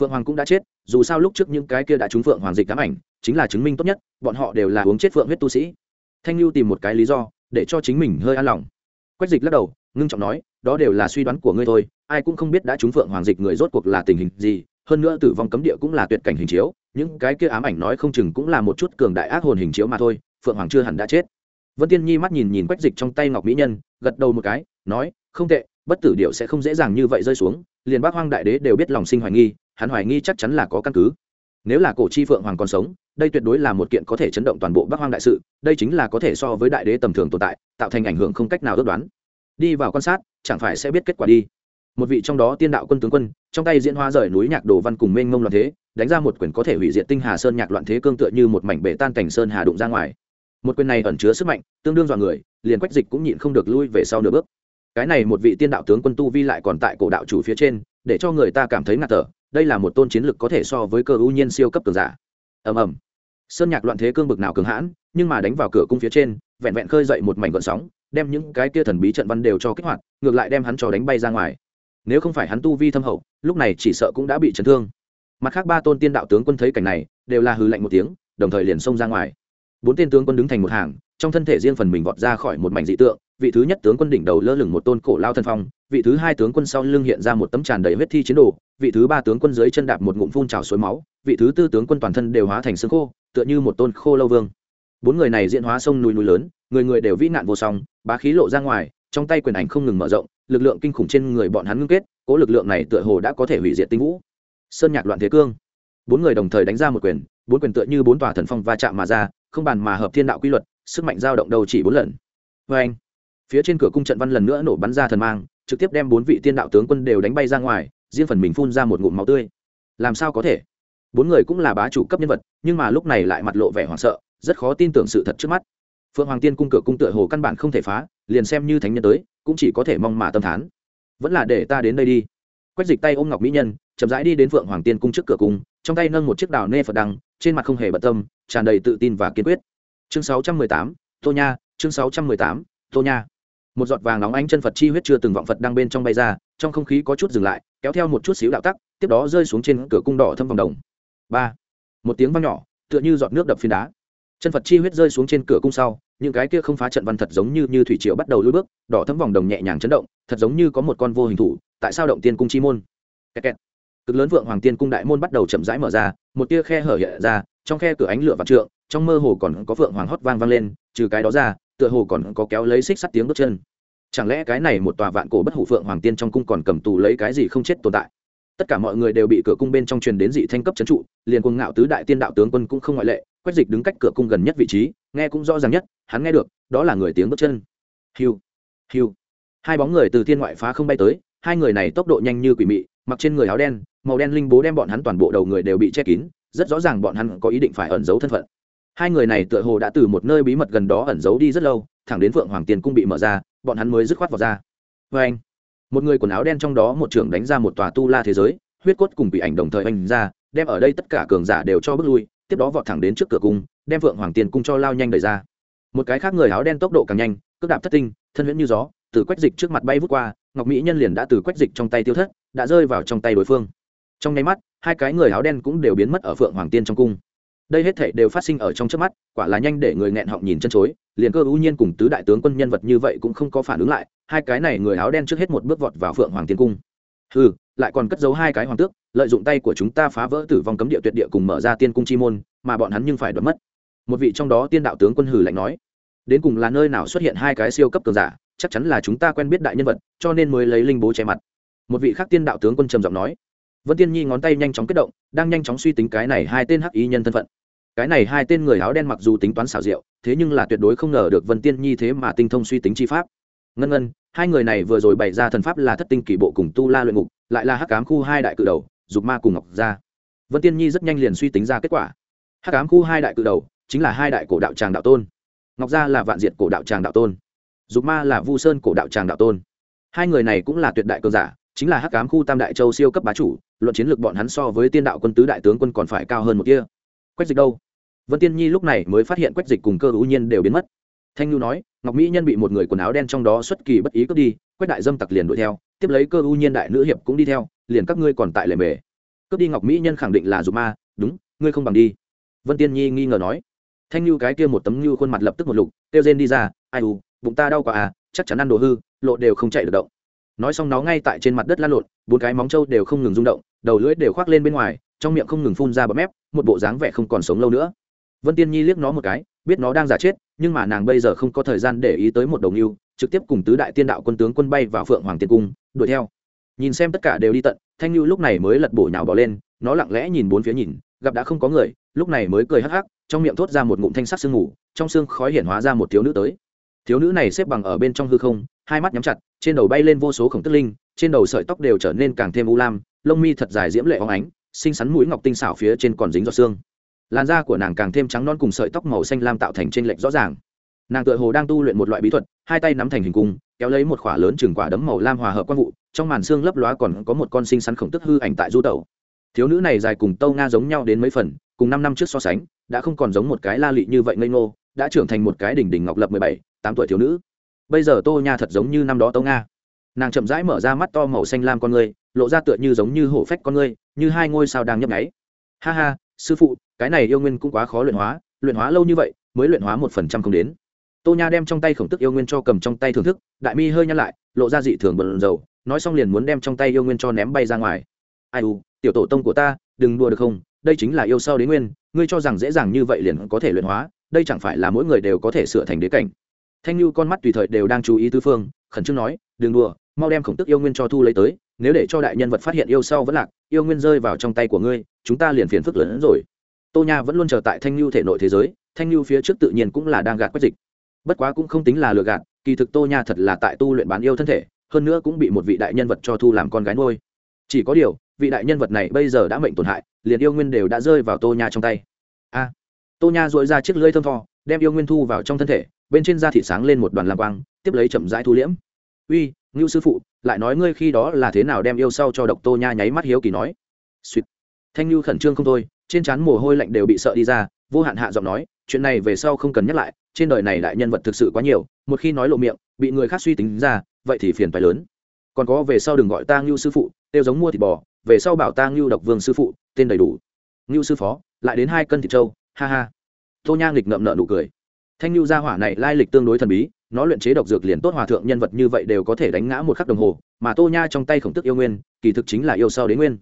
[SPEAKER 1] Phượng hoàng cũng đã chết, dù sao lúc trước những cái kia đã trúng phượng hoàng dịch ám ảnh, chính là chứng minh tốt nhất, bọn họ đều là uống chết phượng huyết tu sĩ. Thanh lưu tìm một cái lý do, để cho chính mình hơi an lòng. Quách dịch lắc đầu, ngưng trọng nói, đó đều là suy đoán của ngươi thôi, ai cũng không biết đã trúng phượng hoàng dịch người rốt cuộc là tình hình gì, hơn nữa tử vong cấm địa cũng là tuyệt cảnh hình chiếu những cái kia ám ảnh nói không chừng cũng là một chút cường đại ác hồn hình chiếu mà thôi, phượng hoàng chưa hẳn đã chết. Vân tiên nhi mắt nhìn nhìn quách dịch trong tay ngọc mỹ nhân, gật đầu một cái, nói, không tệ, bất tử điệu sẽ không dễ dàng như vậy rơi xuống, liền bác hoang đại đế đều biết lòng sinh hoài nghi, hắn hoài nghi chắc chắn là có căn cứ. Nếu là cổ chi phượng hoàng còn sống, đây tuyệt đối là một kiện có thể chấn động toàn bộ bắc hoang đại sự, đây chính là có thể so với đại đế tầm thường tồn tại, tạo thành ảnh hưởng không cách nào ước đoán. Đi vào quan sát, chẳng phải sẽ biết kết quả đi một vị trong đó tiên đạo quân tướng quân, trong tay diễn hoa rời núi nhạc đồ văn cùng mênh mông loạn thế, đánh ra một quyền có thể hủy diệt tinh hà sơn nhạc loạn thế cương tựa như một mảnh bể tan cảnh sơn hà đụng ra ngoài. Một quyền này ẩn chứa sức mạnh, tương đương dọa người, liền quách dịch cũng nhịn không được lui về sau nửa bước. Cái này một vị tiên đạo tướng quân tu vi lại còn tại cổ đạo chủ phía trên, để cho người ta cảm thấy ngạt thở, đây là một tôn chiến lực có thể so với cơ ưu nhiên siêu cấp cường giả. Ầm ầm. Sơn nhạc loạn thế cương bực nào cường hãn, nhưng mà đánh vào cửa cung phía trên, vẹn vẹn khơi dậy một mảnh gọn sóng, đem những cái kia thần bí trận văn đều cho kích hoạt, ngược lại đem hắn cho đánh bay ra ngoài nếu không phải hắn tu vi thâm hậu, lúc này chỉ sợ cũng đã bị chấn thương. Mặt khác ba tôn tiên đạo tướng quân thấy cảnh này, đều là hư lạnh một tiếng, đồng thời liền xông ra ngoài. Bốn tên tướng quân đứng thành một hàng, trong thân thể riêng phần mình vọt ra khỏi một mảnh dị tượng, vị thứ nhất tướng quân đỉnh đầu lơ lửng một tôn cổ lao thân phong, vị thứ hai tướng quân sau lưng hiện ra một tấm tràn đầy huyết thi chiến đồ, vị thứ ba tướng quân dưới chân đạp một ngụm phun trào suối máu, vị thứ tư tướng quân toàn thân đều hóa thành xương khô, tựa như một tôn khô lâu vương. Bốn người này diễn hóa sông núi núi lớn, người người đều vĩ nạn vô song, bá khí lộ ra ngoài, trong tay quyền ảnh không ngừng mở rộng lực lượng kinh khủng trên người bọn hắn ngưng kết, cố lực lượng này tựa hồ đã có thể hủy diệt tinh vũ. Sơn nhạc loạn thế cương. Bốn người đồng thời đánh ra một quyền, bốn quyền tựa như bốn tòa thần phong va chạm mà ra, không bàn mà hợp thiên đạo quy luật, sức mạnh dao động đầu chỉ bốn lần. Vê anh, phía trên cửa cung trận văn lần nữa nổ bắn ra thần mang, trực tiếp đem bốn vị tiên đạo tướng quân đều đánh bay ra ngoài, riêng phần mình phun ra một ngụm máu tươi. Làm sao có thể? Bốn người cũng là bá chủ cấp nhân vật, nhưng mà lúc này lại mặt lộ vẻ hoảng sợ, rất khó tin tưởng sự thật trước mắt phượng hoàng tiên cung cửa cung tựa hồ căn bản không thể phá, liền xem như thánh nhân tới, cũng chỉ có thể mong mà tâm thán. Vẫn là để ta đến đây đi. Quách dịch tay ôm ngọc mỹ nhân, chậm rãi đi đến phượng hoàng tiên cung trước cửa cung, trong tay nâng một chiếc đào nê phật đăng, trên mặt không hề bận tâm, tràn đầy tự tin và kiên quyết. Chương sáu trăm mười tám, tô nha, chương sáu trăm mười tám, tô nha. Một giọt vàng nóng ánh chân phật chi huyết chưa từng vọng phật đang bên trong bay ra, trong không khí có chút dừng lại, kéo theo một chút xíu đạo tắc, tiếp đó rơi xuống trên cửa cung đỏ thâm vòng đồng. Ba. Một tiếng vang nhỏ, tựa như giọt nước đập phiến đá chân phật chi huyết rơi xuống trên cửa cung sau, những cái kia không phá trận văn thật giống như như thủy triều bắt đầu lùi bước, đỏ thấm vòng đồng nhẹ nhàng chấn động, thật giống như có một con vô hình thủ, tại sao động tiên cung chi môn? Kẹt kẹt. cực lớn vượng hoàng tiên cung đại môn bắt đầu chậm rãi mở ra, một tia khe hở hiện ra, trong khe cửa ánh lửa vạn trượng, trong mơ hồ còn có vượng hoàng hót vang vang lên, trừ cái đó ra, tựa hồ còn có kéo lấy xích sắt tiếng bước chân. Chẳng lẽ cái này một tòa vạn cổ bất hủ phượng hoàng tiên trong cung còn cầm tù lấy cái gì không chết tồn tại? Tất cả mọi người đều bị cửa cung bên trong truyền đến dị thanh cấp trấn trụ, liền quân ngạo tứ đại tiên đạo tướng quân cũng không ngoại lệ, quách dịch đứng cách cửa cung gần nhất vị trí, nghe cũng rõ ràng nhất, hắn nghe được, đó là người tiếng bước chân. Hiu hiu. Hai bóng người từ thiên ngoại phá không bay tới, hai người này tốc độ nhanh như quỷ mị, mặc trên người áo đen, màu đen linh bố đem bọn hắn toàn bộ đầu người đều bị che kín, rất rõ ràng bọn hắn có ý định phải ẩn giấu thân phận. Hai người này tựa hồ đã từ một nơi bí mật gần đó ẩn giấu đi rất lâu, thẳng đến phượng hoàng tiền cung bị mở ra, bọn hắn mới dứt khoát vào ra. Vê anh một người quần áo đen trong đó một trưởng đánh ra một tòa tu la thế giới, huyết cốt cùng bị ảnh đồng thời oanh ra, đem ở đây tất cả cường giả đều cho bước lui, tiếp đó vọt thẳng đến trước cửa cung, đem vượng hoàng tiền cung cho lao nhanh đẩy ra. Một cái khác người áo đen tốc độ càng nhanh, cước đạp thất tinh, thân huyễn như gió, từ quách dịch trước mặt bay vút qua, ngọc mỹ nhân liền đã từ quách dịch trong tay tiêu thất, đã rơi vào trong tay đối phương. Trong nháy mắt, hai cái người áo đen cũng đều biến mất ở phượng hoàng tiên trong cung đây hết thảy đều phát sinh ở trong trước mắt, quả là nhanh để người nghẹn họng nhìn chân chối, liền cơ ưu nhiên cùng tứ đại tướng quân nhân vật như vậy cũng không có phản ứng lại, hai cái này người áo đen trước hết một bước vọt vào phượng hoàng tiên cung. Ừ lại còn cất giấu hai cái hoàng tước, lợi dụng tay của chúng ta phá vỡ tử vong cấm địa tuyệt địa cùng mở ra tiên cung chi môn, mà bọn hắn nhưng phải đoán mất. Một vị trong đó tiên đạo tướng quân hử lạnh nói, đến cùng là nơi nào xuất hiện hai cái siêu cấp cường giả, chắc chắn là chúng ta quen biết đại nhân vật, cho nên mới lấy linh bố che mặt. Một vị khác tiên đạo tướng quân trầm giọng nói, vân tiên nhi ngón tay nhanh chóng kết động, đang nhanh chóng suy tính cái này hai tên hắc ý nhân thân phận cái này hai tên người áo đen mặc dù tính toán xảo diệu, thế nhưng là tuyệt đối không ngờ được vân tiên nhi thế mà tinh thông suy tính chi pháp. Ngân ngân, hai người này vừa rồi bày ra thần pháp là thất tinh kỷ bộ cùng tu la luyện ngục, lại là hắc cám khu hai đại cự đầu, dục ma cùng ngọc gia. Vân tiên nhi rất nhanh liền suy tính ra kết quả. Hắc cám khu hai đại cự đầu chính là hai đại cổ đạo tràng đạo tôn. Ngọc gia là vạn diệt cổ đạo tràng đạo tôn. Dục ma là vu sơn cổ đạo tràng đạo tôn. Hai người này cũng là tuyệt đại cơ giả, chính là hắc cám khu tam đại châu siêu cấp bá chủ, luận chiến lược bọn hắn so với tiên đạo quân tứ đại tướng quân còn phải cao hơn một kia quách dịch đâu? Vân tiên nhi lúc này mới phát hiện quách dịch cùng cơ ưu nhiên đều biến mất. Thanh nhu nói, ngọc mỹ nhân bị một người quần áo đen trong đó xuất kỳ bất ý cướp đi, quách đại dâm tặc liền đuổi theo, tiếp lấy cơ ưu nhiên đại nữ hiệp cũng đi theo, liền các ngươi còn tại lề mề. Cướp đi ngọc mỹ nhân khẳng định là dù ma, đúng, ngươi không bằng đi. Vân tiên nhi nghi ngờ nói. Thanh nhu cái kia một tấm nhu khuôn mặt lập tức một lục, kêu rên đi ra, ai u, bụng ta đau quá à chắc chắn ăn đồ hư, lộ đều không chạy được động. Nói xong nó ngay tại trên mặt đất lăn lộn, bốn cái móng trâu đều không ngừng rung động, đầu lưỡi đều khoác lên bên ngoài trong miệng không ngừng phun ra bọt mép, một bộ dáng vẻ không còn sống lâu nữa. Vân tiên nhi liếc nó một cái, biết nó đang giả chết, nhưng mà nàng bây giờ không có thời gian để ý tới một đồng yêu, trực tiếp cùng tứ đại tiên đạo quân tướng quân bay vào phượng hoàng tiên cung, đuổi theo. Nhìn xem tất cả đều đi tận, thanh lưu lúc này mới lật bổ nhào bỏ lên, nó lặng lẽ nhìn bốn phía nhìn, gặp đã không có người, lúc này mới cười hắc hắc, trong miệng thốt ra một ngụm thanh sắc sương ngủ trong xương khói hiện hóa ra một thiếu nữ tới. Thiếu nữ này xếp bằng ở bên trong hư không, hai mắt nhắm chặt, trên đầu bay lên vô số khổng tức linh, trên đầu sợi tóc đều trở nên càng thêm u lam, lông mi thật dài diễm lệ óng ánh xinh xắn mũi ngọc tinh xảo phía trên còn dính giọt xương. Làn da của nàng càng thêm trắng non cùng sợi tóc màu xanh lam tạo thành t r ê n lệch rõ ràng. Nàng tựa hồ đang tu luyện một loại bí thuật, hai tay nắm thành hình cung, kéo lấy một khỏa lớn chừng quả đấm màu lam hòa hợp quang vụ, trong màn xương lấp lóa còn có một con xinh xắn khổng tức hư ảnh tại du tẩu. Thiếu nữ này dài cùng tâu nga giống nhau đến mấy phần, cùng năm năm trước so sánh, đã không còn giống một cái la lị như vậy ngây ngô, đã trưởng thành một cái đỉnh đỉnh ngọc lập mười bảy, tám tuổi thiếu nữ. Bây giờ tô nha thật giống như năm đó tâu nga nàng chậm rãi mở ra mắt to màu xanh lam con ngươi, lộ ra tựa như giống như hổ phách con ngươi, như hai ngôi sao đang nhấp nháy. Ha ha, sư phụ, cái này yêu nguyên cũng quá khó luyện hóa luyện hóa lâu như vậy, mới luyện hóa một phần trăm không đến. Tô nha đem trong tay khổng tức yêu nguyên cho cầm trong tay thưởng thức, đại mi hơi nhăn lại, lộ ra dị thường bận dầu nói xong liền muốn đem trong tay yêu nguyên cho ném bay ra ngoài. Ai u, tiểu tổ tông của ta, đừng đùa được không, đây chính là yêu sau đế nguyên, ngươi cho rằng dễ dàng như vậy liền có thể luyện hóa, đây chẳng phải là mỗi người đều có thể sửa thành đế cảnh. Thanh lưu con mắt tùy thời đều đang chú ý tư phương, khẩn trương nói đừng đùa, mau đem khổng tức yêu nguyên cho thu lấy tới, nếu để cho đại nhân vật phát hiện yêu sau vẫn lạc, yêu nguyên rơi vào trong tay của ngươi, chúng ta liền phiền phức lớn hơn rồi. Tô nha vẫn luôn chờ tại thanh lưu thể nội thế giới, thanh lưu phía trước tự nhiên cũng là đang gạt quách dịch. Bất quá cũng không tính là lừa gạt, kỳ thực tô nha thật là tại tu luyện bán yêu thân thể, hơn nữa cũng bị một vị đại nhân vật cho thu làm con gái nuôi. Chỉ có điều, vị đại nhân vật này bây giờ đã mệnh tổn hại, liền yêu nguyên đều đã rơi vào tô nha trong tay. A! Tô nha dội ra chiếc lưỡi thơm tho, đem yêu nguyên thu vào trong thân thể, bên trên da thị sáng lên một đoàn lam quang, tiếp lấy chậm rãi thu liễm uy, ngưu sư phụ, lại nói ngươi khi đó là thế nào đem yêu sau cho độc tô nha nháy mắt hiếu kỳ nói. Suýt thanh ngưu khẩn trương không thôi, trên trán mồ hôi lạnh đều bị sợ đi ra, vô hạn hạ giọng nói, chuyện này về sau không cần nhắc lại, trên đời này đại nhân vật thực sự quá nhiều, một khi nói lộ miệng, bị người khác suy tính ra, vậy thì phiền phải lớn. Còn có về sau đừng gọi ta ngưu sư phụ, tiêu giống mua thịt bò, về sau bảo ta ngưu độc vương sư phụ, tên đầy đủ. Ngưu sư phó, lại đến hai cân thịt trâu, ha ha. Tô nha nghịch ngậm nợ nụ cười thanh lưu gia hỏa này lai lịch tương đối thần bí, nó luyện chế độc dược liền tốt hòa thượng nhân vật như vậy đều có thể đánh ngã một khắc đồng hồ, mà tô nha trong tay khổng tức yêu nguyên, kỳ thực chính là yêu sau đến nguyên.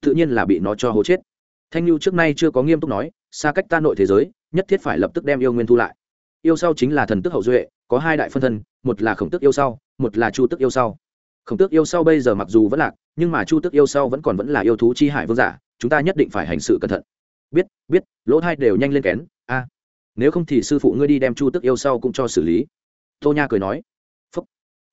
[SPEAKER 1] Tự nhiên là bị nó cho hố chết. Thanh lưu trước nay chưa có nghiêm túc nói, xa cách ta nội thế giới, nhất thiết phải lập tức đem yêu nguyên thu lại. Yêu sau chính là thần tức hậu duệ, có hai đại phân thân, một là khổng tức yêu sau, một là chu tức yêu sau. Khổng tước yêu sau bây giờ mặc dù vẫn lạc, nhưng mà chu tức yêu sau vẫn còn vẫn là yêu thú chi hải vương giả, chúng ta nhất định phải hành sự cẩn thận. Biết biết, lỗ thai đều nhanh lên kén nếu không thì sư phụ ngươi đi đem chu tức yêu sau cũng cho xử lý. Tô nha cười nói. Phúc.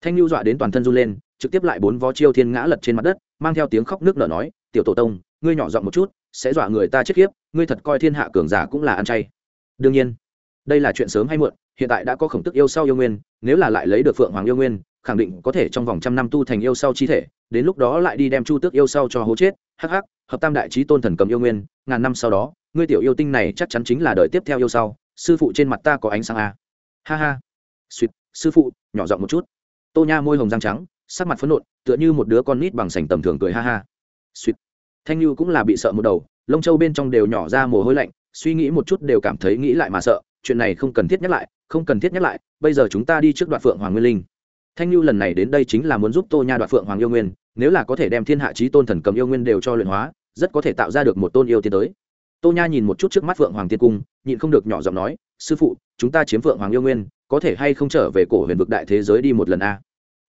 [SPEAKER 1] Thanh lưu dọa đến toàn thân run lên, trực tiếp lại bốn vó chiêu thiên ngã lật trên mặt đất, mang theo tiếng khóc nước nở nói, tiểu tổ tông, ngươi nhỏ giọng một chút, sẽ dọa người ta chết khiếp, ngươi thật coi thiên hạ cường giả cũng là ăn chay. Đương nhiên. Đây là chuyện sớm hay muộn, hiện tại đã có khổng tức yêu sau yêu nguyên, nếu là lại lấy được phượng hoàng yêu nguyên, khẳng định có thể trong vòng trăm năm tu thành yêu sau chi thể, đến lúc đó lại đi đem chu tước yêu sau cho hố chết, hắc hắc, hợp tam đại trí tôn thần cầm yêu nguyên, ngàn năm sau đó, ngươi tiểu yêu tinh này chắc chắn chính là đời tiếp theo yêu sau sư phụ trên mặt ta có ánh sáng a ha ha. Suýt sư phụ, nhỏ giọng một chút. Tô nha môi hồng răng trắng, sắc mặt phấn nộn, tựa như một đứa con nít bằng sành tầm thường cười ha ha. Suýt thanh như cũng là bị sợ một đầu, lông châu bên trong đều nhỏ ra mồ hôi lạnh, suy nghĩ một chút đều cảm thấy nghĩ lại mà sợ, chuyện này không cần thiết nhắc lại, không cần thiết nhắc lại, bây giờ chúng ta đi trước đoạn phượng hoàng nguyên linh. Thanh như lần này đến đây chính là muốn giúp tô nha đoạn phượng hoàng yêu nguyên, nếu là có thể đem thiên hạ trí tôn thần cầm yêu nguyên đều cho luyện hóa, rất có thể tạo ra được một tôn yêu tiến tới tô nha nhìn một chút trước mắt phượng hoàng tiên cung, nhịn không được nhỏ giọng nói, sư phụ, chúng ta chiếm phượng hoàng yêu nguyên, có thể hay không trở về cổ huyền vực đại thế giới đi một lần a?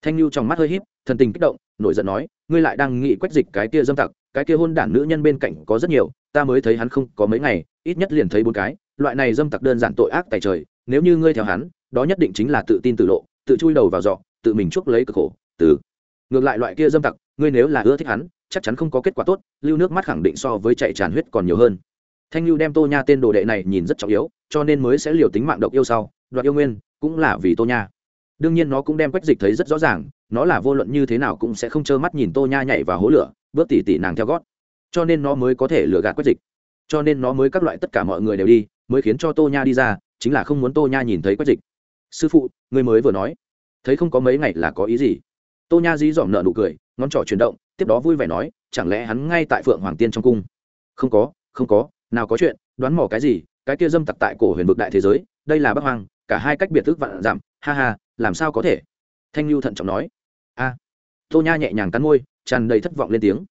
[SPEAKER 1] Thanh lưu trong mắt hơi híp, thần tình kích động, nổi giận nói, ngươi lại đang nghĩ quách dịch cái kia dâm tặc, cái kia hôn đản nữ nhân bên cạnh có rất nhiều, ta mới thấy hắn không có mấy ngày, ít nhất liền thấy bốn cái, loại này dâm tặc đơn giản tội ác tại trời, nếu như ngươi theo hắn, đó nhất định chính là tự tin tự lộ, tự chui đầu vào giọ, tự mình chuốc lấy cực khổ, từ. Ngược lại loại kia dâm tặc, ngươi nếu là ưa thích hắn, chắc chắn không có kết quả tốt, lưu nước mắt khẳng định so với chạy tràn huyết còn nhiều hơn thanh lưu đem tô nha tên đồ đệ này nhìn rất trọng yếu, cho nên mới sẽ liều tính mạng độc yêu sau, đoạt yêu nguyên, cũng là vì tô nha. Đương nhiên nó cũng đem quách dịch thấy rất rõ ràng, nó là vô luận như thế nào cũng sẽ không trơ mắt nhìn tô nha nhảy vào hố lửa, bước tỉ tỉ nàng theo gót. Cho nên nó mới có thể lừa gạt quách dịch. Cho nên nó mới các loại tất cả mọi người đều đi, mới khiến cho tô nha đi ra, chính là không muốn tô nha nhìn thấy quách dịch. Sư phụ, người mới vừa nói, thấy không có mấy ngày là có ý gì? Tô nha dí dỏm nợ nụ cười, ngón trỏ chuyển động, tiếp đó vui vẻ nói, chẳng lẽ hắn ngay tại phượng hoàng tiên trong cung? Không có không có nào có chuyện, đoán mò cái gì, cái kia dâm tặc tại cổ huyền vực đại thế giới, đây là bắc hoàng cả hai cách biệt thức vạn giảm, ha ha, làm sao có thể? Thanh lưu thận trọng nói. A. Tô nha nhẹ nhàng cắn môi, tràn đầy thất vọng lên tiếng.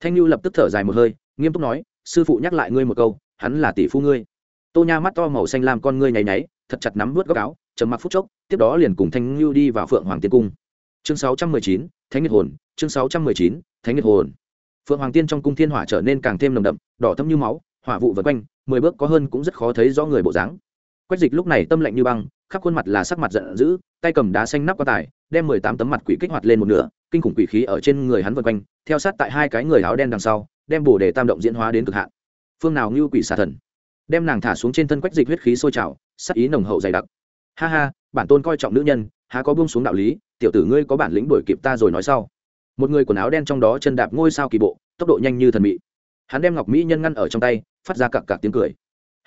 [SPEAKER 1] Thanh lưu lập tức thở dài một hơi, nghiêm túc nói, sư phụ nhắc lại ngươi một câu, hắn là tỷ phu ngươi. Tô nha mắt to màu xanh làm con ngươi nháy nháy, thật chặt nắm vớt góc áo chấm mặc phút chốc, tiếp đó liền cùng thanh lưu đi vào phượng hoàng tiên cung. Chương sáu trăm mười chín, thánh nhiệt hồn, chương sáu trăm mười chín, thánh nhiệt hồn. Phượng hoàng tiên trong cung thiên hỏa trở nên càng thêm nồng đậm, đỏ thâm như máu hỏa vụ vần quanh, mười bước có hơn cũng rất khó thấy rõ người bộ dáng. Quách dịch lúc này tâm lạnh như băng, khắp khuôn mặt là sắc mặt giận dữ, tay cầm đá xanh nắp qua tài, đem mười tám tấm mặt quỷ kích hoạt lên một nửa, kinh khủng quỷ khí ở trên người hắn vân quanh, theo sát tại hai cái người áo đen đằng sau, đem bổ đề tam động diễn hóa đến cực hạn. Phương nào ngưu quỷ xà thần. Đem nàng thả xuống trên thân quách dịch huyết khí sôi trào, sắc ý nồng hậu dày đặc. Ha ha, bản tôn coi trọng nữ nhân, há có buông xuống đạo lý, tiểu tử ngươi có bản lĩnh đuổi kịp ta rồi nói sau. Một người quần áo đen trong đó chân đạp ngôi sao kỳ bộ, tốc độ nhanh như thần mị hắn đem ngọc mỹ nhân ngăn ở trong tay, phát ra cặp cặp tiếng cười.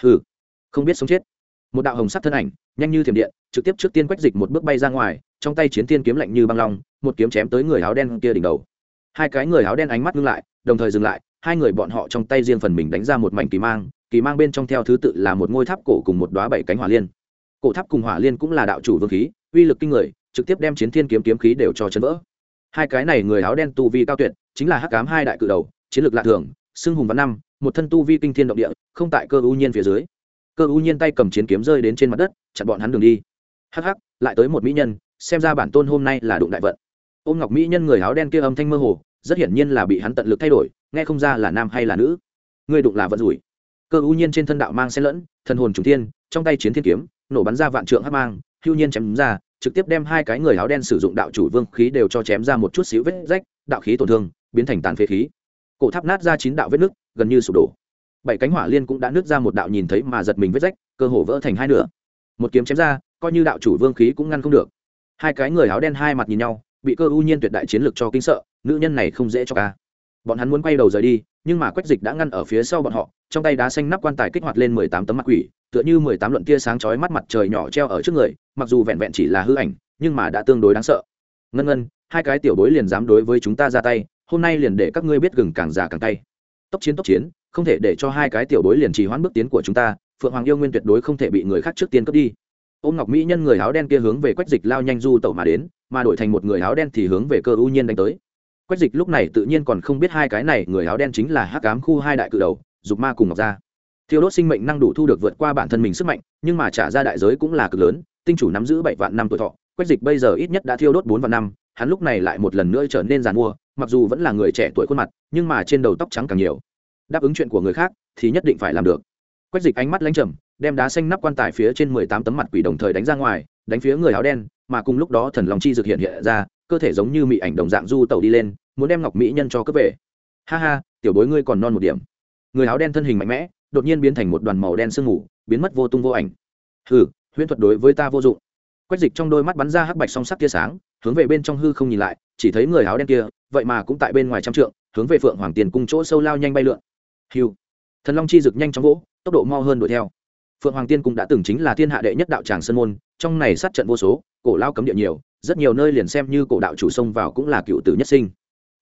[SPEAKER 1] Hừ, không biết sống chết. Một đạo hồng sắc thân ảnh, nhanh như thiểm điện, trực tiếp trước tiên quách dịch một bước bay ra ngoài, trong tay chiến tiên kiếm lạnh như băng long, một kiếm chém tới người áo đen kia đỉnh đầu. Hai cái người áo đen ánh mắt ngưng lại, đồng thời dừng lại, hai người bọn họ trong tay riêng phần mình đánh ra một mảnh kỳ mang kỳ mang bên trong theo thứ tự là một ngôi tháp cổ cùng một đoá bảy cánh hỏa liên. Cổ tháp cùng hỏa liên cũng là đạo chủ vương khí, uy lực kinh người, trực tiếp đem chiến thiên kiếm kiếm khí đều cho chấn vỡ. Hai cái này người áo đen tu vi cao tuyệt, chính là hắc cám hai đại cự đầu, chiến lược lạ thường xưng hùng văn năm một thân tu vi kinh thiên động địa không tại cơ ưu nhiên phía dưới. Cơ ưu nhiên tay cầm chiến kiếm rơi đến trên mặt đất chặn bọn hắn đường đi. Hắc hắc lại tới một mỹ nhân xem ra bản tôn hôm nay là đụng đại vận. Ôm ngọc mỹ nhân người áo đen kia âm thanh mơ hồ rất hiển nhiên là bị hắn tận lực thay đổi nghe không ra là nam hay là nữ. Người đụng là vận rủi. Cơ ưu nhiên trên thân đạo mang xen lẫn thần hồn trùng tiên, trong tay chiến thiên kiếm nổ bắn ra vạn trượng hắc mang hưu nhiên chém ra trực tiếp đem hai cái người áo đen sử dụng đạo chủ vương khí đều cho chém ra một chút xíu vết rách đạo khí tổn thương biến thành tàn phế khí cổ tháp nát ra chín đạo vết nứt, gần như sụp đổ. Bảy cánh hỏa liên cũng đã nứt ra một đạo nhìn thấy mà giật mình vết rách, cơ hồ vỡ thành hai nửa. Một kiếm chém ra, coi như đạo chủ vương khí cũng ngăn không được. Hai cái người áo đen hai mặt nhìn nhau, bị cơ u nhiên tuyệt đại chiến lược cho kinh sợ, nữ nhân này không dễ cho ca. Bọn hắn muốn quay đầu rời đi, nhưng mà quách dịch đã ngăn ở phía sau bọn họ, trong tay đá xanh nắp quan tài kích hoạt lên mười tám tấm mặt quỷ, tựa như mười tám luận tia sáng chói mắt mặt trời nhỏ treo ở trước người, mặc dù vẹn vẹn chỉ là hư ảnh, nhưng mà đã tương đối đáng sợ. Ngân ngân, hai cái tiểu bối liền dám đối với chúng ta ra tay hôm nay liền để các ngươi biết gừng càng già càng tay tốc chiến tốc chiến, không thể để cho hai cái tiểu bối liền trì hoãn bước tiến của chúng ta, phượng hoàng yêu nguyên tuyệt đối không thể bị người khác trước tiên cướp đi. Ôm ngọc mỹ nhân người áo đen kia hướng về quách dịch lao nhanh du tẩu mà đến, mà đổi thành một người áo đen thì hướng về cơ ưu nhiên đánh tới. Quách dịch lúc này tự nhiên còn không biết hai cái này người áo đen chính là hắc ám khu hai đại cự đầu, dục ma cùng ngọc gia. Thiêu đốt sinh mệnh năng đủ thu được vượt qua bản thân mình sức mạnh, nhưng mà trả ra đại giới cũng là cực lớn, tinh chủ nắm giữ bảy vạn năm tuổi thọ. Quách dịch bây giờ ít nhất đã thiêu đốt bốn vạn năm, hắn lúc này lại một lần nữa trở nên giàn mua mặc dù vẫn là người trẻ tuổi khuôn mặt, nhưng mà trên đầu tóc trắng càng nhiều. Đáp ứng chuyện của người khác thì nhất định phải làm được. Quách dịch ánh mắt lãnh trầm, đem đá xanh nắp quan tài phía trên mười tám tấm mặt quỷ đồng thời đánh ra ngoài, đánh phía người áo đen, mà cùng lúc đó thần lòng chi dược hiện hiện ra, cơ thể giống như mị ảnh đồng dạng du tẩu đi lên, muốn đem ngọc mỹ nhân cho cướp về. Ha ha, tiểu bối ngươi còn non một điểm. Người áo đen thân hình mạnh mẽ, đột nhiên biến thành một đoàn màu đen sương mù, biến mất vô tung vô ảnh. Hừ, huyễn thuật đối với ta vô dụng. Quách dịch trong đôi mắt bắn ra hắc bạch song sắc tia sáng, hướng về bên trong hư không nhìn lại, chỉ thấy người áo đen kia vậy mà cũng tại bên ngoài trăm trượng, hướng về phượng hoàng tiền cung chỗ sâu lao nhanh bay lượn. Hiu thần long chi rực nhanh chóng vỗ, tốc độ mo hơn đuổi theo. Phượng hoàng tiên cung đã từng chính là thiên hạ đệ nhất đạo tràng sơn môn, trong này sát trận vô số, cổ lao cấm địa nhiều, rất nhiều nơi liền xem như cổ đạo chủ sông vào cũng là cựu tử nhất sinh.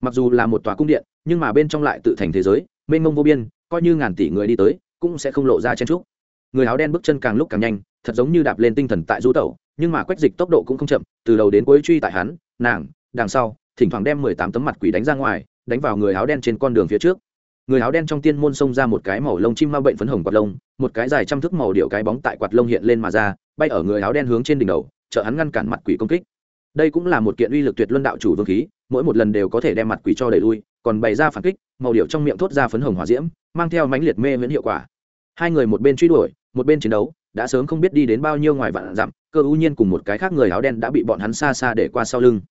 [SPEAKER 1] Mặc dù là một tòa cung điện, nhưng mà bên trong lại tự thành thế giới, mênh mông vô biên, coi như ngàn tỷ người đi tới, cũng sẽ không lộ ra chen trúc người áo đen bước chân càng lúc càng nhanh, thật giống như đạp lên tinh thần tại du tẩu, nhưng mà quách dịch tốc độ cũng không chậm, từ đầu đến cuối truy tại hắn, nàng, đằng sau thỉnh thoảng đem mười tám tấm mặt quỷ đánh ra ngoài, đánh vào người áo đen trên con đường phía trước. Người áo đen trong tiên môn xông ra một cái màu lông chim ma bệnh phấn hồng quạt lông, một cái dài trăm thước màu điệu cái bóng tại quạt lông hiện lên mà ra, bay ở người áo đen hướng trên đỉnh đầu trợ hắn ngăn cản mặt quỷ công kích. Đây cũng là một kiện uy lực tuyệt luân đạo chủ vương khí, mỗi một lần đều có thể đem mặt quỷ cho đẩy lui, còn bày ra phản kích, màu điệu trong miệng thốt ra phấn hồng hỏa diễm, mang theo mãnh liệt mê miễn hiệu quả. Hai người một bên truy đuổi, một bên chiến đấu, đã sớm không biết đi đến bao nhiêu ngoài vạn dặm, cơ ưu nhiên cùng một cái khác người áo đen đã bị bọn hắn xa xa để qua sau lưng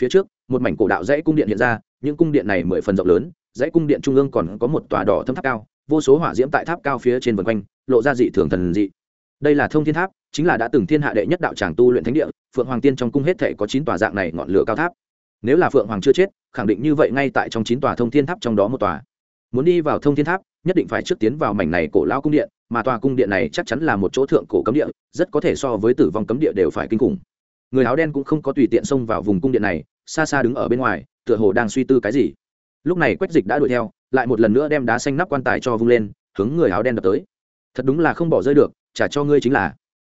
[SPEAKER 1] phía trước, một mảnh cổ đạo dãy cung điện hiện ra, những cung điện này mười phần rộng lớn, dãy cung điện trung ương còn có một tòa đỏ thâm tháp cao, vô số hỏa diễm tại tháp cao phía trên vân quanh, lộ ra dị thường thần dị. Đây là thông thiên tháp, chính là đã từng thiên hạ đệ nhất đạo tràng tu luyện thánh địa, phượng hoàng tiên trong cung hết thể có chín tòa dạng này ngọn lửa cao tháp. Nếu là phượng hoàng chưa chết, khẳng định như vậy ngay tại trong chín tòa thông thiên tháp trong đó một tòa. Muốn đi vào thông thiên tháp, nhất định phải trước tiến vào mảnh này cổ lao cung điện, mà tòa cung điện này chắc chắn là một chỗ thượng cổ cấm địa, rất có thể so với tử vong cấm địa đều phải kinh khủng người áo đen cũng không có tùy tiện xông vào vùng cung điện này, xa xa đứng ở bên ngoài, tựa hồ đang suy tư cái gì. Lúc này quách dịch đã đuổi theo, lại một lần nữa đem đá xanh nắp quan tài cho vung lên, hướng người áo đen đập tới. Thật đúng là không bỏ rơi được, trả cho ngươi chính là.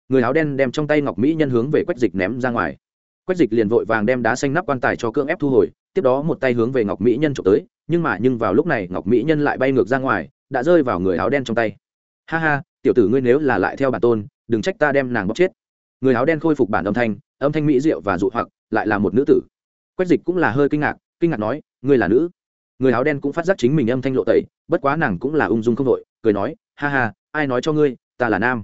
[SPEAKER 1] Người áo đen đem trong tay ngọc mỹ nhân hướng về quách dịch ném ra ngoài. Quách dịch liền vội vàng đem đá xanh nắp quan tài cho cưỡng ép thu hồi, tiếp đó một tay hướng về ngọc mỹ nhân trộm tới, nhưng mà nhưng vào lúc này ngọc mỹ nhân lại bay ngược ra ngoài, đã rơi vào người áo đen trong tay. Ha ha, tiểu tử ngươi nếu là lại theo bản tôn, đừng trách ta đem nàng bóc chết. Người áo đen khôi phục bản âm thanh âm thanh mỹ diệu và dụ hoặc, lại là một nữ tử. Quách dịch cũng là hơi kinh ngạc kinh ngạc nói, ngươi là nữ. Người áo đen cũng phát giác chính mình âm thanh lộ tẩy, bất quá nàng cũng là ung dung không đội, cười nói, ha ha, ai nói cho ngươi, ta là nam.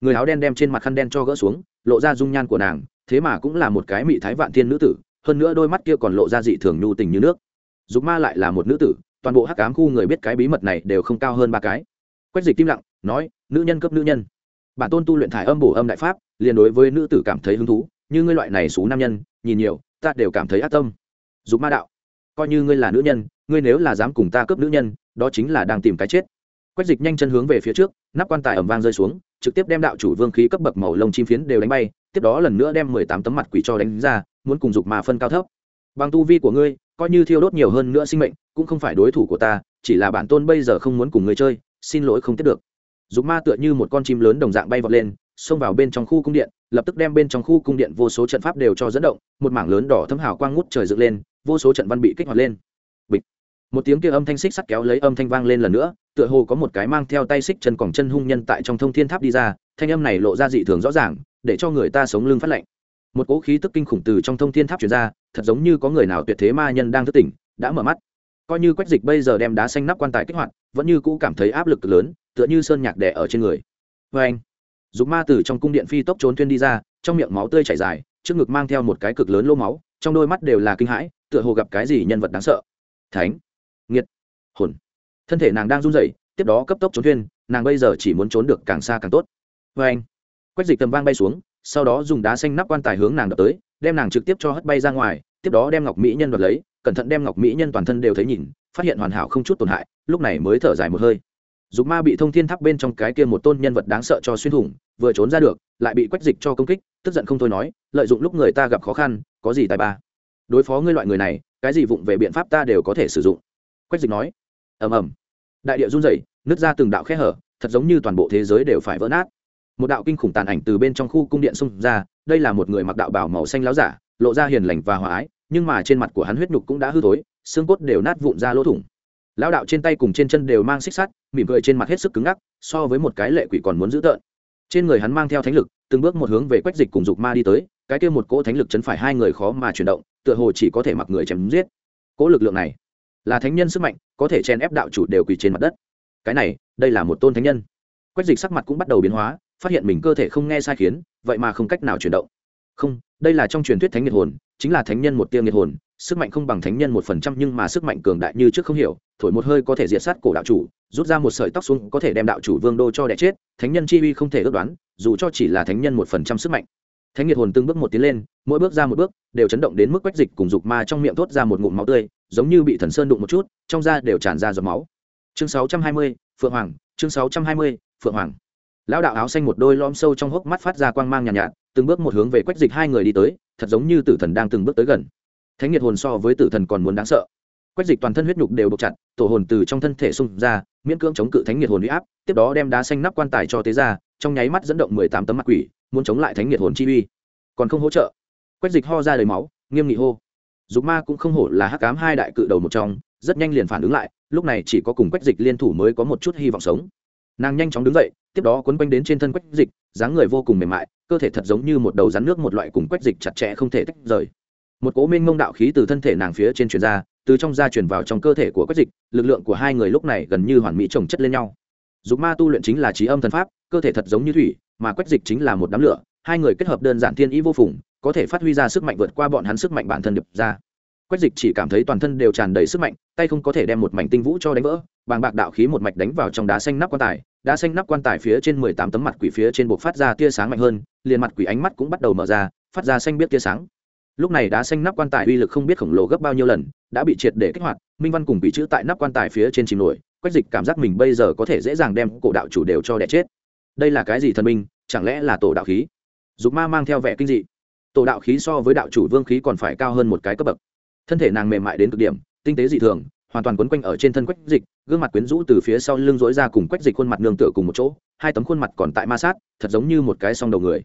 [SPEAKER 1] Người áo đen đem trên mặt khăn đen cho gỡ xuống, lộ ra dung nhan của nàng, thế mà cũng là một cái mị thái vạn thiên nữ tử, hơn nữa đôi mắt kia còn lộ ra dị thường nhu tình như nước. Dục ma lại là một nữ tử, toàn bộ hắc cám khu người biết cái bí mật này đều không cao hơn ba cái. Quách dịch im lặng, nói, nữ nhân cấp nữ nhân. Bản tôn tu luyện thải âm bổ âm đại pháp, liền đối với nữ tử cảm thấy hứng thú như ngươi loại này xú nam nhân, nhìn nhiều, ta đều cảm thấy ác tâm. Dục ma đạo, coi như ngươi là nữ nhân, ngươi nếu là dám cùng ta cướp nữ nhân, đó chính là đang tìm cái chết. Quách dịch nhanh chân hướng về phía trước, nắp quan tài ẩm vang rơi xuống, trực tiếp đem đạo chủ vương khí cấp bậc màu lông chim phiến đều đánh bay, tiếp đó lần nữa đem mười tám tấm mặt quỷ cho đánh ra, muốn cùng dục mà phân cao thấp. Bằng tu vi của ngươi, coi như thiêu đốt nhiều hơn nữa sinh mệnh, cũng không phải đối thủ của ta, chỉ là bản tôn bây giờ không muốn cùng ngươi chơi, xin lỗi không tiếp được. Dục ma tựa như một con chim lớn đồng dạng bay vọt lên xông vào bên trong khu cung điện, lập tức đem bên trong khu cung điện vô số trận pháp đều cho dẫn động, một mảng lớn đỏ thâm hào quang ngút trời dựng lên, vô số trận văn bị kích hoạt lên. Bịch. Một tiếng kia âm thanh xích sắt kéo lấy âm thanh vang lên lần nữa, tựa hồ có một cái mang theo tay xích chân còng chân hung nhân tại trong thông thiên tháp đi ra, thanh âm này lộ ra dị thường rõ ràng, để cho người ta sống lưng phát lạnh. Một cỗ khí tức kinh khủng từ trong thông thiên tháp chuyển ra, thật giống như có người nào tuyệt thế ma nhân đang thức tỉnh, đã mở mắt. Coi như quách dịch bây giờ đem đá xanh nắp quan tài kích hoạt, vẫn như cũ cảm thấy áp lực lớn, tựa như sơn nhạc đẻ ở trên người. Vê anh Dục ma từ trong cung điện phi tốc trốn thuyên đi ra, trong miệng máu tươi chảy dài, trước ngực mang theo một cái cực lớn lô máu, trong đôi mắt đều là kinh hãi, tựa hồ gặp cái gì nhân vật đáng sợ. Thánh, nghiệt, hồn. Thân thể nàng đang run rẩy, tiếp đó cấp tốc trốn thuyên, nàng bây giờ chỉ muốn trốn được càng xa càng tốt. Vê anh, quách dịch tầm vang bay xuống, sau đó dùng đá xanh nắp quan tài hướng nàng đập tới, đem nàng trực tiếp cho hất bay ra ngoài, tiếp đó đem ngọc mỹ nhân đoạt lấy, cẩn thận đem ngọc mỹ nhân toàn thân đều thấy nhìn, phát hiện hoàn hảo không chút tổn hại, lúc này mới thở dài một hơi dục ma bị thông thiên tháp bên trong cái kia một tôn nhân vật đáng sợ cho xuyên thủng, vừa trốn ra được, lại bị quách dịch cho công kích, tức giận không thôi nói, lợi dụng lúc người ta gặp khó khăn, có gì tài ba? Đối phó ngươi loại người này, cái gì vụng về biện pháp ta đều có thể sử dụng. Quách dịch nói, ầm ầm. Đại địa run rẩy, nứt ra từng đạo khe hở, thật giống như toàn bộ thế giới đều phải vỡ nát. Một đạo kinh khủng tàn ảnh từ bên trong khu cung điện xung ra, đây là một người mặc đạo bào màu xanh láo giả, lộ ra hiền lành và hòa ái, nhưng mà trên mặt của hắn huyết nhục cũng đã hư thối, xương cốt đều nát vụn ra lỗ thủng lão đạo trên tay cùng trên chân đều mang xích sắt, mỉm cười trên mặt hết sức cứng ngắc, so với một cái lệ quỷ còn muốn dữ tợn. Trên người hắn mang theo thánh lực, từng bước một hướng về quách dịch cùng dục ma đi tới, cái kia một cỗ thánh lực chấn phải hai người khó mà chuyển động, tựa hồ chỉ có thể mặc người chém giết. Cỗ lực lượng này là thánh nhân sức mạnh, có thể chèn ép đạo chủ đều quỳ trên mặt đất. Cái này, đây là một tôn thánh nhân. Quách dịch sắc mặt cũng bắt đầu biến hóa, phát hiện mình cơ thể không nghe sai khiến, vậy mà không cách nào chuyển động. Không, đây là trong truyền thuyết thánh nhiệt hồn, chính là thánh nhân một tiêu nhiệt hồn, sức mạnh không bằng thánh nhân một phần trăm nhưng mà sức mạnh cường đại như trước không hiểu thổi một hơi có thể diệt sát cổ đạo chủ rút ra một sợi tóc xuống có thể đem đạo chủ vương đô cho đẻ chết thánh nhân chi uy không thể ước đoán dù cho chỉ là thánh nhân một phần trăm sức mạnh. Thánh nhiệt hồn từng bước một tiến lên mỗi bước ra một bước đều chấn động đến mức quách dịch cùng dục ma trong miệng thốt ra một ngụm máu tươi giống như bị thần sơn đụng một chút trong da đều tràn ra giọt máu. Chương sáu trăm hai mươi phượng hoàng chương sáu trăm hai mươi phượng hoàng. Lão đạo áo xanh một đôi lom sâu trong hốc mắt phát ra quang mang nhàn nhạt, nhạt từng bước một hướng về quách dịch hai người đi tới thật giống như tử thần đang từng bước tới gần. Thánh nhiệt hồn so với tử thần còn muốn đáng sợ quách dịch toàn thân huyết nhục đều buộc chặt, tổ hồn từ trong thân thể xung ra, miễn cưỡng chống cự thánh nhiệt hồn huy áp, tiếp đó đem đá xanh nắp quan tài cho tế ra trong nháy mắt dẫn động mười tám tấm mặt quỷ, muốn chống lại thánh nhiệt hồn chi uy. Còn không hỗ trợ, quách dịch ho ra đầy máu, nghiêm nghị hô. Dục ma cũng không hổ là hắc cám hai đại cự đầu một trong, rất nhanh liền phản ứng lại, lúc này chỉ có cùng quách dịch liên thủ mới có một chút hy vọng sống. Nàng nhanh chóng đứng dậy, tiếp đó quấn quanh đến trên thân quách dịch, dáng người vô cùng mềm mại, cơ thể thật giống như một đầu rắn nước một loại cùng quách dịch chặt chẽ không thể tách rời. Một cố minh mông đạo khí từ thân thể nàng phía trên truyền ra từ trong da truyền vào trong cơ thể của quách dịch, lực lượng của hai người lúc này gần như hoàn mỹ trồng chất lên nhau. Dục ma tu luyện chính là trí âm thần pháp, cơ thể thật giống như thủy, mà quách dịch chính là một đám lửa, hai người kết hợp đơn giản thiên ý vô phùng, có thể phát huy ra sức mạnh vượt qua bọn hắn sức mạnh bản thân đập ra. Quách dịch chỉ cảm thấy toàn thân đều tràn đầy sức mạnh, tay không có thể đem một mảnh tinh vũ cho đánh vỡ, bàng bạc đạo khí một mạch đánh vào trong đá xanh nắp quan tài, đá xanh nắp quan tài phía trên mười tám tấm mặt quỷ phía trên buộc phát ra tia sáng mạnh hơn, liền mặt quỷ ánh mắt cũng bắt đầu mở ra, phát ra xanh biết tia sáng lúc này đá xanh nắp quan tài uy lực không biết khổng lồ gấp bao nhiêu lần, đã bị triệt để kích hoạt. Minh văn cùng bị chữ tại nắp quan tài phía trên chìm nổi, quách dịch cảm giác mình bây giờ có thể dễ dàng đem cổ đạo chủ đều cho đẻ chết. Đây là cái gì thần minh, chẳng lẽ là tổ đạo khí? Dục ma mang theo vẻ kinh dị. Tổ đạo khí so với đạo chủ vương khí còn phải cao hơn một cái cấp bậc. Thân thể nàng mềm mại đến cực điểm, tinh tế dị thường, hoàn toàn quấn quanh ở trên thân quách dịch, gương mặt quyến rũ từ phía sau lưng dối ra cùng quách dịch khuôn mặt nương tựa cùng một chỗ, hai tấm khuôn mặt còn tại ma sát, thật giống như một cái song đầu người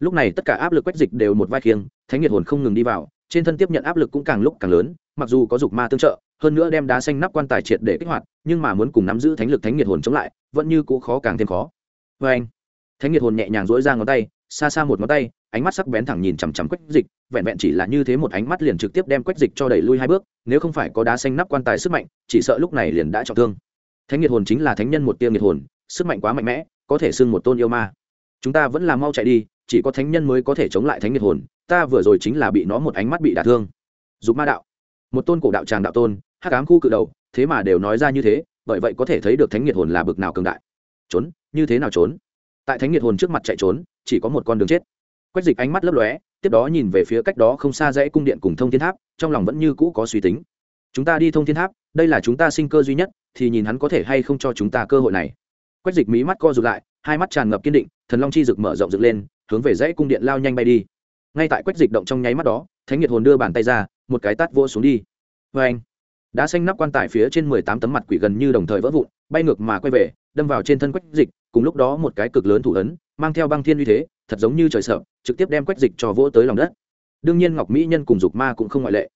[SPEAKER 1] lúc này tất cả áp lực quách dịch đều một vai khiêng, thánh nhiệt hồn không ngừng đi vào, trên thân tiếp nhận áp lực cũng càng lúc càng lớn, mặc dù có dục ma tương trợ, hơn nữa đem đá xanh nắp quan tài triệt để kích hoạt, nhưng mà muốn cùng nắm giữ thánh lực thánh nhiệt hồn chống lại, vẫn như cũ khó càng thêm khó. Vê anh, thánh nhiệt hồn nhẹ nhàng dỗi ra ngón tay, xa xa một ngón tay, ánh mắt sắc bén thẳng nhìn chằm chằm quách dịch, vẹn vẹn chỉ là như thế một ánh mắt liền trực tiếp đem quách dịch cho đẩy lui hai bước, nếu không phải có đá xanh nắp quan tài sức mạnh, chỉ sợ lúc này liền đã trọng thương. Thánh nhiệt hồn chính là thánh nhân một tiêu nhiệt hồn, sức mạnh quá mạnh mẽ, có thể xưng một tôn yêu ma. Chúng ta vẫn là mau chạy đi chỉ có thánh nhân mới có thể chống lại thánh nhiệt hồn, ta vừa rồi chính là bị nó một ánh mắt bị đả thương. Dục ma đạo. Một tôn cổ đạo tràng đạo tôn, hắc ám khu cự đầu, thế mà đều nói ra như thế, bởi vậy có thể thấy được thánh nhiệt hồn là bực nào cường đại. Trốn, như thế nào trốn? Tại thánh nhiệt hồn trước mặt chạy trốn, chỉ có một con đường chết. Quách dịch ánh mắt lấp lóe, tiếp đó nhìn về phía cách đó không xa dãy cung điện cùng thông thiên tháp, trong lòng vẫn như cũ có suy tính. Chúng ta đi thông thiên tháp, đây là chúng ta sinh cơ duy nhất, thì nhìn hắn có thể hay không cho chúng ta cơ hội này. Quách dịch mí mắt co rụt lại, hai mắt tràn ngập kiên định, thần long chi rực mở rộng rực lên hướng về dãy cung điện lao nhanh bay đi. Ngay tại quách dịch động trong nháy mắt đó, thánh nhiệt hồn đưa bàn tay ra, một cái tát vỗ xuống đi. Vê anh, đá xanh nắp quan tài phía trên mười tám tấm mặt quỷ gần như đồng thời vỡ vụn, bay ngược mà quay về, đâm vào trên thân quách dịch, cùng lúc đó một cái cực lớn thủ ấn, mang theo băng thiên uy thế, thật giống như trời sợ, trực tiếp đem quách dịch cho vỗ tới lòng đất. Đương nhiên ngọc mỹ nhân cùng dục ma cũng không ngoại lệ.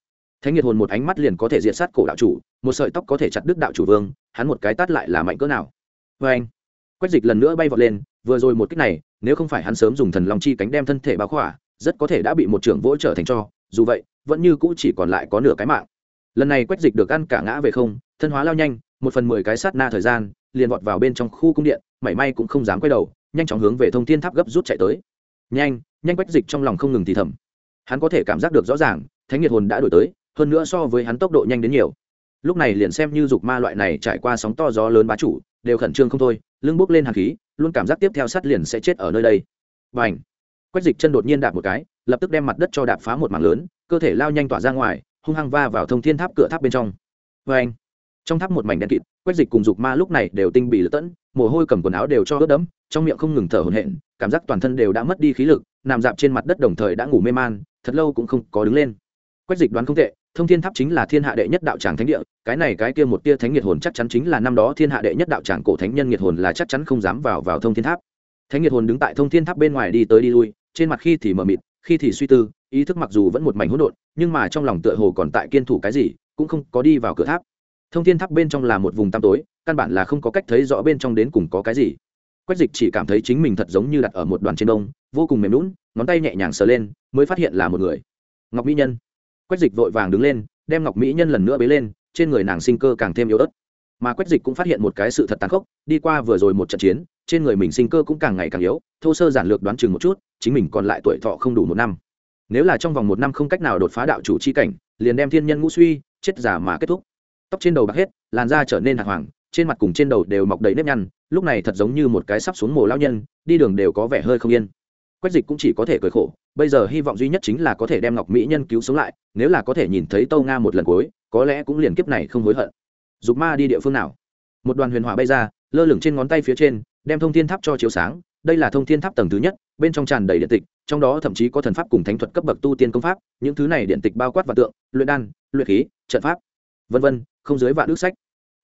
[SPEAKER 1] Thánh nhiệt hồn một ánh mắt liền có thể diệt sát cổ đạo chủ, một sợi tóc có thể chặt đứt đạo chủ vương, hắn một cái tát lại là mạnh cỡ nào. Vê anh, quách dịch lần nữa bay vọt lên vừa rồi một cách này, nếu không phải hắn sớm dùng thần long chi cánh đem thân thể báo khỏa, rất có thể đã bị một trưởng vỗ trở thành cho. Dù vậy, vẫn như cũ chỉ còn lại có nửa cái mạng. Lần này quách dịch được ăn cả ngã về không, thân hóa lao nhanh, một phần mười cái sát na thời gian, liền vọt vào bên trong khu cung điện, mảy may cũng không dám quay đầu, nhanh chóng hướng về thông thiên tháp gấp rút chạy tới. Nhanh nhanh quách dịch trong lòng không ngừng thì thầm. Hắn có thể cảm giác được rõ ràng, thánh nhiệt hồn đã đổi tới, hơn nữa so với hắn tốc độ nhanh đến nhiều. Lúc này liền xem như dục ma loại này trải qua sóng to gió lớn bá chủ đều khẩn trương không thôi, lưng bốc lên hàn khí, luôn cảm giác tiếp theo sát liền sẽ chết ở nơi đây. Và quách dịch chân đột nhiên đạp một cái, lập tức đem mặt đất cho đạp phá một mảng lớn, cơ thể lao nhanh tỏa ra ngoài, hung hăng va vào thông thiên tháp cửa tháp bên trong. Và trong tháp một mảnh đen kịt, quách dịch cùng dục ma lúc này đều tinh bị lỡ tẫn, mồ hôi cầm quần áo đều cho ướt đẫm, trong miệng không ngừng thở hổn hển, cảm giác toàn thân đều đã mất đi khí lực, nằm dạp trên mặt đất đồng thời đã ngủ mê man, thật lâu cũng không có đứng lên. Quách dịch đoán không tệ thông thiên tháp chính là thiên hạ đệ nhất đạo tràng thánh địa, cái này cái kia một tia thánh nhiệt hồn chắc chắn chính là năm đó thiên hạ đệ nhất đạo tràng cổ thánh nhân nhiệt hồn là chắc chắn không dám vào vào thông thiên tháp. Thánh nhiệt hồn đứng tại thông thiên tháp bên ngoài đi tới đi lui, trên mặt khi thì mờ mịt, khi thì suy tư, ý thức mặc dù vẫn một mảnh hỗn độn, nhưng mà trong lòng tựa hồ còn tại kiên thủ cái gì, cũng không có đi vào cửa tháp. Thông thiên tháp bên trong là một vùng tăm tối, căn bản là không có cách thấy rõ bên trong đến cùng có cái gì. Quách dịch chỉ cảm thấy chính mình thật giống như đặt ở một đoàn trên đông, vô cùng mềm lún ngón tay nhẹ nhàng sờ lên, mới phát hiện là một người. Ngọc mỹ nhân quách dịch vội vàng đứng lên, đem ngọc mỹ nhân lần nữa bế lên, trên người nàng sinh cơ càng thêm yếu ớt. Mà quách dịch cũng phát hiện một cái sự thật tàn khốc, đi qua vừa rồi một trận chiến, trên người mình sinh cơ cũng càng ngày càng yếu, thô sơ giản lược đoán chừng một chút, chính mình còn lại tuổi thọ không đủ một năm. Nếu là trong vòng một năm không cách nào đột phá đạo chủ c h i cảnh, liền đem thiên nhân ngũ suy, chết giả mà kết thúc. Tóc trên đầu bạc hết, làn da trở nên hạc hoàng trên mặt cùng trên đầu đều mọc đầy nếp nhăn, lúc này thật giống như một cái sắp xuống mồ lao nhân, đi đường đều có vẻ hơi không yên quách dịch cũng chỉ có thể cười khổ, bây giờ hy vọng duy nhất chính là có thể đem ngọc mỹ nhân cứu sống lại, nếu là có thể nhìn thấy tâu nga một lần cuối, có lẽ cũng liền kiếp này không hối hận. Dục ma đi địa phương nào? Một đoàn huyền hỏa bay ra, lơ lửng trên ngón tay phía trên, đem thông thiên tháp cho chiếu sáng, đây là thông thiên tháp tầng thứ nhất, bên trong tràn đầy điện tịch, trong đó thậm chí có thần pháp cùng thánh thuật cấp bậc tu tiên công pháp, những thứ này điện tịch bao quát và tượng, luyện đan, luyện khí, trận pháp, vân vân, không dưới vạn ước sách.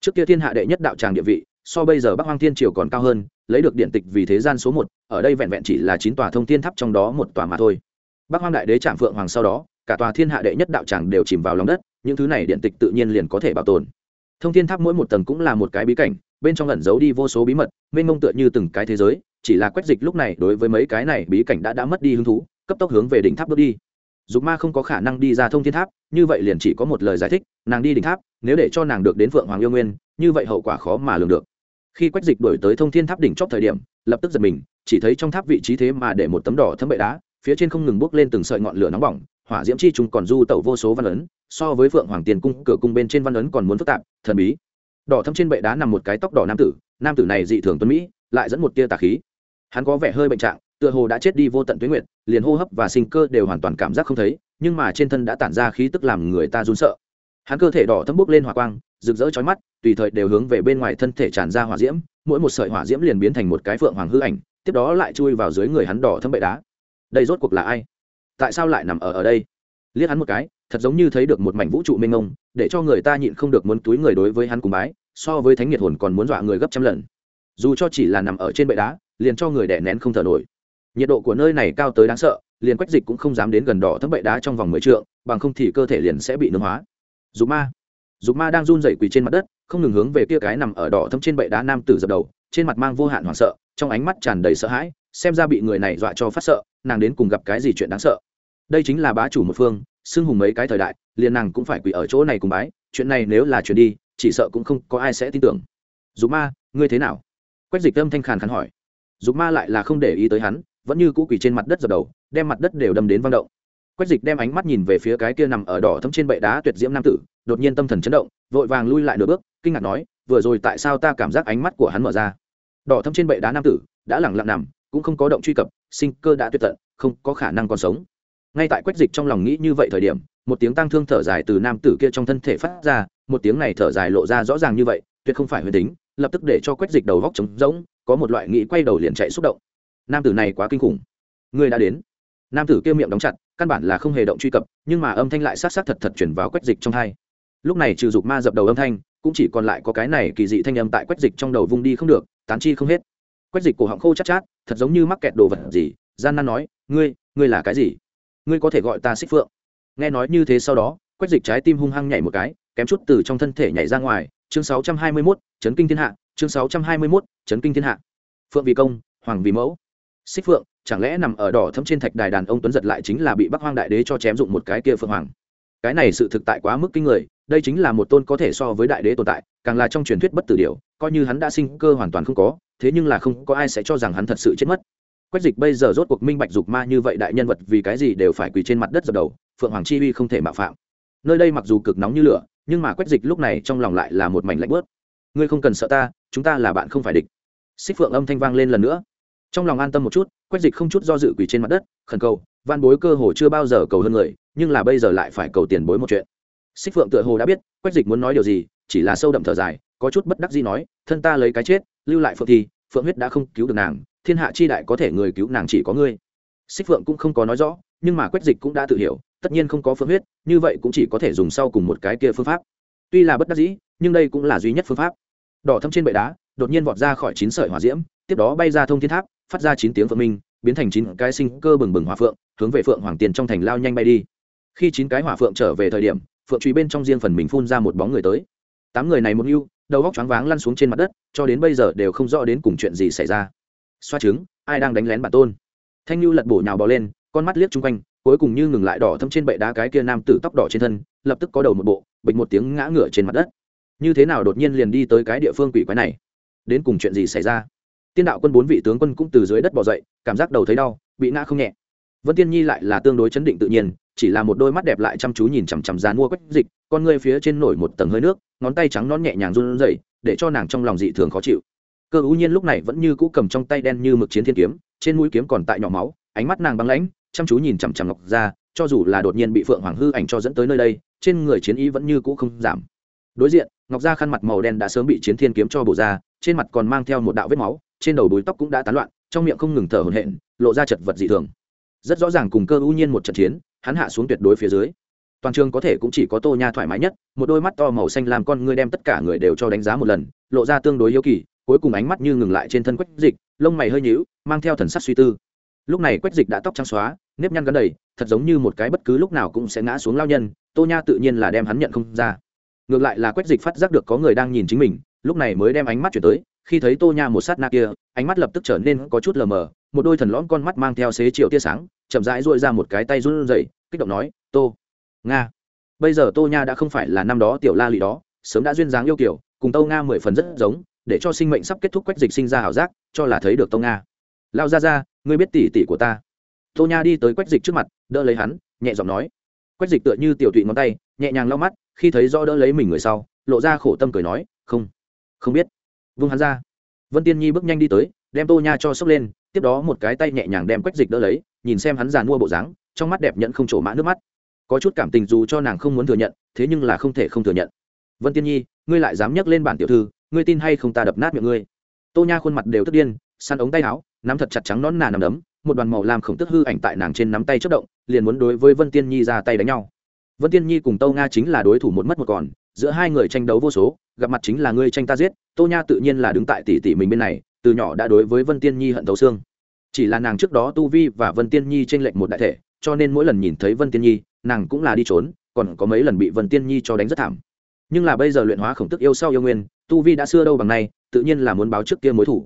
[SPEAKER 1] Trước kia thiên hạ đệ nhất đạo tràng địa vị so bây giờ bắc hoang thiên triều còn cao hơn, lấy được điện tịch vì thế gian số một, ở đây vẹn vẹn chỉ là chín tòa thông thiên tháp trong đó một tòa mà thôi. Bắc hoang đại đế trạm phượng hoàng sau đó, cả tòa thiên hạ đệ nhất đạo tràng đều chìm vào lòng đất, những thứ này điện tịch tự nhiên liền có thể bảo tồn. Thông thiên tháp mỗi một tầng cũng là một cái bí cảnh, bên trong ẩn giấu đi vô số bí mật, mênh mông tựa như từng cái thế giới, chỉ là quét dịch lúc này đối với mấy cái này bí cảnh đã đã mất đi hứng thú, cấp tốc hướng về đỉnh tháp bước đi. Dục ma không có khả năng đi ra thông thiên tháp, như vậy liền chỉ có một lời giải thích, nàng đi đỉnh tháp, nếu để cho nàng được đến phượng hoàng yêu nguyên, như vậy hậu quả khó mà lường được khi quách dịch đổi tới thông thiên tháp đỉnh chóp thời điểm, lập tức giật mình, chỉ thấy trong tháp vị trí thế mà để một tấm đỏ thấm bệ đá, phía trên không ngừng bốc lên từng sợi ngọn lửa nóng bỏng, hỏa diễm chi trùng còn du tẩu vô số văn ấn, so với phượng hoàng tiền cung, cửa cung bên trên văn ấn còn muốn phức tạp, thần bí. Đỏ thâm trên bệ đá nằm một cái tóc đỏ nam tử nam tử này dị thường tuấn mỹ, lại dẫn một tia tà khí. Hắn có vẻ hơi bệnh trạng, tựa hồ đã chết đi vô tận tuyến nguyệt, liền hô hấp và sinh cơ đều hoàn toàn cảm giác không thấy, nhưng mà trên thân đã tản ra khí tức làm người ta run sợ. Hắn cơ thể đỏ thâm bốc lên hỏa quang rực rỡ chói mắt, tùy thời đều hướng về bên ngoài thân thể tràn ra hỏa diễm, mỗi một sợi hỏa diễm liền biến thành một cái phượng hoàng hư ảnh, tiếp đó lại chui vào dưới người hắn đỏ thâm bệ đá. Đây rốt cuộc là ai? Tại sao lại nằm ở ở đây? Liếc hắn một cái, thật giống như thấy được một mảnh vũ trụ mênh mông, để cho người ta nhịn không được muốn túi người đối với hắn cùng bái, so với thánh nhiệt hồn còn muốn dọa người gấp trăm lần. Dù cho chỉ là nằm ở trên bệ đá, liền cho người đẻ nén không thở nổi. Nhiệt độ của nơi này cao tới đáng sợ, liền quách dịch cũng không dám đến gần đỏ thấm bệ đá trong vòng mười trượng, bằng không thì cơ thể liền sẽ bị nung hóa. Dù ma dục ma đang run dậy quỳ trên mặt đất, không ngừng hướng về kia cái nằm ở đỏ thấm trên bệ đá nam tử dập đầu, trên mặt mang vô hạn hoảng sợ, trong ánh mắt tràn đầy sợ hãi, xem ra bị người này dọa cho phát sợ, nàng đến cùng gặp cái gì chuyện đáng sợ. Đây chính là bá chủ một phương, xưng hùng mấy cái thời đại, liền nàng cũng phải quỳ ở chỗ này cùng bái, chuyện này nếu là chuyện đi, chỉ sợ cũng không có ai sẽ tin tưởng. Dục ma, ngươi thế nào? Quách dịch âm thanh khàn khàn hỏi. Dục ma lại là không để ý tới hắn, vẫn như cũ quỳ trên mặt đất dập đầu, đem mặt đất đều đâm đến văng động quách dịch đem ánh mắt nhìn về phía cái kia nằm ở đỏ thấm trên bệ đá tuyệt diễm nam tử, đột nhiên tâm thần chấn động, vội vàng lui lại nửa bước, kinh ngạc nói, vừa rồi tại sao ta cảm giác ánh mắt của hắn mở ra? Đỏ thấm trên bệ đá nam tử đã lẳng lặng nằm, cũng không có động truy cập, sinh cơ đã tuyệt tận, không có khả năng còn sống. Ngay tại quách dịch trong lòng nghĩ như vậy thời điểm, một tiếng tang thương thở dài từ nam tử kia trong thân thể phát ra, một tiếng này thở dài lộ ra rõ ràng như vậy, tuyệt không phải huyền tính, lập tức để cho quách dịch đầu góc trống rỗng, có một loại nghĩ quay đầu liền chạy xúc động. Nam tử này quá kinh khủng. Người đã đến. Nam tử kia miệng đóng chặt căn bản là không hề động truy cập nhưng mà âm thanh lại sát sát thật thật chuyển vào quách dịch trong hai. Lúc này trừ dục ma dập đầu âm thanh cũng chỉ còn lại có cái này kỳ dị thanh âm tại quách dịch trong đầu vung đi không được tán chi không hết. Quách dịch cổ họng khô chát chát thật giống như mắc kẹt đồ vật gì gian nan nói ngươi ngươi là cái gì? Ngươi có thể gọi ta xích phượng. Nghe nói như thế sau đó quách dịch trái tim hung hăng nhảy một cái kém chút từ trong thân thể nhảy ra ngoài. Chương 621, chấn kinh thiên hạ chương 621, chấn kinh thiên hạ. Phượng vì công hoàng vì mẫu. Xích phượng chẳng lẽ nằm ở đỏ thấm trên thạch đài đàn ông tuấn giật lại chính là bị bắc hoang đại đế cho chém dụng một cái kia phượng hoàng? Cái này sự thực tại quá mức kinh người, đây chính là một tôn có thể so với đại đế tồn tại, càng là trong truyền thuyết bất tử điều coi như hắn đã sinh cơ hoàn toàn không có, thế nhưng là không có ai sẽ cho rằng hắn thật sự chết mất. Quách dịch bây giờ rốt cuộc minh bạch dục ma như vậy đại nhân vật vì cái gì đều phải quỳ trên mặt đất dập đầu, phượng hoàng chi uy không thể mạo phạm. Nơi đây mặc dù cực nóng như lửa, nhưng mà quách dịch lúc này trong lòng lại là một mảnh lạnh bớt ngươi không cần sợ ta, chúng ta là bạn không phải địch. Xích phượng âm thanh vang lên lần nữa. Trong lòng an tâm một chút quách dịch không chút do dự quỳ trên mặt đất, khẩn cầu van bối cơ hồ chưa bao giờ cầu hơn người, nhưng là bây giờ lại phải cầu tiền bối một chuyện. Xích phượng tựa hồ đã biết quách dịch muốn nói điều gì, chỉ là sâu đậm thở dài, có chút bất đắc gì nói, thân ta lấy cái chết, lưu lại phượng thì, phượng huyết đã không cứu được nàng, thiên hạ chi đại có thể người cứu nàng chỉ có ngươi. Xích phượng cũng không có nói rõ, nhưng mà quách dịch cũng đã tự hiểu, tất nhiên không có phượng huyết, như vậy cũng chỉ có thể dùng sau cùng một cái kia phương pháp. Tuy là bất đắc dĩ, nhưng đây cũng là duy nhất phương pháp. Đỏ thâm trên bệ đá, đột nhiên vọt ra khỏi chín sợi hỏa diễm, tiếp đó bay ra thông thiên tháp phát ra chín tiếng phượng minh, biến thành chín cái sinh cơ bừng bừng hỏa phượng, hướng về phượng hoàng tiền trong thành lao nhanh bay đi. Khi chín cái hỏa phượng trở về thời điểm, phượng truy bên trong riêng phần mình phun ra một bóng người tới. Tám người này một lưu đầu góc choáng váng lăn xuống trên mặt đất, cho đến bây giờ đều không rõ đến cùng chuyện gì xảy ra. Xoa trứng, ai đang đánh lén bản tôn? Thanh lưu lật bổ nhào bò lên, con mắt liếc chung quanh, cuối cùng như ngừng lại đỏ thâm trên bệ đá cái kia nam tử tóc đỏ trên thân, lập tức có đầu một bộ, bịch một tiếng ngã ngửa trên mặt đất. Như thế nào đột nhiên liền đi tới cái địa phương quỷ quái này? Đến cùng chuyện gì xảy ra? Tiên đạo quân bốn vị tướng quân cũng từ dưới đất bỏ dậy, cảm giác đầu thấy đau, bị ngã không nhẹ. Vân tiên nhi lại là tương đối chấn định tự nhiên, chỉ là một đôi mắt đẹp lại chăm chú nhìn chằm chằm dán mua quách dịch, con ngươi phía trên nổi một tầng hơi nước, ngón tay trắng non nhẹ nhàng run rẩy, để cho nàng trong lòng dị thường khó chịu. Cơ ưu nhiên lúc này vẫn như cũ cầm trong tay đen như mực chiến thiên kiếm, trên mũi kiếm còn tại nhỏ máu, ánh mắt nàng băng lãnh, chăm chú nhìn chằm chằm ngọc ra cho dù là đột nhiên bị phượng hoàng hư ảnh cho dẫn tới nơi đây, trên người chiến ý vẫn như cũ không giảm. Đối diện, ngọc ra khăn mặt màu đen đã sớm bị chiến thiên kiếm cho bổ ra, trên mặt còn mang theo một đạo vết máu trên đầu búi tóc cũng đã tán loạn, trong miệng không ngừng thở hổn hển, lộ ra chật vật dị thường. Rất rõ ràng cùng cơ ưu nhiên một trận chiến, hắn hạ xuống tuyệt đối phía dưới. Toàn trường có thể cũng chỉ có tô nha thoải mái nhất, một đôi mắt to màu xanh làm con ngươi đem tất cả người đều cho đánh giá một lần, lộ ra tương đối hiếu kỳ, cuối cùng ánh mắt như ngừng lại trên thân quách dịch, lông mày hơi nhíu, mang theo thần sắc suy tư. Lúc này quách dịch đã tóc trắng xóa, nếp nhăn gần đầy, thật giống như một cái bất cứ lúc nào cũng sẽ ngã xuống lao nhân, tô nha tự nhiên là đem hắn nhận không ra. Ngược lại là quách dịch phát giác được có người đang nhìn chính mình, lúc này mới đem ánh mắt chuyển tới khi thấy tô nha một sát na kia, ánh mắt lập tức trở nên có chút lờ mờ, một đôi thần lõm con mắt mang theo xế chiều tia sáng, chậm rãi dội ra một cái tay run rẩy, kích động nói, tô, nga, bây giờ tô nha đã không phải là năm đó tiểu la lì đó, sớm đã duyên dáng yêu kiểu, cùng tô nga mười phần rất giống, để cho sinh mệnh sắp kết thúc quách dịch sinh ra ảo giác, cho là thấy được tâu nga. Lao ra ra ngươi biết tỉ tỉ của ta. Tô nha đi tới quách dịch trước mặt, đỡ lấy hắn, nhẹ giọng nói. Quách dịch tựa như tiểu tụy ngón tay, nhẹ nhàng lau mắt, khi thấy do đỡ lấy mình người sau, lộ ra khổ tâm cười nói, không không biết vung hắn ra. Vân tiên nhi bước nhanh đi tới, đem tô nha cho sốc lên, tiếp đó một cái tay nhẹ nhàng đem quách dịch đỡ lấy, nhìn xem hắn giàn mua bộ dáng, trong mắt đẹp nhận không trổ mã nước mắt. Có chút cảm tình dù cho nàng không muốn thừa nhận, thế nhưng là không thể không thừa nhận. Vân tiên nhi, ngươi lại dám nhắc lên bản tiểu thư, ngươi tin hay không ta đập nát miệng ngươi? Tô nha khuôn mặt đều tức điên, săn ống tay áo, nắm thật chặt trắng nón nà nằm đấm, một đoàn màu làm khổng tức hư ảnh tại nàng trên nắm tay chất động, liền muốn đối với vân tiên nhi ra tay đánh nhau. Vân tiên nhi cùng tâu nga chính là đối thủ một mất một còn, giữa hai người tranh đấu vô số gặp mặt chính là ngươi tranh ta giết, tô nha tự nhiên là đứng tại tỷ tỷ mình bên này, từ nhỏ đã đối với vân tiên nhi hận thấu xương. Chỉ là nàng trước đó tu vi và vân tiên nhi t r ê n lệch một đại thể, cho nên mỗi lần nhìn thấy vân tiên nhi, nàng cũng là đi trốn, còn có mấy lần bị vân tiên nhi cho đánh rất thảm. Nhưng là bây giờ luyện hóa khổng tức yêu sau yêu nguyên, tu vi đã xưa đâu bằng nay, tự nhiên là muốn báo trước kia mối thủ.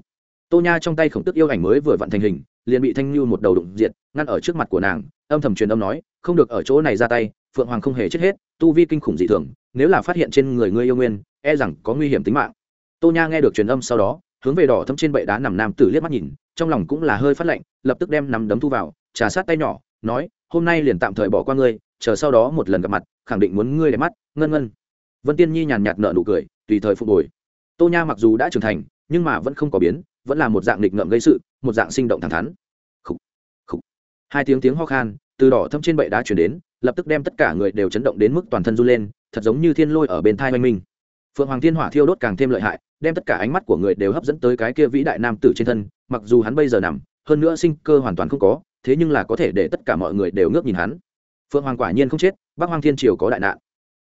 [SPEAKER 1] Tô nha trong tay khổng tức yêu ảnh mới vừa vặn thành hình, liền bị thanh lưu một đầu đụng diệt, ngăn ở trước mặt của nàng, âm thầm truyền âm nói, không được ở chỗ này ra tay phượng hoàng không hề chết hết tu vi kinh khủng dị thường nếu là phát hiện trên người ngươi yêu nguyên e rằng có nguy hiểm tính mạng. Tô nha nghe được truyền âm sau đó hướng về đỏ thâm trên bệ đá nằm nam tử liếc mắt nhìn trong lòng cũng là hơi phát lạnh lập tức đem nắm đấm thu vào trà sát tay nhỏ nói hôm nay liền tạm thời bỏ qua ngươi chờ sau đó một lần gặp mặt khẳng định muốn ngươi để mắt. Ngân ngân. Vân tiên nhi nhàn nhạt nợ nụ cười tùy thời phục hồi. Tô nha mặc dù đã trưởng thành nhưng mà vẫn không có biến vẫn là một dạng nghịch ngợm gây sự một dạng sinh động thẳng thắn. Khủ, khủ. hai tiếng tiếng ho khan từ đỏ thâm trên bệ đá chuyển đến, lập tức đem tất cả người đều chấn động đến mức toàn thân run lên, thật giống như thiên lôi ở bên thai oanh minh. Phượng hoàng thiên hỏa thiêu đốt càng thêm lợi hại, đem tất cả ánh mắt của người đều hấp dẫn tới cái kia vĩ đại nam tử trên thân, mặc dù hắn bây giờ nằm, hơn nữa sinh cơ hoàn toàn không có, thế nhưng là có thể để tất cả mọi người đều ngước nhìn hắn. Phượng hoàng quả nhiên không chết, bắc hoàng thiên triều có đại nạn.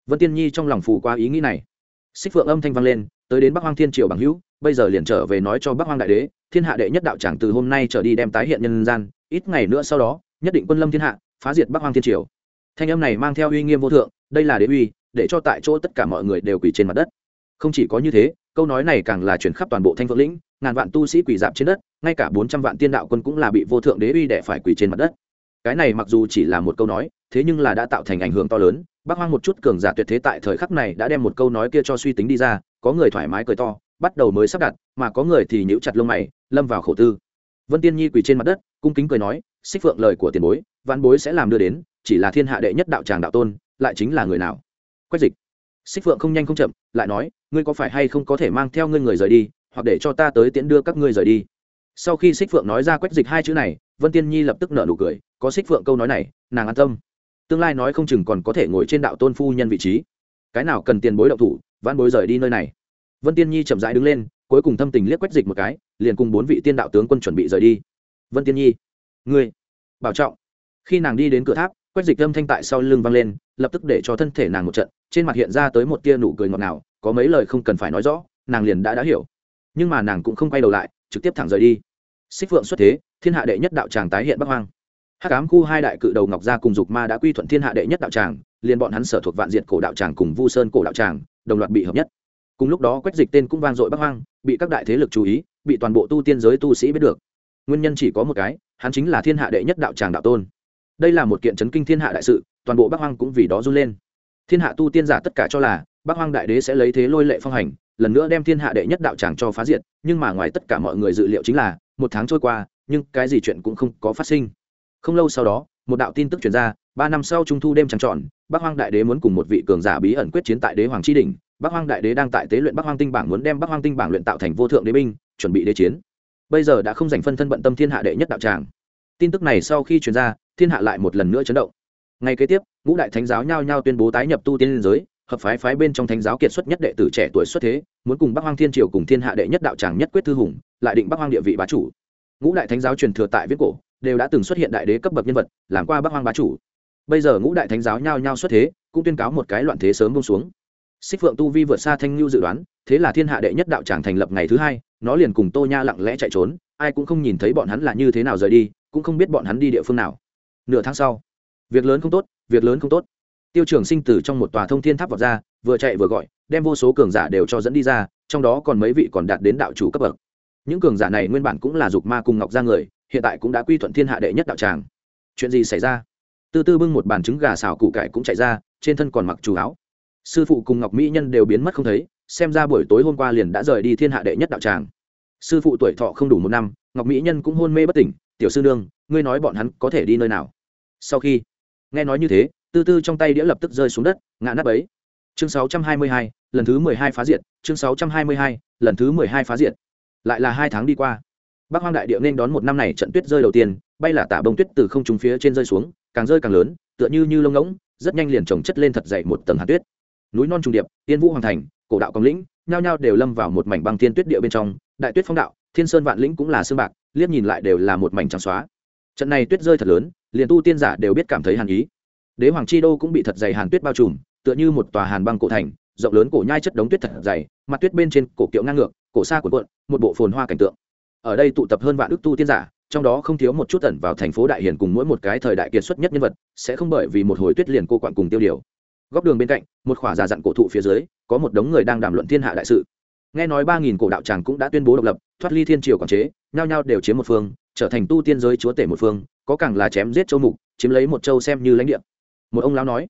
[SPEAKER 1] Vân tiên nhi trong lòng phù qua ý nghĩ này. Xích phượng âm thanh vang lên, tới đến bắc hoàng thiên triều bằng hữu, bây giờ liền trở về nói cho bắc hoàng đại đế, thiên hạ đệ nhất đạo tràng từ hôm nay trở đi đem tái hiện nhân gian, ít ngày nữa sau đó nhất định quân lâm thiên hạ, phá diệt bắc hoang thiên triều. Thanh âm này mang theo uy nghiêm vô thượng, đây là đế uy, để cho tại chỗ tất cả mọi người đều quỳ trên mặt đất. Không chỉ có như thế, câu nói này càng là chuyển khắp toàn bộ thanh phượng lĩnh, ngàn vạn tu sĩ quỳ dạp trên đất, ngay cả bốn trăm vạn tiên đạo quân cũng là bị vô thượng đế uy đẻ phải quỳ trên mặt đất. Cái này mặc dù chỉ là một câu nói, thế nhưng là đã tạo thành ảnh hưởng to lớn bác hoang một chút cường giả tuyệt thế tại thời khắc này đã đem một câu nói kia cho suy tính đi ra, có người thoải mái cười to, bắt đầu mới sắp đặt, mà có người thì nhíu chặt lông mày, lâm vào khổ tư. Vân tiên nhi quỳ trên mặt đất, cung kính cười nói xích phượng lời của tiền bối văn bối sẽ làm đưa đến, chỉ là thiên hạ đệ nhất đạo tràng đạo tôn, lại chính là người nào? Quách dịch. Xích phượng không nhanh không chậm, lại nói, ngươi có phải hay không có thể mang theo ngươi người rời đi, hoặc để cho ta tới tiễn đưa các ngươi rời đi? Sau khi xích phượng nói ra quách dịch hai chữ này, vân tiên nhi lập tức nở nụ cười, có xích phượng câu nói này, nàng an tâm. Tương lai nói không chừng còn có thể ngồi trên đạo tôn phu nhân vị trí. Cái nào cần tiền bối đậu thủ văn bối rời đi nơi này. Vân tiên nhi chậm rãi đứng lên, cuối cùng thâm tình liếc quách dịch một cái, liền cùng bốn vị tiên đạo tướng quân chuẩn bị rời đi. Vân tiên nhi ngươi, bảo trọng. Khi nàng đi đến cửa tháp, quách dịch âm thanh tại sau lưng vang lên, lập tức để cho thân thể nàng một trận, trên mặt hiện ra tới một tia nụ cười ngọt ngào, có mấy lời không cần phải nói rõ, nàng liền đã đã hiểu. Nhưng mà nàng cũng không quay đầu lại, trực tiếp thẳng rời đi. Xích phượng xuất thế, thiên hạ đệ nhất đạo tràng tái hiện bắc hoang. Hắc ám khu hai đại cự đầu ngọc gia cùng dục ma đã quy thuận thiên hạ đệ nhất đạo tràng, liền bọn hắn sở thuộc vạn diện cổ đạo tràng cùng vu sơn cổ đạo tràng, đồng loạt bị hợp nhất. Cùng lúc đó quách dịch tên cũng vang dội bắc hoang, bị các đại thế lực chú ý, bị toàn bộ tu tiên giới tu sĩ biết được. Nguyên nhân chỉ có một cái hắn chính là thiên hạ đệ nhất đạo tràng đạo tôn. Đây là một kiện chấn kinh thiên hạ đại sự, toàn bộ bắc hoang cũng vì đó run lên. Thiên hạ tu tiên giả tất cả cho là, bắc hoang đại đế sẽ lấy thế lôi lệ phong hành, lần nữa đem thiên hạ đệ nhất đạo tràng cho phá diệt, nhưng mà ngoài tất cả mọi người dự liệu chính là, một tháng trôi qua, nhưng cái gì chuyện cũng không có phát sinh. Không lâu sau đó, một đạo tin tức chuyển ra, ba năm sau trung thu đêm trăng trọn bắc hoang đại đế muốn cùng một vị cường giả bí ẩn quyết chiến tại đế hoàng tri đình bắc hoang đại đế đang tại tế luyện bắc hoang tinh bảng muốn đem bắc hoang tinh bảng luyện tạo thành vô thượng đế binh, chuẩn bị đế chiến bây giờ đã không dành phân thân bận tâm thiên hạ đệ nhất đạo tràng. Tin tức này sau khi truyền ra, thiên hạ lại một lần nữa chấn động. Ngay kế tiếp, ngũ đại thánh giáo nhao nhao tuyên bố tái nhập tu tiên liên giới, hợp phái phái bên trong thánh giáo kiệt xuất nhất đệ tử trẻ tuổi xuất thế, muốn cùng bắc hoang thiên triều cùng thiên hạ đệ nhất đạo tràng nhất quyết thư hùng, lại định bắc hoang địa vị bá chủ. Ngũ đại thánh giáo truyền thừa tại viết cổ, đều đã từng xuất hiện đại đế cấp bậc nhân vật, làm qua bắc hoang bá chủ. Bây giờ ngũ đại thánh giáo nhao nhao xuất thế, cũng tuyên cáo một cái loạn thế sớm bông xuống xích phượng tu vi vượt xa thanh lưu dự đoán, thế là thiên hạ đệ nhất đạo tràng thành lập ngày thứ hai, nó liền cùng tô nha lặng lẽ chạy trốn, ai cũng không nhìn thấy bọn hắn là như thế nào rời đi, cũng không biết bọn hắn đi địa phương nào. Nửa tháng sau, việc lớn không tốt, việc lớn không tốt. Tiêu trường sinh từ trong một tòa thông thiên tháp vọt ra, vừa chạy vừa gọi, đem vô số cường giả đều cho dẫn đi ra, trong đó còn mấy vị còn đạt đến đạo chủ cấp bậc. Những cường giả này nguyên bản cũng là dục ma cùng ngọc ra người, hiện tại cũng đã quy thuận thiên hạ đệ nhất đạo tràng. Chuyện gì xảy ra? Tư tư bưng một bàn trứng gà xào củ cải cũng chạy ra, trên thân còn mặc chú áo sư phụ cùng ngọc mỹ nhân đều biến mất không thấy xem ra buổi tối hôm qua liền đã rời đi thiên hạ đệ nhất đạo tràng. Sư phụ tuổi thọ không đủ một năm ngọc mỹ nhân cũng hôn mê bất tỉnh tiểu sư nương ngươi nói bọn hắn có thể đi nơi nào? Sau khi nghe nói như thế tư tư trong tay đĩa lập tức rơi xuống đất ngã nắp ấy. Chương 622, lần thứ mười hai phá diệt chương 622, lần thứ mười hai phá diệt. Lại là hai tháng đi qua. Bắc hoang đại địa nên đón một năm này trận tuyết rơi đầu tiên bay là tả bông tuyết từ không trung phía trên rơi xuống càng rơi càng lớn tựa như như lông ngỗng rất nhanh liền trồng chất lên thật dậy một tầng hạt tuyết núi non trùng điệp tiên vũ hoàng thành, cổ đạo công lĩnh, nhao nhao đều lâm vào một mảnh băng thiên tuyết địa bên trong, đại tuyết phong đạo, thiên sơn vạn lĩnh cũng là sương bạc, liếc nhìn lại đều là một mảnh trắng xóa. Trận này tuyết rơi thật lớn, liền tu tiên giả đều biết cảm thấy hàn ý. Đế hoàng chi đô cũng bị thật dày hàn tuyết bao trùm, tựa như một tòa hàn băng cổ thành, rộng lớn cổ nhai chất đống tuyết thật dày, mặt tuyết bên trên cổ kiệu ngang ngược, cổ xa cuộn cuộn, một bộ phồn hoa cảnh tượng. Ở đây tụ tập hơn vạn ước tu tiên giả, trong đó không thiếu một chút tẩn vào thành phố đại hiền cùng mỗi một cái thời đại kiệt xuất nhất nhân vật, sẽ không bởi vì một hồi tuyết liền cô quặn cùng tiêu điều góc đường bên cạnh, một khỏa già dặn cổ thụ phía dưới, có một đống người đang đàm luận thiên hạ đại sự. Nghe nói ba nghìn cổ đạo tràng cũng đã tuyên bố độc lập, thoát ly thiên triều quản chế, nhao nhao đều chiếm một phương, trở thành tu tiên giới chúa tể một phương, có càng là chém giết châu mục, chiếm lấy một châu xem như lãnh địa. Một ông lão nói,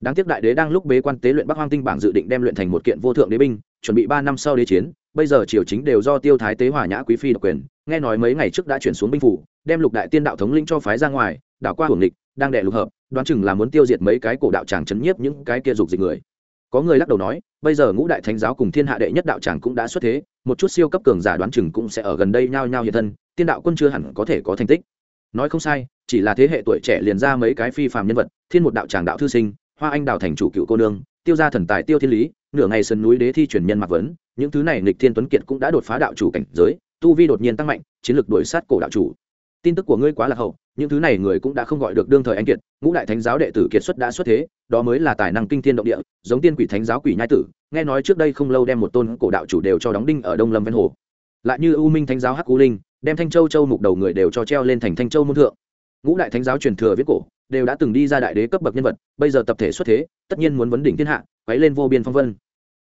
[SPEAKER 1] đáng tiếc đại đế đang lúc bế quan tế luyện bắc hoang tinh bảng dự định đem luyện thành một kiện vô thượng đế binh, chuẩn bị ba năm sau đế chiến, bây giờ triều chính đều do tiêu thái tế hòa nhã quý phi độc quyền nghe nói mấy ngày trước đã chuyển xuống binh phủ, đem lục đại tiên đạo thống linh cho phái ra ngoài, đảo qua hưởng địch đang đệ lục hợp, đoán chừng là muốn tiêu diệt mấy cái cổ đạo tràng chấn nhiếp những cái kia dục dịch người. Có người lắc đầu nói, bây giờ ngũ đại thánh giáo cùng thiên hạ đệ nhất đạo tràng cũng đã xuất thế, một chút siêu cấp cường giả đoán chừng cũng sẽ ở gần đây nhao nhao hiện thân, tiên đạo quân chưa hẳn có thể có thành tích. Nói không sai, chỉ là thế hệ tuổi trẻ liền ra mấy cái phi phàm nhân vật, thiên một đạo tràng đạo thư sinh, hoa anh đào thành chủ cựu cô nương, tiêu gia thần tài tiêu thiên lý, nửa ngày sân núi đế thi truyền nhân mặc vấn, những thứ này nghịch thiên tuấn kiệt cũng đã đột phá đạo chủ cảnh giới tu vi đột nhiên tăng mạnh, chiến lược đuổi sát cổ đạo chủ. Tin tức của ngươi quá là hậu, những thứ này người cũng đã không gọi được đương thời anh kiệt, ngũ đại thánh giáo đệ tử kiệt xuất đã xuất thế, đó mới là tài năng kinh thiên động địa, giống tiên quỷ thánh giáo quỷ nhai tử, nghe nói trước đây không lâu đem một tôn cổ đạo chủ đều cho đóng đinh ở đông lâm ven hồ. Lại như u minh thánh giáo hắc cú linh, đem thanh châu châu mục đầu người đều cho treo lên thành thanh châu môn thượng. Ngũ đại thánh giáo truyền thừa viết cổ, đều đã từng đi ra đại đế cấp bậc nhân vật, bây giờ tập thể xuất thế, tất nhiên muốn vấn đỉnh thiên hạ, quấy lên vô biên phong vân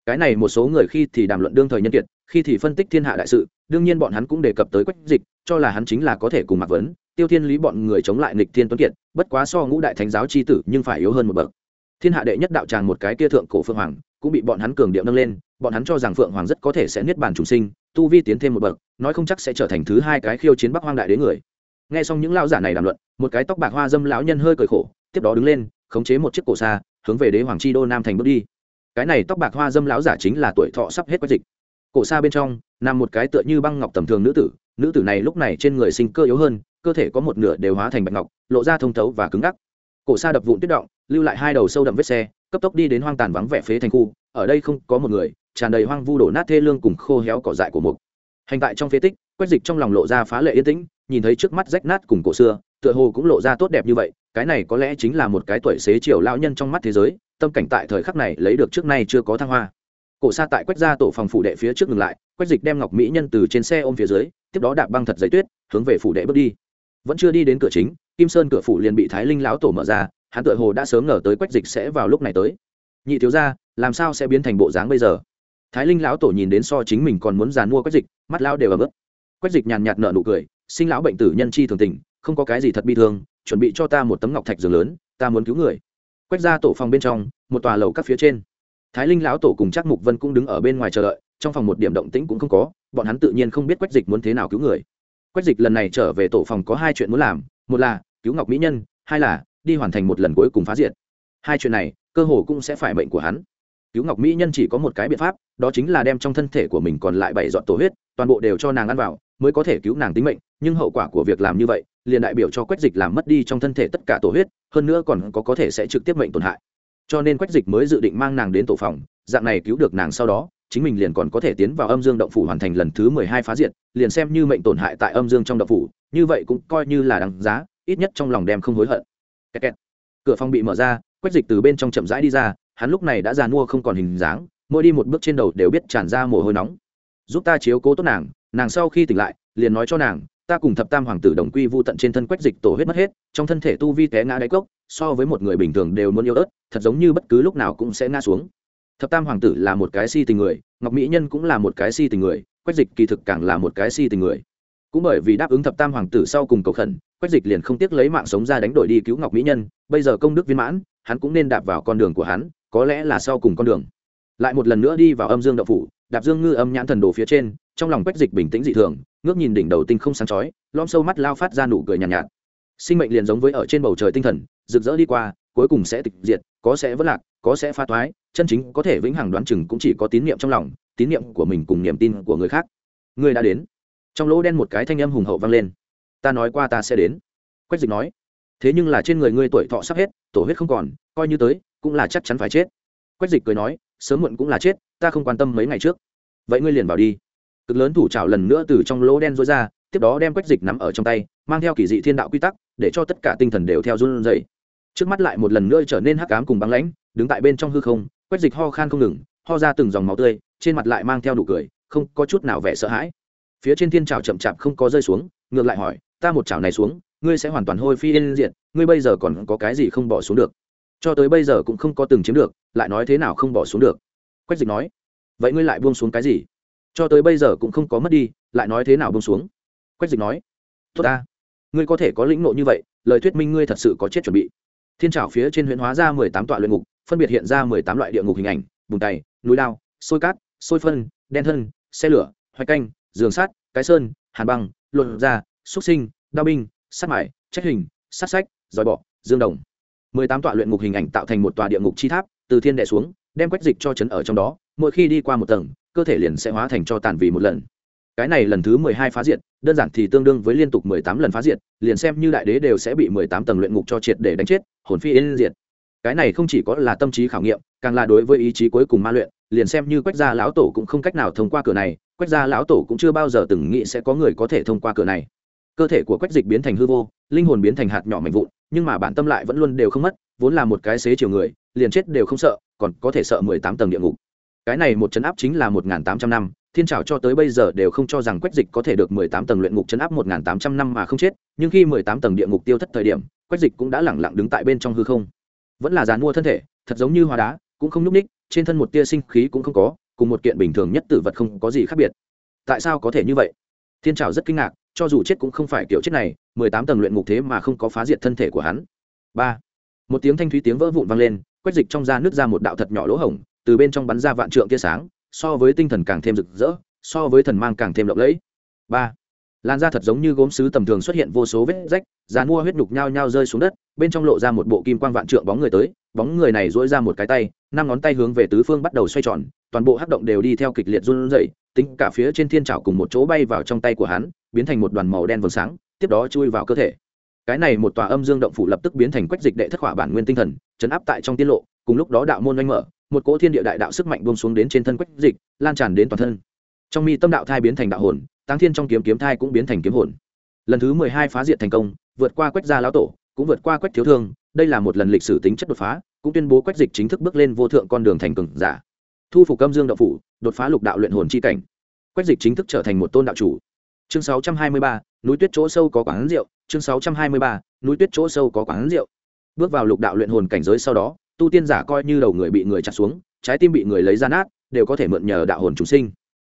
[SPEAKER 1] cái này một số người khi thì đàm luận đương thời nhân kiệt, khi thì phân tích thiên hạ đại sự, đương nhiên bọn hắn cũng đề cập tới quách dịch, cho là hắn chính là có thể cùng mạc vấn, tiêu thiên lý bọn người chống lại nịch thiên tuấn kiệt, bất quá so ngũ đại thánh giáo c h i tử nhưng phải yếu hơn một bậc. Thiên hạ đệ nhất đạo tràng một cái kia thượng cổ phượng hoàng, cũng bị bọn hắn cường điệu nâng lên, bọn hắn cho rằng phượng hoàng rất có thể sẽ niết bàn chủ sinh, tu vi tiến thêm một bậc, nói không chắc sẽ trở thành thứ hai cái khiêu chiến bắc hoang đại đế người. Nghe xong những lão giả này đàm luận, một cái tóc bạc hoa dâm lão nhân hơi cười khổ, tiếp đó đứng lên, khống chế một chiếc cổ xa, hướng về đế hoàng chi đô nam thành bước đi cái này tóc bạc hoa dâm lão giả chính là tuổi thọ sắp hết quá dịch. Cổ xa bên trong, nằm một cái tựa như băng ngọc tầm thường nữ tử nữ tử này lúc này trên người sinh cơ yếu hơn, cơ thể có một nửa đều hóa thành bạch ngọc, lộ ra thông thấu và cứng ngắc. Cổ xa đập vụn tuyết động, lưu lại hai đầu sâu đậm vết xe, cấp tốc đi đến hoang tàn vắng vẻ phế thành khu, ở đây không có một người, tràn đầy hoang vu đổ nát thê lương cùng khô héo cỏ dại của mục. Hành tại trong phế tích quét dịch trong lòng lộ ra phá lệ yên tĩnh, nhìn thấy trước mắt rách nát cùng cổ xưa, tựa hồ cũng lộ ra tốt đẹp như vậy, cái này có lẽ chính là một cái tuổi xế chiều lão nhân trong mắt thế giới tâm cảnh tại thời khắc này lấy được trước nay chưa có thăng hoa. Cổ xa tại quách ra tổ phòng phủ đệ phía trước ngừng lại quách dịch đem ngọc mỹ nhân từ trên xe ôm phía dưới, tiếp đó đạp băng thật giấy tuyết, hướng về phủ đệ bước đi. Vẫn chưa đi đến cửa chính, kim sơn cửa phủ liền bị thái linh lão tổ mở ra, hắn tựa hồ đã sớm ngờ tới quách dịch sẽ vào lúc này tới. Nhị thiếu ra làm sao sẽ biến thành bộ dáng bây giờ? Thái linh lão tổ nhìn đến so chính mình còn muốn dàn mua quách dịch, mắt lão đều ấm ức quách dịch nhàn nhạt nợ nụ cười, sinh lão bệnh tử nhân chi thường tình, không có cái gì thật bi thương, chuẩn bị cho ta một tấm ngọc thạch giường lớn, ta muốn cứu người quách ra tổ phòng bên trong, một tòa lầu các phía trên. Thái linh lão tổ cùng Trác mục vân cũng đứng ở bên ngoài chờ đợi, trong phòng một điểm động tĩnh cũng không có, bọn hắn tự nhiên không biết quách dịch muốn thế nào cứu người. Quách dịch lần này trở về tổ phòng có hai chuyện muốn làm, một là cứu ngọc mỹ nhân, hai là đi hoàn thành một lần cuối cùng phá diệt. Hai chuyện này, cơ hồ cũng sẽ phải mệnh của hắn. Cứu ngọc mỹ nhân chỉ có một cái biện pháp, đó chính là đem trong thân thể của mình còn lại bảy dọn tổ huyết, toàn bộ đều cho nàng ăn vào, mới có thể cứu nàng tính mệnh, nhưng hậu quả của việc làm như vậy liền đại biểu cho quách dịch làm mất đi trong thân thể tất cả tổ huyết, hơn nữa còn có có thể sẽ trực tiếp mệnh tổn hại. Cho nên quách dịch mới dự định mang nàng đến tổ phòng, dạng này cứu được nàng sau đó, chính mình liền còn có thể tiến vào âm dương động phủ hoàn thành lần thứ mười hai phá diệt, liền xem như mệnh tổn hại tại âm dương trong động phủ, như vậy cũng coi như là đáng giá, ít nhất trong lòng đem không hối hận. Kẹt kẹt. cửa phòng bị mở ra, quách dịch từ bên trong chậm rãi đi ra, hắn lúc này đã già mua không còn hình dáng, mỗi đi một bước trên đầu đều biết tràn ra mồ hôi nóng. Giúp ta chiếu cố tốt nàng nàng sau khi tỉnh lại, liền nói cho nàng ta cùng thập tam hoàng tử đồng quy vu tận trên thân quách dịch tổ huyết mất hết, trong thân thể tu vi té ngã đáy cốc, so với một người bình thường đều muốn yêu ớt, thật giống như bất cứ lúc nào cũng sẽ ngã xuống. Thập tam hoàng tử là một cái si tình người, ngọc mỹ nhân cũng là một cái si tình người, quách dịch kỳ thực càng là một cái si tình người. Cũng bởi vì đáp ứng thập tam hoàng tử sau cùng cầu khẩn, quách dịch liền không tiếc lấy mạng sống ra đánh đổi đi cứu ngọc mỹ nhân, bây giờ công đức viên mãn, hắn cũng nên đạp vào con đường của hắn, có lẽ là sau cùng con đường. Lại một lần nữa đi vào âm dương đậu phủ, đạp dương ngư âm nhãn thần đồ phía trên, trong lòng quách dịch bình tĩnh dị thường ngước nhìn đỉnh đầu tinh không sáng chói lom sâu mắt lao phát ra nụ cười nhàn nhạt, nhạt. Sinh mệnh liền giống với ở trên bầu trời tinh thần rực rỡ đi qua cuối cùng sẽ tịch diệt có sẽ vất lạc có sẽ pha toái chân chính có thể vĩnh hằng đoán chừng cũng chỉ có tín niệm trong lòng tín niệm của mình cùng niềm tin của người khác. Người đã đến. Trong lỗ đen một cái thanh âm hùng hậu vang lên. Ta nói qua ta sẽ đến. Quách dịch nói. Thế nhưng là trên người ngươi tuổi thọ sắp hết tổ huyết không còn coi như tới cũng là chắc chắn phải chết. Quách dịch cười nói sớm muộn cũng là chết ta không quan tâm mấy ngày trước. Vậy ngươi liền vào đi cực lớn thủ trào lần nữa từ trong lỗ đen rối ra, tiếp đó đem quách dịch nắm ở trong tay, mang theo kỳ dị thiên đạo quy tắc, để cho tất cả tinh thần đều theo run dày trước mắt lại một lần nữa trở nên hắc cám cùng băng lãnh, đứng tại bên trong hư không, quách dịch ho khan không ngừng, ho ra từng dòng máu tươi, trên mặt lại mang theo nụ cười, không có chút nào vẻ sợ hãi. Phía trên thiên trào chậm chạp không có rơi xuống, ngược lại hỏi, ta một chảo này xuống, ngươi sẽ hoàn toàn hôi phi yên diện ngươi bây giờ còn có cái gì không bỏ xuống được? Cho tới bây giờ cũng không có từng chiếm được, lại nói thế nào không bỏ xuống được? Quách dịch nói, vậy ngươi lại buông xuống cái gì? Cho tới bây giờ cũng không có mất đi, lại nói thế nào buông xuống? Quách dịch nói, tốt ta, ngươi có thể có lĩnh nộ như vậy, lời thuyết minh ngươi thật sự có chết chuẩn bị. Thiên trào phía trên huyện hóa ra mười tám tọa luyện ngục, phân biệt hiện ra mười tám loại địa ngục hình ảnh, bùn tay núi lao sôi cát sôi phân, đen thân, xe lửa, hoạch canh, giường sát cái sơn, hàn băng luận da, xúc sinh, đao binh sát mải trách hình sát sách dòi bọ, dương đồng. mười tám tọa luyện ngục hình ảnh tạo thành một tòa địa ngục chi tháp, từ thiên đệ xuống, đem quách dịch cho chấn ở trong đó, mỗi khi đi qua một tầng cơ thể liền sẽ hóa thành cho tàn vì một lần. Cái này lần thứ mười hai phá diệt, đơn giản thì tương đương với liên tục mười tám lần phá diệt, liền xem như đại đế đều sẽ bị mười tám tầng luyện ngục cho triệt để đánh chết, hồn phi yên diệt. Cái này không chỉ có là tâm trí khảo nghiệm, càng là đối với ý chí cuối cùng ma luyện, liền xem như quách gia lão tổ cũng không cách nào thông qua cửa này, quách gia lão tổ cũng chưa bao giờ từng nghĩ sẽ có người có thể thông qua cửa này. Cơ thể của quách dịch biến thành hư vô, linh hồn biến thành hạt nhỏ mạnh vụn, nhưng mà bản tâm lại vẫn luôn đều không mất, vốn là một cái xế chiều người, liền chết đều không sợ, còn có thể sợ mười tám tầng địa ngục cái này một chấn áp chính là một tám trăm năm, thiên trảo cho tới bây giờ đều không cho rằng quách dịch có thể được mười tám tầng luyện ngục chấn áp một tám trăm năm mà không chết, nhưng khi mười tám tầng địa ngục tiêu thất thời điểm, quách dịch cũng đã lẳng lặng đứng tại bên trong hư không. Vẫn là dàn mua thân thể, thật giống như hóa đá, cũng không nhúc ních trên thân một tia sinh khí cũng không có, cùng một kiện bình thường nhất tử vật không có gì khác biệt. Tại sao có thể như vậy? Thiên trảo rất kinh ngạc, cho dù chết cũng không phải kiểu chết này, mười tám tầng luyện ngục thế mà không có phá diệt thân thể của hắn. Ba. Một tiếng thanh thúy tiếng vỡ vụn vang lên, quách dịch trong da nước ra một đạo thật nhỏ lỗ hổng từ bên trong bắn ra vạn trượng tia sáng, so với tinh thần càng thêm rực rỡ, so với thần mang càng thêm lộng lẫy. Ba, làn da thật giống như gốm sứ tầm thường xuất hiện vô số vết rách dàn mua huyết nhục nhao nhao rơi xuống đất, bên trong lộ ra một bộ kim quang vạn trượng bóng người tới, bóng người này dỗi ra một cái tay, năm ngón tay hướng về tứ phương bắt đầu xoay tròn, toàn bộ hắc động đều đi theo kịch liệt run rẩy, tính cả phía trên thiên trào cùng một chỗ bay vào trong tay của hắn, biến thành một đoàn màu đen vầng sáng, tiếp đó chui vào cơ thể. Cái này một tòa âm dương động phủ lập tức biến thành quách dịch đệ thất hỏa bản nguyên tinh thần, chấn áp tại trong tiết lộ, cùng lúc đó đạo môn oanh mở một cỗ thiên địa đại đạo sức mạnh buông xuống đến trên thân quách dịch, lan tràn đến toàn thân. Trong mi tâm đạo thai biến thành đạo hồn tăng thiên trong kiếm kiếm thai cũng biến thành kiếm hồn. Lần thứ mười hai phá diệt thành công, vượt qua quách gia lão tổ, cũng vượt qua quách thiếu thương, đây là một lần lịch sử tính chất đột phá, cũng tuyên bố quách dịch chính thức bước lên vô thượng con đường thành cường giả. Thu phục âm dương đạo phủ, đột phá lục đạo luyện hồn chi cảnh. Quách dịch chính thức trở thành một tôn đạo chủ. Chương sáu trăm hai mươi ba, núi tuyết chỗ sâu có quán rượu. Chương sáu trăm hai mươi ba, núi tuyết chỗ sâu có quán rượu. Bước vào lục đạo luyện hồn cảnh giới sau đó tu tiên giả coi như đầu người bị người chặt xuống, trái tim bị người lấy ra nát, đều có thể mượn nhờ đạo hồn chúng sinh.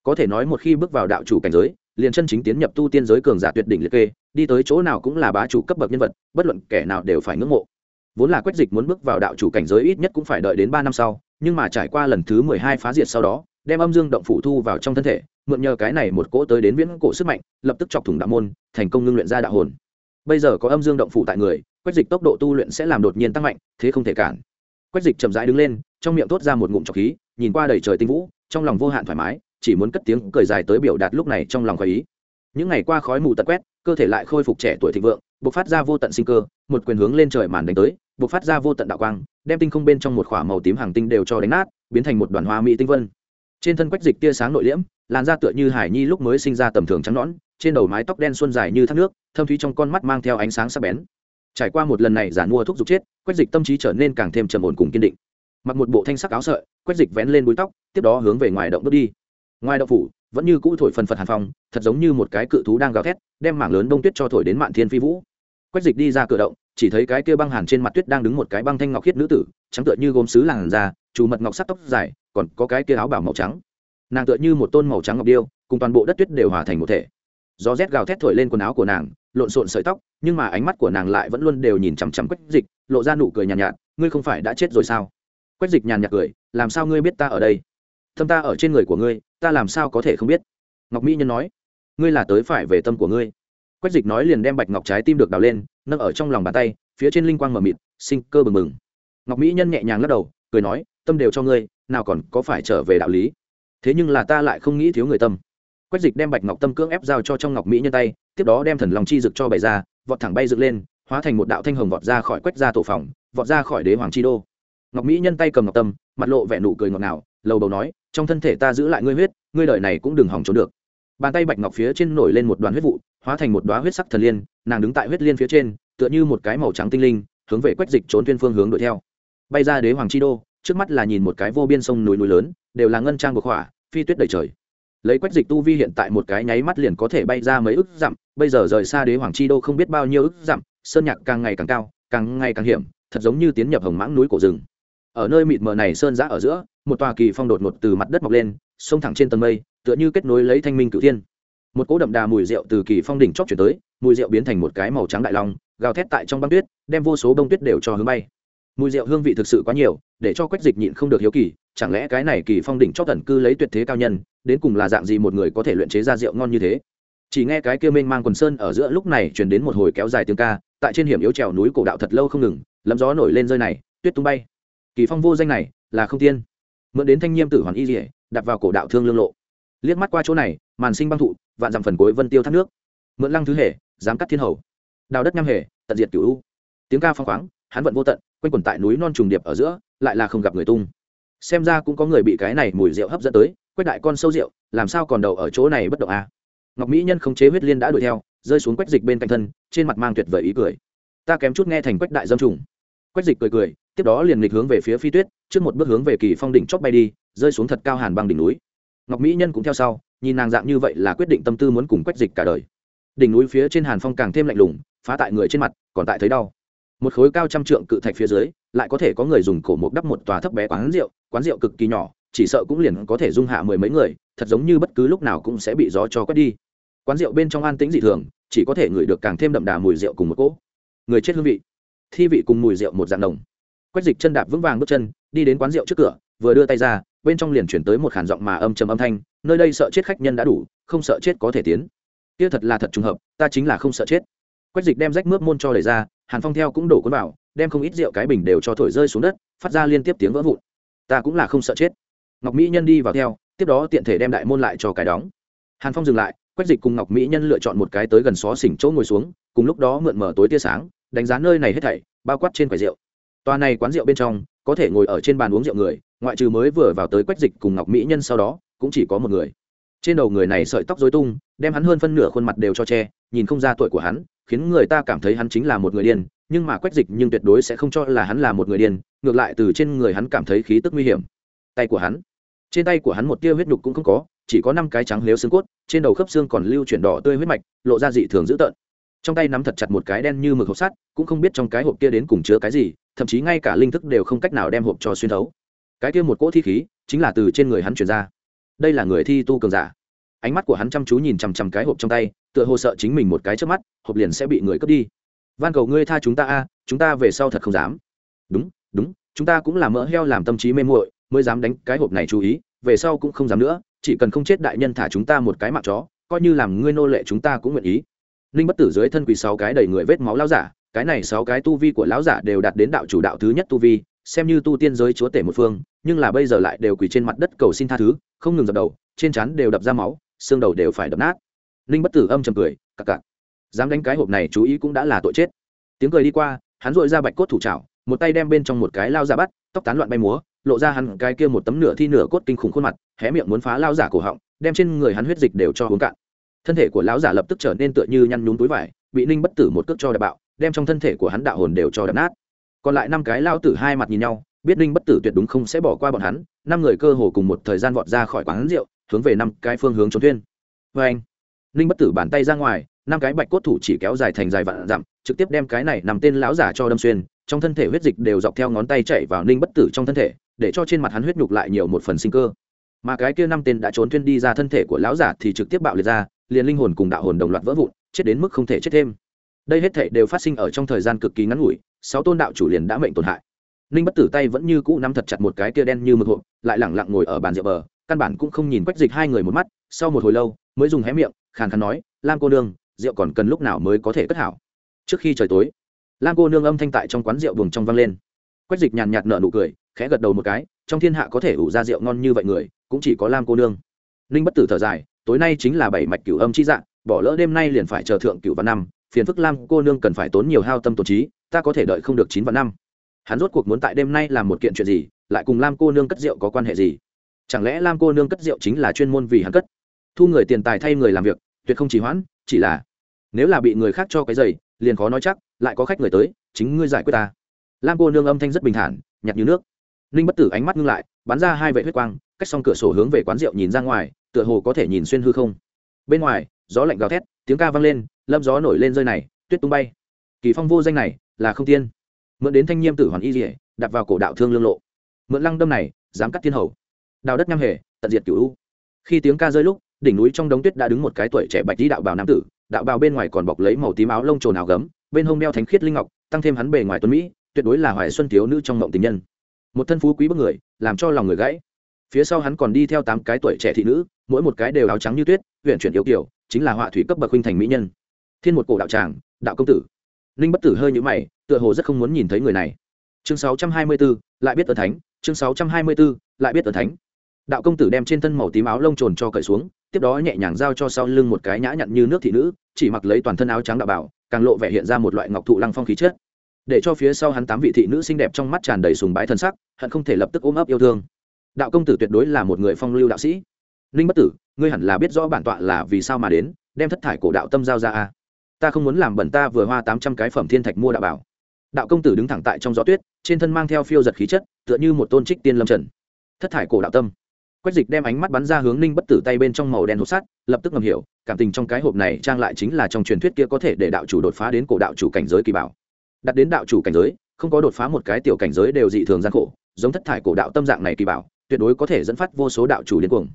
[SPEAKER 1] Có thể nói một khi bước vào đạo chủ cảnh giới, liền chân chính tiến nhập tu tiên giới cường giả tuyệt đỉnh liệt kê, đi tới chỗ nào cũng là bá chủ cấp bậc nhân vật, bất luận kẻ nào đều phải ngưỡng mộ. Vốn là quách dịch muốn bước vào đạo chủ cảnh giới ít nhất cũng phải đợi đến ba năm sau, nhưng mà trải qua lần thứ mười hai phá diệt sau đó, đem âm dương động phủ thu vào trong thân thể, mượn nhờ cái này một cỗ tới đến viễn cổ sức mạnh, lập tức chọc thủng đạo môn, thành công ngưng luyện ra đạo hồn. Bây giờ có âm dương động phủ tại người, quách dịch tốc độ tu luyện sẽ làm đột nhiên tăng mạnh, thế không thể cản quách dịch chậm rãi đứng lên, trong miệng thốt ra một ngụm trọc khí, nhìn qua đầy trời tinh vũ, trong lòng vô hạn thoải mái, chỉ muốn cất tiếng cười dài tới biểu đạt lúc này trong lòng khỏi ý. Những ngày qua khói mù tận quét, cơ thể lại khôi phục trẻ tuổi thịnh vượng buộc phát ra vô tận sinh cơ, một quyền hướng lên trời màn đánh tới buộc phát ra vô tận đạo quang, đem tinh không bên trong một k h ỏ a màu tím hàng tinh đều cho đánh nát, biến thành một đoàn hoa mỹ tinh vân. Trên thân quách dịch tia sáng nội liễm, làn da tựa như hải nhi lúc mới sinh ra tầm thường trắng nõn, trên đầu mái tóc đen xuân dài như thác nước, thâm thúy trong con mắt mang theo ánh sáng sắc bén trải qua một lần này giản mua thuốc dục chết, quách dịch tâm trí trở nên càng thêm trầm ổn cùng kiên định. Mặc một bộ thanh sắc áo sợi, quách dịch vén lên búi tóc, tiếp đó hướng về ngoài động bước đi. Ngoài động phủ, vẫn như cũ thổi phần phật hàn phong, thật giống như một cái cự thú đang gào thét, đem mảng lớn đông tuyết cho thổi đến mạn thiên phi vũ. Quách dịch đi ra cửa động, chỉ thấy cái kia băng hàn trên mặt tuyết đang đứng một cái băng thanh ngọc khiết nữ tử, trắng tựa như gốm sứ làn da chủ mật ngọc sắc tóc dài, còn có cái kia áo bảo màu trắng. Nàng tựa như một tôn màu trắng ngọc điêu, cùng toàn bộ đất tuyết đều hòa thành một thể. Gió rét gào thét thổi lên quần áo của nàng lộn xộn sợi tóc nhưng mà ánh mắt của nàng lại vẫn luôn đều nhìn chằm chằm quách dịch lộ ra nụ cười nhàn nhạt, nhạt ngươi không phải đã chết rồi sao? Quách dịch nhàn nhạt cười làm sao ngươi biết ta ở đây? Thâm ta ở trên người của ngươi ta làm sao có thể không biết? Ngọc mỹ nhân nói ngươi là tới phải về tâm của ngươi. Quách dịch nói liền đem bạch ngọc trái tim được đào lên nâng ở trong lòng bàn tay phía trên linh quang mờ mịt sinh cơ bừng bừng. Ngọc mỹ nhân nhẹ nhàng lắc đầu cười nói tâm đều cho ngươi nào còn có phải trở về đạo lý? Thế nhưng là ta lại không nghĩ thiếu người tâm. Quách dịch đem bạch ngọc tâm cưỡng ép giao cho trong ngọc mỹ nhân tay tiếp đó đem thần long chi dực cho bày ra, vọt thẳng bay dựng lên, hóa thành một đạo thanh hồng vọt ra khỏi quách ra tổ phòng, vọt ra khỏi đế hoàng chi đô. Ngọc mỹ nhân tay cầm ngọc tâm, mặt lộ vẻ nụ cười ngọt ngào, lầu đầu nói, trong thân thể ta giữ lại ngươi huyết, ngươi đợi này cũng đừng hỏng trốn được. Bàn tay bạch ngọc phía trên nổi lên một đoàn huyết vụ, hóa thành một đoá huyết sắc thần liên, nàng đứng tại huyết liên phía trên, tựa như một cái màu trắng tinh linh, hướng về quách dịch trốn tuyên phương hướng đuổi theo. Bay ra đế hoàng chi đô, trước mắt là nhìn một cái vô biên sông núi núi lớn, đều là ngân trang bực hỏa phi tuyết đầy trời. Lấy quách dịch tu vi hiện tại một cái nháy mắt liền có thể bay ra mấy ức dặm bây giờ rời xa đế hoàng chi đô không biết bao nhiêu ức dặm, sơn nhạc càng ngày càng cao, càng ngày càng hiểm, thật giống như tiến nhập hồng mãng núi cổ rừng. Ở nơi mịt mờ này sơn giã ở giữa, một tòa kỳ phong đột ngột từ mặt đất mọc lên xông thẳng trên tầng mây, tựa như kết nối lấy thanh minh cửu thiên. Một cỗ đậm đà mùi rượu từ kỳ phong đỉnh chót chuyển tới, mùi rượu biến thành một cái màu trắng đại long, gào thét tại trong băng tuyết, đem vô số bông tuyết đều cho hướng bay. Mùi rượu hương vị thực sự quá nhiều, để cho quách dịch nhịn không được hiếu kỳ, chẳng lẽ cái này kỳ phong đỉnh chót thần cư lấy tuyệt thế cao nhân, đến cùng là dạng gì một người có thể luyện chế ra rượu ngon như thế? Chỉ nghe cái kia mênh mang quần sơn ở giữa lúc này chuyển đến một hồi kéo dài tiếng ca, tại trên hiểm yếu trèo núi cổ đạo thật lâu không ngừng, lấm gió nổi lên rơi này, tuyết tung bay. Kỳ phong vô danh này, là không tiên. Mượn đến thanh niêm tử hoàn y dỉa đặt vào cổ đạo thương lương lộ. Liếc mắt qua chỗ này, màn sinh băng thụ, vạn dặm phần cuối vân tiêu thác nước. Mượn lăng thứ hệ dám cắt thiên hầu. Đào đất nham hệ tận diệt cửu u. Tiếng ca phong khoáng, hắn vận vô tận, quanh quẩn tại núi non trùng điệp ở giữa, lại là không gặp người tung. Xem ra cũng có người bị cái này mùi rượu hấp dẫn tới, quét đại con sâu rượu, làm sao còn đầu ở chỗ này bất động à? Ngọc mỹ nhân không chế huyết liên đã đuổi theo rơi xuống quách dịch bên cạnh thân trên mặt mang tuyệt vời ý cười ta kém chút nghe thành quách đại dâm trùng quách dịch cười cười tiếp đó liền nghịch hướng về phía phi tuyết trước một bước hướng về kỳ phong đỉnh chót bay đi rơi xuống thật cao hàn băng đỉnh núi ngọc mỹ nhân cũng theo sau nhìn nàng dạng như vậy là quyết định tâm tư muốn cùng quách dịch cả đời đỉnh núi phía trên hàn phong càng thêm lạnh lùng phá tại người trên mặt còn tại thấy đau một khối cao trăm trượng cự thạch phía dưới lại có thể có người dùng cổ mục đắp một tòa thấp bé quán rượu quán rượu cực kỳ nhỏ chỉ sợ cũng liền có thể dung hạ mười mấy người, thật giống như bất cứ lúc nào cũng sẽ bị gió cho quét đi. Quán rượu bên trong an tĩnh dị thường, chỉ có thể ngửi được càng thêm đậm đà mùi rượu cùng một cỗ. Người chết hương vị. Thi vị cùng mùi rượu một dạng đồng. Quách dịch chân đạp vững vàng bước chân, đi đến quán rượu trước cửa, vừa đưa tay ra, bên trong liền chuyển tới một khản giọng mà âm trầm âm thanh, nơi đây sợ chết khách nhân đã đủ, không sợ chết có thể tiến. Kia thật là thật trùng hợp, ta chính là không sợ chết. Quách dịch đem rách mướp môn cho đẩy ra, hàn phong theo cũng đổ cuốn vào, đem không ít rượu cái bình đều cho thổi rơi xuống đất, phát ra liên tiếp tiếng vỡ vụn. Ta cũng là không sợ chết ngọc mỹ nhân đi vào theo, tiếp đó tiện thể đem đại môn lại cho cái đóng. Hàn phong dừng lại, quách dịch cùng ngọc mỹ nhân lựa chọn một cái tới gần xó xỉnh chỗ ngồi xuống, cùng lúc đó mượn mở tối tia sáng, đánh giá nơi này hết thảy, bao quát trên quầy rượu. Tòa này quán rượu bên trong, có thể ngồi ở trên bàn uống rượu người, ngoại trừ mới vừa vào tới quách dịch cùng ngọc mỹ nhân sau đó, cũng chỉ có một người. Trên đầu người này sợi tóc dối tung, đem hắn hơn phân nửa khuôn mặt đều cho che, nhìn không ra tuổi của hắn, khiến người ta cảm thấy hắn chính là một người điên, nhưng mà quách dịch nhưng tuyệt đối sẽ không cho là hắn là một người điên, ngược lại từ trên người hắn cảm thấy khí tức nguy hiểm. Tay của hắn trên tay của hắn một tia huyết nhục cũng không có, chỉ có năm cái trắng lếu xương cốt, trên đầu khớp xương còn lưu chuyển đỏ tươi huyết mạch, lộ ra dị thường dữ tợn. Trong tay nắm thật chặt một cái đen như mực hộp sắt, cũng không biết trong cái hộp kia đến cùng chứa cái gì, thậm chí ngay cả linh thức đều không cách nào đem hộp cho xuyên thấu. Cái kia một cỗ thi khí, chính là từ trên người hắn chuyển ra. Đây là người thi tu cường giả. Ánh mắt của hắn chăm chú nhìn chằm chằm cái hộp trong tay, tựa hồ sợ chính mình một cái trước mắt, hộp liền sẽ bị người cướp đi. Van cầu ngươi tha chúng ta a, chúng ta về sau thật không dám. Đúng đúng, chúng ta cũng là mỡ heo làm tâm trí mê muội mới dám đánh cái hộp này chú ý, về sau cũng không dám nữa, chỉ cần không chết đại nhân thả chúng ta một cái mạng chó, coi như làm ngươi nô lệ chúng ta cũng nguyện ý. Ninh bất tử dưới thân quỳ sáu cái đầy người vết máu lao giả, cái này sáu cái tu vi của lão giả đều đạt đến đạo chủ đạo thứ nhất tu vi, xem như tu tiên giới chúa tể một phương, nhưng là bây giờ lại đều quỳ trên mặt đất cầu xin tha thứ, không ngừng dập đầu, trên chắn đều đập ra máu, xương đầu đều phải đập nát. Ninh bất tử âm chầm cười, cặc cặc, dám đánh cái hộp này chú ý cũng đã là tội chết. Tiếng cười đi qua, hắn dội ra bạch cốt thủ trào một tay đem bên trong một cái lao giả bắt, tóc tán loạn bay múa lộ ra hắn cái kia một tấm nửa thi nửa cốt kinh khủng khuôn mặt, hé miệng muốn phá lao giả cổ họng, đem trên người hắn huyết dịch đều cho uống cạn. Thân thể của lão giả lập tức trở nên tựa như nhăn nhúm túi vải, bị ninh bất tử một cước cho đập bạo, đem trong thân thể của hắn đạo hồn đều cho đập nát. Còn lại năm cái lao tử hai mặt nhìn nhau, biết ninh bất tử tuyệt đúng không sẽ bỏ qua bọn hắn, năm người cơ hồ cùng một thời gian vọt ra khỏi quán rượu, hướng về năm cái phương hướng trốn thuyên vê anh, ninh bất tử bàn tay ra ngoài, năm cái bạch cốt thủ chỉ kéo dài thành dài vạn dặm, trực tiếp đem cái này nằm tên lão giả cho đâm xuyên, trong thân thể huyết dịch đều dọc theo ngón tay chạy vào ninh bất tử trong thân thể để cho trên mặt hắn huyết nhục lại nhiều một phần sinh cơ. Mà cái kia năm tên đã trốn thuyên đi ra thân thể của lão giả thì trực tiếp bạo liệt ra, liền linh hồn cùng đạo hồn đồng loạt vỡ vụn, chết đến mức không thể chết thêm. Đây hết thể đều phát sinh ở trong thời gian cực kỳ ngắn ngủi, sáu tôn đạo chủ liền đã mệnh tổn hại. Ninh bất tử tay vẫn như cũ nắm thật chặt một cái kia đen như mực hộp, lại lẳng lặng ngồi ở bàn rượu bờ, căn bản cũng không nhìn quách dịch hai người một mắt, sau một hồi lâu, mới dùng hé miệng, khàn khàn nói, lam cô nương, rượu còn cần lúc nào mới có thể cất hảo? Trước khi trời tối, lam cô nương âm thanh tại trong quán rượu buồng trong vang lên quách dịch nhàn nhạt nở nụ cười, khẽ gật đầu một cái, trong thiên hạ có thể ủ ra rượu ngon như vậy người, cũng chỉ có lam cô nương. Ninh bất tử thở dài, tối nay chính là bảy mạch cửu âm chi dạng, bỏ lỡ đêm nay liền phải chờ thượng cửu và năm, phiền phức lam cô nương cần phải tốn nhiều hao tâm tổn trí, ta có thể đợi không được chín và năm. Hắn rốt cuộc muốn tại đêm nay làm một kiện chuyện gì, lại cùng lam cô nương cất rượu có quan hệ gì? Chẳng lẽ lam cô nương cất rượu chính là chuyên môn vì hắn cất? Thu người tiền tài thay người làm việc, tuyệt không chỉ hoãn, chỉ là nếu là bị người khác cho cái giày, liền khó nói chắc, lại có khách người tới, chính ngươi giải quyết ta lam cô nương âm thanh rất bình thản nhặt như nước. Ninh bất tử ánh mắt ngưng lại, bắn ra hai vệ huyết quang, cách xong cửa sổ hướng về quán rượu nhìn ra ngoài, tựa hồ có thể nhìn xuyên hư không. Bên ngoài, gió lạnh gào thét, tiếng ca vang lên, lâm gió nổi lên rơi này, tuyết tung bay. Kỳ phong vô danh này, là không tiên. Mượn đến thanh niêm tử hoàn y dỉa đặt vào cổ đạo thương lương lộ. Mượn lăng đâm này, dám cắt thiên hầu. Đào đất nham hề, tận diệt cửu u. Khi tiếng ca rơi lúc, đỉnh núi trong đống tuyết đã đứng một cái tuổi trẻ bạch đi đạo bào nam tử, đạo bào bên ngoài còn bọc lấy màu tím áo lông trồn áo gấm, bên hông đeo thánh khiết linh ngọc, tăng thêm hắn bề ngoài tuấn mỹ tuyệt đối là hoài xuân thiếu nữ trong mộng tình nhân. Một thân phú quý bức người làm cho lòng người gãy. Phía sau hắn còn đi theo tám cái tuổi trẻ thị nữ mỗi một cái đều áo trắng như tuyết huyện chuyển yêu kiểu chính là họa thủy cấp bậc huynh thành mỹ nhân. Thiên một cổ đạo tràng đạo công tử. Ninh bất tử hơi nhũ mày tựa hồ rất không muốn nhìn thấy người này. Chương 624, lại biết ơn thánh chương 624, lại biết ơn thánh. Đạo công tử đem trên thân màu tím áo lông trồn cho cởi xuống tiếp đó nhẹ nhàng giao cho sau lưng một cái nhã nhặn như nước thị nữ chỉ mặc lấy toàn thân áo trắng đạo bảo càng lộ vẻ hiện ra một loại ngọc thụ lăng phong khí chất để cho phía sau hắn tám vị thị nữ xinh đẹp trong mắt tràn đầy sùng bái thần sắc, hận không thể lập tức ôm ấp yêu thương. Đạo công tử tuyệt đối là một người phong lưu đạo sĩ. Ninh bất tử, ngươi hẳn là biết rõ bản tọa là vì sao mà đến, đem thất thải cổ đạo tâm giao ra a. Ta không muốn làm bẩn ta vừa hoa tám trăm cái phẩm thiên thạch mua đạo bảo. Đạo công tử đứng thẳng tại trong gió tuyết, trên thân mang theo phiêu giật khí chất, tựa như một tôn trích tiên lâm trần. Thất thải cổ đạo tâm. Quách dịch đem ánh mắt bắn ra hướng ninh bất tử tay bên trong màu đen hộp sắt, lập tức ngầm hiểu, cảm tình trong cái hộp này trang lại chính là trong truyền thuyết kia có thể để đạo chủ đột phá đến cổ đạo chủ cảnh giới kỳ bảo đặt đến đạo chủ cảnh giới, không có đột phá một cái tiểu cảnh giới đều dị thường gian khổ, giống thất thải cổ đạo tâm dạng này kỳ bảo, tuyệt đối có thể dẫn phát vô số đạo chủ điên cuồng.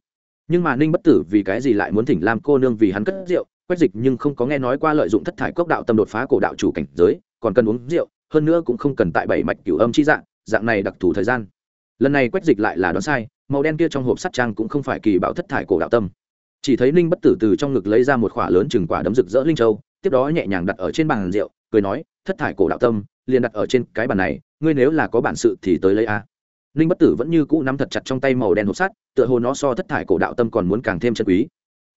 [SPEAKER 1] Nhưng mà ninh bất tử vì cái gì lại muốn thỉnh lam cô nương vì hắn cất rượu, quách dịch nhưng không có nghe nói qua lợi dụng thất thải cốc đạo tâm đột phá cổ đạo chủ cảnh giới, còn cần uống rượu, hơn nữa cũng không cần tại bảy mạch cửu âm chi dạng dạng này đặc thù thời gian. Lần này quách dịch lại là đoán sai, màu đen kia trong hộp sắt trang cũng không phải kỳ bảo thất thải cổ đạo tâm. Chỉ thấy ninh bất tử từ trong ngực lấy ra một khỏa lớn chừng quả đấm rực rỡ linh châu, tiếp đó nhẹ nhàng đặt ở trên bàn rượu, cười nói thất thải cổ đạo tâm, liền đặt ở trên cái bàn này, ngươi nếu là có bản sự thì tới lấy a. Ninh bất tử vẫn như cũ nắm thật chặt trong tay màu đen hộp sắt, tựa hồ nó so thất thải cổ đạo tâm còn muốn càng thêm chân quý.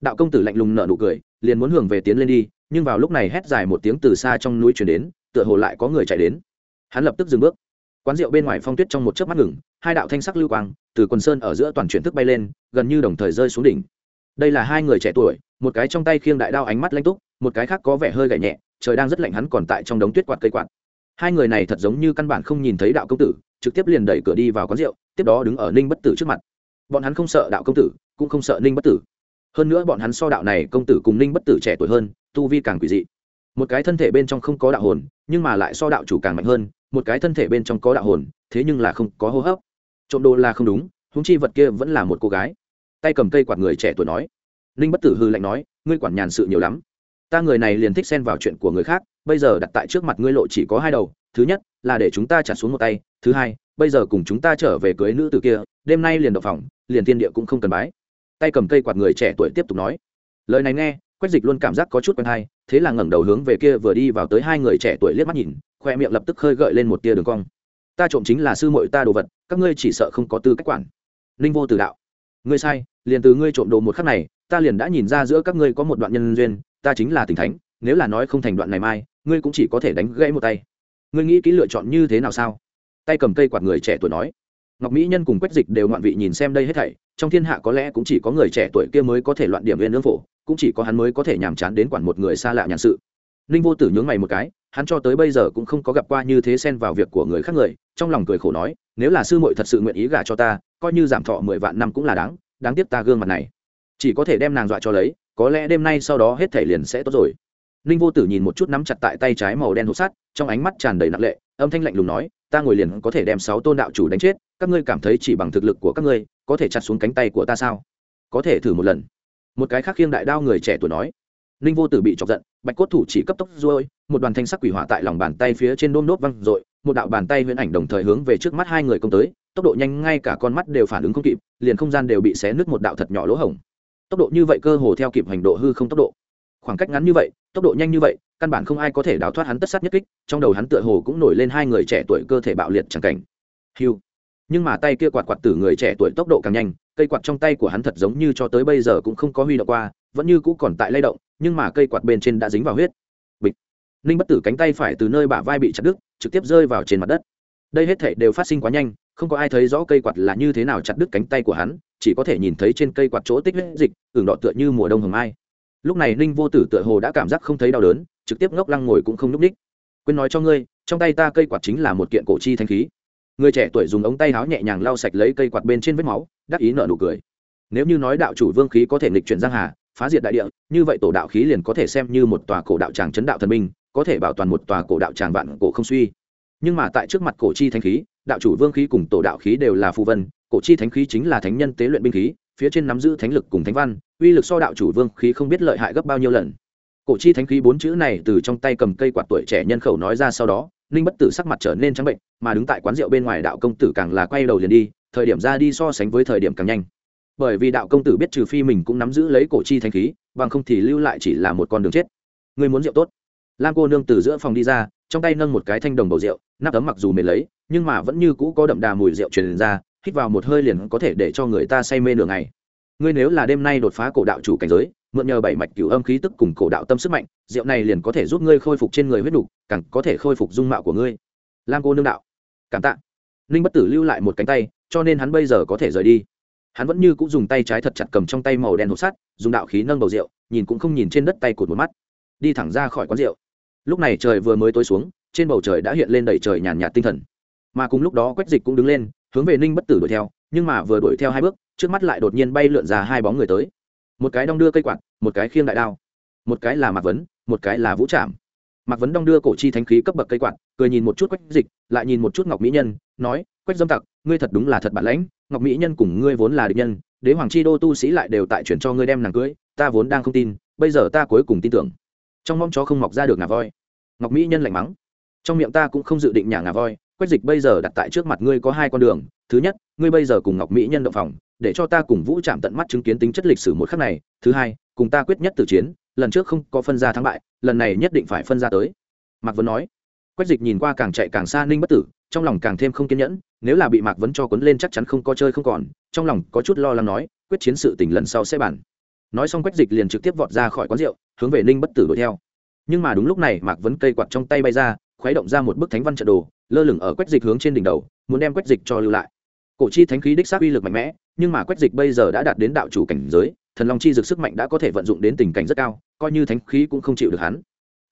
[SPEAKER 1] Đạo công tử lạnh lùng nở nụ cười, liền muốn hưởng về tiến lên đi, nhưng vào lúc này hét dài một tiếng từ xa trong núi chuyển đến, tựa hồ lại có người chạy đến. Hắn lập tức dừng bước. Quán rượu bên ngoài phong tuyết trong một chớp mắt ngừng, hai đạo thanh sắc lưu quang từ quần sơn ở giữa toàn chuyển thức bay lên, gần như đồng thời rơi xuống đỉnh. Đây là hai người trẻ tuổi, một cái trong tay khiêng đại đao ánh mắt lanh túc, một cái khác có vẻ hơi gậy nhẹ trời đang rất lạnh hắn còn tại trong đống tuyết quạt cây quạt. Hai người này thật giống như căn bản không nhìn thấy đạo công tử, trực tiếp liền đẩy cửa đi vào quán rượu, tiếp đó đứng ở ninh bất tử trước mặt. Bọn hắn không sợ đạo công tử, cũng không sợ ninh bất tử. Hơn nữa bọn hắn so đạo này công tử cùng ninh bất tử trẻ tuổi hơn, tu vi càng quỷ dị. Một cái thân thể bên trong không có đạo hồn, nhưng mà lại so đạo chủ càng mạnh hơn, một cái thân thể bên trong có đạo hồn, thế nhưng là không có hô hấp. Trộm đồ là không đúng húng chi vật kia vẫn là một cô gái. Tay cầm cây quạt người trẻ tuổi nói. Ninh bất tử hư lạnh nói, ngươi quản nhàn sự nhiều lắm ta người này liền thích xen vào chuyện của người khác, bây giờ đặt tại trước mặt ngươi lộ chỉ có hai đầu, thứ nhất là để chúng ta trả xuống một tay, thứ hai, bây giờ cùng chúng ta trở về cưới nữ từ kia, đêm nay liền đậu phòng, liền thiên địa cũng không cần bái. Tay cầm cây quạt người trẻ tuổi tiếp tục nói. Lời này nghe, quách dịch luôn cảm giác có chút quen hay, thế là ngẩng đầu hướng về kia vừa đi vào tới hai người trẻ tuổi liếc mắt nhìn, khoe miệng lập tức khơi gợi lên một tia đường cong. Ta trộm chính là sư muội ta đồ vật, các ngươi chỉ sợ không có tư cách quản. Ninh vô từ đạo. Ngươi sai, liền từ ngươi trộm đồ một khắc này, ta liền đã nhìn ra giữa các ngươi có một đoạn nhân duyên ta chính là tình thánh, nếu là nói không thành đoạn này mai, ngươi cũng chỉ có thể đánh gãy một tay. Ngươi nghĩ kỹ lựa chọn như thế nào sao? Tay cầm cây quạt người trẻ tuổi nói. Ngọc mỹ nhân cùng quách dịch đều ngoạn vị nhìn xem đây hết thảy, trong thiên hạ có lẽ cũng chỉ có người trẻ tuổi kia mới có thể loạn điểm viên lương phổ, cũng chỉ có hắn mới có thể nhàm chán đến quản một người xa lạ nhàn sự. Ninh vô tử nhướng mày một cái, hắn cho tới bây giờ cũng không có gặp qua như thế xen vào việc của người khác người, trong lòng cười khổ nói, nếu là sư muội thật sự nguyện ý gả cho ta, coi như giảm thọ mười vạn năm cũng là đáng đáng tiếc ta gương mặt này. Chỉ có thể đem nàng dọa cho lấy có lẽ đêm nay sau đó hết thể liền sẽ tốt rồi. Ninh vô tử nhìn một chút nắm chặt tại tay trái màu đen hộp sắt, trong ánh mắt tràn đầy nặng lệ, âm thanh lạnh lùng nói, ta ngồi liền có thể đem sáu tôn đạo chủ đánh chết, các ngươi cảm thấy chỉ bằng thực lực của các ngươi, có thể chặt xuống cánh tay của ta sao? Có thể thử một lần. Một cái khác khiêng đại đao người trẻ tuổi nói. Ninh vô tử bị chọc giận, bạch cốt thủ chỉ cấp tốc ruôi một đoàn thanh sắc quỷ hỏa tại lòng bàn tay phía trên đôm đốt văng r một đạo bàn tay huyễn ảnh đồng thời hướng về trước mắt hai người công tới, tốc độ nhanh ngay cả con mắt đều phản ứng không kịp, liền không gian đều bị xé nứt một đạo thật nhỏ lỗ hổng tốc độ như vậy cơ hồ theo kịp hành độ hư không tốc độ. Khoảng cách ngắn như vậy, tốc độ nhanh như vậy, căn bản không ai có thể đào thoát hắn tất sát nhất kích, trong đầu hắn tựa hồ cũng nổi lên hai người trẻ tuổi cơ thể bạo liệt chẳng cảnh. Hiu nhưng mà tay kia quạt quạt tử người trẻ tuổi tốc độ càng nhanh, cây quạt trong tay của hắn thật giống như cho tới bây giờ cũng không có huy động qua, vẫn như cũ còn tại lay động, nhưng mà cây quạt bên trên đã dính vào huyết. Bịch. Ninh bất tử cánh tay phải từ nơi bả vai bị chặt đứt, trực tiếp rơi vào trên mặt đất. Đây hết thể đều phát sinh quá nhanh không có ai thấy rõ cây quạt là như thế nào chặt đứt cánh tay của hắn, chỉ có thể nhìn thấy trên cây quạt chỗ tích huyết dịch tưởng đỏ tựa như mùa đông hồng mai. Lúc này ninh vô tử tựa hồ đã cảm giác không thấy đau đớn, trực tiếp ngốc lăng ngồi cũng không núp ních quên nói cho ngươi, trong tay ta cây quạt chính là một kiện cổ chi thanh khí. Người trẻ tuổi dùng ống tay háo nhẹ nhàng lau sạch lấy cây quạt bên trên vết máu, đắc ý nợ nụ cười. Nếu như nói đạo chủ vương khí có thể nghịch chuyển giang hà, phá diệt đại địa, như vậy tổ đạo khí liền có thể xem như một tòa cổ đạo tràng chấn đạo thần minh, có thể bảo toàn một tòa cổ đạo tràng vạn cổ không suy. Nhưng mà tại trước mặt cổ chi thanh khí đạo chủ vương khí cùng tổ đạo khí đều là phù vân, cổ chi thánh khí chính là thánh nhân tế luyện binh khí, phía trên nắm giữ thánh lực cùng thánh văn, uy lực so đạo chủ vương khí không biết lợi hại gấp bao nhiêu lần. Cổ chi thánh khí bốn chữ này từ trong tay cầm cây quạt tuổi trẻ nhân khẩu nói ra sau đó, ninh bất tử sắc mặt trở nên trắng bệnh, mà đứng tại quán rượu bên ngoài đạo công tử càng là quay đầu liền đi, thời điểm ra đi so sánh với thời điểm càng nhanh. Bởi vì đạo công tử biết trừ phi mình cũng nắm giữ lấy cổ chi thánh khí, bằng không thì lưu lại chỉ là một con đường chết. Người muốn rượu tốt. Lam cô nương từ giữa phòng đi ra, trong tay nâng một cái thanh đồng bầu rượu, nắp ấm mặc dù mệt lấy nhưng mà vẫn như cũ có đậm đà mùi rượu truyền ra hít vào một hơi liền có thể để cho người ta say mê nửa ngày. Ngươi nếu là đêm nay đột phá cổ đạo chủ cảnh giới mượn nhờ bảy mạch cửu âm khí tức cùng cổ đạo tâm sức mạnh rượu này liền có thể giúp ngươi khôi phục trên người huyết đủ, càng có thể khôi phục dung mạo của ngươi. Lam cô nương đạo. Cảm tạ. Ninh bất tử lưu lại một cánh tay cho nên hắn bây giờ có thể rời đi. Hắn vẫn như cũng dùng tay trái thật chặt cầm trong tay màu đen hộp sắt dùng đạo khí nâng bầu rượu nhìn cũng không nhìn trên đất tay cụt một mắt. Đi thẳng ra khỏi quán rượu. Lúc này trời vừa mới tối xuống trên bầu trời đã hiện lên đầy trời nhàn nhạt tinh thần mà cùng lúc đó quách dịch cũng đứng lên, hướng về ninh bất tử đuổi theo, nhưng mà vừa đuổi theo hai bước, trước mắt lại đột nhiên bay lượn ra hai bóng người tới. Một cái đong đưa cây quạt, một cái khiêng đại đao, một cái là mạc vấn, một cái là vũ trạm mạc vấn đong đưa cổ chi thánh khí cấp bậc cây quạt, cười nhìn một chút quách dịch, lại nhìn một chút ngọc mỹ nhân, nói, quách dâm tặc, ngươi thật đúng là thật bản lãnh, ngọc mỹ nhân cùng ngươi vốn là địch nhân, đế hoàng chi đô tu sĩ lại đều tại chuyển cho ngươi đem nàng cưới, ta vốn đang không tin, bây giờ ta cuối cùng tin tưởng. Trong mong chó không mọc ra được ngà voi. Ngọc mỹ nhân lạnh mắng, trong miệng ta cũng không dự định nhà ngà voi quách dịch bây giờ đặt tại trước mặt ngươi có hai con đường. Thứ nhất, ngươi bây giờ cùng ngọc mỹ nhân động phòng, để cho ta cùng vũ chạm tận mắt chứng kiến tính chất lịch sử một khắc này. Thứ hai, cùng ta quyết nhất từ chiến, lần trước không có phân ra thắng bại, lần này nhất định phải phân ra tới. Mạc vấn nói. Quách dịch nhìn qua càng chạy càng xa ninh bất tử, trong lòng càng thêm không kiên nhẫn, nếu là bị mạc vấn cho cuốn lên chắc chắn không có chơi không còn, trong lòng có chút lo lắng nói, quyết chiến sự tình lần sau sẽ bàn. Nói xong quách dịch liền trực tiếp vọt ra khỏi quán rượu, hướng về ninh bất tử đuổi theo. Nhưng mà đúng lúc này mạc vấn cây quạt trong tay bay ra, khuấy động ra một bức thánh văn trận đồ lơ lửng ở quách dịch hướng trên đỉnh đầu, muốn đem quách dịch cho lưu lại. Cổ chi thánh khí đích xác uy lực mạnh mẽ, nhưng mà quách dịch bây giờ đã đạt đến đạo chủ cảnh giới, thần long chi dược sức mạnh đã có thể vận dụng đến tình cảnh rất cao, coi như thánh khí cũng không chịu được hắn.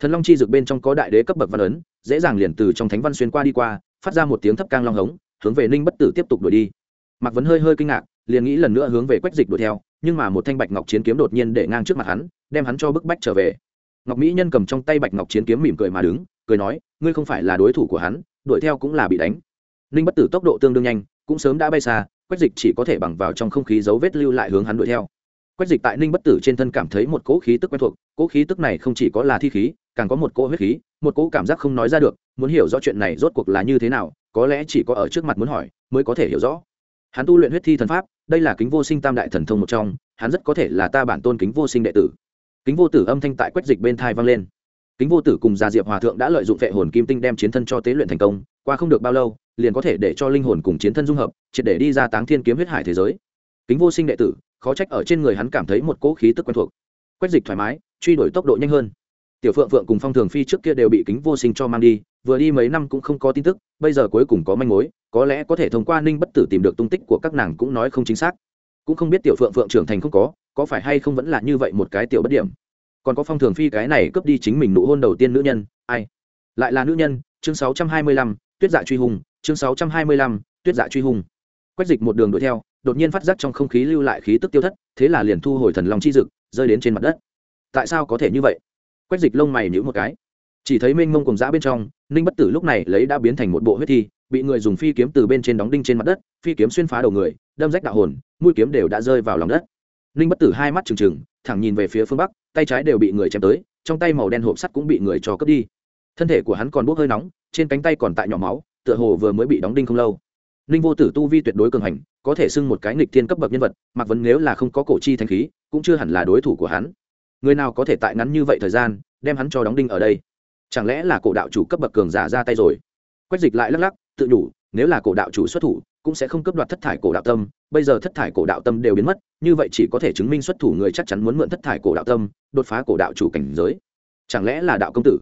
[SPEAKER 1] Thần long chi dược bên trong có đại đế cấp bậc văn ấn, dễ dàng liền từ trong thánh văn xuyên qua đi qua, phát ra một tiếng thấp cang long hống, hướng về ninh bất tử tiếp tục đuổi đi. Mạc vấn hơi hơi kinh ngạc, liền nghĩ lần nữa hướng về quách dịch đuổi theo, nhưng mà một thanh bạch ngọc chiến kiếm đột nhiên để ngang trước mặt hắn, đem hắn cho bức bách trở về. Ngọc mỹ nhân cầm trong tay bạch ngọc chiến kiếm mỉm cười mà đứng, cười nói, ngươi không phải là đối thủ của hắn đuổi theo cũng là bị đánh. Ninh bất tử tốc độ tương đương nhanh, cũng sớm đã bay xa, quách dịch chỉ có thể bằng vào trong không khí dấu vết lưu lại hướng hắn đuổi theo. Quách dịch tại ninh bất tử trên thân cảm thấy một cỗ khí tức quen thuộc, cỗ khí tức này không chỉ có là thi khí, càng có một cỗ huyết khí, một cỗ cảm giác không nói ra được, muốn hiểu rõ chuyện này rốt cuộc là như thế nào, có lẽ chỉ có ở trước mặt muốn hỏi, mới có thể hiểu rõ. Hắn tu luyện huyết thi thần pháp, đây là kính vô sinh tam đại thần thông một trong, hắn rất có thể là ta bản tôn kính vô sinh đệ tử. Kính vô tử âm thanh tại quách dịch bên thai vang lên kính vô tử cùng gia diệp hòa thượng đã lợi dụng vệ hồn kim tinh đem chiến thân cho tế luyện thành công, qua không được bao lâu, liền có thể để cho linh hồn cùng chiến thân dung hợp, triệt để đi ra táng thiên kiếm huyết hải thế giới. Kính vô sinh đệ tử, khó trách ở trên người hắn cảm thấy một cỗ khí tức quen thuộc. Quét dịch thoải mái, truy đuổi tốc độ nhanh hơn. Tiểu phượng phượng cùng phong thường phi trước kia đều bị kính vô sinh cho mang đi, vừa đi mấy năm cũng không có tin tức, bây giờ cuối cùng có manh mối, có lẽ có thể thông qua ninh bất tử tìm được tung tích của các nàng cũng nói không chính xác. Cũng không biết tiểu phượng phượng trưởng thành không có có phải hay không vẫn là như vậy một cái tiểu bất điểm còn có phong thường phi cái này cướp đi chính mình nụ hôn đầu tiên nữ nhân, ai? Lại là nữ nhân, chương sáu trăm hai mươi lăm, tuyết dạ truy hùng, chương sáu trăm hai mươi lăm, tuyết dạ truy hùng. Quách dịch một đường đuổi theo, đột nhiên phát giác trong không khí lưu lại khí tức tiêu thất, thế là liền thu hồi thần long chi dực, rơi đến trên mặt đất. Tại sao có thể như vậy? Quách dịch lông mày nhữ một cái. Chỉ thấy mênh mông cùng dã bên trong, ninh bất tử lúc này lấy đã biến thành một bộ huyết thi, bị người dùng phi kiếm từ bên trên đóng đinh trên mặt đất, phi kiếm xuyên phá đầu người, đâm rách đạo hồn, mũi kiếm đều đã rơi vào lòng đất ninh bất tử hai mắt trừng trừng, thẳng nhìn về phía phương bắc, tay trái đều bị người chém tới, trong tay màu đen hộp sắt cũng bị người cho cướp đi. Thân thể của hắn còn bốc hơi nóng, trên cánh tay còn tại nhỏ máu, tựa hồ vừa mới bị đóng đinh không lâu. Ninh vô tử tu vi tuyệt đối cường hành, có thể xưng một cái nghịch thiên cấp bậc nhân vật mặc vấn nếu là không có cổ chi thanh khí, cũng chưa hẳn là đối thủ của hắn. Người nào có thể tại ngắn như vậy thời gian, đem hắn cho đóng đinh ở đây? Chẳng lẽ là cổ đạo chủ cấp bậc cường giả ra tay rồi? Quách dịch lại lắc lắc, tự nhủ, nếu là cổ đạo chủ xuất thủ cũng sẽ không cấp đoạt thất thải cổ đạo tâm, bây giờ thất thải cổ đạo tâm đều biến mất, như vậy chỉ có thể chứng minh xuất thủ người chắc chắn muốn mượn thất thải cổ đạo tâm, đột phá cổ đạo chủ cảnh giới. Chẳng lẽ là đạo công tử?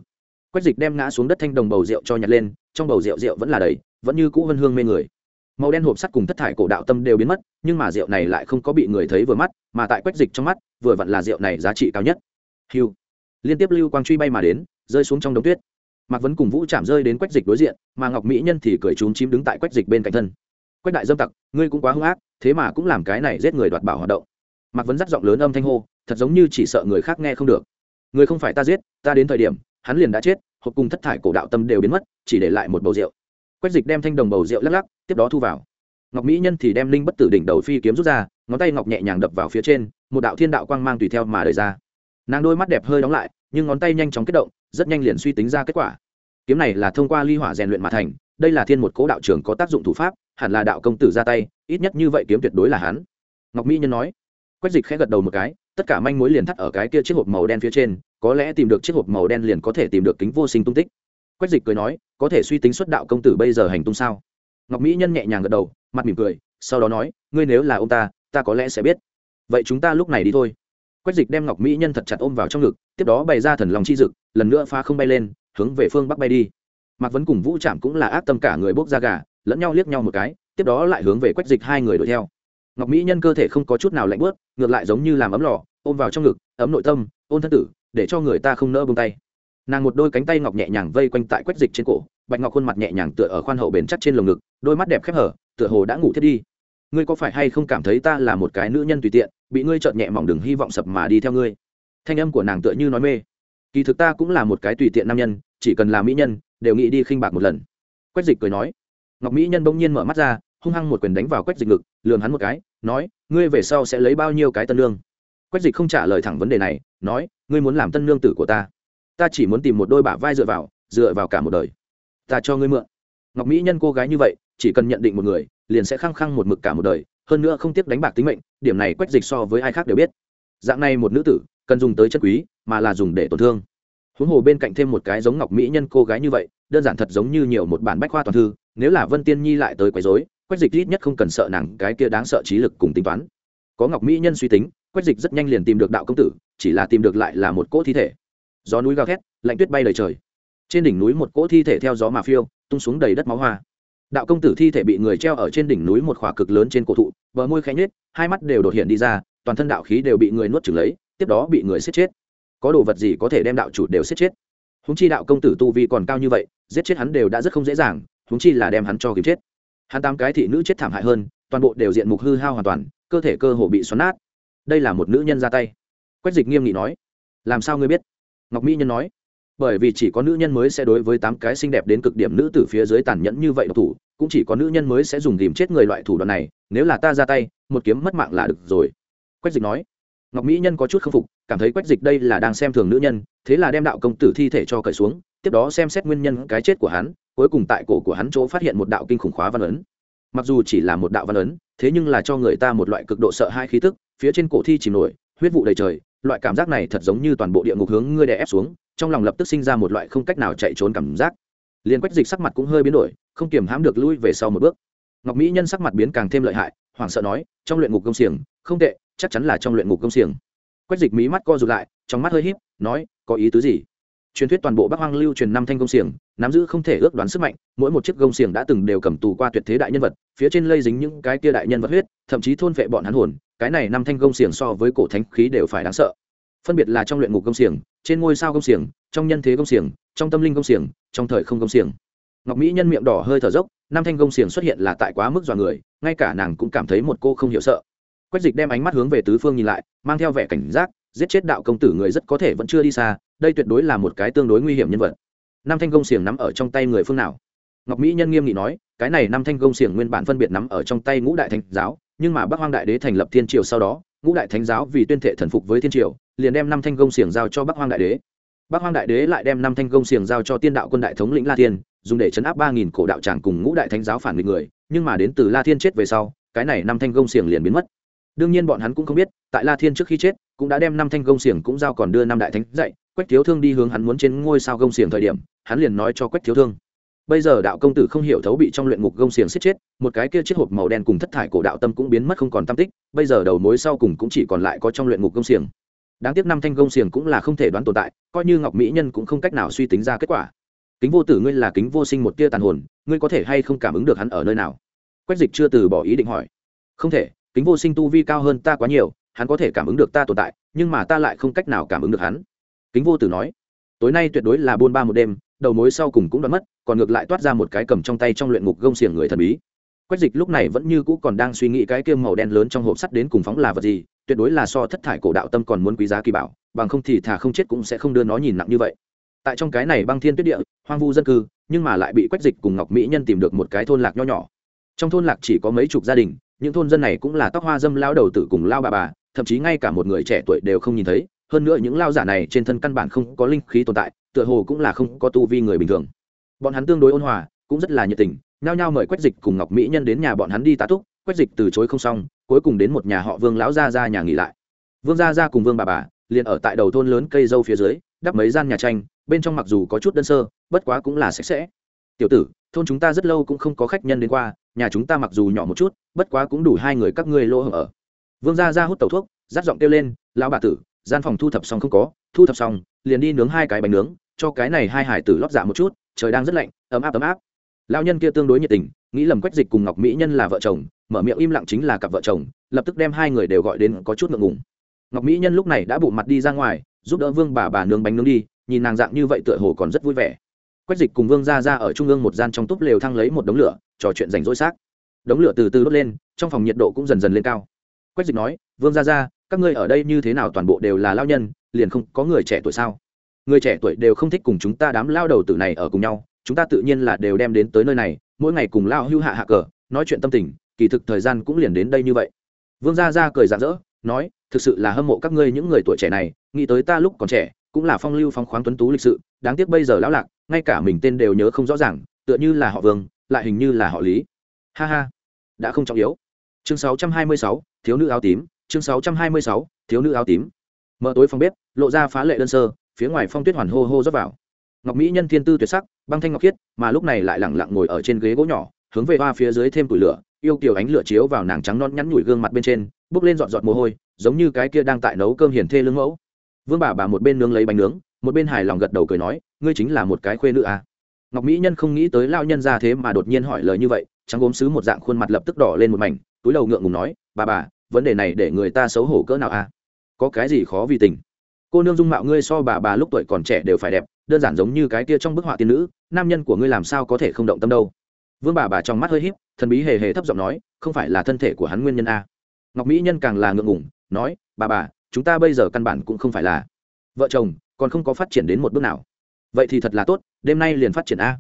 [SPEAKER 1] Quách dịch đem ngã xuống đất thanh đồng bầu rượu cho nhặt lên, trong bầu rượu rượu vẫn là đầy, vẫn như cũ vân hương mê người. Màu đen hộp sắt cùng thất thải cổ đạo tâm đều biến mất, nhưng mà rượu này lại không có bị người thấy vừa mắt, mà tại quách dịch trong mắt, vừa vặn là rượu này giá trị cao nhất. Hiu liên tiếp lưu quang truy bay mà đến, rơi xuống trong đống tuyết. Mạc vấn cùng vũ chạm rơi đến quách dịch đối diện, mà ngọc mỹ nhân thì cười trúng chím đứng tại quách dịch bên cạnh thân quách đại dâm tặc, ngươi cũng quá hung ác, thế mà cũng làm cái này giết người đoạt bảo hoạt động. Mạc vấn dắt giọng lớn âm thanh hô, thật giống như chỉ sợ người khác nghe không được. Người không phải ta giết, ta đến thời điểm, hắn liền đã chết, hộp cùng thất thải cổ đạo tâm đều biến mất, chỉ để lại một bầu rượu. Quách dịch đem thanh đồng bầu rượu lắc lắc, tiếp đó thu vào. Ngọc mỹ nhân thì đem linh bất tử đỉnh đầu phi kiếm rút ra, ngón tay ngọc nhẹ nhàng đập vào phía trên, một đạo thiên đạo quang mang tùy theo mà đời ra. Nàng đôi mắt đẹp hơi đóng lại, nhưng ngón tay nhanh chóng kết động, rất nhanh liền suy tính ra kết quả. Kiếm này là thông qua ly hỏa rèn luyện mà thành, đây là thiên một cố đạo trưởng có tác dụng thủ pháp hẳn là đạo công tử ra tay, ít nhất như vậy kiếm tuyệt đối là hắn. Ngọc mỹ nhân nói. Quách dịch khẽ gật đầu một cái, tất cả manh mối liền thắt ở cái kia chiếc hộp màu đen phía trên, có lẽ tìm được chiếc hộp màu đen liền có thể tìm được kính vô sinh tung tích. Quách dịch cười nói, có thể suy tính xuất đạo công tử bây giờ hành tung sao? Ngọc mỹ nhân nhẹ nhàng gật đầu, mặt mỉm cười, sau đó nói, ngươi nếu là ông ta ta có lẽ sẽ biết. Vậy chúng ta lúc này đi thôi. Quách dịch đem ngọc mỹ nhân thật chặt ôm vào trong ngực, tiếp đó bày ra thần lòng chi dực, lần nữa pha không bay lên, hướng về phương bắc bay đi. Mạc vấn cùng vũ trạm cũng là ác tâm cả người bốc ra gà lẫn nhau liếc nhau một cái, tiếp đó lại hướng về quách dịch hai người đuổi theo. Ngọc mỹ nhân cơ thể không có chút nào lạnh bớt ngược lại giống như làm ấm lò, ôm vào trong ngực, ấm nội tâm, ôn thân tử, để cho người ta không nỡ bông tay. Nàng một đôi cánh tay ngọc nhẹ nhàng vây quanh tại quách dịch trên cổ, bạch ngọc khuôn mặt nhẹ nhàng tựa ở khoan hậu bền chắc trên lồng ngực, đôi mắt đẹp khép hở, tựa hồ đã ngủ thiết đi. Ngươi có phải hay không cảm thấy ta là một cái nữ nhân tùy tiện, bị ngươi chợt nhẹ mỏng đừng hy vọng sập mà đi theo ngươi? Thanh âm của nàng tựa như nói mê. Kỳ thực ta cũng là một cái tùy tiện nam nhân, chỉ cần là mỹ nhân, đều nghĩ đi khinh bạc một lần. Quách dịch cười nói ngọc mỹ nhân bỗng nhiên mở mắt ra, hung hăng một quyền đánh vào quách dịch ngực lường hắn một cái, nói, ngươi về sau sẽ lấy bao nhiêu cái tân lương? Quách dịch không trả lời thẳng vấn đề này, nói, ngươi muốn làm tân lương tử của ta. Ta chỉ muốn tìm một đôi bả vai dựa vào dựa vào cả một đời. Ta cho ngươi mượn. Ngọc mỹ nhân cô gái như vậy, chỉ cần nhận định một người, liền sẽ khăng khăng một mực cả một đời, hơn nữa không tiếc đánh bạc tính mệnh, điểm này quách dịch so với ai khác đều biết. Dạng này một nữ tử, cần dùng tới chân quý, mà là dùng để tổn thương. Huống hồ bên cạnh thêm một cái giống ngọc mỹ nhân cô gái như vậy đơn giản thật giống như nhiều một bản bách khoa toàn thư, nếu là vân tiên nhi lại tới quấy rối, quách dịch ít nhất không cần sợ nàng cái kia đáng sợ trí lực cùng tính toán. Có ngọc mỹ nhân suy tính, quách dịch rất nhanh liền tìm được đạo công tử, chỉ là tìm được lại là một cỗ thi thể. Gió núi gào thét, lạnh tuyết bay đầy trời. Trên đỉnh núi một cỗ thi thể theo gió mà phiêu, tung xuống đầy đất máu hoa. Đạo công tử thi thể bị người treo ở trên đỉnh núi một khỏa cực lớn trên cổ thụ, bờ môi khẽ nhếch, hai mắt đều đột hiện đi ra, toàn thân đạo khí đều bị người nuốt chửng lấy, tiếp đó bị người giết chết. Có đồ vật gì có thể đem đạo chủ đều giết chết? Húng chi đạo công tử tu vi còn cao như vậy, giết chết hắn đều đã rất không dễ dàng húng chi là đem hắn cho kịp chết. Hắn tám cái thị nữ chết thảm hại hơn, toàn bộ đều diện mục hư hao hoàn toàn, cơ thể cơ hồ bị xoắn nát. Đây là một nữ nhân ra tay. Quách dịch nghiêm nghị nói, làm sao ngươi biết? Ngọc mỹ nhân nói, bởi vì chỉ có nữ nhân mới sẽ đối với tám cái xinh đẹp đến cực điểm nữ từ phía dưới tàn nhẫn như vậy độc thủ, cũng chỉ có nữ nhân mới sẽ dùng tìm chết người loại thủ đoạn này, nếu là ta ra tay, một kiếm mất mạng là được rồi. Quách dịch nói ngọc mỹ nhân có chút k phục, cảm thấy quách dịch đây là đang xem thường nữ nhân, thế là đem đạo công tử thi thể cho cởi xuống, tiếp đó xem xét nguyên nhân cái chết của hắn, cuối cùng tại cổ của hắn chỗ phát hiện một đạo kinh khủng khóa văn ấn. Mặc dù chỉ là một đạo văn ấn, thế nhưng là cho người ta một loại cực độ sợ hai khí tức, phía trên cổ thi chìm nổi, huyết vụ đầy trời, loại cảm giác này thật giống như toàn bộ địa ngục hướng ngươi đè ép xuống, trong lòng lập tức sinh ra một loại không cách nào chạy trốn cảm giác. Liền quách dịch sắc mặt cũng hơi biến đổi, không kiềm hãm được lui về sau một bước. Ngọc mỹ nhân sắc mặt biến càng thêm lợi hại, hoảng sợ nói, trong luyện ngục công xiềng, không tệ chắc chắn là trong luyện ngục công xiềng. Quách dịch mí mắt co rụt lại, trong mắt hơi híp, nói, có ý tứ gì? Truyền thuyết toàn bộ bắc hoang lưu truyền năm thanh công xiềng, nắm giữ không thể ước đoán sức mạnh, mỗi một chiếc công xiềng đã từng đều cầm tù qua tuyệt thế đại nhân vật, phía trên lây dính những cái kia đại nhân vật huyết, thậm chí thôn vệ bọn hắn hồn, cái này năm thanh công xiềng so với cổ thánh khí đều phải đáng sợ. Phân biệt là trong luyện ngục công xiềng, trên ngôi sao công xiềng, trong nhân thế công xiềng, trong tâm linh công xiềng, trong thời không công xiềng. Ngọc mỹ nhân miệng đỏ hơi thở dốc, năm thanh công xiềng xuất hiện là tại quá mức dọa người, ngay cả nàng cũng cảm thấy một cô không hiểu sợ quách dịch đem ánh mắt hướng về tứ phương nhìn lại, mang theo vẻ cảnh giác, giết chết đạo công tử người rất có thể vẫn chưa đi xa, đây tuyệt đối là một cái tương đối nguy hiểm nhân vật. Năm thanh công xiềng nắm ở trong tay người phương nào? Ngọc mỹ nhân nghiêm nghị nói, cái này năm thanh công xiềng nguyên bản phân biệt nắm ở trong tay ngũ đại thánh giáo, nhưng mà bắc hoang đại đế thành lập thiên triều sau đó, ngũ đại thánh giáo vì tuyên thệ thần phục với thiên triều, liền đem năm thanh công xiềng giao cho bắc hoang đại đế. Bắc hoang đại đế lại đem năm thanh công xiềng giao cho tiên đạo quân đại thống lĩnh la thiên, dùng để chấn áp ba nghìn cổ đạo tràng cùng ngũ đại thánh giáo phản nghịch người, nhưng mà đến từ la thiên chết về sau, cái này năm thanh công xiềng liền biến mất đương nhiên bọn hắn cũng không biết, tại la thiên trước khi chết, cũng đã đem năm thanh công xiềng cũng giao còn đưa năm đại thánh dạy, quách thiếu thương đi hướng hắn muốn trên ngôi sao công xiềng thời điểm, hắn liền nói cho quách thiếu thương. Bây giờ đạo công tử không hiểu thấu bị trong luyện ngục gông xiềng xiết chết, một cái kia chiếc hộp màu đen cùng thất thải cổ đạo tâm cũng biến mất không còn tam tích, bây giờ đầu mối sau cùng cũng chỉ còn lại có trong luyện ngục gông xiềng. Đáng tiếc năm thanh gông xiềng cũng là không thể đoán tồn tại, coi như ngọc mỹ nhân cũng không cách nào suy tính ra kết quả. Kính vô tử ngươi là kính vô sinh một tia tàn hồn, ngươi có thể hay không cảm ứng được hắn ở nơi nào? Quách dịch chưa từ bỏ ý định hỏi. Không thể kính vô sinh tu vi cao hơn ta quá nhiều, hắn có thể cảm ứng được ta tồn tại, nhưng mà ta lại không cách nào cảm ứng được hắn. Kính vô tử nói. Tối nay tuyệt đối là buôn ba một đêm, đầu mối sau cùng cũng đoán mất, còn ngược lại toát ra một cái cầm trong tay trong luyện ngục gông xiềng người thần bí. Quách dịch lúc này vẫn như cũ còn đang suy nghĩ cái kiêm màu đen lớn trong hộp sắt đến cùng phóng là vật gì, tuyệt đối là so thất thải cổ đạo tâm còn muốn quý giá kỳ bảo, bằng không thì thà không chết cũng sẽ không đưa nó nhìn nặng như vậy. Tại trong cái này băng thiên tuyết địa, hoang vu dân cư, nhưng mà lại bị quách dịch cùng ngọc mỹ nhân tìm được một cái thôn lạc nho nhỏ. Trong thôn lạc chỉ có mấy chục gia đình những thôn dân này cũng là tóc hoa dâm lao đầu tử cùng lao bà bà, thậm chí ngay cả một người trẻ tuổi đều không nhìn thấy. Hơn nữa những lao giả này trên thân căn bản không có linh khí tồn tại, tựa hồ cũng là không có tu vi người bình thường. Bọn hắn tương đối ôn hòa, cũng rất là nhiệt tình, nhao nhao mời quách dịch cùng ngọc mỹ nhân đến nhà bọn hắn đi tá túc. Quách dịch từ chối không xong, cuối cùng đến một nhà họ vương lão gia ra nhà nghỉ lại. Vương gia ra cùng vương bà bà liền ở tại đầu thôn lớn cây dâu phía dưới, đắp mấy gian nhà tranh, bên trong mặc dù có chút đơn sơ, bất quá cũng là sạch sẽ. Tiểu tử, thôn chúng ta rất lâu cũng không có khách nhân đến qua nhà chúng ta mặc dù nhỏ một chút, bất quá cũng đủ hai người các ngươi lỗ hổng ở. Vương gia ra hút tẩu thuốc rát giọng kêu lên, lão bà tử, gian phòng thu thập xong không có, thu thập xong, liền đi nướng hai cái bánh nướng, cho cái này hai hải tử lót dạ một chút, trời đang rất lạnh, ấm áp ấm áp. Lão nhân kia tương đối nhiệt tình, nghĩ lầm quách dịch cùng ngọc mỹ nhân là vợ chồng, mở miệng im lặng chính là cặp vợ chồng, lập tức đem hai người đều gọi đến có chút ngượng ngùng. Ngọc mỹ nhân lúc này đã bụ mặt đi ra ngoài, giúp đỡ vương bà bà nướng bánh nướng đi, nhìn nàng dạng như vậy tựa hồ còn rất vui vẻ. Quách dịch cùng vương ra ra ở trung ương một gian trong túp lều thăng lấy một đống lửa trò chuyện rảnh rỗi xác. Đống lửa từ từ đốt lên, trong phòng nhiệt độ cũng dần dần lên cao. Quách dịch nói, vương ra ra các ngươi ở đây như thế nào toàn bộ đều là lao nhân, liền không có người trẻ tuổi sao? Người trẻ tuổi đều không thích cùng chúng ta đám lao đầu tử này ở cùng nhau, chúng ta tự nhiên là đều đem đến tới nơi này, mỗi ngày cùng lao hưu hạ hạ cờ, nói chuyện tâm tình, kỳ thực thời gian cũng liền đến đây như vậy. Vương gia gia cười rạng rỡ, nói, thực sự là hâm mộ các ngươi những người tuổi trẻ này, nghĩ tới ta lúc còn trẻ, cũng là phong lưu phong khoáng tuấn tú lịch sự, đáng tiếc bây giờ lão lạc, ngay cả mình tên đều nhớ không rõ ràng, tựa như là họ vương lại hình như là họ lý. Ha ha đã không trọng yếu. Chương 626, thiếu nữ áo tím. Chương 626, thiếu nữ áo tím. Mở tối phòng bếp lộ ra phá lệ đơn sơ phía ngoài phong tuyết hoàn hô hô rót vào. Ngọc mỹ nhân thiên tư tuyệt sắc băng thanh ngọc khiết mà lúc này lại lẳng lặng ngồi ở trên ghế gỗ nhỏ hướng về hoa phía dưới thêm củi lửa yêu kiểu ánh lửa chiếu vào nàng trắng non nhắn nhủi gương mặt bên trên bốc lên dọn dọn mồ hôi giống như cái kia đang tại nấu cơm hiền thê lương mẫu. Vương bà bà một bên nướng lấy bánh nướng một bên hài lòng gật đầu cười nói ngươi chính là một cái khuê nữ à ngọc mỹ nhân không nghĩ tới lao nhân ra thế mà đột nhiên hỏi lời như vậy, trắng gốm xứ một dạng khuôn mặt lập tức đỏ lên một mảnh, túi đầu ngượng ngùng nói, bà bà, vấn đề này để người ta xấu hổ cỡ nào à? Có cái gì khó vì tình? Cô nương dung mạo ngươi so bà bà lúc tuổi còn trẻ đều phải đẹp, đơn giản giống như cái kia trong bức họa tiên nữ, nam nhân của ngươi làm sao có thể không động tâm đâu? Vương bà bà trong mắt hơi h í p thần bí hề hề thấp giọng nói, không phải là thân thể của hắn nguyên nhân a ngọc mỹ nhân càng là ngượng ngủng nói, bà bà, chúng ta bây giờ căn bản cũng không phải là vợ chồng, còn không có phát triển đến một bước nào vậy thì thật là tốt, đêm nay liền phát triển a.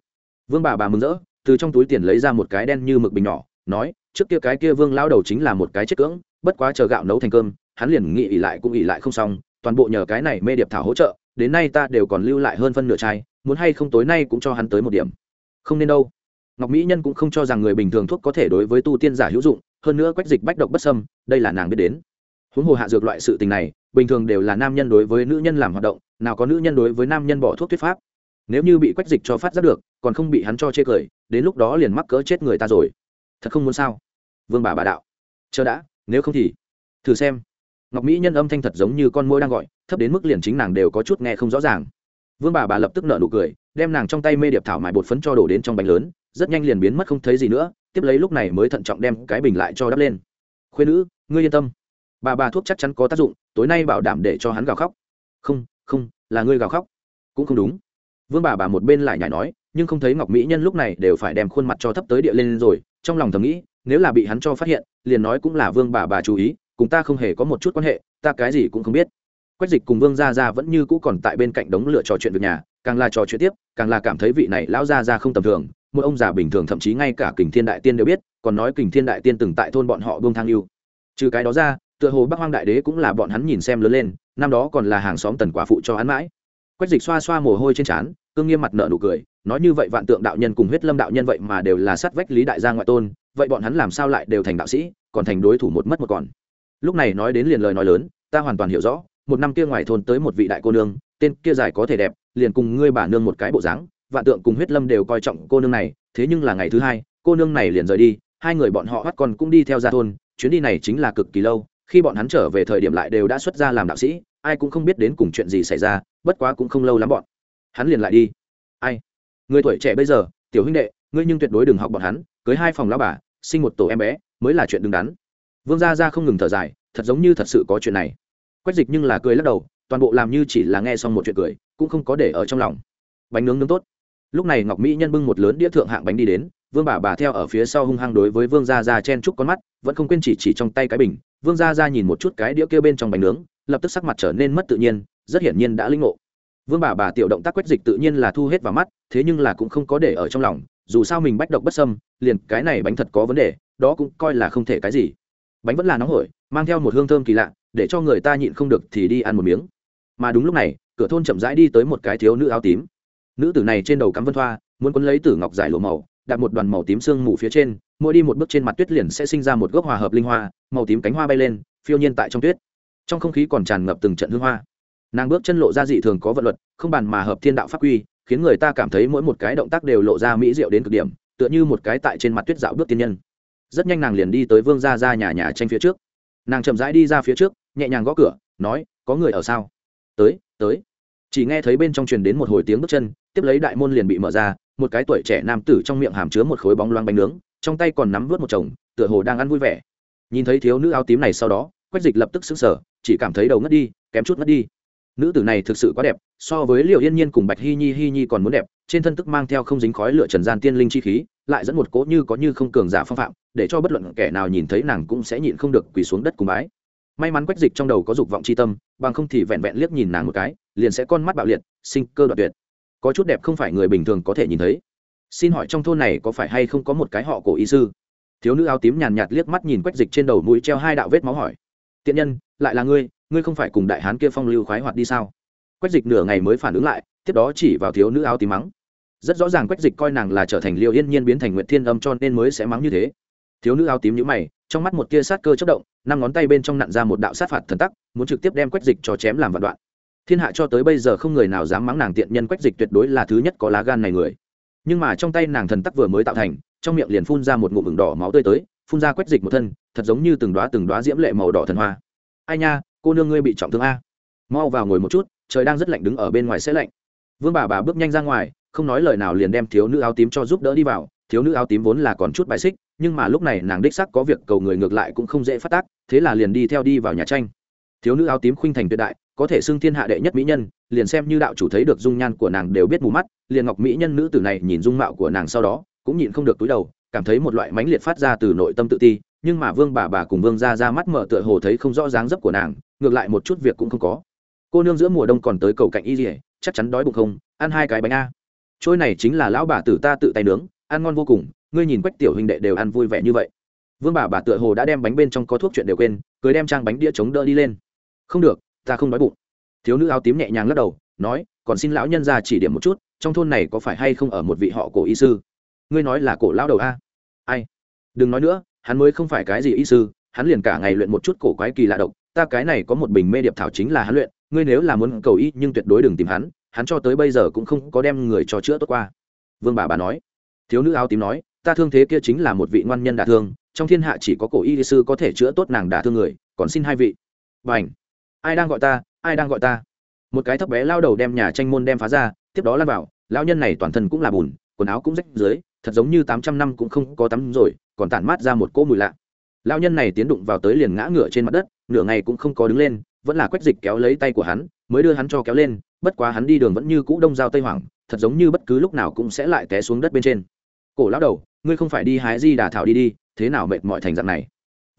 [SPEAKER 1] Vương bà bà mừng rỡ, từ trong túi tiền lấy ra một cái đen như mực bình nhỏ, nói, trước kia cái kia vương lao đầu chính là một cái chết cưỡng, bất quá chờ gạo nấu thành cơm, hắn liền nghĩ ỉ lại cũng ỉ lại không xong, toàn bộ nhờ cái này mê điệp thảo hỗ trợ, đến nay ta đều còn lưu lại hơn phân nửa chai, muốn hay không tối nay cũng cho hắn tới một điểm. Không nên đâu. Ngọc mỹ nhân cũng không cho rằng người bình thường thuốc có thể đối với tu tiên giả hữu dụng, hơn nữa quách dịch bách độc bất sâm đây là nàng biết đến. Huống hồ hạ dược loại sự tình này, bình thường đều là nam nhân đối với nữ nhân làm hoạt động nào có nữ nhân đối với nam nhân bỏ thuốc thuyết pháp. Nếu như bị quách dịch cho phát giác được, còn không bị hắn cho chê cười, đến lúc đó liền mắc cỡ chết người ta rồi. Thật không muốn sao? Vương bà bà đạo. Chờ đã, nếu không thì, thử xem. Ngọc mỹ nhân âm thanh thật giống như con môi đang gọi, thấp đến mức liền chính nàng đều có chút nghe không rõ ràng. Vương bà bà lập tức nợ nụ cười, đem nàng trong tay mê điệp thảo mài bột phấn cho đổ đến trong bánh lớn, rất nhanh liền biến mất không thấy gì nữa, tiếp lấy lúc này mới thận trọng đem cái bình lại cho đắp lên. Khuyên nữ, ngươi yên tâm. Bà bà thuốc chắc chắn có tác dụng, tối nay bảo đảm để cho hắn gào khóc. Không không, là ngươi gào khóc. Cũng không đúng. Vương bà bà một bên lại nhảy nói, nhưng không thấy ngọc mỹ nhân lúc này đều phải đem khuôn mặt cho thấp tới địa lên rồi, trong lòng thầm nghĩ, nếu là bị hắn cho phát hiện, liền nói cũng là vương bà bà chú ý, cùng ta không hề có một chút quan hệ, ta cái gì cũng không biết. Quách dịch cùng vương gia gia vẫn như cũ còn tại bên cạnh đống lửa trò chuyện việc nhà, càng là trò chuyện tiếp, càng là cảm thấy vị này lão gia gia không tầm thường. Một ông già bình thường thậm chí ngay cả kình thiên đại tiên đều biết, còn nói kình thiên đại tiên từng tại thôn bọn họ buông thang yêu. Trừ cái đó ra tựa hồ bắc hoang đại đế cũng là bọn hắn nhìn xem lớn lên, năm đó còn là hàng xóm tần quả phụ cho hắn mãi. Quách dịch xoa xoa mồ hôi trên trán, cương nghiêm mặt nợ nụ cười, nói như vậy vạn tượng đạo nhân cùng huyết lâm đạo nhân vậy mà đều là sát vách lý đại gia ngoại tôn, vậy bọn hắn làm sao lại đều thành đạo sĩ, còn thành đối thủ một mất một còn. Lúc này nói đến liền lời nói lớn, ta hoàn toàn hiểu rõ, một năm kia ngoài thôn tới một vị đại cô nương, tên kia dài có thể đẹp, liền cùng ngươi bà nương một cái bộ dáng, vạn tượng cùng huyết lâm đều coi trọng cô nương này, thế nhưng là ngày thứ hai, cô nương này liền rời đi, hai người bọn họ bắt còn cũng đi theo ra thôn, chuyến đi này chính là cực kỳ lâu khi bọn hắn trở về thời điểm lại đều đã xuất ra làm đạo sĩ, ai cũng không biết đến cùng chuyện gì xảy ra, bất quá cũng không lâu lắm bọn hắn liền lại đi. Ai? Người tuổi trẻ bây giờ, tiểu huynh đệ, ngươi nhưng tuyệt đối đừng học bọn hắn, cưới hai phòng lao bà, sinh một tổ em bé, mới là chuyện đứng đắn. Vương gia gia không ngừng thở dài, thật giống như thật sự có chuyện này. Quách dịch nhưng là cười lắc đầu, toàn bộ làm như chỉ là nghe xong một chuyện cười, cũng không có để ở trong lòng. Bánh nướng nướng tốt. Lúc này ngọc mỹ nhân bưng một lớn đĩa thượng hạng bánh đi đến vương bà bà theo ở phía sau hung hăng đối với vương gia gia chen chúc con mắt, vẫn không quên chỉ chỉ trong tay cái bình. Vương gia gia nhìn một chút cái đĩa kia bên trong bánh nướng, lập tức sắc mặt trở nên mất tự nhiên, rất hiển nhiên đã linh ngộ. Vương bà bà tiểu động tác quét dịch tự nhiên là thu hết vào mắt, thế nhưng là cũng không có để ở trong lòng, dù sao mình bách độc bất sâm liền cái này bánh thật có vấn đề, đó cũng coi là không thể cái gì. Bánh vẫn là nóng hổi, mang theo một hương thơm kỳ lạ, để cho người ta nhịn không được thì đi ăn một miếng. Mà đúng lúc này, cửa thôn chậm rãi đi tới một cái thiếu nữ áo tím. Nữ tử này trên đầu cắm vân thoa muốn quấn lấy tử ngọc giải lụa màu đặt một đoàn màu tím sương mù phía trên, mỗi đi một bước trên mặt tuyết liền sẽ sinh ra một gốc hòa hợp linh hoa, màu tím cánh hoa bay lên, phiêu nhiên tại trong tuyết. Trong không khí còn tràn ngập từng trận hương hoa. Nàng bước chân lộ ra dị thường có vận luật, không bàn mà hợp thiên đạo pháp quy, khiến người ta cảm thấy mỗi một cái động tác đều lộ ra mỹ diệu đến cực điểm, tựa như một cái tại trên mặt tuyết dạo bước tiên nhân. Rất nhanh nàng liền đi tới vương gia ra nhà nhà tranh phía trước. Nàng chậm rãi đi ra phía trước, nhẹ nhàng gõ cửa, nói, có người ở sao? Tới tới. Chỉ nghe thấy bên trong truyền đến một hồi tiếng bước chân, tiếp lấy đại môn liền bị mở ra một cái tuổi trẻ nam tử trong miệng hàm chứa một khối bóng loang bánh nướng, trong tay còn nắm vớt một chồng, tựa hồ đang ăn vui vẻ. Nhìn thấy thiếu nữ áo tím này sau đó, quách dịch lập tức xứng sở chỉ cảm thấy đầu ngất đi, kém chút ngất đi. Nữ tử này thực sự quá đẹp, so với liệu yên nhiên cùng bạch hy nhi hy nhi còn muốn đẹp, trên thân tức mang theo không dính khói lửa trần gian tiên linh chi khí, lại dẫn một cỗ như có như không cường giả phong phạm, để cho bất luận kẻ nào nhìn thấy nàng cũng sẽ nhịn không được quỳ xuống đất cùng bái. May mắn quách dịch trong đầu có dục vọng c h i tâm, bằng không thì vẹn vẹn liếc nhìn nàng một cái, liền sẽ con mắt bạo liệt, sinh cơ đoạn tuyệt có chút đẹp không phải người bình thường có thể nhìn thấy. Xin hỏi trong thôn này có phải hay không có một cái họ cổ y sư? Thiếu nữ áo tím nhàn nhạt liếc mắt nhìn quách dịch trên đầu mũi treo hai đạo vết máu hỏi. Tiện nhân, lại là ngươi ngươi không phải cùng đại hán kia phong lưu khoái hoạt đi sao? Quách dịch nửa ngày mới phản ứng lại, tiếp đó chỉ vào thiếu nữ áo tím mắng. Rất rõ ràng quách dịch coi nàng là trở thành liêu yên nhiên biến thành nguyện thiên âm cho nên mới sẽ mắng như thế. Thiếu nữ áo tím nhữ mày, trong mắt một tia sát cơ chất động, năm ngón tay bên trong nặn ra một đạo sát phạt thần tắc, muốn trực tiếp đem quách dịch cho chém làm vạn đoạn thiên hạ cho tới bây giờ không người nào dám mắng nàng tiện nhân quách dịch tuyệt đối là thứ nhất có lá gan này người. Nhưng mà trong tay nàng thần tắc vừa mới tạo thành, trong miệng liền phun ra một ngụm vừng đỏ máu tươi tới, phun ra quách dịch một thân, thật giống như từng đoá từng đoá diễm lệ màu đỏ thần hoa. Ai nha, cô nương ngươi bị trọng thương a. Mau vào ngồi một chút, trời đang rất lạnh đứng ở bên ngoài sẽ lạnh. Vương bà bà bước nhanh ra ngoài, không nói lời nào liền đem thiếu nữ áo tím cho giúp đỡ đi vào. Thiếu nữ áo tím vốn là còn chút bài xích, nhưng mà lúc này nàng đích sắc có việc cầu người ngược lại cũng không dễ phát tác, thế là liền đi theo đi vào nhà tranh. Thiếu nữ áo tím khuynh thành tuyệt đại có thể xưng thiên hạ đệ nhất mỹ nhân, liền xem như đạo chủ thấy được dung nhan của nàng đều biết mù mắt, liền ngọc mỹ nhân nữ tử này nhìn dung mạo của nàng sau đó, cũng nhịn không được túi đầu, cảm thấy một loại mãnh liệt phát ra từ nội tâm tự ti, nhưng mà vương bà bà cùng vương ra ra mắt mở tựa hồ thấy không rõ dáng dấp của nàng, ngược lại một chút việc cũng không có. Cô nương giữa mùa đông còn tới cầu cạnh y dỉa chắc chắn đói bụng không? Ăn hai cái bánh a. Trôi này chính là lão bà tử ta tự tay nướng, ăn ngon vô cùng, ngươi nhìn quách tiểu huynh đệ đều ăn vui vẻ như vậy. Vương bà bà tựa hồ đã đem bánh bên trong có thuốc chuyện đều quên, cười đem trang bánh đĩa chống đỡ đi lên. Không được ta không đói bụng. Thiếu nữ áo tím nhẹ nhàng lắc đầu, nói, còn xin lão nhân ra chỉ điểm một chút, trong thôn này có phải hay không ở một vị họ cổ y sư? Ngươi nói là cổ lão đầu a. Ai? Đừng nói nữa, hắn mới không phải cái gì y sư, hắn liền cả ngày luyện một chút cổ quái kỳ lạ độc. Ta cái này có một bình mê điệp thảo chính là hắn luyện, ngươi nếu là muốn cầu y nhưng tuyệt đối đừng tìm hắn hắn cho tới bây giờ cũng không có đem người cho chữa tốt qua. Vương bà bà nói. Thiếu nữ áo tím nói, ta thương thế kia chính là một vị ngoan nhân đả thương, trong thiên hạ chỉ có cổ y sư có thể chữa tốt nàng đả thương người, còn xin hai vị. Và ảnh ai đang gọi ta? Ai đang gọi ta? Một cái thấp bé lao đầu đem nhà tranh môn đem phá ra, tiếp đó lan vào. Lao nhân này toàn thân cũng là bùn, quần áo cũng rách dưới, thật giống như tám trăm năm cũng không có tắm rồi, còn tản mát ra một cỗ mùi lạ. Lao nhân này tiến đụng vào tới liền ngã ngửa trên mặt đất, nửa ngày cũng không có đứng lên, vẫn là quách dịch kéo lấy tay của hắn, mới đưa hắn cho kéo lên, bất quá hắn đi đường vẫn như cũ đông giao tây hoàng thật giống như bất cứ lúc nào cũng sẽ lại té xuống đất bên trên. Cổ lão đầu, ngươi không phải đi hái di đà thảo đi đi, thế nào mệt mỏi thành dạng này?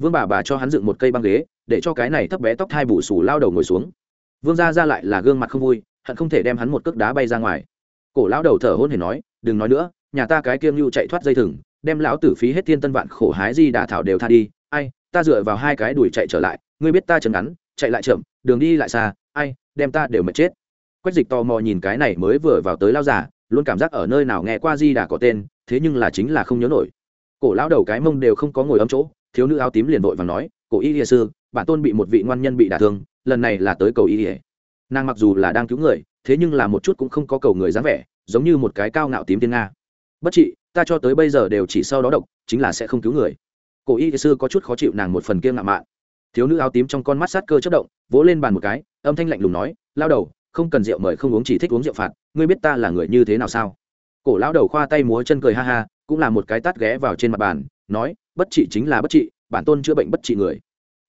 [SPEAKER 1] Vương bà bà cho hắn dựng một cây băng ghế, để cho cái này thấp bé tóc hai bù sù lao đầu ngồi xuống. Vương gia ra lại là gương mặt không vui, hận không thể đem hắn một cước đá bay ra ngoài. Cổ lão đầu thở hôn hề nói, đừng nói nữa, nhà ta cái kiêng lưu chạy thoát dây thừng, đem lão tử phí hết thiên tân vạn khổ hái di đà thảo đều tha đi. Ai, ta dựa vào hai cái đuổi chạy trở lại, ngươi biết ta chấm ngắn, chạy lại chậm, đường đi lại xa, ai, đem ta đều mệt chết. Quách dịch tò mò nhìn cái này mới vừa vào tới lao giả luôn cảm giác ở nơi nào nghe qua di đà có tên, thế nhưng là chính là không nhớ nổi. Cổ lão đầu cái mông đều không có ngồi ấm chỗ thiếu nữ áo tím liền vội và nói, cổ y địa sư, bản tôn bị một vị ngoan nhân bị đả thương, lần này là tới cầu y địa nàng mặc dù là đang cứu người, thế nhưng là một chút cũng không có cầu người dáng vẻ, giống như một cái cao ngạo tím tiên nga. Bất trị, ta cho tới bây giờ đều chỉ sau đó độc, chính là sẽ không cứu người. Cổ y sư có chút khó chịu nàng một phần kiêng ngạo mạn. Thiếu nữ áo tím trong con mắt sát cơ chất động, vỗ lên bàn một cái, âm thanh lạnh lùng nói, lao đầu, không cần rượu mời không uống chỉ thích uống rượu phạt, ngươi biết ta là người như thế nào sao? Cổ lão đầu khoa tay múa chân cười ha ha, cũng là một cái tát ghé vào trên mặt bàn, nói bất trị chính là bất trị, bản tôn chữa bệnh bất trị người.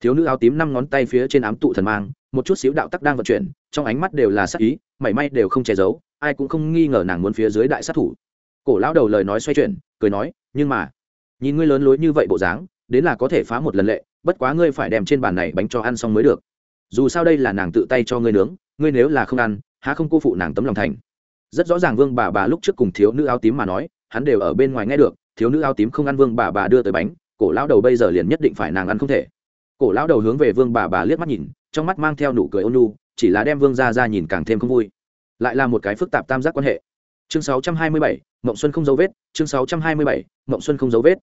[SPEAKER 1] Thiếu nữ áo tím năm ngón tay phía trên ám tụ thần mang, một chút xíu đạo tắc đang vận chuyển, trong ánh mắt đều là sắc ý, mảy may đều không che giấu, ai cũng không nghi ngờ nàng muốn phía dưới đại sát thủ. Cổ lão đầu lời nói xoay chuyển, cười nói, nhưng mà, nhìn ngươi lớn lối như vậy bộ dáng, đến là có thể phá một lần lệ, bất quá ngươi phải đem trên bàn này bánh cho ăn xong mới được. Dù sao đây là nàng tự tay cho ngươi nướng, ngươi nếu là không ăn, há không cô phụ nàng tấm lòng thành? Rất rõ ràng vương bà bà lúc trước cùng thiếu nữ áo tím mà nói, hắn đều ở bên ngoài nghe được thiếu nữ áo tím không ăn vương bà bà đưa tới bánh cổ lão đầu bây giờ liền nhất định phải nàng ăn không thể. Cổ lão đầu hướng về vương bà bà liếc mắt nhìn trong mắt mang theo nụ cười ôn nhu chỉ là đem vương ra ra nhìn càng thêm không vui. Lại là một cái phức tạp tam giác quan hệ. Chương 627, mộng xuân không dấu vết chương 627, mộng xuân không dấu vết.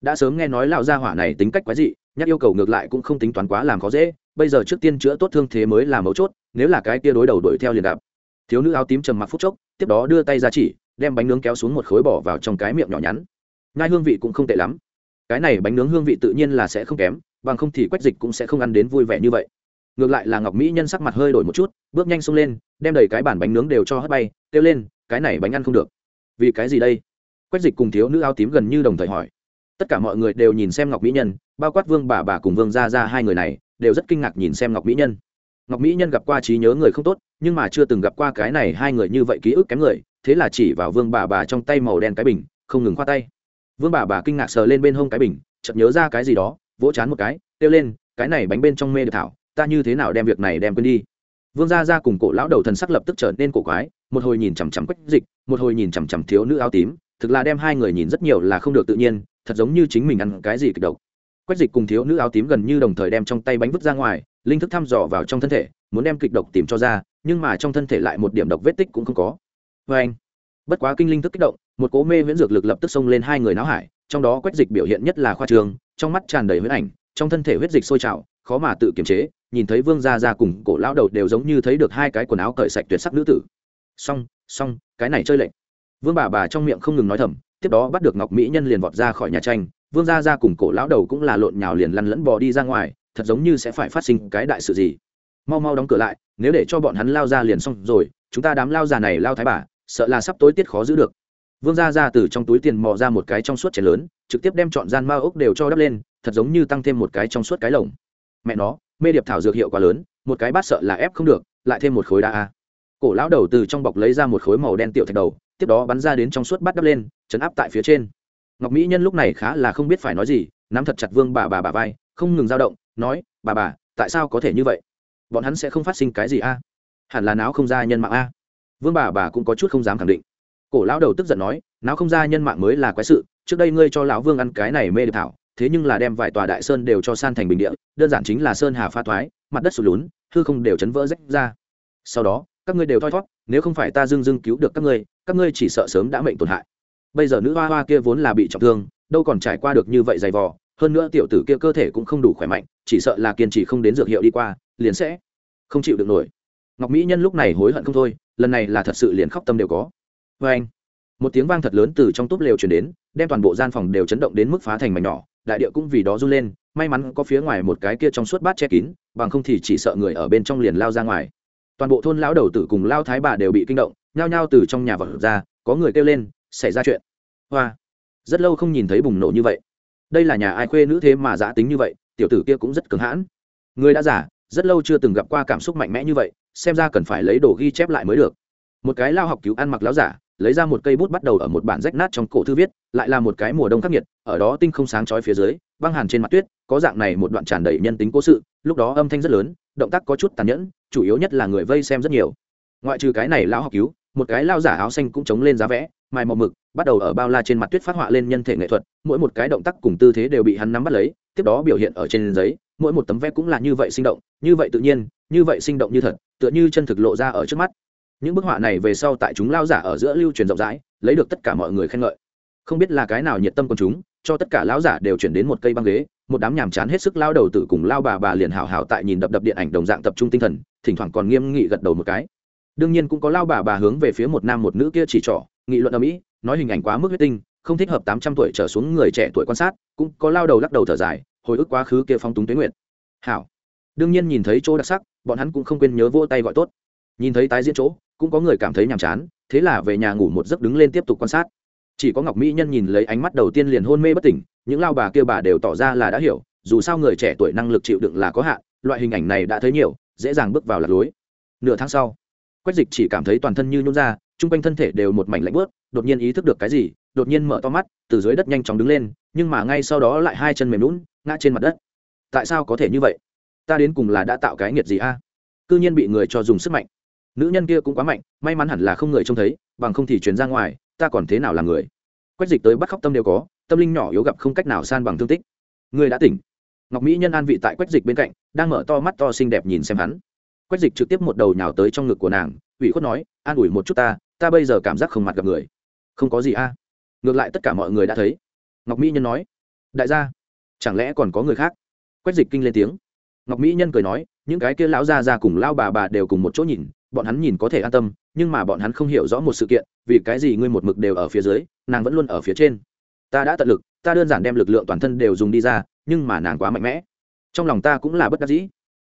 [SPEAKER 1] Đã sớm nghe nói lão gia hỏa này tính cách quái dị nhắc yêu cầu ngược lại cũng không tính toán quá làm khó dễ bây giờ trước tiên chữa tốt thương thế mới là mấu chốt nếu là cái kia đối đầu đuổi theo liền đạp thiếu nữ áo tím trầm mặc phút chốc tiếp đó đưa tay ra chỉ đem bánh nướng kéo xuống một khối bỏ vào trong cái miệng nhỏ nhắn ngai hương vị cũng không tệ lắm. Cái này bánh nướng hương vị tự nhiên là sẽ không kém, bằng không thì quách dịch cũng sẽ không ăn đến vui vẻ như vậy. Ngược lại là ngọc mỹ nhân sắc mặt hơi đổi một chút, bước nhanh xông lên, đem đầy cái bản bánh nướng đều cho hất bay, kêu lên, cái này bánh ăn không được. Vì cái gì đây? Quách dịch cùng thiếu nữ áo tím gần như đồng thời hỏi. Tất cả mọi người đều nhìn xem ngọc mỹ nhân, bao quát vương bà bà cùng vương gia ra hai người này, đều rất kinh ngạc nhìn xem ngọc mỹ nhân. Ngọc mỹ nhân gặp qua trí nhớ người không tốt, nhưng mà chưa từng gặp qua cái này hai người như vậy ký ức kém người, thế là chỉ vào vương bà bà trong tay màu đen cái bình, không ngừng khoa tay vương bà bà kinh ngạc sờ lên bên hông cái bình, chợt nhớ ra cái gì đó, vỗ chán một cái, kêu lên, cái này bánh bên trong mê được thảo, ta như thế nào đem việc này đem quên đi? Vương gia ra cùng cổ lão đầu thần sắc lập tức trở nên cổ quái, một hồi nhìn chằm chằm quách dịch, một hồi nhìn chằm chằm thiếu nữ áo tím, thực là đem hai người nhìn rất nhiều là không được tự nhiên, thật giống như chính mình ăn cái gì kịch độc. Quách dịch cùng thiếu nữ áo tím gần như đồng thời đem trong tay bánh vứt ra ngoài, linh thức thăm dò vào trong thân thể, muốn đem kịch độc tìm cho ra, nhưng mà trong thân thể lại một điểm độc vết tích cũng không có. Vê anh bất quá kinh linh thức kích động một cố mê viễn dược lực lập tức xông lên hai người náo hải, trong đó quách dịch biểu hiện nhất là khoa trường, trong mắt tràn đầy huyết ảnh, trong thân thể huyết dịch sôi trào, khó mà tự kiềm chế, nhìn thấy vương gia gia cùng cổ lão đầu đều giống như thấy được hai cái quần áo cởi sạch tuyệt sắc nữ tử. Xong xong, cái này chơi lệnh vương bà bà trong miệng không ngừng nói thầm, tiếp đó bắt được ngọc mỹ nhân liền vọt ra khỏi nhà tranh, vương gia gia cùng cổ lão đầu cũng là lộn nhào liền lăn lẫn bò đi ra ngoài, thật giống như sẽ phải phát sinh cái đại sự gì. Mau mau đóng cửa lại, nếu để cho bọn hắn lao ra liền xong rồi, chúng ta đám lao già này lao thái bà, sợ là sắp tối tiết khó giữ được vương gia ra từ trong túi tiền mò ra một cái trong suốt chén lớn, trực tiếp đem chọn gian ma ốc đều cho đắp lên, thật giống như tăng thêm một cái trong suốt cái lồng. Mẹ nó, mê điệp thảo dược hiệu quá lớn, một cái bát sợ là ép không được, lại thêm một khối đá a. Cổ lão đầu từ trong bọc lấy ra một khối màu đen tiểu thạch đầu, tiếp đó bắn ra đến trong suốt bát đắp lên, chấn áp tại phía trên. Ngọc mỹ nhân lúc này khá là không biết phải nói gì, nắm thật chặt vương bà bà bà vai, không ngừng dao động, nói, bà bà, tại sao có thể như vậy? Bọn hắn sẽ không phát sinh cái gì a? Hẳn là não không ra nhân mạng a. Vương bà bà cũng có chút không dám khẳng định cổ lão đầu tức giận nói não không ra nhân mạng mới là quái sự, trước đây ngươi cho lão vương ăn cái này mê được thảo, thế nhưng là đem vài tòa đại sơn đều cho san thành bình địa, đơn giản chính là sơn hà pha thoái, mặt đất sụt lún, hư không đều chấn vỡ rách ra. Sau đó, các ngươi đều thoi thót nếu không phải ta dưng dưng cứu được các ngươi các ngươi chỉ sợ sớm đã mệnh tổn hại. Bây giờ nữ hoa hoa kia vốn là bị trọng thương, đâu còn trải qua được như vậy dày vò, hơn nữa tiểu tử kia cơ thể cũng không đủ khỏe mạnh, chỉ sợ là kiên trì không đến dược hiệu đi qua, liền sẽ không chịu được nổi. Ngọc mỹ nhân lúc này hối hận không thôi, lần này là thật sự liền khóc tâm đều có vê anh. Một tiếng vang thật lớn từ trong túp lều chuyển đến, đem toàn bộ gian phòng đều chấn động đến mức phá thành mảnh nhỏ, đại địa cũng vì đó run lên, may mắn có phía ngoài một cái kia trong suốt bát che kín, bằng không thì chỉ sợ người ở bên trong liền lao ra ngoài. Toàn bộ thôn lão đầu tử cùng lao thái bà đều bị kinh động, nhao nhao từ trong nhà vật ra, có người kêu lên, xảy ra chuyện. Hoa. Rất lâu không nhìn thấy bùng nổ như vậy. Đây là nhà ai khuê nữ thế mà giã tính như vậy, tiểu tử kia cũng rất cứng hãn. Người đã giả rất lâu chưa từng gặp qua cảm xúc mạnh mẽ như vậy, xem ra cần phải lấy đồ ghi chép lại mới được. Một cái lao học cứu ăn mặc láo giả lấy ra một cây bút bắt đầu ở một bản rách nát trong cổ thư viết, lại là một cái mùa đông khắc nghiệt, ở đó tinh không sáng chói phía dưới, băng hàn trên mặt tuyết, có dạng này một đoạn tràn đầy nhân tính cố sự, lúc đó âm thanh rất lớn, động tác có chút tàn nhẫn, chủ yếu nhất là người vây xem rất nhiều. Ngoại trừ cái này lão học cứu, một cái lao giả áo xanh cũng chống lên giá vẽ, mài màu mực, bắt đầu ở bao la trên mặt tuyết phát họa lên nhân thể nghệ thuật, mỗi một cái động tác cùng tư thế đều bị hắn nắm bắt lấy, tiếp đó biểu hiện ở trên giấy, mỗi một tấm vẽ cũng là như vậy sinh động, như vậy tự nhiên, như vậy sinh động như thật, tựa như chân thực lộ ra ở trước mắt những bức họa này về sau tại chúng lao giả ở giữa lưu truyền rộng rãi, lấy được tất cả mọi người khen ngợi. Không biết là cái nào nhiệt tâm của chúng, cho tất cả lão giả đều chuyển đến một cây băng ghế, một đám nhàm chán hết sức lao đầu tử cùng lao bà bà liền hào hào tại nhìn đập đập điện ảnh đồng dạng tập trung tinh thần, thỉnh thoảng còn nghiêm nghị gật đầu một cái. Đương nhiên cũng có lao bà bà hướng về phía một nam một nữ kia chỉ trỏ, nghị luận ở mỹ nói hình ảnh quá mức huyết tinh, không thích hợp tám trăm tuổi trở xuống người trẻ tuổi quan sát, cũng có lao đầu lắc đầu thở dài, hồi ức quá khứ kia phong túng tuyến nguyện hảo. Đương nhiên nhìn thấy chỗ đặc sắc, bọn hắn cũng không quên nhớ vô tay gọi tốt. Nhìn thấy tái diễn chỗ cũng có người cảm thấy nhàm chán, thế là về nhà ngủ một giấc đứng lên tiếp tục quan sát. Chỉ có ngọc mỹ nhân nhìn lấy ánh mắt đầu tiên liền hôn mê bất tỉnh, những lao bà kia bà đều tỏ ra là đã hiểu, dù sao người trẻ tuổi năng lực chịu đựng là có hạn, loại hình ảnh này đã thấy nhiều, dễ dàng bước vào lạc lối. Nửa tháng sau, quách dịch chỉ cảm thấy toàn thân như nhún ra, chung quanh thân thể đều một mảnh lạnh bớt đột nhiên ý thức được cái gì, đột nhiên mở to mắt, từ dưới đất nhanh chóng đứng lên, nhưng mà ngay sau đó lại hai chân mềm lún ngã trên mặt đất. Tại sao có thể như vậy? Ta đến cùng là đã tạo cái nghiệt gì a? À? c nhiên bị người cho dùng sức mạnh nữ nhân kia cũng quá mạnh, may mắn hẳn là không người trông thấy, bằng không thì chuyển ra ngoài, ta còn thế nào là người? Quách dịch tới bắt khóc tâm đều có, tâm linh nhỏ yếu gặp không cách nào san bằng thương tích. Người đã tỉnh. Ngọc mỹ nhân an vị tại quách dịch bên cạnh, đang mở to mắt to xinh đẹp nhìn xem hắn. Quách dịch trực tiếp một đầu nhào tới trong ngực của nàng, ủy khuất nói, an ủi một chút ta ta bây giờ cảm giác không mặt gặp người. Không có gì a. Ngược lại tất cả mọi người đã thấy. Ngọc mỹ nhân nói, đại gia, chẳng lẽ còn có người khác? Quách dịch kinh lên tiếng. Ngọc mỹ nhân cười nói, những cái kia lão gia ra cùng lao bà bà đều cùng một chỗ nhìn bọn hắn nhìn có thể an tâm, nhưng mà bọn hắn không hiểu rõ một sự kiện, vì cái gì ngươi một mực đều ở phía dưới, nàng vẫn luôn ở phía trên. Ta đã tận lực, ta đơn giản đem lực lượng toàn thân đều dùng đi ra, nhưng mà nàng quá mạnh mẽ. Trong lòng ta cũng là bất đắc dĩ.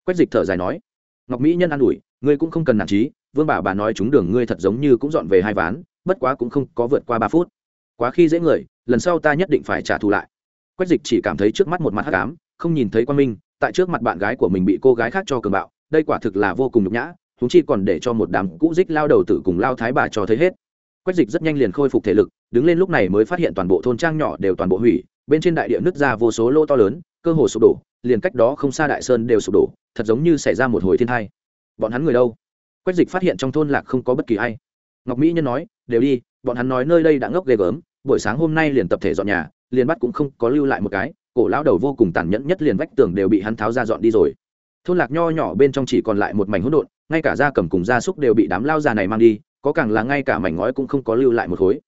[SPEAKER 1] Quách dịch thở dài nói, ngọc mỹ nhân an ủi, ngươi cũng không cần nản trí, vương bà bà nói chúng đường ngươi thật giống như cũng dọn về hai ván, bất quá cũng không có vượt qua ba phút. Quá khi dễ người, lần sau ta nhất định phải trả thù lại. Quách dịch chỉ cảm thấy trước mắt một mặt hát cám không nhìn thấy quan minh, tại trước mặt bạn gái của mình bị cô gái khác cho cường bạo, đây quả thực là vô cùng nhục nhã chúng chi còn để cho một đám cũ dích lao đầu tử cùng lao thái bà cho thấy hết. Quách dịch rất nhanh liền khôi phục thể lực, đứng lên lúc này mới phát hiện toàn bộ thôn trang nhỏ đều toàn bộ hủy, bên trên đại địa nứt ra vô số lỗ to lớn, cơ hồ sụp đổ, liền cách đó không xa đại sơn đều sụp đổ, thật giống như xảy ra một hồi thiên thai bọn hắn người đâu? Quách dịch phát hiện trong thôn lạc không có bất kỳ ai. Ngọc mỹ nhân nói, đều đi, bọn hắn nói nơi đây đã ngốc ghê gớm, buổi sáng hôm nay liền tập thể dọn nhà, liền bắt cũng không có lưu lại một cái, cổ lão đầu vô cùng tàn nhẫn nhất liền vách tường đều bị hắn tháo ra dọn đi rồi thôn lạc nho nhỏ bên trong chỉ còn lại một mảnh hỗn độn, ngay cả da cầm cùng gia súc đều bị đám lao già này mang đi, có càng là ngay cả mảnh ngói cũng không có lưu lại một khối.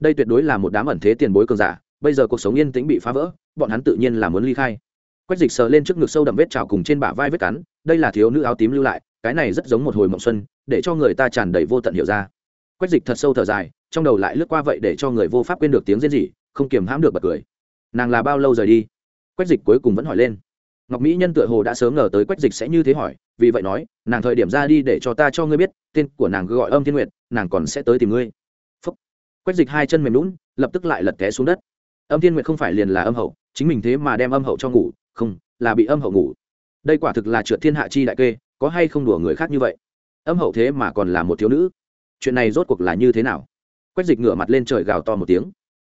[SPEAKER 1] Đây tuyệt đối là một đám ẩn thế tiền bối cường giả, bây giờ cuộc sống yên tĩnh bị phá vỡ, bọn hắn tự nhiên là muốn ly khai. Quách dịch sờ lên trước ngực sâu đậm vết trào cùng trên bả vai vết cắn, đây là thiếu nữ áo tím lưu lại, cái này rất giống một hồi mộng xuân, để cho người ta tràn đầy vô tận hiểu ra. Quách dịch thật sâu thở dài, trong đầu lại lướt qua vậy để cho người vô pháp quên được tiếng rên rỉ, không kiềm hãm được bật cười. Nàng là bao lâu rời đi? Quách dịch cuối cùng vẫn hỏi lên ngọc mỹ nhân tựa hồ đã sớm ngờ tới quách dịch sẽ như thế hỏi, vì vậy nói, nàng thời điểm ra đi để cho ta cho ngươi biết, tên của nàng gọi âm thiên nguyệt, nàng còn sẽ tới tìm ngươi. Phúc. quách dịch hai chân mềm lún lập tức lại lật té xuống đất. Âm thiên nguyệt không phải liền là âm hậu, chính mình thế mà đem âm hậu cho ngủ, không, là bị âm hậu ngủ. Đây quả thực là trượt thiên hạ chi đại kê, có hay không đùa người khác như vậy? Âm hậu thế mà còn là một thiếu nữ. Chuyện này rốt cuộc là như thế nào? Quách dịch ngửa mặt lên trời gào to một tiếng.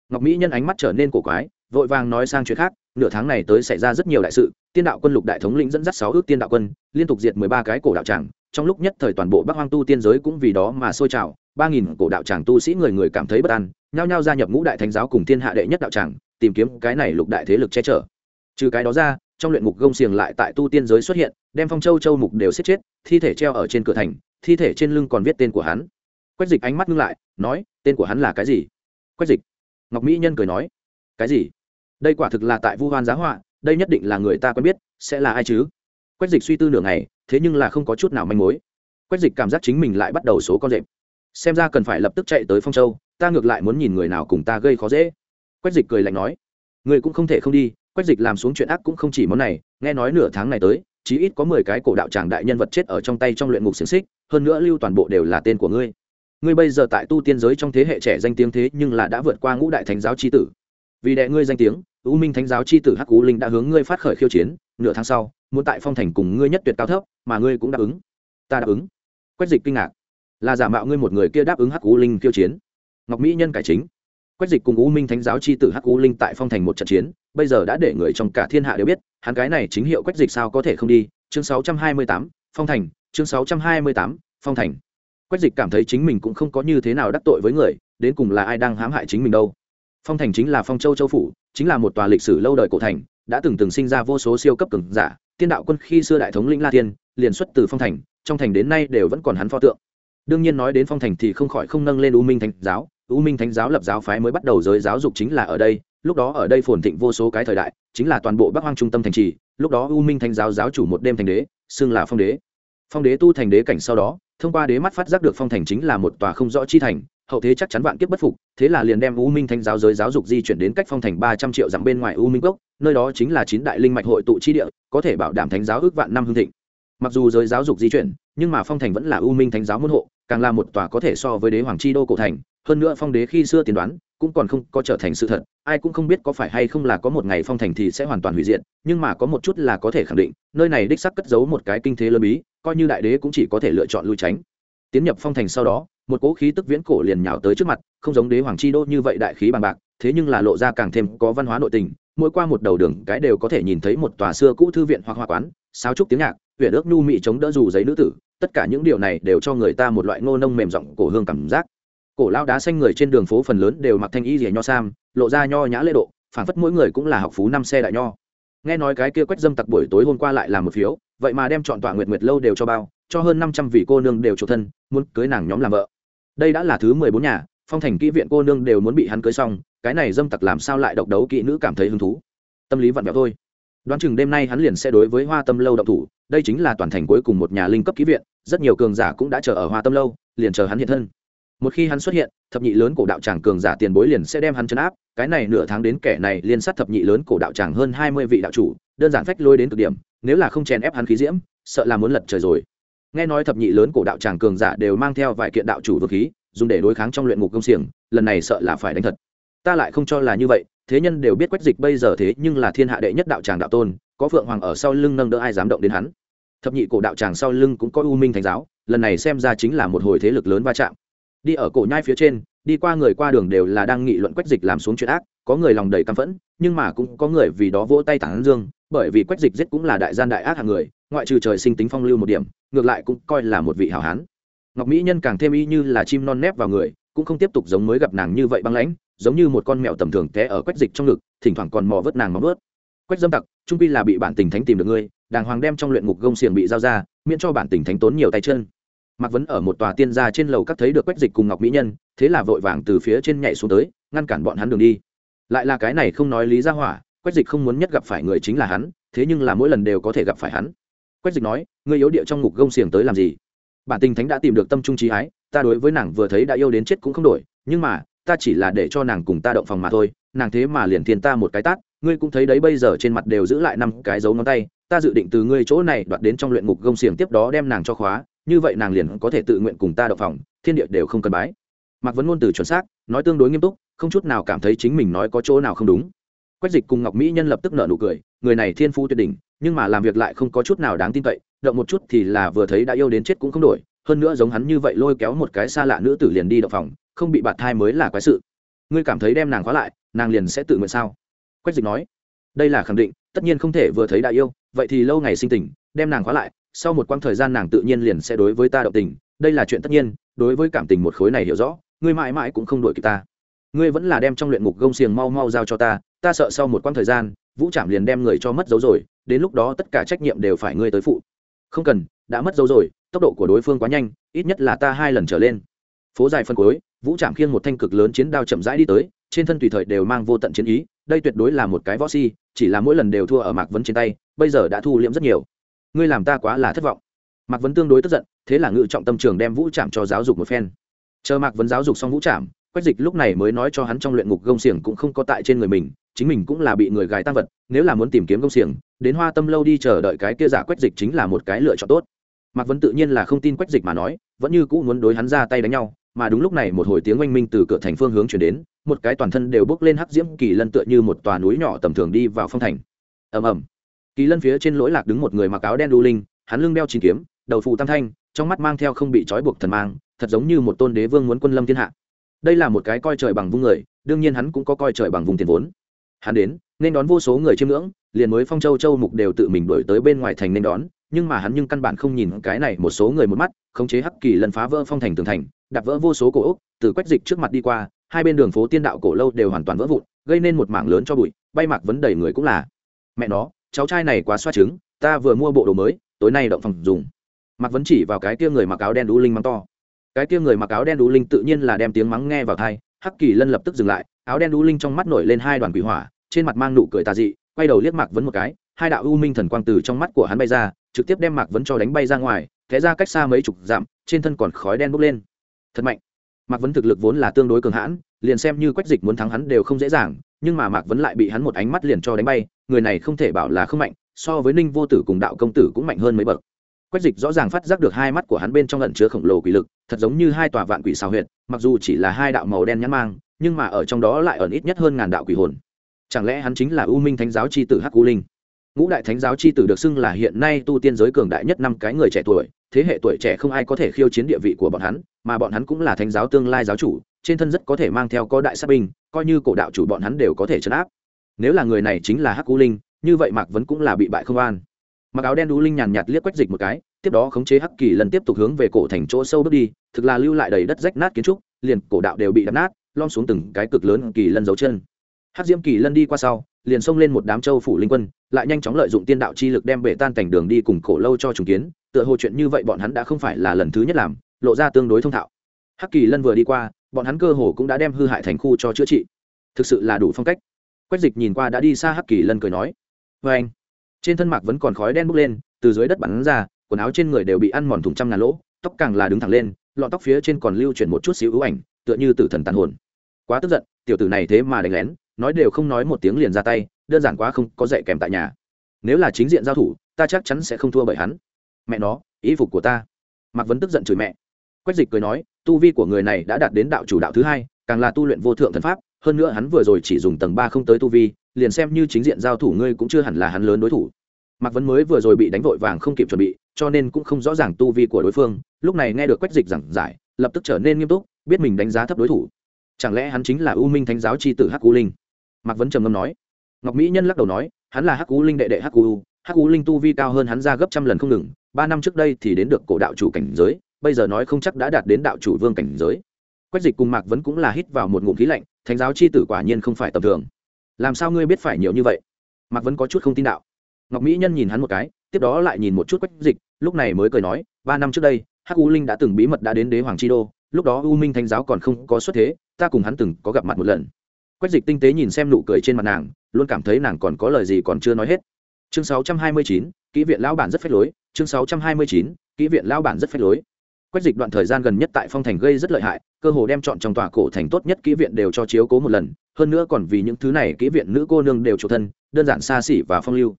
[SPEAKER 1] Ngọc mỹ nhân ánh mắt trở nên cổ quái, vội vàng nói sang chuyện khác nửa tháng này tới xảy ra rất nhiều đại sự, tiên đạo quân lục đại thống lĩnh dẫn dắt sáu ước tiên đạo quân, liên tục diệt mười ba cái cổ đạo tràng, trong lúc nhất thời toàn bộ bắc hoang tu tiên giới cũng vì đó mà sôi trào, ba nghìn cổ đạo tràng tu sĩ người người cảm thấy bất an, nhao nhao gia nhập ngũ đại thánh giáo cùng thiên hạ đệ nhất đạo tràng, tìm kiếm cái này lục đại thế lực che chở. Trừ cái đó ra, trong luyện ngục gông xiềng lại tại tu tiên giới xuất hiện, đem phong châu châu mục đều xếp chết, thi thể treo ở trên cửa thành, thi thể trên lưng còn viết tên của hắn. Quách dịch ánh mắt ngưng lại, nói, tên của hắn là cái gì? Quách dịch. Ngọc mỹ nhân cười nói, cái gì? Đây quả thực là tại vu hoan giá họa, đây nhất định là người ta quen biết, sẽ là ai chứ? Quách dịch suy tư nửa ngày, thế nhưng là không có chút nào manh mối. Quách dịch cảm giác chính mình lại bắt đầu số con rệp. Xem ra cần phải lập tức chạy tới phong châu, ta ngược lại muốn nhìn người nào cùng ta gây khó dễ. Quách dịch cười lạnh nói, người cũng không thể không đi, quách dịch làm xuống chuyện ác cũng không chỉ món này, nghe nói nửa tháng này tới, chí ít có mười cái cổ đạo tràng đại nhân vật chết ở trong tay trong luyện ngục xiềng xích, hơn nữa lưu toàn bộ đều là tên của ngươi. Ngươi bây giờ tại tu tiên giới trong thế hệ trẻ danh tiếng thế nhưng là đã vượt qua ngũ đại thánh giáo tri tử vì đệ ngươi danh tiếng, u minh thánh giáo c h i tử hắc cú linh đã hướng ngươi phát khởi khiêu chiến, nửa tháng sau, muốn tại phong thành cùng ngươi nhất tuyệt cao thấp, mà ngươi cũng đáp ứng. Ta đáp ứng. Quách dịch kinh ngạc. Là giả mạo ngươi một người kia đáp ứng hắc cú linh khiêu chiến. Ngọc mỹ nhân cải chính. Quách dịch cùng u minh thánh giáo c h i tử hắc cú linh tại phong thành một trận chiến, bây giờ đã để người trong cả thiên hạ đều biết, hắn cái này chính hiệu quách dịch sao có thể không đi. Chương sáu trăm hai mươi tám, phong thành. Chương sáu trăm hai mươi tám, phong thành. Quách dịch cảm thấy chính mình cũng không có như thế nào đắc tội với người, đến cùng là ai đang hãm hại chính mình đâu phong thành chính là phong châu châu phủ, chính là một tòa lịch sử lâu đời cổ thành, đã từng từng sinh ra vô số siêu cấp cường giả, tiên đạo quân khi xưa đại thống lĩnh la tiên liền xuất từ phong thành, trong thành đến nay đều vẫn còn hắn pho tượng. Đương nhiên nói đến phong thành thì không khỏi không nâng lên u minh thánh giáo, u minh thánh giáo lập giáo phái mới bắt đầu giới giáo dục chính là ở đây, lúc đó ở đây phồn thịnh vô số cái thời đại, chính là toàn bộ bắc hoang trung tâm thành trì, lúc đó u minh thánh giáo giáo chủ một đêm thành đế, xưng là phong đế. Phong đế tu thành đế cảnh sau đó, thông qua đế mắt phát giác được phong thành chính là một tòa không rõ chi thành hậu thế chắc chắn vạn kiếp bất phục, thế là liền đem u minh thanh giáo giới giáo dục di chuyển đến cách phong thành ba trăm triệu dặm bên ngoài u minh cốc, nơi đó chính là chín đại linh mạch hội tụ chi địa, có thể bảo đảm thánh giáo ước vạn năm hương thịnh. Mặc dù giới giáo dục di chuyển, nhưng mà phong thành vẫn là u minh thánh giáo môn hộ, càng là một tòa có thể so với đế hoàng chi đô cổ thành, hơn nữa phong đế khi xưa tiên đoán, cũng còn không có trở thành sự thật, ai cũng không biết có phải hay không là có một ngày phong thành thì sẽ hoàn toàn hủy diệt, nhưng mà có một chút là có thể khẳng định, nơi này đích sắc cất giấu một cái kinh thế lơ bí, coi như đại đế cũng chỉ có thể lựa chọn lui tránh. Tiến nhập phong thành sau đó một cỗ khí tức viễn cổ liền nhào tới trước mặt, không giống đế hoàng chi đô như vậy đại khí bằng bạc, thế nhưng là lộ ra càng thêm có văn hóa nội tình, mỗi qua một đầu đường cái đều có thể nhìn thấy một tòa xưa cũ thư viện hoặc hoa quán, sáo trúc tiếng nhạc huyện ước nhu mị chống đỡ dù giấy nữ tử, tất cả những điều này đều cho người ta một loại ngô nông mềm giọng cổ hương cảm giác. Cổ lao đá xanh người trên đường phố phần lớn đều mặc thanh y rìa nho sam, lộ ra nho nhã lễ độ phản phất mỗi người cũng là học phú năm xe đại nho. Nghe nói cái kia quách dâm tặc buổi tối hôm qua lại làm một phiếu, vậy mà đem chọn tọa nguyệt nguyệt lâu đều cho bao, cho hơn năm trăm vị cô nương đều chủ thân, muốn cưới nàng nhóm làm vợ đây đã là thứ mười bốn nhà, phong thành kỹ viện cô nương đều muốn bị hắn cưới xong, cái này dâm tặc làm sao lại độc đấu kỹ nữ cảm thấy hứng thú? Tâm lý vặn vẹo thôi. Đoán chừng đêm nay hắn liền sẽ đối với hoa tâm lâu động thủ, đây chính là toàn thành cuối cùng một nhà linh cấp kỹ viện, rất nhiều cường giả cũng đã chờ ở hoa tâm lâu, liền chờ hắn hiện thân. Một khi hắn xuất hiện, thập nhị lớn cổ đạo tràng cường giả tiền bối liền sẽ đem hắn chấn áp, cái này nửa tháng đến kẻ này liên sát thập nhị lớn cổ đạo tràng hơn hai mươi vị đạo chủ, đơn giản phách lôi đến cực điểm, nếu là không chèn ép hắn khí diễm, sợ là muốn lật trời rồi nghe nói thập nhị lớn cổ đạo tràng cường giả đều mang theo vài kiện đạo chủ vũ khí, dùng để đối kháng trong luyện ngục công xiềng, lần này sợ là phải đánh thật. Ta lại không cho là như vậy, thế nhân đều biết quách dịch bây giờ thế nhưng là thiên hạ đệ nhất đạo tràng đạo tôn, có phượng hoàng ở sau lưng nâng đỡ ai dám động đến hắn. Thập nhị cổ đạo tràng sau lưng cũng có u minh thành giáo, lần này xem ra chính là một hồi thế lực lớn va chạm. Đi ở cổ nhai phía trên, đi qua người qua đường đều là đang nghị luận quách dịch làm xuống chuyện ác, có người lòng đầy căm phẫn, nhưng mà cũng có người vì đó vỗ tay tảng dương, bởi vì quách dịch giết cũng là đại gian đại ác hàng người ngoại trừ trời sinh tính phong lưu một điểm, ngược lại cũng coi là một vị hảo hán. Ngọc mỹ nhân càng thêm y như là chim non nép vào người, cũng không tiếp tục giống mới gặp nàng như vậy băng lãnh, giống như một con mèo tầm thường té ở quách dịch trong ngực, thỉnh thoảng còn mò vớt nàng móng vớt quách dâm tặc, trung pi là bị bản tình thánh tìm được ngươi, đàng hoàng đem trong luyện ngục gông xiềng bị giao ra, miễn cho bản tình thánh tốn nhiều tay chân. Mạc vấn ở một tòa tiên gia trên lầu các thấy được quách dịch cùng ngọc mỹ nhân, thế là vội vàng từ phía trên nhảy xuống tới, ngăn cản bọn hắn đường đi. Lại là cái này không nói lý ra hỏa, quách dịch không muốn nhất gặp phải người chính là hắn, thế nhưng là mỗi lần đều có thể gặp phải hắn quách dịch nói, ngươi yếu địa trong ngục gông xiềng tới làm gì? Bản tình thánh đã tìm được tâm trung trí ái, ta đối với nàng vừa thấy đã yêu đến chết cũng không đổi, nhưng mà, ta chỉ là để cho nàng cùng ta động phòng mà thôi, nàng thế mà liền thiên ta một cái tát, ngươi cũng thấy đấy bây giờ trên mặt đều giữ lại năm cái dấu ngón tay, ta dự định từ ngươi chỗ này đoạt đến trong luyện ngục gông xiềng tiếp đó đem nàng cho khóa, như vậy nàng liền có thể tự nguyện cùng ta động phòng, thiên địa đều không cần bái. Mạc vấn ngôn từ chuẩn xác, nói tương đối nghiêm túc, không chút nào cảm thấy chính mình nói có chỗ nào không đúng. Quách dịch cùng ngọc mỹ nhân lập tức nợ nụ cười, người này thiên phu tuyệt đỉnh nhưng mà làm việc lại không có chút nào đáng tin cậy, động một chút thì là vừa thấy đã yêu đến chết cũng không đổi, hơn nữa giống hắn như vậy lôi kéo một cái xa lạ nữ tử liền đi động phòng, không bị bạt thai mới là quái sự. Ngươi cảm thấy đem nàng khóa lại, nàng liền sẽ tự nguyện sao? Quách dịch nói. Đây là khẳng định, tất nhiên không thể vừa thấy đã yêu, vậy thì lâu ngày sinh tình, đem nàng khóa lại, sau một quãng thời gian nàng tự nhiên liền sẽ đối với ta động tình, đây là chuyện tất nhiên, đối với cảm tình một khối này hiểu rõ, ngươi mãi mãi cũng không đổi kịp ta. Ngươi vẫn là đem trong luyện ngục gông xiềng mau mau giao cho ta ta sợ sau một quãng thời gian, vũ trạm liền đem người cho mất dấu rồi đến lúc đó tất cả trách nhiệm đều phải ngươi tới phụ. Không cần, đã mất dấu rồi, tốc độ của đối phương quá nhanh, ít nhất là ta hai lần trở lên. Phố dài phân cuối, vũ trạm khiêng một thanh cực lớn chiến đao chậm rãi đi tới, trên thân tùy thời đều mang vô tận chiến ý, đây tuyệt đối là một cái võ si, chỉ là mỗi lần đều thua ở mạc vấn trên tay, bây giờ đã thu liễm rất nhiều. Ngươi làm ta quá là thất vọng. Mạc vấn tương đối tức giận, thế là ngự trọng tâm trường đem vũ trạm cho giáo dục một phen. Chờ mạc vấn giáo dục xong vũ trạm quách dịch lúc này mới nói cho hắn trong luyện ngục gông xiềng cũng không có tại trên người mình chính mình cũng là bị người gài tăng vật, nếu là muốn tìm kiếm công xiềng, đến hoa tâm lâu đi chờ đợi cái kia giả quách dịch chính là một cái lựa chọn tốt. Mạc vấn tự nhiên là không tin quách dịch mà nói, vẫn như cũ muốn đối hắn ra tay đánh nhau, mà đúng lúc này một hồi tiếng oanh minh từ cửa thành phương hướng chuyển đến, một cái toàn thân đều bước lên hắc diễm kỳ lân tựa như một tòa núi nhỏ tầm thường đi vào phong thành. Ầm ầm. Kỳ lân phía trên lỗi lạc đứng một người mặc áo đen đu linh, hắn lưng đeo chín kiếm, đầu phụ tam thanh, trong mắt mang theo không bị trói buộc thần mang, thật giống như một tôn đế vương muốn quân lâm thiên hạ. Đây là một cái coi trời bằng vung người, đương nhiên hắn cũng có coi trời bằng vùng tiền vốn hắn đến, nên đón vô số người chiêm ngưỡng, liền mới phong châu châu mục đều tự mình đổi tới bên ngoài thành nên đón, nhưng mà hắn nhưng căn bản không nhìn cái này một số người một mắt, khống chế hắc kỳ lần phá vỡ phong thành tường thành, đạp vỡ vô số cổ ốc, từ quách dịch trước mặt đi qua, hai bên đường phố tiên đạo cổ lâu đều hoàn toàn vỡ vụn, gây nên một mảng lớn cho bụi, bay mạc vấn đầy người cũng là. Mẹ nó, cháu trai này quá xoa trứng, ta vừa mua bộ đồ mới, tối nay động phòng dùng. Mạc vấn chỉ vào cái kia người mặc áo đen đũ linh mắng to. Cái kia người mặc áo đen đũ linh tự nhiên là đem tiếng mắng nghe vào thai hắc kỳ lân lập tức dừng lại, áo đen đũ linh trong mắt nổi lên hai đoàn quỷ hỏa trên mặt mang nụ cười tà dị, quay đầu liếc mạc vấn một cái, hai đạo u minh thần quang từ trong mắt của hắn bay ra, trực tiếp đem mạc vấn cho đánh bay ra ngoài, thế ra cách xa mấy chục dặm, trên thân còn khói đen bốc lên. Thật mạnh. Mạc vấn thực lực vốn là tương đối cường hãn, liền xem như quách dịch muốn thắng hắn đều không dễ dàng, nhưng mà mạc vấn lại bị hắn một ánh mắt liền cho đánh bay, người này không thể bảo là không mạnh, so với ninh vô tử cùng đạo công tử cũng mạnh hơn mấy bậc. Quách dịch rõ ràng phát giác được hai mắt của hắn bên trong lẩn chứa khổng lồ quỷ lực, thật giống như hai tòa vạn quỷ xào huyệt, mặc dù chỉ là hai đạo màu đen nhãn mang, nhưng mà ở trong đó lại ẩn ít nhất hơn ngàn đạo quỷ hồn chẳng lẽ hắn chính là u minh thánh giáo c h i tử hắc u linh? Ngũ đại thánh giáo c h i tử được xưng là hiện nay tu tiên giới cường đại nhất năm cái người trẻ tuổi, thế hệ tuổi trẻ không ai có thể khiêu chiến địa vị của bọn hắn, mà bọn hắn cũng là thánh giáo tương lai giáo chủ, trên thân rất có thể mang theo có đại sát binh, coi như cổ đạo chủ bọn hắn đều có thể chấn áp. Nếu là người này chính là hắc u linh, như vậy mạc vấn cũng là bị bại không an. Mặc áo đen u linh nhàn nhạt liếc quách dịch một cái, tiếp đó khống chế hắc kỳ lần tiếp tục hướng về cổ thành chỗ sâu bước đi, thực là lưu lại đầy đất rách nát kiến trúc, liền cổ đạo đều bị đập nát, lom xuống từng cái cực lớn kỳ lân dấu chân hát diễm kỳ lân đi qua sau, liền xông lên một đám châu phủ linh quân, lại nhanh chóng lợi dụng tiên đạo chi lực đem bể tan cảnh đường đi cùng cổ lâu cho trùng kiến, tựa hồ chuyện như vậy bọn hắn đã không phải là lần thứ nhất làm, lộ ra tương đối thông thạo. Hắc kỳ lân vừa đi qua, bọn hắn cơ hồ cũng đã đem hư hại thành khu cho chữa trị. Thực sự là đủ phong cách. Quách dịch nhìn qua đã đi xa hắc kỳ lân cười nói vê anh. Trên thân mạc vẫn còn khói đen bốc lên, từ dưới đất bắn ra, quần áo trên người đều bị ăn mòn thùng trăm ngàn lỗ, tóc càng là đứng thẳng lên, lọn tóc phía trên còn lưu chuyển một chút xíu ưu ảnh, tựa như tử thần tàn hồn. Quá tức giận, tiểu tử này thế mà đánh lén nói đều không nói một tiếng liền ra tay, đơn giản quá không có dạy kèm tại nhà. Nếu là chính diện giao thủ, ta chắc chắn sẽ không thua bởi hắn. Mẹ nó, ý phục của ta. Mạc vấn tức giận chửi mẹ. Quách dịch cười nói, tu vi của người này đã đạt đến đạo chủ đạo thứ hai, càng là tu luyện vô thượng thần pháp, hơn nữa hắn vừa rồi chỉ dùng tầng ba không tới tu vi, liền xem như chính diện giao thủ ngươi cũng chưa hẳn là hắn lớn đối thủ. Mạc vấn mới vừa rồi bị đánh vội vàng không kịp chuẩn bị, cho nên cũng không rõ ràng tu vi của đối phương, lúc này nghe được quách dịch giảng giải, lập tức trở nên nghiêm túc, biết mình đánh giá thấp đối thủ. Chẳng lẽ hắn chính là u minh thánh giáo c h i tử hắc u linh? Mạc vấn trầm ngâm nói. Ngọc mỹ nhân lắc đầu nói, hắn là hắc u linh đệ đệ hắc u hắc u linh tu vi cao hơn hắn ra gấp trăm lần không ngừng. Ba năm trước đây thì đến được cổ đạo chủ cảnh giới, bây giờ nói không chắc đã đạt đến đạo chủ vương cảnh giới. Quách dịch cùng mạc vấn cũng là hít vào một ngụm khí lạnh, thánh giáo c h i tử quả nhiên không phải tầm thường. Làm sao ngươi biết phải nhiều như vậy? Mạc vấn có chút không tin đạo. Ngọc mỹ nhân nhìn hắn một cái, tiếp đó lại nhìn một chút quách dịch, lúc này mới cười nói, ba năm trước đây, hắc u linh đã từng bí mật đã đến đế hoàng chi đô, lúc đó u minh thánh giáo còn không có xuất thế, ta cùng hắn từng có gặp mặt một lần quách dịch tinh tế nhìn xem nụ cười trên mặt nàng luôn cảm thấy nàng còn có lời gì còn chưa nói hết. Chương 629, kỹ viện lão bản rất phách lối. Chương 629, kỹ viện lão bản rất phách lối. Quách dịch đoạn thời gian gần nhất tại phong thành gây rất lợi hại cơ hồ đem chọn trong tòa cổ thành tốt nhất kỹ viện đều cho chiếu cố một lần hơn nữa còn vì những thứ này kỹ viện nữ cô nương đều chủ thân đơn giản xa xỉ và phong lưu.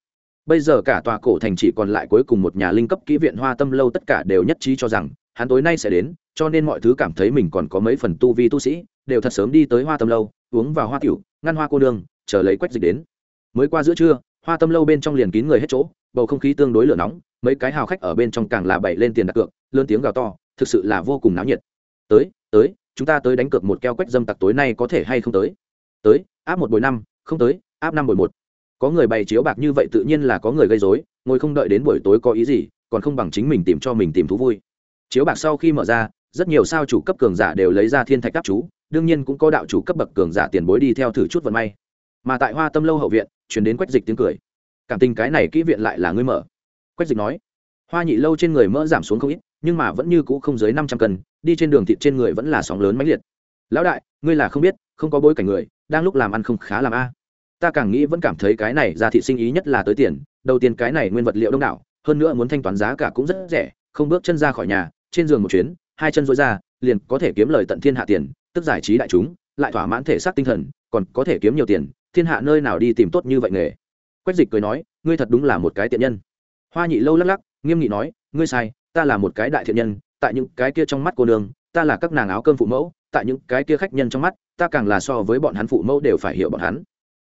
[SPEAKER 1] Bây giờ cả tòa cổ thành chỉ còn lại cuối cùng một nhà linh cấp kỹ viện hoa tâm lâu tất cả đều nhất trí cho rằng hắn tối nay sẽ đến cho nên mọi thứ cảm thấy mình còn có mấy phần tu vi tu sĩ đều thật sớm đi tới hoa tâm lâu uống vào hoa tiểu ngăn hoa cô đường, chờ lấy quách dịch đến. Mới qua giữa trưa hoa tâm lâu bên trong liền kín người hết chỗ bầu không khí tương đối lửa nóng mấy cái hào khách ở bên trong càng là bậy lên tiền đặt cược lớn tiếng gào to thực sự là vô cùng náo nhiệt. Tới tới chúng ta tới đánh cược một keo quách dâm tặc tối nay có thể hay không tới? Tới áp một buổi năm không tới áp năm buổi một. Có người bày chiếu bạc như vậy tự nhiên là có người gây dối ngồi không đợi đến buổi tối có ý gì còn không bằng chính mình tìm cho mình tìm thú vui. Chiếu bạc sau khi mở ra rất nhiều sao chủ cấp cường giả đều lấy ra thiên thạch đáp chú đương nhiên cũng có đạo chủ cấp bậc cường giả tiền bối đi theo thử chút vận may. Mà tại hoa tâm lâu hậu viện chuyển đến quách dịch tiếng cười. Cảm tình cái này kỹ viện lại là ngươi mở. Quách dịch nói, hoa nhị lâu trên người mỡ giảm xuống không ít, nhưng mà vẫn như cũ không dưới năm trăm cân, đi trên đường thịt trên người vẫn là sóng lớn mãnh liệt. Lão đại, ngươi là không biết, không có bối cảnh người, đang lúc làm ăn không khá làm a. Ta càng nghĩ vẫn cảm thấy cái này ra thị sinh ý nhất là tới tiền, đầu tiên cái này nguyên vật liệu đông đảo, hơn nữa muốn thanh toán giá cả cũng rất rẻ, không bước chân ra khỏi nhà, trên giường một chuyến, hai chân dối ra, liền có thể kiếm lời tận thiên hạ tiền tức giải trí đại chúng, lại thỏa mãn thể xác tinh thần, còn có thể kiếm nhiều tiền, thiên hạ nơi nào đi tìm tốt như vậy nghề. Quách dịch cười nói, ngươi thật đúng là một cái tiện nhân. Hoa nhị lâu lắc lắc, nghiêm nghị nói, ngươi sai, ta là một cái đại thiện nhân, tại những cái kia trong mắt cô nương, ta là các nàng áo cơm phụ mẫu, tại những cái kia khách nhân trong mắt, ta càng là so với bọn hắn phụ mẫu đều phải hiểu bọn hắn.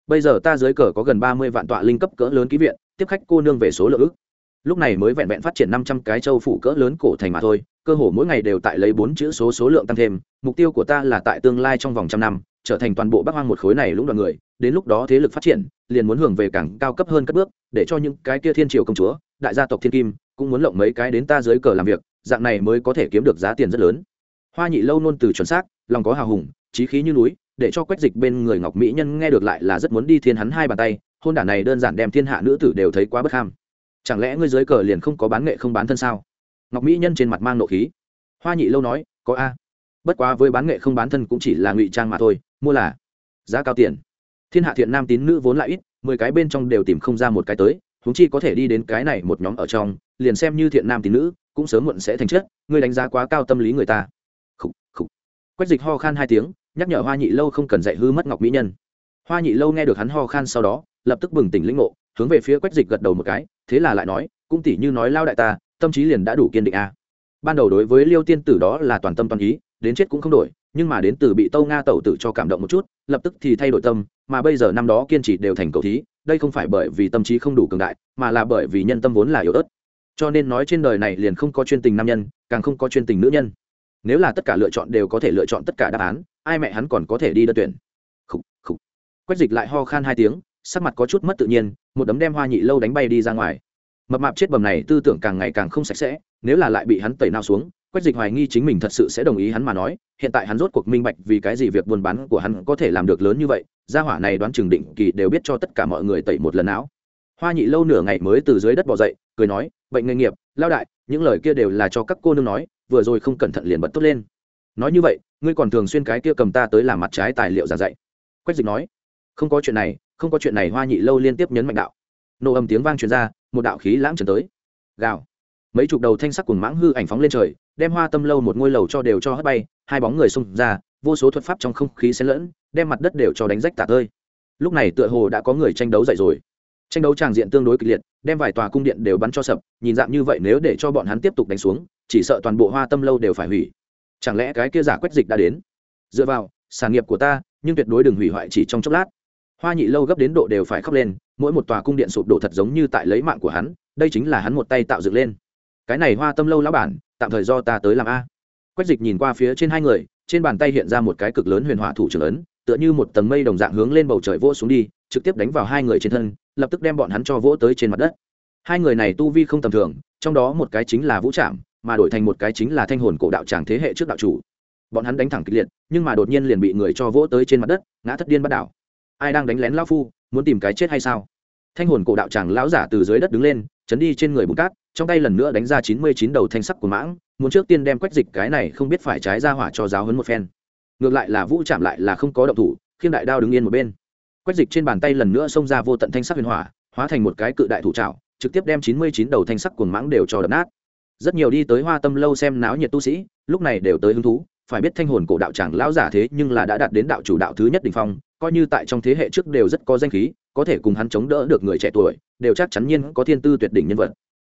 [SPEAKER 1] Bây giờ ta dưới cờ có gần ba mươi vạn tọa linh cấp cỡ lớn ký viện, tiếp khách cô nương về số lượng ức lúc này mới vẹn vẹn phát triển năm trăm cái châu phủ cỡ lớn cổ thành mà thôi, cơ hồ mỗi ngày đều tại lấy bốn chữ số số lượng tăng thêm, mục tiêu của ta là tại tương lai trong vòng trăm năm, trở thành toàn bộ bắc hoang một khối này lũng đoàn người, đến lúc đó thế lực phát triển, liền muốn hưởng về càng cao cấp hơn các bước, để cho những cái kia thiên triều công chúa, đại gia tộc thiên kim, cũng muốn lộng mấy cái đến ta dưới cờ làm việc, dạng này mới có thể kiếm được giá tiền rất lớn. Hoa nhị lâu nôn từ chuẩn xác, lòng có hào hùng trí khí như núi, để cho quách dịch bên người ngọc mỹ nhân nghe được lại là rất muốn đi thiên hắn hai bàn tay, hôn đản này đơn giản đem thiên hạ nữ tử đều thấy quá bất ham chẳng lẽ ngươi dưới cờ liền không có bán nghệ không bán thân sao? Ngọc mỹ nhân trên mặt mang nộ khí. Hoa nhị lâu nói, có a. Bất quá với bán nghệ không bán thân cũng chỉ là ngụy trang mà thôi, mua là giá cao tiền. Thiên hạ thiện nam tín nữ vốn lại ít, mười cái bên trong đều tìm không ra một cái tới húng chi có thể đi đến cái này một nhóm ở trong, liền xem như thiện nam tín nữ, cũng sớm muộn sẽ thành chết ngươi đánh giá quá cao tâm lý người ta. Khúc khúc quách dịch ho khan hai tiếng, nhắc nhở hoa nhị lâu không cần dạy hư mất ngọc mỹ nhân. Hoa nhị lâu nghe được hắn ho khan sau đó lập tức bừng tỉnh lĩnh ngộ, hướng về phía quách dịch gật đầu một cái, thế là lại nói, cũng tỷ như nói lao đại ta, tâm trí liền đã đủ kiên định a ban đầu đối với liêu tiên tử đó là toàn tâm toàn ý, đến chết cũng không đổi, nhưng mà đến từ bị tâu nga tẩu tử cho cảm động một chút, lập tức thì thay đổi tâm, mà bây giờ năm đó kiên trì đều thành cầu thí, đây không phải bởi vì tâm trí không đủ cường đại, mà là bởi vì nhân tâm vốn là yếu ớt. Cho nên nói trên đời này liền không có chuyên tình nam nhân, càng không có chuyên tình nữ nhân. Nếu là tất cả lựa chọn đều có thể lựa chọn tất cả đáp án, ai mẹ hắn còn có thể đi đơn tuyển. Khúc khúc quách dịch lại ho khan hai tiếng sắc mặt có chút mất tự nhiên, một đấm đem hoa nhị lâu đánh bay đi ra ngoài. Mập mạp chết bầm này tư tưởng càng ngày càng không sạch sẽ, nếu là lại bị hắn tẩy nào xuống, quách dịch hoài nghi chính mình thật sự sẽ đồng ý hắn mà nói, hiện tại hắn rốt cuộc minh bạch vì cái gì việc buôn bán của hắn có thể làm được lớn như vậy, gia hỏa này đoán chừng định kỳ đều biết cho tất cả mọi người tẩy một lần não. Hoa nhị lâu nửa ngày mới từ dưới đất bỏ dậy, cười nói, bệnh nghề nghiệp, lao đại, những lời kia đều là cho các cô nương nói, vừa rồi không cẩn thận liền bật tốt lên. Nói như vậy, ngươi còn thường xuyên cái kia cầm ta tới làm mặt trái tài liệu giảng dạy. Quách dịch nói, không có chuyện này không có chuyện này, hoa nhị lâu liên tiếp nhấn mạnh đạo. Nổ âm tiếng vang truyền ra, một đạo khí lãng trần tới. Gào. Mấy chục đầu thanh sắc cùng mãng hư ảnh phóng lên trời, đem hoa tâm lâu một ngôi lầu cho đều cho hất bay, hai bóng người xông ra, vô số thuật pháp trong không khí xen lẫn, đem mặt đất đều cho đánh rách tả tơi. Lúc này tựa hồ đã có người tranh đấu dậy rồi. Tranh đấu tràng diện tương đối kịch liệt, đem vài tòa cung điện đều bắn cho sập, nhìn dạng như vậy nếu để cho bọn hắn tiếp tục đánh xuống, chỉ sợ toàn bộ hoa tâm lâu đều phải hủy. Chẳng lẽ cái kia giả quét dịch đã đến? Dựa vào, sản nghiệp của ta, nhưng tuyệt đối đừng hủy hoại chỉ trong chốc lát hoa nhị lâu gấp đến độ đều phải khóc lên, mỗi một tòa cung điện sụp đổ thật giống như tại lấy mạng của hắn, đây chính là hắn một tay tạo dựng lên. Cái này hoa tâm lâu lão bản, tạm thời do ta tới làm a. Quách dịch nhìn qua phía trên hai người, trên bàn tay hiện ra một cái cực lớn huyền hỏa thủ trưởng ấn, tựa như một tầng mây đồng dạng hướng lên bầu trời vỗ xuống đi, trực tiếp đánh vào hai người trên thân, lập tức đem bọn hắn cho vỗ tới trên mặt đất. Hai người này tu vi không tầm thường, trong đó một cái chính là vũ trạm mà đổi thành một cái chính là thanh hồn cổ đạo tràng thế hệ trước đạo chủ. Bọn hắn đánh thẳng kịch liệt, nhưng mà đột nhiên liền bị người cho vỗ tới trên mặt đất, ngã thất điên bắt đảo ai đang đánh lén lão phu, muốn tìm cái chết hay sao? Thanh hồn cổ đạo tràng lão giả từ dưới đất đứng lên, chấn đi trên người bùn cát, trong tay lần nữa đánh ra chín mươi chín đầu thanh sắc của mãng, muốn trước tiên đem quách dịch cái này không biết phải trái ra hỏa cho giáo hấn một phen. Ngược lại là vũ chạm lại là không có động thủ khiêng đại đao đứng yên một bên. Quách dịch trên bàn tay lần nữa xông ra vô tận thanh sắc huyền hỏa, hóa thành một cái cự đại thủ trạo trực tiếp đem chín mươi chín đầu thanh sắc cuồng mãng đều cho đập nát. Rất nhiều đi tới hoa tâm lâu xem náo nhiệt tu sĩ, lúc này đều tới hứng thú, phải biết thanh hồn cổ đạo tràng lão giả thế nhưng là đã đạt đến đạo chủ đạo thứ nhất đ ỉ n h phong coi như tại trong thế hệ trước đều rất có danh khí, có thể cùng hắn chống đỡ được người trẻ tuổi, đều chắc chắn nhiên có thiên tư tuyệt đỉnh nhân vật.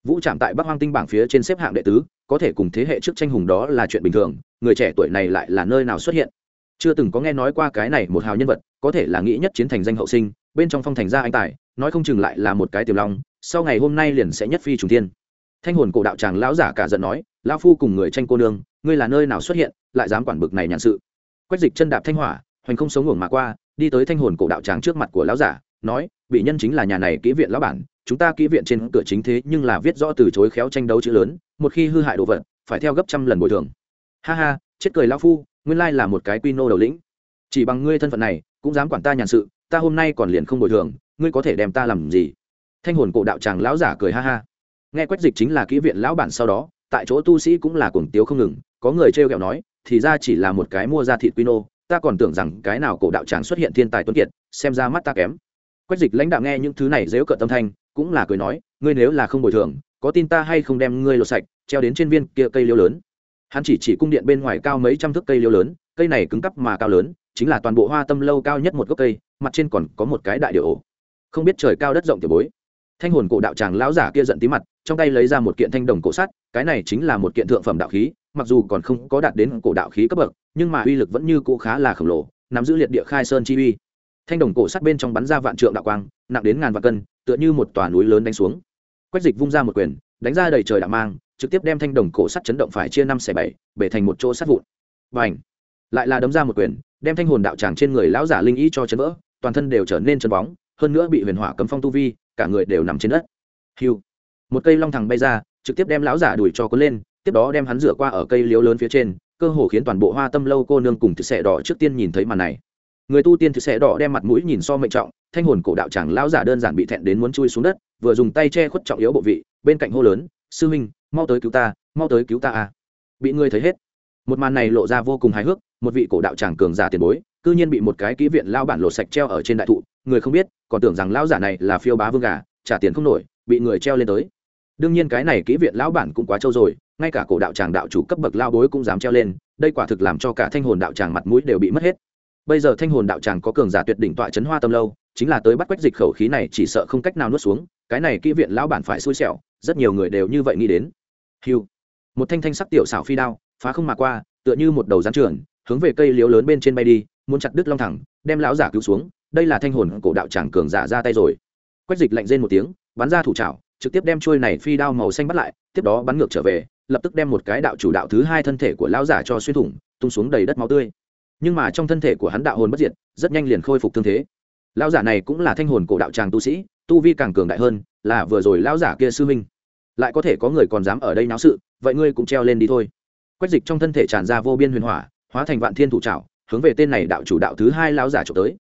[SPEAKER 1] Vũ trạm tại bắc hoang tinh bảng phía trên xếp hạng đệ tứ, có thể cùng thế hệ trước tranh hùng đó là chuyện bình thường, người trẻ tuổi này lại là nơi nào xuất hiện? Chưa từng có nghe nói qua cái này một hào nhân vật, có thể là nghĩ nhất chiến thành danh hậu sinh, bên trong phong thành gia anh tài, nói không chừng lại là một cái tiềm long, sau ngày hôm nay liền sẽ nhất phi trùng thiên. Thanh hồn cổ đạo tràng lão giả cả giận nói, lão phu cùng người tranh cô nương, ngươi là nơi nào xuất hiện, lại dám quản bực này nhàn sự? Quách dịch chân đạp thanh hỏa, hoành không sống ngủ mà qua đi tới thanh hồn cổ đạo tràng trước mặt của lão giả, nói bị nhân chính là nhà này kỹ viện lão bản, chúng ta kỹ viện trên cửa chính thế nhưng là viết rõ từ chối khéo tranh đấu chữ lớn, một khi hư hại đồ vật, phải theo gấp trăm lần bồi thường. Ha ha, chết cười lão phu, nguyên lai là một cái quy nô đầu lĩnh. Chỉ bằng ngươi thân phận này, cũng dám quản ta nhàn sự, ta hôm nay còn liền không bồi thường, ngươi có thể đem ta làm gì? Thanh hồn cổ đạo tràng lão giả cười ha ha. Nghe quách dịch chính là kỹ viện lão bản sau đó, tại chỗ tu sĩ cũng là cuồng tiếu không ngừng, có người trêu ghẹo nói, thì ra chỉ là một cái mua ra thịt quy nô ta còn tưởng rằng cái nào cổ đạo tràng xuất hiện thiên tài tuấn kiệt, xem ra mắt ta kém. Quách dịch lãnh đạo nghe những thứ này dễu cợt tâm thanh, cũng là cười nói, ngươi nếu là không bồi thường, có tin ta hay không đem ngươi lột sạch, treo đến trên viên kia cây liêu lớn. Hắn chỉ chỉ cung điện bên ngoài cao mấy trăm thước cây liêu lớn, cây này cứng cắp mà cao lớn, chính là toàn bộ hoa tâm lâu cao nhất một gốc cây, mặt trên còn có một cái đại điệu ổ. Không biết trời cao đất rộng tiểu bối. Thanh hồn cổ đạo tràng lão giả kia giận tí mặt, trong tay lấy ra một kiện thanh đồng cổ sắt, cái này chính là một kiện thượng phẩm đạo khí mặc dù còn không có đạt đến cổ đạo khí cấp bậc, nhưng mà uy lực vẫn như cũ khá là khổng lồ, nắm giữ liệt địa khai sơn chi uy. Thanh đồng cổ sắt bên trong bắn ra vạn trượng đạo quang, nặng đến ngàn vạn cân, tựa như một tòa núi lớn đánh xuống. Quách dịch vung ra một quyền, đánh ra đầy trời đạo mang, trực tiếp đem thanh đồng cổ sắt chấn động phải chia năm xẻ bảy, bể thành một chỗ sắt vụn. Và ảnh lại là đấm ra một quyền, đem thanh hồn đạo tràng trên người lão giả linh ý cho chấn vỡ, toàn thân đều trở nên chân bóng, hơn nữa bị huyền hỏa cấm phong tu vi, cả người đều nằm trên đất. Hiu! Một cây long thẳng bay ra, trực tiếp đem lão giả đuổi cho cuốn lên tiếp đó đem hắn rửa qua ở cây liếu lớn phía trên, cơ hồ khiến toàn bộ hoa tâm lâu cô nương cùng thịt xẻ đỏ trước tiên nhìn thấy màn này. Người tu tiên thịt xẻ đỏ đem mặt mũi nhìn so mệnh trọng, thanh hồn cổ đạo chẳng lão giả đơn giản bị thẹn đến muốn chui xuống đất, vừa dùng tay che khuất trọng yếu bộ vị, bên cạnh hô lớn, sư minh mau tới cứu ta, mau tới cứu ta à. Bị người thấy hết. Một màn này lộ ra vô cùng hài hước, một vị cổ đạo tràng cường giả tiền bối, cư nhiên bị một cái kỹ viện lao bản lột sạch treo ở trên đại thụ, người không biết, còn tưởng rằng lão giả này là phiêu bá vương gà, trả tiền không nổi, bị người treo lên tới. Đương nhiên cái này kỹ viện lão bản cũng quá trâu rồi ngay cả cổ đạo tràng đạo chủ cấp bậc lao bối cũng dám treo lên, đây quả thực làm cho cả thanh hồn đạo tràng mặt mũi đều bị mất hết. Bây giờ thanh hồn đạo tràng có cường giả tuyệt đỉnh tọa chấn hoa tâm lâu, chính là tới bắt quách dịch khẩu khí này chỉ sợ không cách nào nuốt xuống, cái này kỹ viện lão bản phải xui xẻo, rất nhiều người đều như vậy nghĩ đến. Hiu một thanh thanh sắc tiểu xảo phi đao, phá không mà qua, tựa như một đầu rắn trường hướng về cây liếu lớn bên trên bay đi, muốn chặt đứt long thẳng, đem lão giả cứu xuống, đây là thanh hồn cổ đạo tràng cường giả ra tay rồi. Quách dịch lạnh rên một tiếng, bắn ra thủ trảo trực tiếp đem trôi này phi đao màu xanh bắt lại, tiếp đó bắn ngược trở về lập tức đem một cái đạo chủ đạo thứ hai thân thể của lão giả cho xuyên thủng, tung xuống đầy đất máu tươi. Nhưng mà trong thân thể của hắn đạo hồn bất diệt, rất nhanh liền khôi phục thương thế. Lão giả này cũng là thanh hồn cổ đạo tràng tu sĩ, tu vi càng cường đại hơn là vừa rồi lão giả kia sư minh lại có thể có người còn dám ở đây náo sự, vậy ngươi cũng treo lên đi thôi. Quách dịch trong thân thể tràn ra vô biên huyền hỏa, hóa thành vạn thiên thủ trảo, hướng về tên này đạo chủ đạo thứ hai lão giả trộm tới.